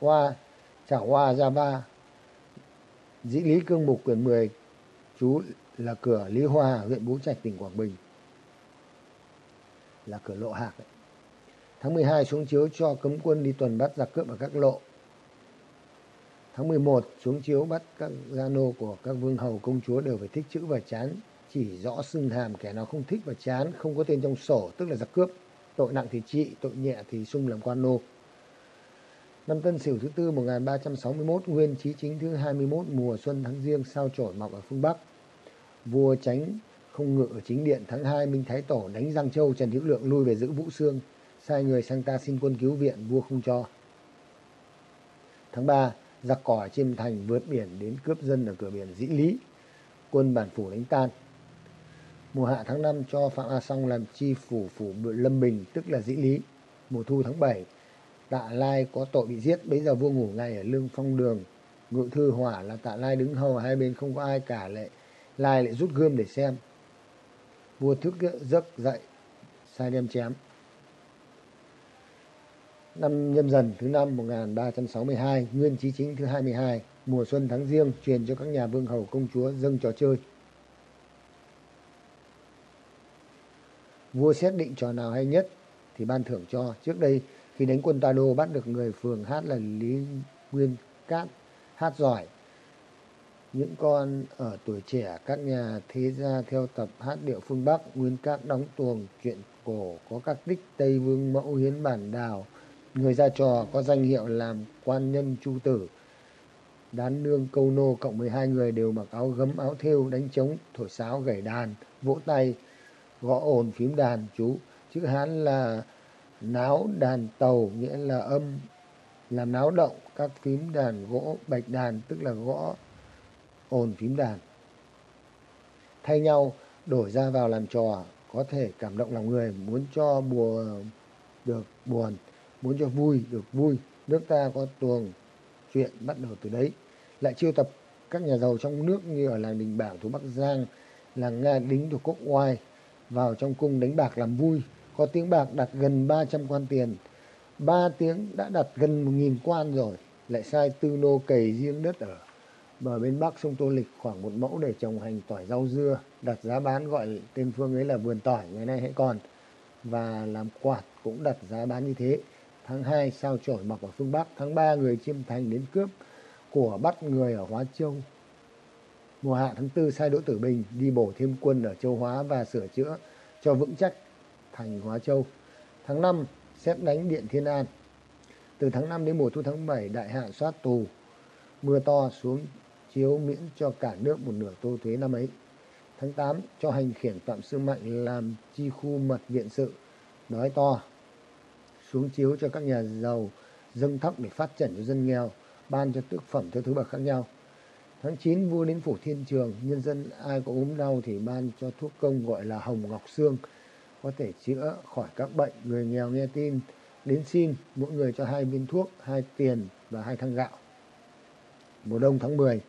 Hoa, Trà Hoa Java. Dĩ Lý Cương Mục quyển 10 chú là cửa Lý Hoa, huyện Bố Trạch, tỉnh Quảng Bình. Là cửa lộ hạc. Đấy. Tháng 12 xuống chiếu cho cấm quân đi tuần bắt giặc cướp ở các lộ. Tháng 11 xuống chiếu bắt các gia nô của các vương hầu công chúa đều phải thích chữ và chán. Chỉ rõ xưng hàm kẻ nào không thích và chán, không có tên trong sổ, tức là giặc cướp. Tội nặng thì trị, tội nhẹ thì sung làm quan nô. Năm Tân Sửu thứ tư 1361, Nguyên Chí Chính thứ 21, mùa xuân tháng riêng, sao chổi mọc ở phương Bắc. Vua tránh không ngự ở chính điện tháng 2, Minh Thái Tổ đánh Giang Châu, Trần Hữu Lượng lui về giữ Vũ Xương, sai người sang ta xin quân cứu viện, vua không cho. Tháng 3, giặc cỏ chiêm thành vượt biển đến cướp dân ở cửa biển Dĩ Lý, quân bản phủ đánh tan. Mùa hạ tháng 5 cho Phạm A Song làm chi phủ phủ Lâm Bình, tức là Dĩ Lý. Mùa thu tháng 7, Tạ Lai có tội bị giết, bây giờ vua ngủ ngay ở lương phong đường. Ngự thư hỏa là Tạ Lai đứng hầu hai bên không có ai cả lệ Lai lại rút gươm để xem. Vua thức giấc dậy, sai đem chém. Năm nhâm dần thứ năm 1362, nguyên chí chính thứ 22, mùa xuân tháng riêng truyền cho các nhà vương hầu công chúa dâng trò chơi. Vua xét định trò nào hay nhất thì ban thưởng cho. Trước đây khi đánh quân Ta Đô bắt được người phường hát là Lý Nguyên Cát, hát giỏi. Những con ở tuổi trẻ các nhà thế gia theo tập hát điệu phương Bắc, Nguyên các đóng tuồng, chuyện cổ, có các tích Tây Vương Mẫu Hiến Bản Đào. Người ra trò có danh hiệu làm quan nhân chu tử. Đán nương câu nô cộng 12 người đều mặc áo gấm áo thêu đánh trống, thổi sáo gảy đàn, vỗ tay, gõ ồn phím đàn chú. Chữ Hán là náo đàn tàu nghĩa là âm làm náo động các phím đàn gỗ bạch đàn tức là gõ ồn phím đàn thay nhau đổi ra vào làm trò có thể cảm động lòng người muốn cho buồn được buồn muốn cho vui được vui nước ta có tuồng chuyện bắt đầu từ đấy lại chiêu tập các nhà giàu trong nước như ở làng đình Bảo, thuộc bắc giang làng nga đính thuộc cốc oai vào trong cung đánh bạc làm vui có tiếng bạc đặt gần 300 quan tiền. Ba tiếng đã đặt gần 1.000 quan rồi. Lại sai tư nô cày riêng đất ở bờ bên bắc sông Tô Lịch khoảng một mẫu để trồng hành tỏi rau dưa. Đặt giá bán gọi tên phương ấy là vườn tỏi, ngày nay hãy còn. Và làm quạt cũng đặt giá bán như thế. Tháng 2 sao chổi mọc ở phương Bắc. Tháng 3 người chiêm thành đến cướp của bắt người ở Hóa Châu. Mùa hạ tháng 4 sai Đỗ Tử Bình đi bổ thêm quân ở Châu Hóa và sửa chữa cho vững chắc thành Hóa Châu. Tháng 5, xét đánh Điện Thiên An. Từ tháng 5 đến mùa thu tháng 7, đại hạ soát tù. Mưa to xuống chiếu miễn cho cả nước một nửa tô thuế năm ấy. Tháng 8, cho hành khiển Phạm Sư Mạnh làm chi khu mật viện sự. nói to. Xuống chiếu cho các nhà giàu dâng thóc để phát triển cho dân nghèo, ban cho tước phẩm theo thứ bậc khác nhau. Tháng 9, vua đến phủ thiên trường, nhân dân ai có ốm đau thì ban cho thuốc công gọi là hồng ngọc xương, có thể chữa khỏi các bệnh. Người nghèo nghe tin đến xin, mỗi người cho hai viên thuốc, hai tiền và hai thăng gạo. Mùa đông tháng 10,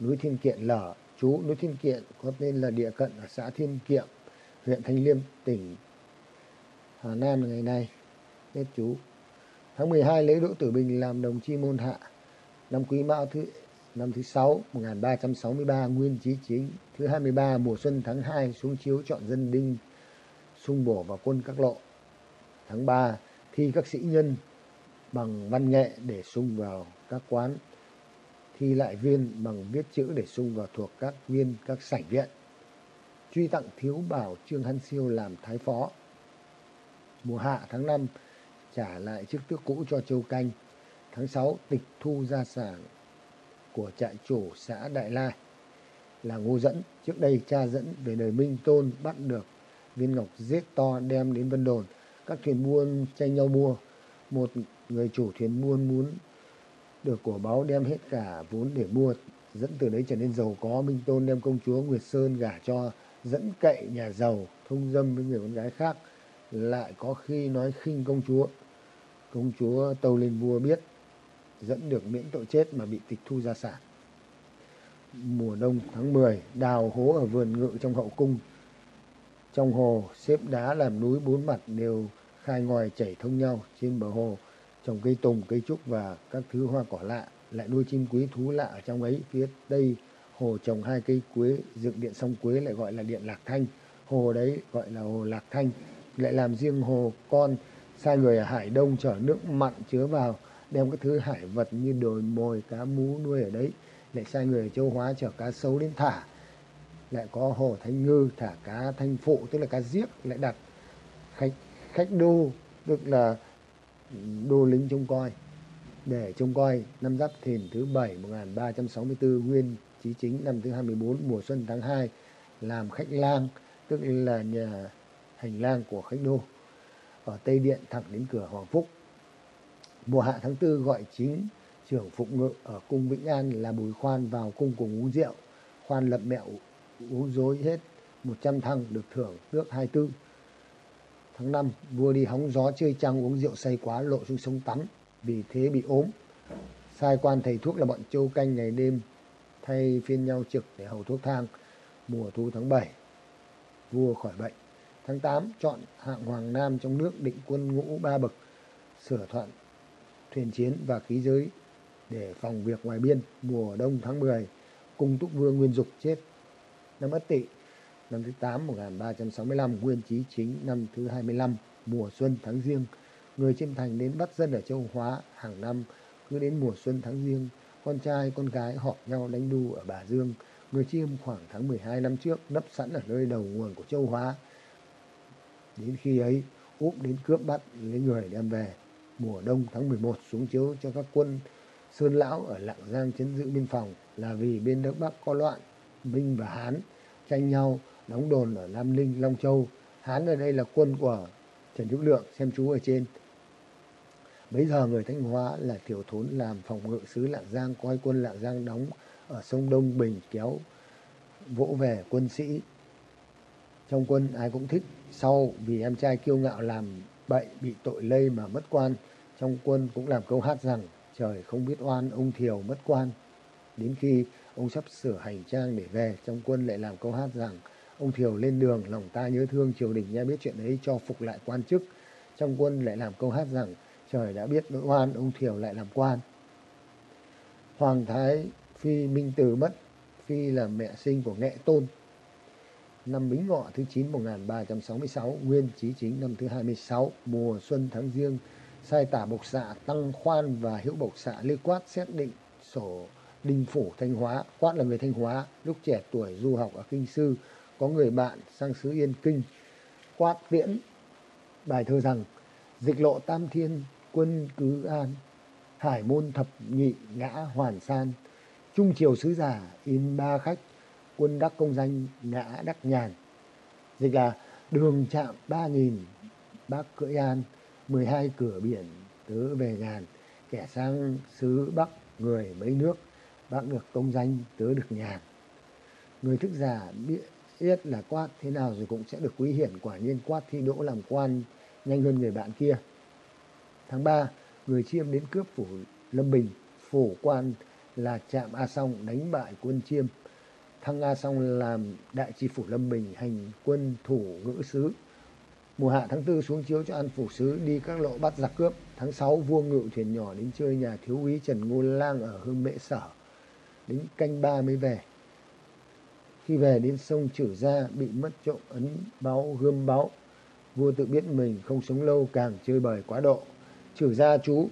núi Thiên Kiện lở, chú núi Thiên Kiện có tên là địa cận ở xã Thiên Kiệm, huyện Thanh Liêm, tỉnh Hà Nam ngày nay. Tết chú. Tháng 12 lấy Đỗ Tử Bình làm đồng chi môn hạ. Năm Quý Mão thứ năm thứ 6 1363 Nguyên Chí Chính thứ 23 mùa xuân tháng 2 xuống chiếu chọn dân đinh xung bổ vào quân các lộ. Tháng 3 thi các sĩ nhân bằng văn nghệ để xung vào các quán. Thi lại viên bằng viết chữ để sung vào thuộc các viên, các sảnh viện. Truy tặng thiếu bảo Trương Hân Siêu làm thái phó. Mùa hạ tháng 5 trả lại chức tước cũ cho Châu Canh. Tháng 6 tịch thu gia sản của trại chủ xã Đại Lai là Ngô Dẫn. Trước đây cha dẫn về đời Minh Tôn bắt được viên ngọc giết to đem đến Vân Đồn. Các thuyền buôn tranh nhau mua. Một người chủ thuyền buôn muốn được của báo đem hết cả vốn để mua. Dẫn từ đấy trở nên giàu có. Minh Tôn đem công chúa Nguyệt Sơn gả cho dẫn cậy nhà giàu thông dâm với người con gái khác lại có khi nói khinh công chúa. Công chúa tâu lên vua biết, dẫn được miễn tội chết mà bị tịch thu gia sản. Mùa đông tháng 10, đào hố ở vườn ngự trong hậu cung. Trong hồ, xếp đá làm núi bốn mặt đều khai ngòi chảy thông nhau trên bờ hồ trồng cây tùng cây trúc và các thứ hoa cỏ lạ, lại nuôi chim quý thú lạ ở trong ấy. Phía tây, hồ trồng hai cây quế dựng điện sông quế lại gọi là điện lạc thanh. Hồ đấy gọi là hồ lạc thanh. Lại làm riêng hồ con, sai người ở hải đông chở nước mặn chứa vào, đem các thứ hải vật như đồi mồi, cá mú nuôi ở đấy. Lại sai người ở châu hóa chở cá sấu đến thả. Lại có hồ thanh ngư thả cá thanh phụ, tức là cá giếc, lại đặt khách khách đô, tức là đô lính trông coi để trông coi, năm giáp thìn thứ bảy 1364 nguyên chí chính năm thứ 24 mùa xuân tháng 2 làm khách lang, tức là nhà hành lang của khách đô, ở Tây Điện thẳng đến cửa Hoàng Phúc. Mùa hạ tháng tư gọi chính trưởng phụng ngự ở cung Vĩnh An là Bùi Khoan vào cung cùng uống rượu. Khoan lập mẹo uống dối hết 100 thăng được thưởng nước 24 tháng 5, vua đi hóng gió chơi trăng uống rượu say quá lộ xuống sông tắm, vì thế bị ốm. Sai quan thầy thuốc là bọn châu canh ngày đêm thay phiên nhau trực để hầu thuốc thang. Mùa thu tháng 7, vua khỏi bệnh. Tháng 8, chọn hạng Hoàng Nam trong nước định quân ngũ ba bậc, sửa thuận thuyền chiến và khí giới để phòng việc ngoài biên. Mùa đông tháng 10, cung túc vương Nguyên Dục chết. Năm Ất Tỵ, năm thứ 8 1365, nguyên chí chính năm thứ 25, mùa xuân tháng riêng. Người trên thành đến bắt dân ở châu Hóa hàng năm, cứ đến mùa xuân tháng riêng, con trai con gái họp nhau đánh đu ở Bà Dương. Người chiêm khoảng tháng 12 năm trước nấp sẵn ở nơi đầu nguồn của châu Hóa. Đến khi ấy, úp đến cướp bắt lấy người đem về. Mùa đông tháng 11 xuống chiếu cho các quân Sơn Lão ở Lạng Giang chấn giữ biên phòng là vì bên Đông Bắc có loạn, Minh và Hán tranh nhau đóng đồn ở Nam Ninh, Long Châu. Hán ở đây là quân của Trần Hữu Lượng, xem chú ở trên. Bây giờ người Thanh Hóa là Thiểu Thốn làm phòng ngự sứ Lạng Giang, coi quân Lạng Giang đóng ở sông Đông Bình kéo vỗ về quân sĩ. Trong quân ai cũng thích, sau vì em trai kiêu ngạo làm bậy bị tội lây mà mất quan, trong quân cũng làm câu hát rằng trời không biết oan ông Thiều mất quan. Đến khi ông sắp sửa hành trang để về, trong quân lại làm câu hát rằng ông Thiều lên đường, lòng ta nhớ thương triều đình nghe biết chuyện ấy cho phục lại quan chức. Trong quân lại làm câu hát rằng trời đã biết nỗi oan, ông Thiều lại làm quan. Hoàng Thái Phi Minh Từ mất, Phi là mẹ sinh của Nghệ Tôn. Năm Bính Ngọ thứ 9 1366, Nguyên Chí Chính năm thứ 26, mùa xuân tháng riêng, sai tả bộc xạ Tăng Khoan và hữu bộc xạ Lê Quát xét định sổ Đinh Phủ Thanh Hóa. Quát là người Thanh Hóa, lúc trẻ tuổi du học ở Kinh Sư, có người bạn sang xứ Yên Kinh. Quát tiễn, bài thơ rằng, dịch lộ tam thiên, quân cứ an hải môn thập nhị ngã hoàn san. Trung triều sứ giả in ba khách, quân đắc công danh ngã đắc nhàn. Dịch là, đường chạm ba nghìn bác cưỡi an, mười hai cửa biển tớ về ngàn. Kẻ sang xứ bắc, người mấy nước bác được công danh tớ được nhàn. Người thức giả biết yết là quát, thế nào rồi cũng sẽ được quý hiển, quả nhiên quát thi đỗ làm quan, nhanh hơn người bạn kia. Tháng ba, người chiêm đến cướp phủ lâm bình, phủ quan là trạm a song đánh bại quân chiêm. Thăng a song làm đại tri phủ lâm bình hành quân thủ ngữ sứ. Mùa hạ tháng tư xuống chiếu cho an phủ sứ, đi các lộ bắt giặc cướp. Tháng sáu, vua ngự thuyền nhỏ đến chơi nhà thiếu úy trần ngô lang ở hương mễ sở. Đến canh ba mới về khi về đến sông Chử Gia bị mất trộm ấn báo gươm báo. Vua tự biết mình không sống lâu càng chơi bời quá độ. Chử Gia chú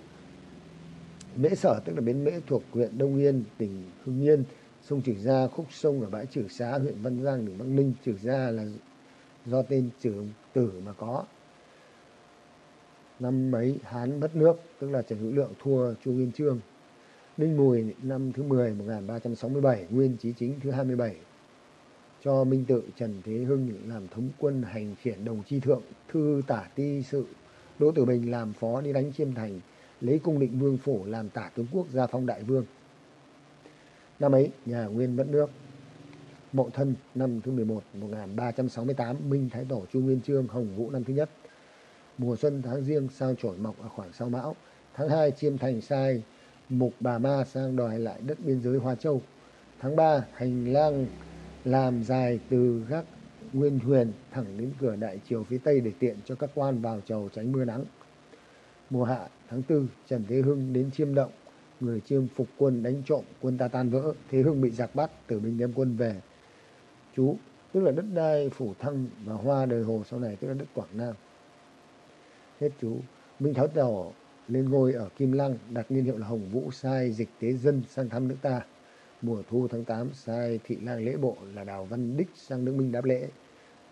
Mễ Sở tức là bến Mễ thuộc huyện Đông Yên, tỉnh Hưng Yên. Sông Chử Gia khúc sông ở bãi Chử Xá, huyện Văn Giang, tỉnh Bắc Ninh. Chử Gia là do tên Chử Tử mà có. Năm ấy Hán mất nước, tức là Trần Hữu Lượng thua Chu Nguyên Chương. Ninh Mùi năm thứ 10 1367, nguyên chí chính thứ 27 cho Minh Tự Trần Thế Hưng làm thống quân hành khiển đồng chi thượng, thư tả ti sự, Đỗ Tử Bình làm phó đi đánh chiêm thành, lấy cung định vương phủ làm tả tướng quốc gia phong đại vương. Năm ấy, nhà Nguyên mất nước. Mậu thân năm thứ 11, 1368, Minh Thái Tổ Chu Nguyên Chương, Hồng Vũ năm thứ nhất. Mùa xuân tháng riêng sao chổi mọc ở khoảng sau mão. Tháng 2 chiêm thành sai mục bà ma sang đòi lại đất biên giới Hoa Châu. Tháng 3 hành lang làm dài từ gác Nguyên Huyền thẳng đến cửa đại triều phía tây để tiện cho các quan vào chầu tránh mưa nắng. Mùa hạ tháng tư Trần Thế Hưng đến chiêm động, người chiêm phục quân đánh trộm, quân ta tan vỡ, Thế Hưng bị giặc bắt, tử binh đem quân về. Chú, tức là đất đai phủ thăng và hoa đời hồ sau này tức là đất Quảng Nam. Hết chú. Minh Thái Tổ lên ngôi ở Kim Lăng, đặt niên hiệu là Hồng Vũ sai dịch tế dân sang thăm nước ta. Mùa thu tháng 8 sai thị lang lễ bộ là Đào Văn Đích sang nước Minh đáp lễ.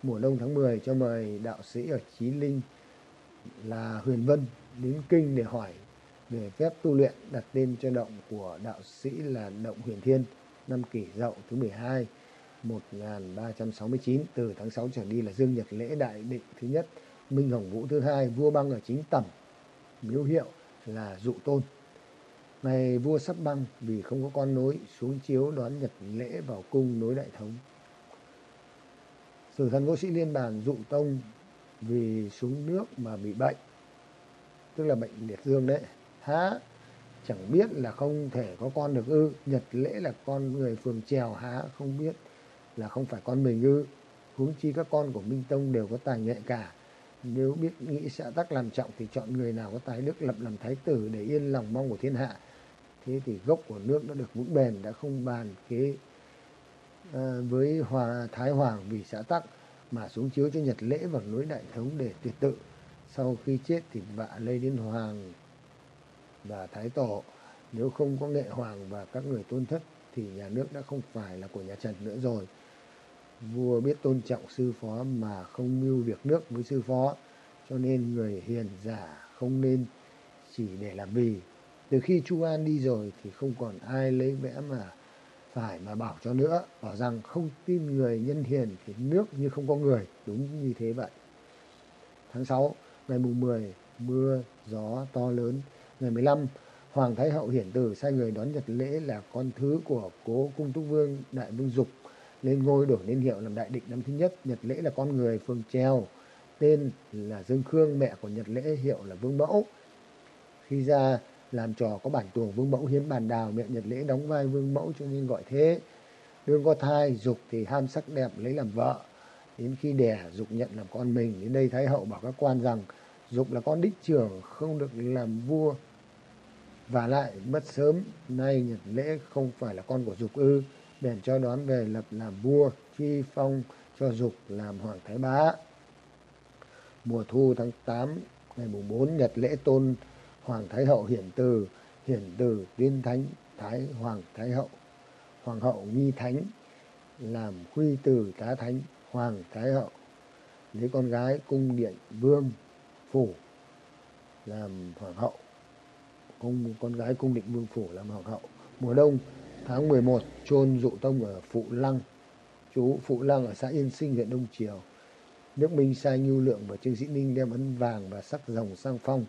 Mùa đông tháng 10 cho mời đạo sĩ ở Chí Linh là Huyền Vân đến kinh để hỏi về phép tu luyện đặt tên cho động của đạo sĩ là động Huyền Thiên, năm kỷ dậu thứ 12 1369 từ tháng 6 trở đi là Dương Nhật lễ đại định thứ nhất, Minh Hồng Vũ thứ hai, vua băng ở chính tẩm. Miếu hiệu là dụ tôn ngày vua sắp băng vì không có con nối, xuống chiếu đón nhật lễ vào cung nối đại thống. Sử thần võ sĩ liên bàn dụ tông vì xuống nước mà bị bệnh, tức là bệnh liệt dương đấy. Há, chẳng biết là không thể có con được ư. Nhật lễ là con người phường trèo, há không biết là không phải con mình ư. Huống chi các con của minh tông đều có tài nghệ cả. Nếu biết nghĩ xã tắc làm trọng thì chọn người nào có tài đức lập làm thái tử để yên lòng mong của thiên hạ thế thì gốc của nước đã được vững bền đã không bàn kế à, với hòa thái hoàng vì xã tắc mà xuống chiếu cho nhật lễ vào núi đại thống để tuyệt tự. Sau khi chết thì vạ lây đến hoàng và thái tổ. Nếu không có nghệ hoàng và các người tôn thất thì nhà nước đã không phải là của nhà trần nữa rồi. Vua biết tôn trọng sư phó mà không mưu việc nước với sư phó cho nên người hiền giả không nên chỉ để làm vì từ khi chu an đi rồi thì không còn ai lấy vẽ mà phải mà bảo cho nữa, bảo rằng không tin người nhân hiền thì nước như không có người. Đúng như thế vậy. Tháng 6 ngày mùng 10 mưa, gió to lớn. Ngày 15 Hoàng Thái Hậu hiển từ sai người đón nhật lễ là con thứ của cố cung túc vương Đại Vương Dục, lên ngôi đổi niên hiệu làm đại định năm thứ nhất. Nhật lễ là con người phương treo, tên là dương khương, mẹ của nhật lễ hiệu là vương mẫu. Khi ra làm trò có bản tuồng vương mẫu hiến bàn đào, miệng nhật lễ đóng vai vương mẫu cho nên gọi thế. Đương có thai, dục thì ham sắc đẹp lấy làm vợ. Đến khi đẻ, dục nhận làm con mình. Đến đây thái hậu bảo các quan rằng, dục là con đích trưởng, không được làm vua. Và lại, mất sớm, nay nhật lễ không phải là con của dục ư, bèn cho đón về lập làm vua truy phong cho dục làm hoàng thái bá. Mùa thu tháng 8 ngày mùng 4 nhật lễ tôn hoàng thái hậu hiển từ hiển từ tuyên thánh thái hoàng thái hậu. Hoàng hậu nghi thánh làm khuy từ tá thánh hoàng thái hậu. Lấy con gái cung điện vương phủ làm hoàng hậu. Cung con gái cung điện vương phủ làm hoàng hậu. Mùa đông tháng 11 chôn dụ tông ở Phụ Lăng, chú Phụ Lăng ở xã Yên Sinh huyện Đông Triều. Nước Minh sai Ngưu Lượng và Trương Sĩ Ninh đem ấn vàng và sắc rồng sang phong.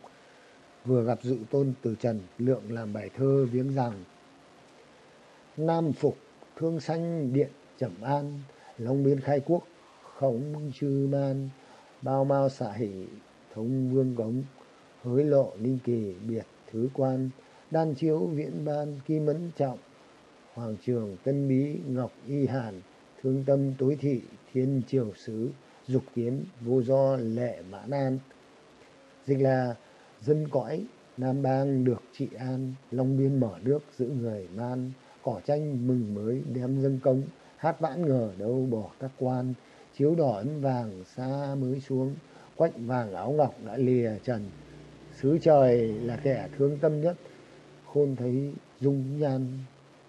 Vừa gặp dự tôn từ trần, Lượng làm bài thơ viếng rằng Nam Phục thương sanh điện trầm an, Long biên khai quốc khổng chư man, bao mau xạ hỷ thống vương cống, hối lộ ninh kỳ biệt thứ quan, đan chiếu viễn ban kim mẫn trọng, Hoàng Trường, Tân Bí, Ngọc Y Hàn, Thương Tâm, Tối Thị, Thiên Triều Sứ, Dục Kiến, Vô Do, Lệ Mã Nan. Dịch là dân cõi, Nam Bang được trị an, Long Biên mở nước giữ người man, cỏ tranh mừng mới đem dân công, hát vãn ngờ đâu bỏ các quan, chiếu đỏ ấm vàng xa mới xuống, quách vàng áo ngọc đã lìa trần. Sứ trời là kẻ thương tâm nhất, khôn thấy dung nhan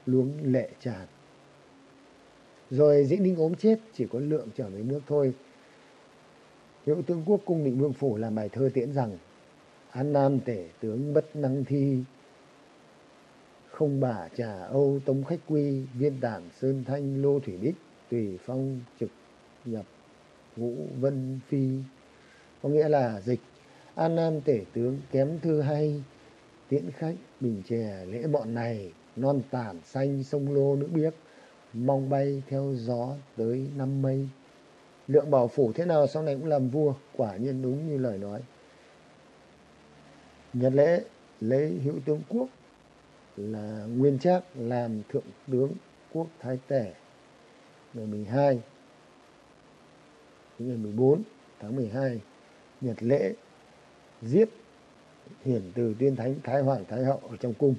luống lệ tràn. Rồi dĩ ninh ốm chết chỉ có lượng trở về nước thôi. Hiệu tướng quốc cung định vương phủ làm bài thơ tiễn rằng an nam tể tướng bất năng thi. Không bả trà âu tống khách quy, viên tản sơn thanh, lô thủy đích, tùy phong trực nhập ngũ vân phi. Có nghĩa là dịch, an nam tể tướng kém thư hay. Tiễn khách bình chè lễ bọn này, non tản xanh sông lô nước biếc, mong bay theo gió tới năm mây. Lượng bảo phủ thế nào sau này cũng làm vua, quả nhiên đúng như lời nói. Nhật lễ lấy hữu tướng quốc là Nguyên Trác làm thượng tướng quốc thái tể ngày 12 đến ngày 14 tháng 12 Nhật lễ giết hiển từ tuyên thánh Thái Hoàng Thái Hậu ở trong cung.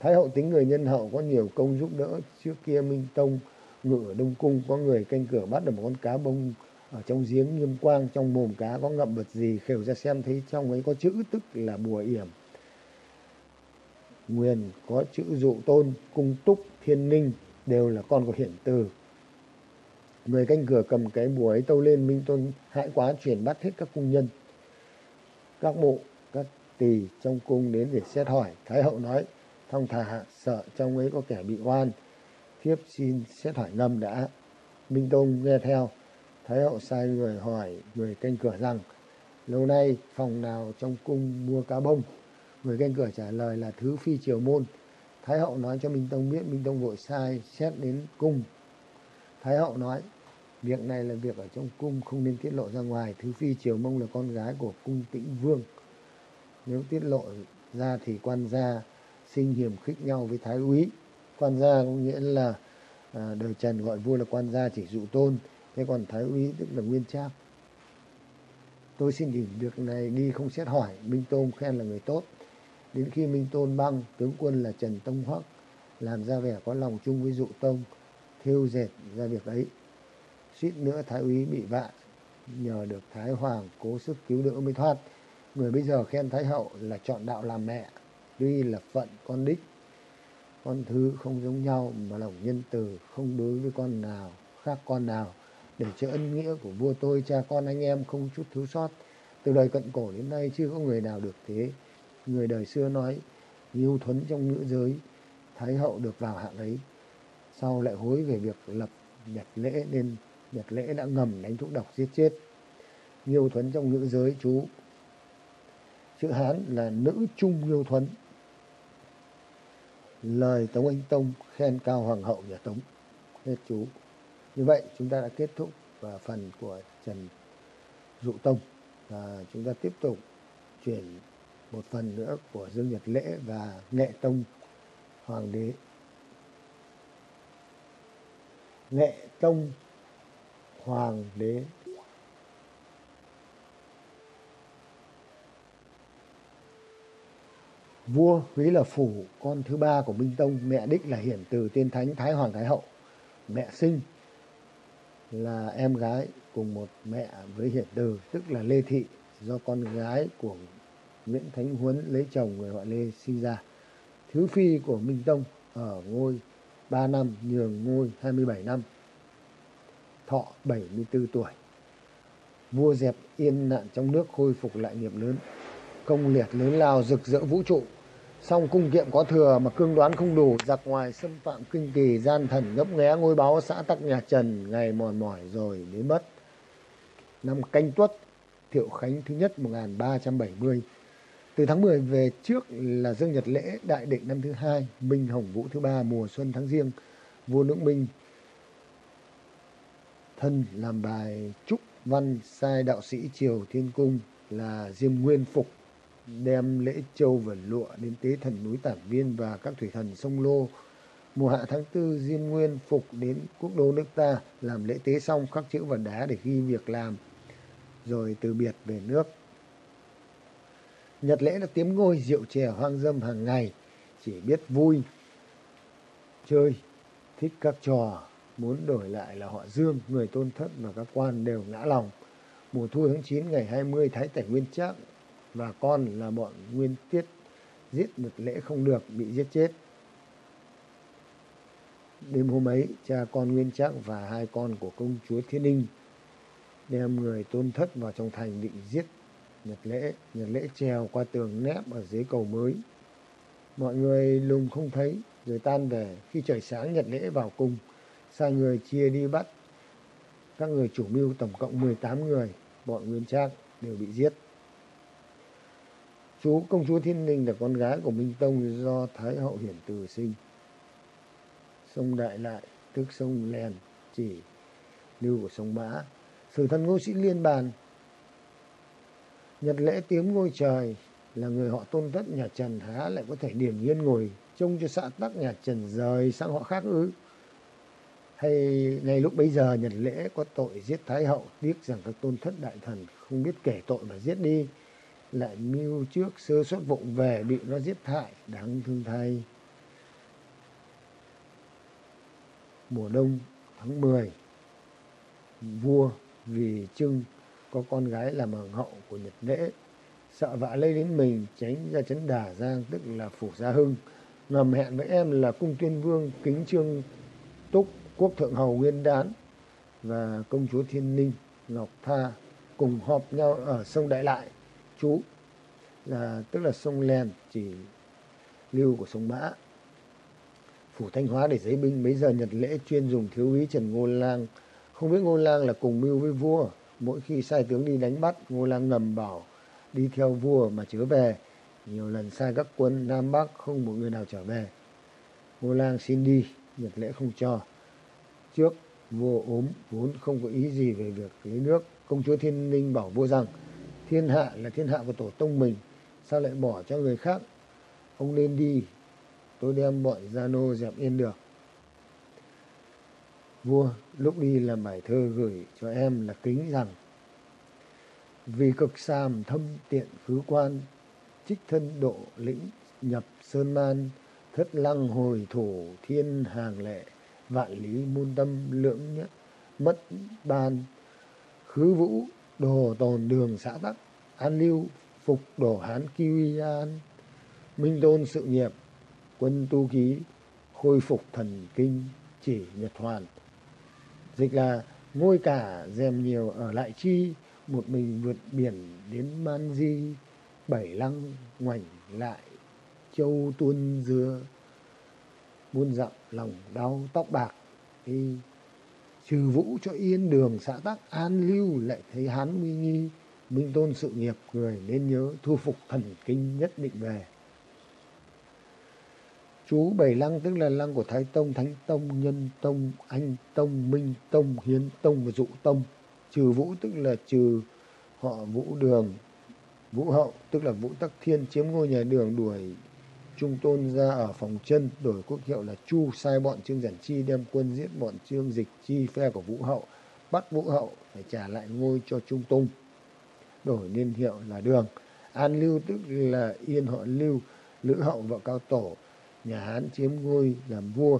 Thái Hậu tính người nhân hậu có nhiều công giúp đỡ. Trước kia Minh Tông ngự ở Đông Cung có người canh cửa bắt được một con cá bông ở trong giếng nghiêm quang trong mồm cá có ngậm vật gì khều ra xem thấy trong ấy có chữ tức là bùa yểm Nguyên có chữ dụ tôn, cung túc, thiên ninh đều là con của hiển từ. Người canh cửa cầm cái bùa ấy tâu lên Minh Tôn hãi quá chuyển bắt hết các cung nhân. Các bộ, các tỳ trong cung đến để xét hỏi. Thái hậu nói, thong thả sợ trong ấy có kẻ bị oan. Thiếp xin xét hỏi ngâm đã. Minh Tôn nghe theo. Thái hậu sai người hỏi người canh cửa rằng, lâu nay phòng nào trong cung mua cá bông? Người canh cửa trả lời là thứ phi triều môn. Thái hậu nói cho minh tông biết minh tông vội sai xét đến cung. Thái hậu nói việc này là việc ở trong cung không nên tiết lộ ra ngoài. Thứ phi triều mông là con gái của cung tĩnh vương. Nếu tiết lộ ra thì quan gia sinh hiểm khích nhau với thái úy. Quan gia có nghĩa là à, đời trần gọi vua là quan gia chỉ dụ tôn thế còn thái úy tức là nguyên trang, tôi xin chỉ việc này đi không xét hỏi minh tôn khen là người tốt Đến khi Minh Tôn băng, tướng quân là Trần Tông Hoắc làm ra vẻ có lòng chung với dụ tông, thêu dệt ra việc ấy. Suýt nữa Thái úy bị vạ, nhờ được Thái Hoàng cố sức cứu đỡ mới thoát. Người bây giờ khen Thái Hậu là chọn đạo làm mẹ, tuy là phận con đích. Con thứ không giống nhau mà lòng nhân từ không đối với con nào, khác con nào. Để cho ân nghĩa của vua tôi, cha con anh em không chút thiếu sót. Từ đời cận cổ đến nay chưa có người nào được thế. Người đời xưa nói yêu thuấn trong nữ giới thái hậu được vào hạng ấy. Sau lại hối về việc lập nhật lễ nên nhật lễ đã ngầm đánh thuốc độc giết chết. Nghiêu thuấn trong nữ giới chú. Chữ hán là nữ trung nghiêu thuấn. Lời tống anh tông khen cao hoàng hậu nhà tống. Hết chú như vậy chúng ta đã kết thúc và phần của trần dụ tông và chúng ta tiếp tục chuyển một phần nữa của Dương Nhật Lễ và Nghệ Tông Hoàng đế. Nghệ Tông Hoàng đế Vua quý là Phủ, con thứ ba của Minh Tông, mẹ đích là Hiển Từ Tiên Thánh Thái Hoàng Thái Hậu. Mẹ sinh là em gái cùng một mẹ với Hiển Từ, tức là Lê Thị, do con gái của Nguyễn Thánh Huấn lấy chồng người họ Lê sinh ra. Thứ phi của Minh Tông ở ngôi 3 năm, nhường ngôi 27 năm. Thọ 74 tuổi. Vua dẹp yên nạn trong nước khôi phục lại nghiệp lớn. Công liệt lớn lao rực rỡ vũ trụ. Song cung kiệm có thừa mà cương đoán không đủ, giặc ngoài xâm phạm kinh kỳ, gian thần ngấp nghé ngôi báo xã tắc nhà Trần, ngày mòn mỏi rồi mới mất. Năm canh tuất, Thiệu Khánh thứ nhất 1370 từ tháng 10 về trước là dương nhật lễ đại định năm thứ hai, Minh Hồng Vũ thứ ba mùa xuân tháng riêng, vua nước Minh. Thân làm bài trúc văn sai đạo sĩ triều thiên cung là Diêm Nguyên Phục đem lễ châu và lụa đến tế thần núi Tản Viên và các thủy thần sông Lô. Mùa hạ tháng tư Diêm Nguyên Phục đến quốc đô nước ta làm lễ tế xong khắc chữ vào đá để ghi việc làm rồi từ biệt về nước Nhật lễ là tiếm ngôi rượu chè hoang dâm hàng ngày, chỉ biết vui, chơi, thích các trò, muốn đổi lại là họ Dương, người tôn thất và các quan đều ngã lòng. Mùa thu tháng 9 ngày 20 Thái Tể Nguyên Trác và con là bọn Nguyên Tiết giết nhật lễ không được bị giết chết. Đêm hôm ấy, cha con Nguyên Trác và hai con của công chúa Thiên Ninh đem người tôn thất vào trong thành định giết nhật lễ nhật lễ trèo qua tường nép ở dưới cầu mới. Mọi người lùng không thấy rồi tan về. Khi trời sáng nhật lễ vào cung sai người chia đi bắt. Các người chủ mưu tổng cộng 18 người bọn nguyên trác đều bị giết chú công chúa thiên ninh là con gái của minh tông do thái hậu hiển từ sinh. Sông đại lại tức sông len chỉ lưu của sông mã. Sử thần ngô sĩ liên bàn Nhật lễ tiếng ngôi trời là người họ tôn thất nhà Trần há lại có thể điềm nhiên ngồi trông cho xã tắc nhà Trần rời sang họ khác ư? Hay ngay lúc bấy giờ Nhật Lễ có tội giết Thái Hậu, tiếc rằng các tôn thất đại thần không biết kể tội mà giết đi, lại mưu trước sơ suất vụng về bị nó giết hại, đáng thương thay. Mùa đông tháng 10, vua vì Trưng có con gái làm hoàng hậu của Nhật Lễ, sợ vạ lây đến mình tránh ra chấn Đà Giang tức là Phủ Gia Hưng, ngầm hẹn với em là cung tuyên vương kính trương túc quốc thượng hầu nguyên đán và công chúa thiên ninh ngọc tha cùng họp nhau ở sông đại lại chú, là tức là sông len chỉ lưu của sông mã phủ thanh hóa để giấy binh mấy giờ nhật lễ chuyên dùng thiếu úy trần ngô lang. Không biết ngô lang là cùng mưu với vua. Mỗi khi sai tướng đi đánh bắt, ngô lang ngầm bảo đi theo vua mà chớ về. Nhiều lần sai các quân nam bắc không một người nào trở về. Ngô lang xin đi, nhật lễ không cho. Trước, vua ốm, vốn không có ý gì về việc lấy nước. Công chúa thiên ninh bảo vua rằng thiên hạ là thiên hạ của tổ tông mình, sao lại bỏ cho người khác? Ông nên đi, tôi đem bọn gia nô dẹp yên được. Vua lúc đi làm bài thơ gửi cho em là kính rằng, vì cực sàm thâm tiện khứ quan, trích thân độ lĩnh nhập sơn man, thất lăng hồi thủ thiên hàng lệ, vạn lý môn tâm lưỡng nhất, mất ban, khứ vũ đồ tồn đường xã tắc an lưu, phục đồ hán kiwi an, minh tôn sự nghiệp, quân tu ký, khôi phục thần kinh chỉ nhật hoàn. Dịch là ngôi cả dèm nhiều ở lại chi, một mình vượt biển đến man di, bảy lăng, ngoảnh lại, châu tuôn dưa. Buôn dặm lòng đau tóc bạc thì trừ vũ cho yên đường xã tắc, an lưu lại thấy hán nguy nghi minh tôn sự nghiệp người nên nhớ thu phục thần kinh nhất định về. Chú bảy lăng tức là lăng của thái tông, thánh tông, nhân tông, anh tông, minh tông, hiến tông và dụ tông. Trừ vũ tức là trừ họ vũ đường, vũ hậu tức là vũ tắc thiên chiếm ngôi nhà đường đuổi trung tôn ra ở phòng chân, đổi quốc hiệu là chu, sai bọn trương giản chi đem quân giết bọn trương dịch chi, phe của vũ hậu, bắt vũ hậu phải trả lại ngôi cho trung tôn. Đổi niên hiệu là đường. An lưu tức là yên họ lưu, lữ hậu vợ cao tổ. Nhà hán chiếm ngôi làm vua,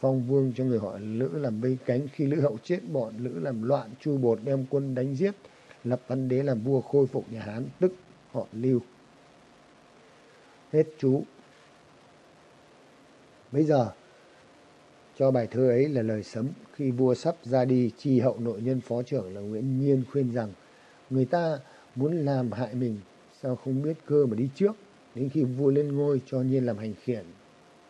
phong vương cho người họ lữ làm bê cánh. Khi lữ hậu chết, bọn lữ làm loạn, chu bột đem quân đánh giết, lập văn đế làm vua khôi phục nhà hán, tức họ lưu. Hết chú bây giờ, cho bài thơ ấy là lời sấm khi vua sắp ra đi tri hậu nội nhân phó trưởng là nguyễn nhiên khuyên rằng, người ta muốn làm hại mình, sao không biết cơ mà đi trước? Đến khi vua lên ngôi cho nhiên làm hành khiển,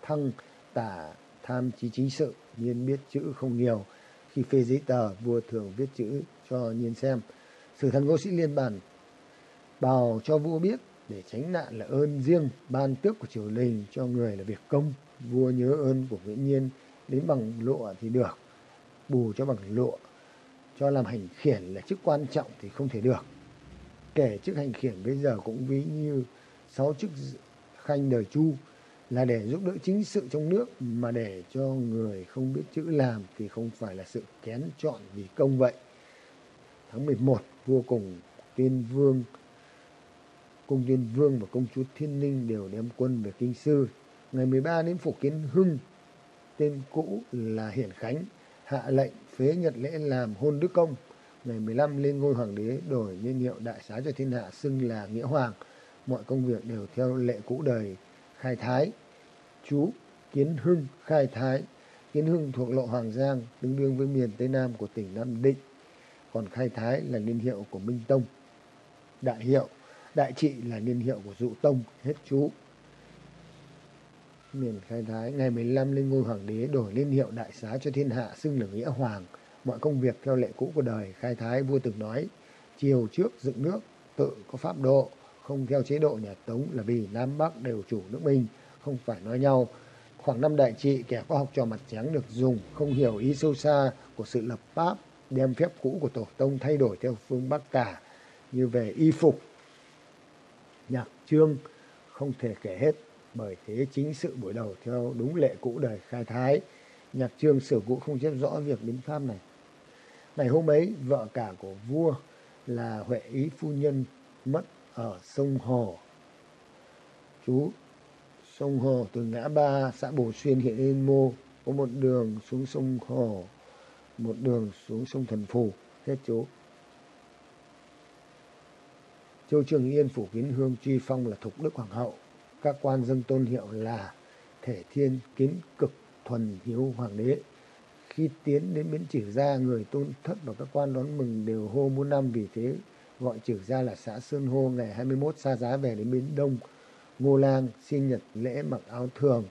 thăng tả tham chí chính sự, nhiên biết chữ không nhiều. Khi phê giấy tờ, vua thường viết chữ cho nhiên xem. Sử thần ngô sĩ liên bản bào cho vua biết, để tránh nạn là ơn riêng, ban tước của triều đình cho người là việc công vua nhớ ơn của nguyễn nhiên, đến bằng lụa thì được, bù cho bằng lụa. Cho làm hành khiển là chức quan trọng thì không thể được. Kể chức hành khiển bây giờ cũng ví như sáu chức khanh đời chu, là để giúp đỡ chính sự trong nước, mà để cho người không biết chữ làm thì không phải là sự kén chọn vì công vậy. Tháng 11 vua cùng tiên vương cung tiên vương và công chúa thiên ninh đều đem quân về kinh sư ngày 13 đến phủ kiến hưng, tên cũ là hiển khánh, hạ lệnh phế nhật lễ làm hôn đức công. Ngày 15 lên ngôi hoàng đế đổi niên hiệu đại xá cho thiên hạ, xưng là nghĩa hoàng. Mọi công việc đều theo lệ cũ đời, khai thái. Chú kiến hưng khai thái. Kiến hưng thuộc lộ hoàng giang tương đương với miền tây nam của tỉnh nam định. Còn khai thái là niên hiệu của minh tông. Đại hiệu, đại trị là niên hiệu của dụ tông. Hết chú miền khai thái. Ngày 15 lên ngôi hoàng đế đổi niên hiệu đại xá cho thiên hạ, xưng là nghĩa hoàng. Mọi công việc theo lệ cũ của đời, khai thái, vua từng nói, chiều trước dựng nước, tự có pháp độ, không theo chế độ nhà tống là vì nam bắc đều chủ nước mình, không phải nói nhau. Khoảng năm đại trị, kẻ có học trò mặt trắng được dùng, không hiểu ý sâu xa của sự lập pháp, đem phép cũ của tổ tông thay đổi theo phương bắc cả. Như về y phục, nhạc trương, không thể kể hết bởi thế chính sự buổi đầu theo đúng lệ cũ đời khai thái, nhạc trương sử cũ không chép rõ việc đến pháp này. Ngày hôm ấy, vợ cả của vua là huệ ý phu nhân mất ở sông hồ. Chú sông hồ từ ngã ba xã bồ xuyên huyện yên mô, có một đường xuống sông hồ, một đường xuống sông thần phù. Hết chú. Châu trường yên phủ kiến hương truy phong là thục đức hoàng hậu các quan dân tôn hiệu là thể thiên kiến cực thuần hiếu hoàng đế. Khi tiến đến bến chử gia, người tôn thất và các quan đón mừng đều hô muôn năm vì thế, gọi chử gia là xã sơn hô, ngày 21 xa giá về đến bến đông. Ngô lang xin nhật lễ mặc áo thường,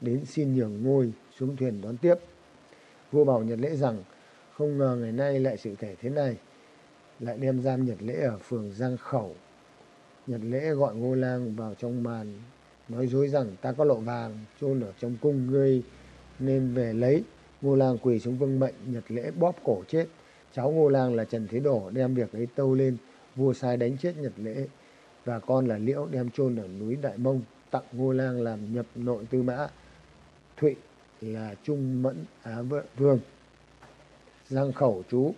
đến xin nhường ngôi, xuống thuyền đón tiếp. Vua bảo nhật lễ rằng, không ngờ ngày nay lại sự thể thế này, lại đem giam nhật lễ ở phường giang khẩu nhật lễ gọi ngô lang vào trong màn, nói dối rằng ta có lộ vàng chôn ở trong cung ngươi, nên về lấy. Ngô lang quỳ xuống vương mệnh, nhật lễ bóp cổ chết. Cháu ngô lang là trần thế đổ, đem việc ấy tâu lên. Vua sai đánh chết nhật lễ, và con là liễu đem chôn ở núi đại mông, tặng ngô lang làm nhập nội tư mã. Thụy là trung mẫn á vương. Giang khẩu chú.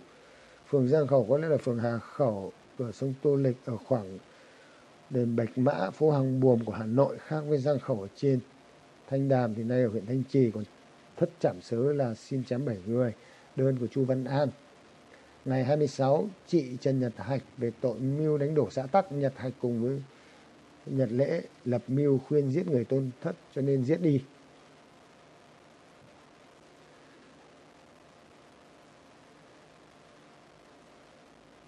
Phường giang khẩu có lẽ là phường hà khẩu ở sông tô lịch, ở khoảng đền bạch mã, phố hàng buồm của hà nội khác với giang khẩu ở trên. Thanh đàm thì nay ở huyện thanh trì, còn thất trảm sớ là xin chém bảy người, đơn của chu văn an. Ngày 26 chị Trần Nhật Hạch về tội mưu đánh đổ xã Tắc. Nhật Hạch cùng với Nhật Lễ lập mưu khuyên giết người tôn thất cho nên giết đi.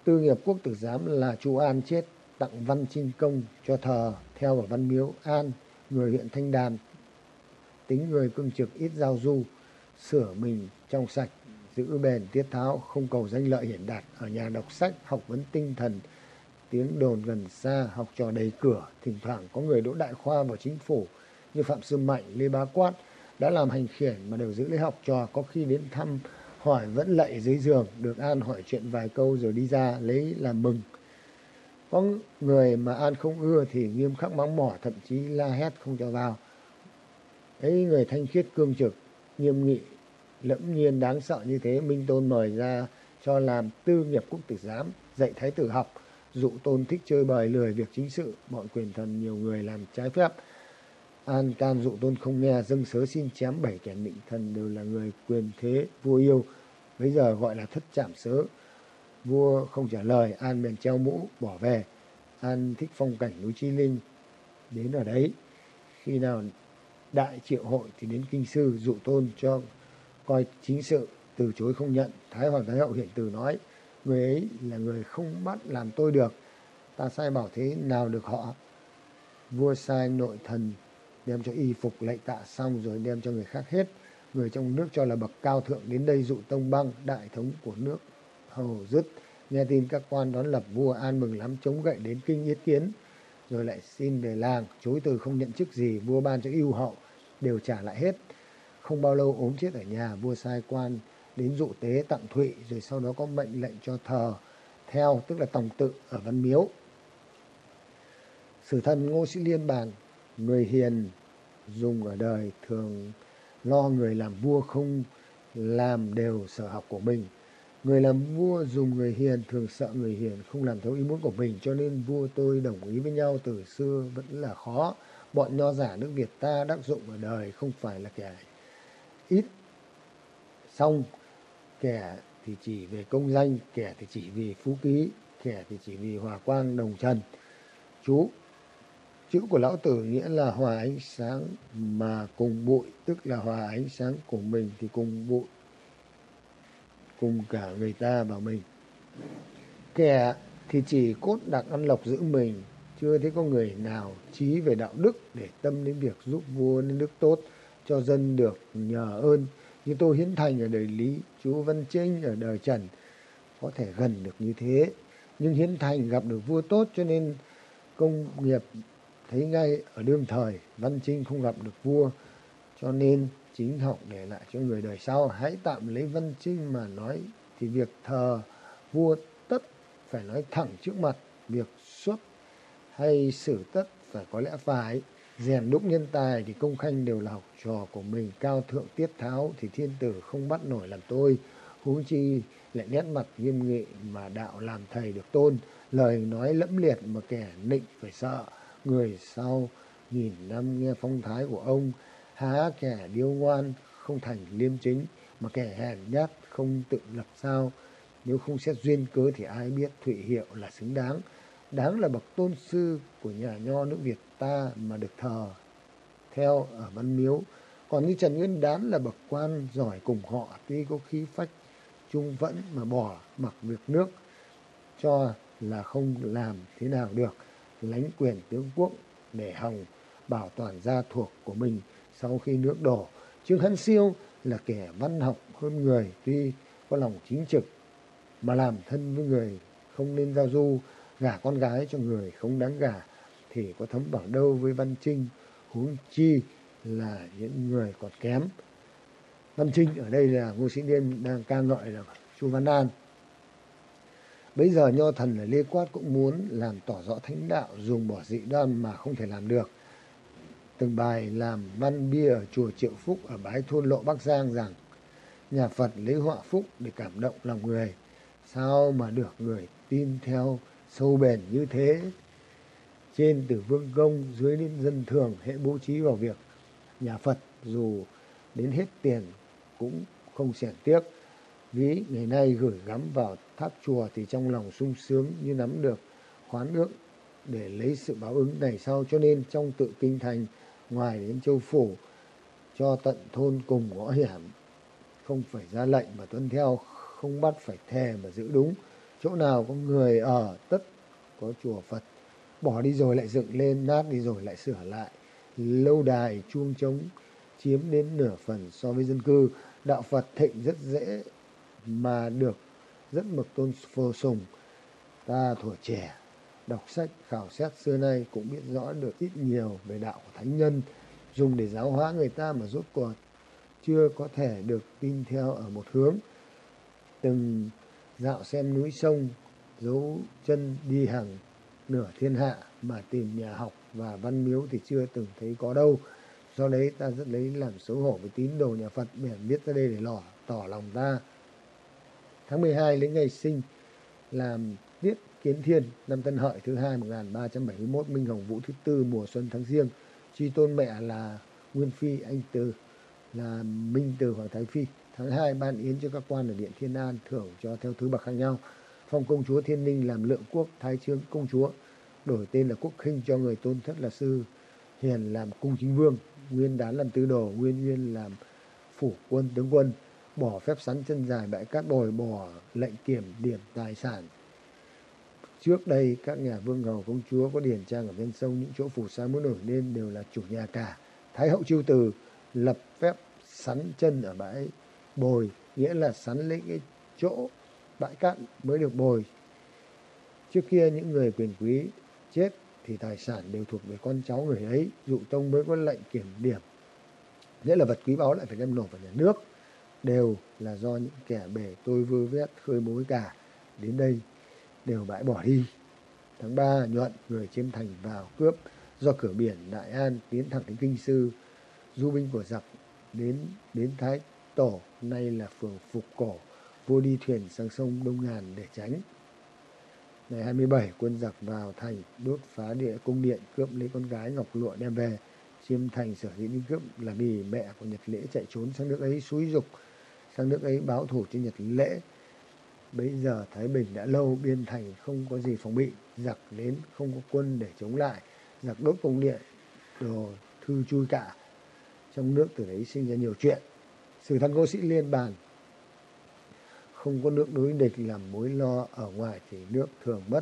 Tư nghiệp quốc tử giám là chu an chết tặng văn chinh công cho thờ theo ở văn miếu an, người huyện thanh đàm tính người cương trực ít giao du, sửa mình trong sạch, giữ bền tiết tháo, không cầu danh lợi hiển đạt ở nhà đọc sách, học vấn tinh thần. Tiếng đồn gần xa, học trò đầy cửa, thỉnh thoảng có người đỗ đại khoa vào chính phủ. Như phạm sư mạnh, lê bá quát đã làm hành khiển mà đều giữ lấy học trò, có khi đến thăm, hỏi vẫn lạy dưới giường, được an hỏi chuyện vài câu rồi đi ra lấy làm mừng có người mà an không ưa thì nghiêm khắc mắng mỏ, thậm chí la hét không cho vào. Ấy người thanh khiết cương trực, nghiêm nghị, lẫm nhiên, đáng sợ như thế, minh tôn mời ra cho làm tư nghiệp quốc tử giám, dạy thái tử học. Dụ tôn thích chơi bời, lười việc chính sự, bọn quyền thần nhiều người làm trái phép. An can dụ tôn không nghe, dâng sớ xin chém bảy kẻ nịnh thần đều là người quyền thế vua yêu. Bây giờ gọi là thất chạm sớ vua không trả lời, an bèn treo mũ, bỏ về. An thích phong cảnh núi chi linh, đến ở đấy. Khi nào đại triệu hội thì đến kinh sư dụ tôn cho coi chính sự, từ chối không nhận. Thái hoàng thái hậu hiện từ nói, người ấy là người không bắt làm tôi được. Ta sai bảo thế nào được họ? Vua sai nội thần đem cho y phục lạy tạ xong rồi đem cho người khác hết. Người trong nước cho là bậc cao thượng đến đây dụ tông băng, đại thống của nước hầu dứt. Nghe tin các quan đón lập vua an mừng lắm, chống gậy đến kinh yết kiến, rồi lại xin về làng. Chối từ không nhận chức gì, vua ban cho ưu hậu, đều trả lại hết. Không bao lâu ốm chết ở nhà, vua sai quan đến dụ tế tặng thụy, rồi sau đó có mệnh lệnh cho thờ, theo tức là tòng tự ở văn miếu. Sử thần ngô sĩ liên bàn người hiền, dùng ở đời thường, lo người làm vua không làm đều sở học của mình người làm vua dùng người hiền, thường sợ người hiền không làm theo ý muốn của mình, cho nên vua tôi đồng ý với nhau từ xưa vẫn là khó. Bọn nho giả nước việt ta đắc dụng ở đời không phải là kẻ ít xong kẻ thì chỉ về công danh, kẻ thì chỉ vì phú ký, kẻ thì chỉ vì hòa quang đồng trần. Chú, chữ của lão tử nghĩa là hòa ánh sáng mà cùng bụi, tức là hòa ánh sáng của mình thì cùng bụi cùng cả người ta và mình. Kẻ thì chỉ cốt đặc ăn lộc giữ mình, chưa thấy có người nào trí về đạo đức để tâm đến việc giúp vua nên đức tốt cho dân được nhờ ơn. Như tô hiến thành ở đời lý, chú văn trinh ở đời trần, có thể gần được như thế. Nhưng hiến thành gặp được vua tốt cho nên công nghiệp thấy ngay ở đương thời, văn trinh không gặp được vua, cho nên chính học để lại cho người đời sau. Hãy tạm lấy văn chương mà nói, thì việc thờ vua tất phải nói thẳng trước mặt việc xuất hay xử tất phải có lẽ phải. Rèn đúc nhân tài thì công khanh đều là học trò của mình. Cao thượng tiết tháo thì thiên tử không bắt nổi làm tôi. Huống chi lại nét mặt nghiêm nghị mà đạo làm thầy được tôn. Lời nói lẫm liệt mà kẻ nịnh phải sợ. Người sau nghìn năm nghe phong thái của ông há kẻ điêu ngoan không thành liêm chính, mà kẻ hèn nhát không tự lập sao. Nếu không xét duyên cớ thì ai biết thụy hiệu là xứng đáng. Đáng là bậc tôn sư của nhà nho nước việt ta mà được thờ. Theo ở văn miếu, còn như trần nguyên đán là bậc quan giỏi cùng họ, tuy có khí phách trung vẫn mà bỏ mặc việc nước, cho là không làm thế nào được. Lánh quyền tướng quốc để hòng bảo toàn gia thuộc của mình sau khi nước đổ. Trương hân siêu là kẻ văn học hơn người, tuy có lòng chính trực, mà làm thân với người không nên giao du. Gả con gái cho người không đáng gả thì có thấm bằng đâu với văn trinh. Huống chi là những người còn kém. Văn trinh ở đây là ngô sĩ liên đang ca ngợi là chu văn an. Bây giờ nho thần là lê quát cũng muốn làm tỏ rõ thánh đạo, dùng bỏ dị đoan mà không thể làm được từng bài làm văn bia ở chùa triệu phúc ở bái thôn lộ bắc giang rằng, nhà phật lấy họa phúc để cảm động lòng người, sao mà được người tin theo sâu bền như thế? Trên từ vương công dưới đến dân thường hệ bố trí vào việc, nhà phật dù đến hết tiền cũng không xẻn tiếc. Ví ngày nay gửi gắm vào tháp chùa thì trong lòng sung sướng như nắm được khoán ước để lấy sự báo ứng này sau. Cho nên trong tự kinh thành ngoài đến châu phủ, cho tận thôn cùng ngõ hẻm không phải ra lệnh mà tuân theo, không bắt phải thề mà giữ đúng. Chỗ nào có người ở tất có chùa phật, bỏ đi rồi lại dựng lên, nát đi rồi lại sửa lại. Lâu đài chuông trống chiếm đến nửa phần so với dân cư. Đạo phật thịnh rất dễ mà được, rất mực tôn phô sùng. Ta thuở trẻ đọc sách, khảo xét xưa nay cũng biết rõ được ít nhiều về đạo của thánh nhân, dùng để giáo hóa người ta mà rốt cuộc chưa có thể được tin theo ở một hướng. Từng dạo xem núi sông, dấu chân đi hàng nửa thiên hạ mà tìm nhà học và văn miếu thì chưa từng thấy có đâu. Do đấy ta rất lấy làm xấu hổ với tín đồ nhà phật bèn viết ra đây để lỏ tỏ lòng ta. Tháng 12 lấy ngày sinh, làm kiến thiên, năm tân hợi thứ hai 1371 minh hồng vũ thứ tư, mùa xuân tháng riêng. Truy tôn mẹ là nguyên phi, anh từ, là minh từ hoàng thái phi. Tháng 2 ban yến cho các quan ở điện thiên an thưởng cho theo thứ bậc khác nhau. Phong công chúa thiên ninh làm lượng quốc, thái trương công chúa, đổi tên là quốc khinh cho người tôn thất là sư hiền làm cung chính vương. Nguyên đán làm tư đồ, nguyên nguyên làm phủ quân tướng quân. Bỏ phép sắn chân dài bãi cát bồi, bỏ lệnh kiểm điểm tài sản trước đây các nhà vương hầu công chúa có điền trang ở bên sông, những chỗ phù sa muốn nổi lên đều là chủ nhà cả. Thái hậu chiêu từ lập phép sắn chân ở bãi bồi, nghĩa là sắn lấy cái chỗ bãi cạn mới được bồi. Trước kia những người quyền quý chết thì tài sản đều thuộc về con cháu người ấy, dụ tông mới có lệnh kiểm điểm. Nghĩa là vật quý báu lại phải đem nộp vào nhà nước, đều là do những kẻ bể tôi vơ vét, khơi mối cả. Đến đây đều bãi bỏ đi. Tháng 3 nhuận, người chiêm thành vào cướp, do cửa biển đại an tiến thẳng đến kinh sư. Du binh của giặc đến đến thái tổ, nay là phường phục cổ, vua đi thuyền sang sông đông ngàn để tránh. Ngày 27 quân giặc vào thành đốt phá địa cung điện cướp lấy con gái ngọc lụa đem về, chiêm thành sở dĩ đi cướp là vì mẹ của nhật lễ chạy trốn sang nước ấy xúi dục, sang nước ấy báo thủ cho nhật lễ bây giờ thái bình đã lâu biên thành không có gì phòng bị, giặc đến không có quân để chống lại, giặc đốt công điện, đồ thư chui cả. Trong nước từ đấy sinh ra nhiều chuyện. Sử thăng cô sĩ liên bàn, không có nước đối địch làm mối lo ở ngoài thì nước thường mất.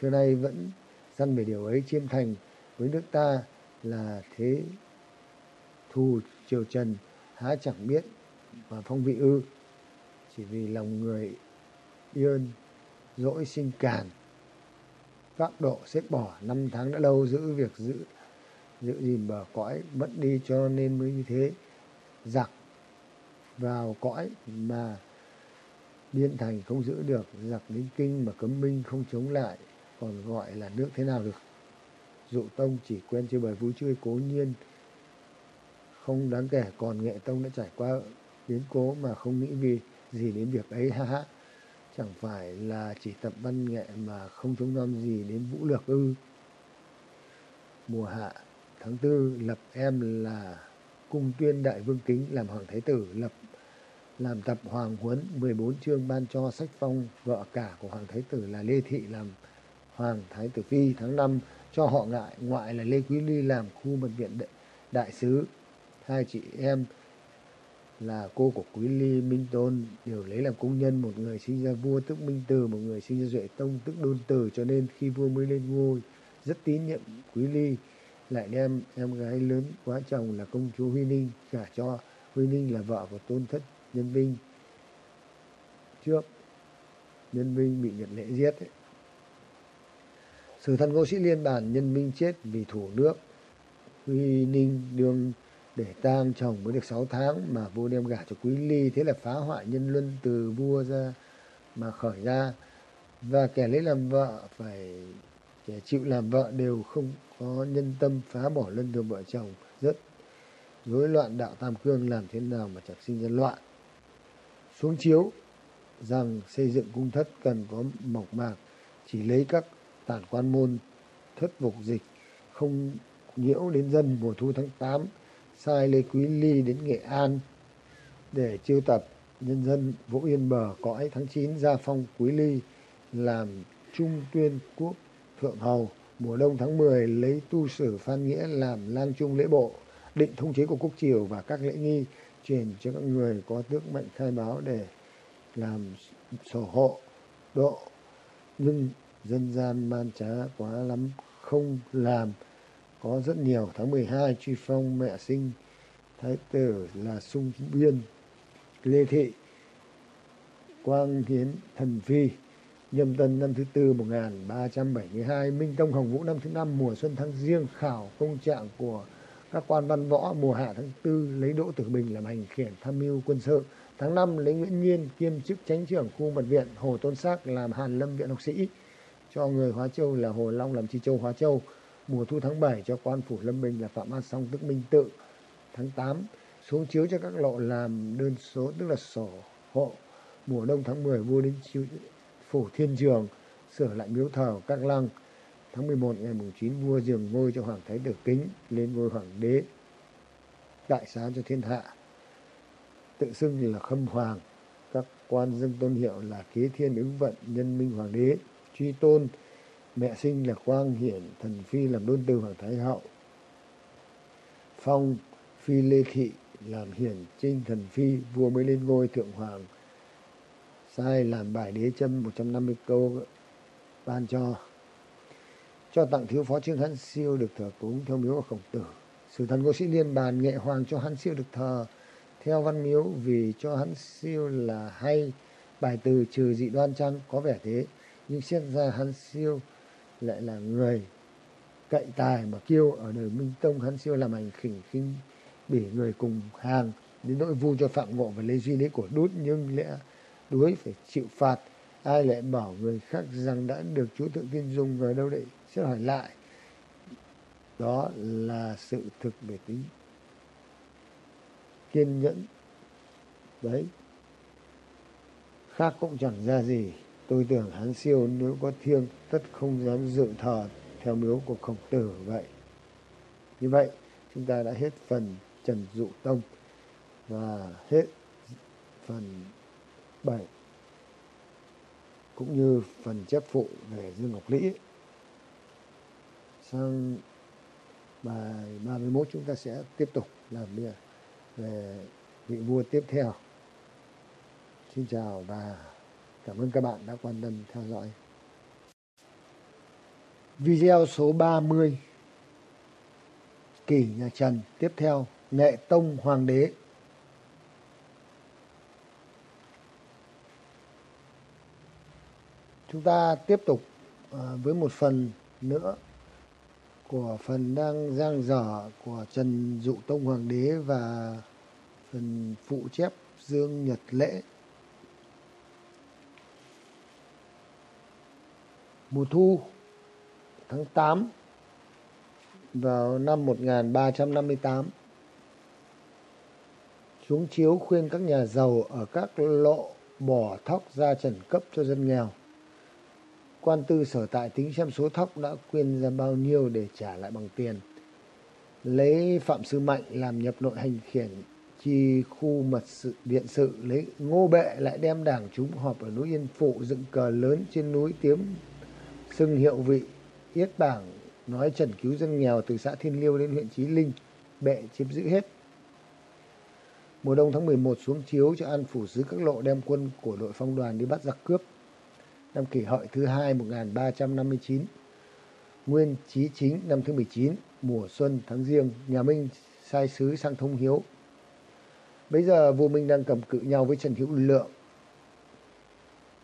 Xưa nay vẫn dân về điều ấy chiêm thành với nước ta là thế thù triều trần, há chẳng biết và phong vị ư. Chỉ vì lòng người yên, dỗi sinh càn. Các độ xếp bỏ năm tháng đã lâu giữ việc giữ giữ gìn bờ cõi, mất đi cho nên mới như thế. Giặc vào cõi mà biên thành không giữ được, giặc đến kinh mà cấm minh không chống lại, còn gọi là nước thế nào được? Dụ tông chỉ quen chơi bời vui chơi cố nhiên, không đáng kể, còn nghệ tông đã trải qua biến cố mà không nghĩ vì gì đến việc ấy, ha ha chẳng phải là chỉ tập văn nghệ mà không trông nom gì đến vũ lược ư? Mùa hạ tháng tư lập em là cung tuyên đại vương kính làm hoàng thái tử lập làm tập hoàng huấn 14 chương ban cho sách phong vợ cả của hoàng thái tử là lê thị làm hoàng thái tử phi tháng 5 cho họ ngại ngoại là lê quý ly làm khu mật viện đại, đại sứ. Hai chị em là cô của quý ly, minh tôn đều lấy làm công nhân, một người sinh ra vua tức minh từ, một người sinh ra duệ tông tức đôn từ, cho nên khi vua mới lên ngôi, rất tín nhiệm quý ly, lại đem em gái lớn quá chồng là công chúa huy ninh gả cho. Huy ninh là vợ của tôn thất nhân vinh. Trước, nhân vinh bị nhật lệ giết ấy. sử thần ngô sĩ liên bản nhân minh chết vì thủ nước. Huy ninh đương để tang chồng mới được 6 tháng mà vua đem gả cho quý ly, thế là phá hoại nhân luân từ vua ra mà khởi ra. Và kẻ lấy làm vợ phải, kẻ chịu làm vợ đều không có nhân tâm phá bỏ luân thường vợ chồng, rất rối loạn đạo tam cương làm thế nào mà chẳng sinh ra loạn. Xuống chiếu rằng xây dựng cung thất cần có mộc mạc, chỉ lấy các tản quan môn thất phục dịch, không nhiễu đến dân mùa thu tháng 8 sai Lê Quý Ly đến Nghệ An để chiêu tập. Nhân dân vũ Yên Bờ cõi tháng 9 ra phong Quý Ly làm trung tuyên quốc thượng hầu. Mùa đông tháng 10 lấy tu sử Phan Nghĩa làm lang trung lễ bộ, định thống chế của quốc triều và các lễ nghi truyền cho các người có tước mệnh khai báo để làm sổ hộ. Độ nhưng dân gian man trá quá lắm, không làm có rất nhiều. Tháng 12 truy phong mẹ sinh thái tử là sung biên, lê thị, quang hiến, thần phi, nhâm tân năm thứ tư 1372 minh tông hồng vũ năm thứ năm, mùa xuân tháng riêng, khảo công trạng của các quan văn võ mùa hạ tháng tư, lấy đỗ tử bình làm hành khiển tham mưu quân sự. Tháng năm, lấy nguyễn nhiên kiêm chức chánh trưởng khu mật viện hồ tôn xác làm hàn lâm viện học sĩ, cho người hóa châu là hồ long làm chi châu hóa châu mùa thu tháng 7 cho quan phủ Lâm Bình là Phạm An Song, tức Minh Tự. Tháng 8 xuống chiếu cho các lộ làm đơn số, tức là sổ hộ. Mùa đông tháng 10 vua đến chiếu phủ Thiên Trường, sửa lại miếu thờ các lăng. Tháng 11 ngày mùng 9 vua dường ngôi cho Hoàng Thái Tử Kính, lên ngôi Hoàng đế. Đại xá cho thiên hạ. Tự xưng là khâm hoàng. Các quan dân tôn hiệu là kế thiên ứng vận, nhân minh hoàng đế. Truy tôn mẹ sinh là quang hiển, thần phi làm đôn từ hoàng thái hậu. Phong phi lê thị làm hiển trinh thần phi, vua mới lên ngôi thượng hoàng. Sai làm bài đế châm 150 câu ban cho. Cho tặng thiếu phó trương Hán siêu được thờ cúng theo miếu của khổng tử. Sử thần ngô sĩ liên bàn nghệ hoàng cho Hán siêu được thờ. Theo văn miếu, vì cho Hán siêu là hay, bài từ trừ dị đoan chăng có vẻ thế. Nhưng xét ra Hán siêu lại là người cậy tài mà kêu ở đời Minh Tông hắn siêu làm hành khỉnh khinh, bỉ người cùng hàng, đến nỗi vu cho Phạm Ngộ và Lê Duy Lý của đút nhưng lẽ đuối phải chịu phạt. Ai lại bảo người khác rằng đã được chú thượng tiên dùng rồi đâu đấy sẽ hỏi lại? Đó là sự thực về tính kiên nhẫn. Đấy, khác cũng chẳng ra gì tôi tưởng hắn siêu nếu có thiêng, tất không dám dự thờ theo miếu của khổng tử vậy như vậy, chúng ta đã hết phần trần dụ tông và hết phần 7 cũng như phần chép phụ về Dương Ngọc Lĩ. Sang bài 31 chúng ta sẽ tiếp tục làm việc về vị vua tiếp theo. Xin chào và Cảm ơn các bạn đã quan tâm, theo dõi. Video số 30 kỷ nhà Trần. Tiếp theo, Nghệ Tông Hoàng đế. Chúng ta tiếp tục à, với một phần nữa của phần đang giang dở của Trần Dụ Tông Hoàng đế và phần phụ chép Dương Nhật Lễ. Mùa thu, tháng 8 vào năm 1358 xuống chiếu khuyên các nhà giàu ở các lộ bỏ thóc ra trần cấp cho dân nghèo. Quan tư sở tại tính xem số thóc đã quyên ra bao nhiêu để trả lại bằng tiền. Lấy Phạm Sư Mạnh làm nhập nội hành khiển, chi khu mật sự điện sự, lấy ngô bệ lại đem đảng chúng họp ở núi Yên Phụ dựng cờ lớn trên núi Tiếm xưng hiệu vị yết bảng, nói trần cứu dân nghèo từ xã Thiên Liêu đến huyện Chí Linh, bệ chiếm giữ hết. Mùa đông tháng 11 xuống chiếu cho an phủ sứ các lộ đem quân của đội phong đoàn đi bắt giặc cướp. Năm kỷ hợi thứ hai 1359 nguyên chí chính năm thứ 19 mùa xuân tháng riêng, nhà Minh sai sứ sang thông hiếu. Bây giờ vua Minh đang cầm cự nhau với Trần Hữu Lượng.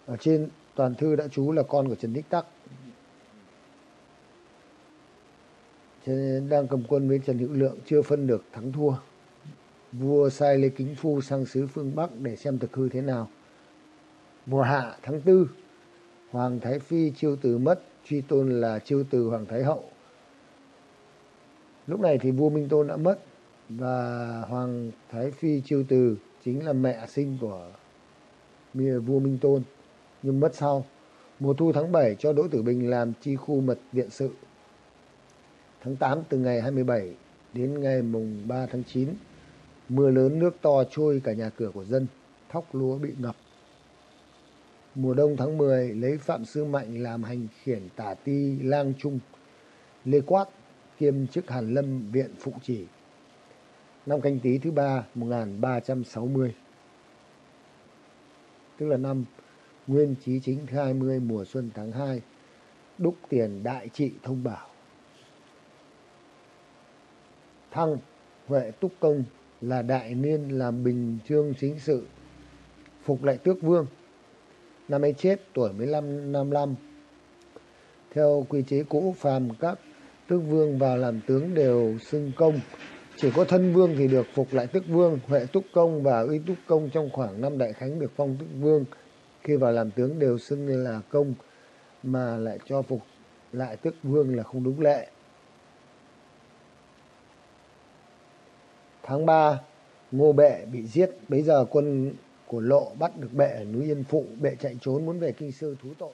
Ở trên toàn thư đã chú là con của Trần Đích Tắc. Cho nên đang cầm quân với Trần Hữu Lượng chưa phân được thắng thua. Vua sai Lê Kính Phu sang xứ phương Bắc để xem thực hư thế nào. Mùa hạ tháng tư, Hoàng Thái Phi, chiêu từ mất, truy tôn là chiêu từ, Hoàng Thái Hậu. Lúc này thì vua Minh Tôn đã mất và Hoàng Thái Phi, chiêu từ chính là mẹ sinh của vua Minh Tôn. Nhưng mất sau, mùa thu tháng 7 cho Đỗ Tử Bình làm chi khu mật viện sự tháng 8 từ ngày 27 đến ngày mùng 3 tháng 9 mưa lớn nước to trôi cả nhà cửa của dân, thóc lúa bị ngập. Mùa đông tháng 10 lấy Phạm Sư Mạnh làm hành khiển tả ti lang trung, Lê Quát kiêm chức Hàn Lâm viện phụ chỉ. Năm canh tí thứ ba 1360 tức là năm nguyên chí chính thứ 20 mùa xuân tháng 2 đúc tiền đại trị thông bảo thăng, huệ túc công là đại niên làm bình trương chính sự, phục lại tước vương. Năm ấy chết, tuổi 15 năm năm theo quy chế cũ, phàm các tước vương vào làm tướng đều xưng công. Chỉ có thân vương thì được phục lại tước vương, huệ túc công và uy túc công trong khoảng năm đại khánh được phong tước vương. Khi vào làm tướng đều xưng là công, mà lại cho phục lại tước vương là không đúng lệ. Tháng 3 ngô bệ bị giết. Bấy giờ quân của lộ bắt được bệ ở núi yên phụ. Bệ chạy trốn muốn về kinh sư thú tội.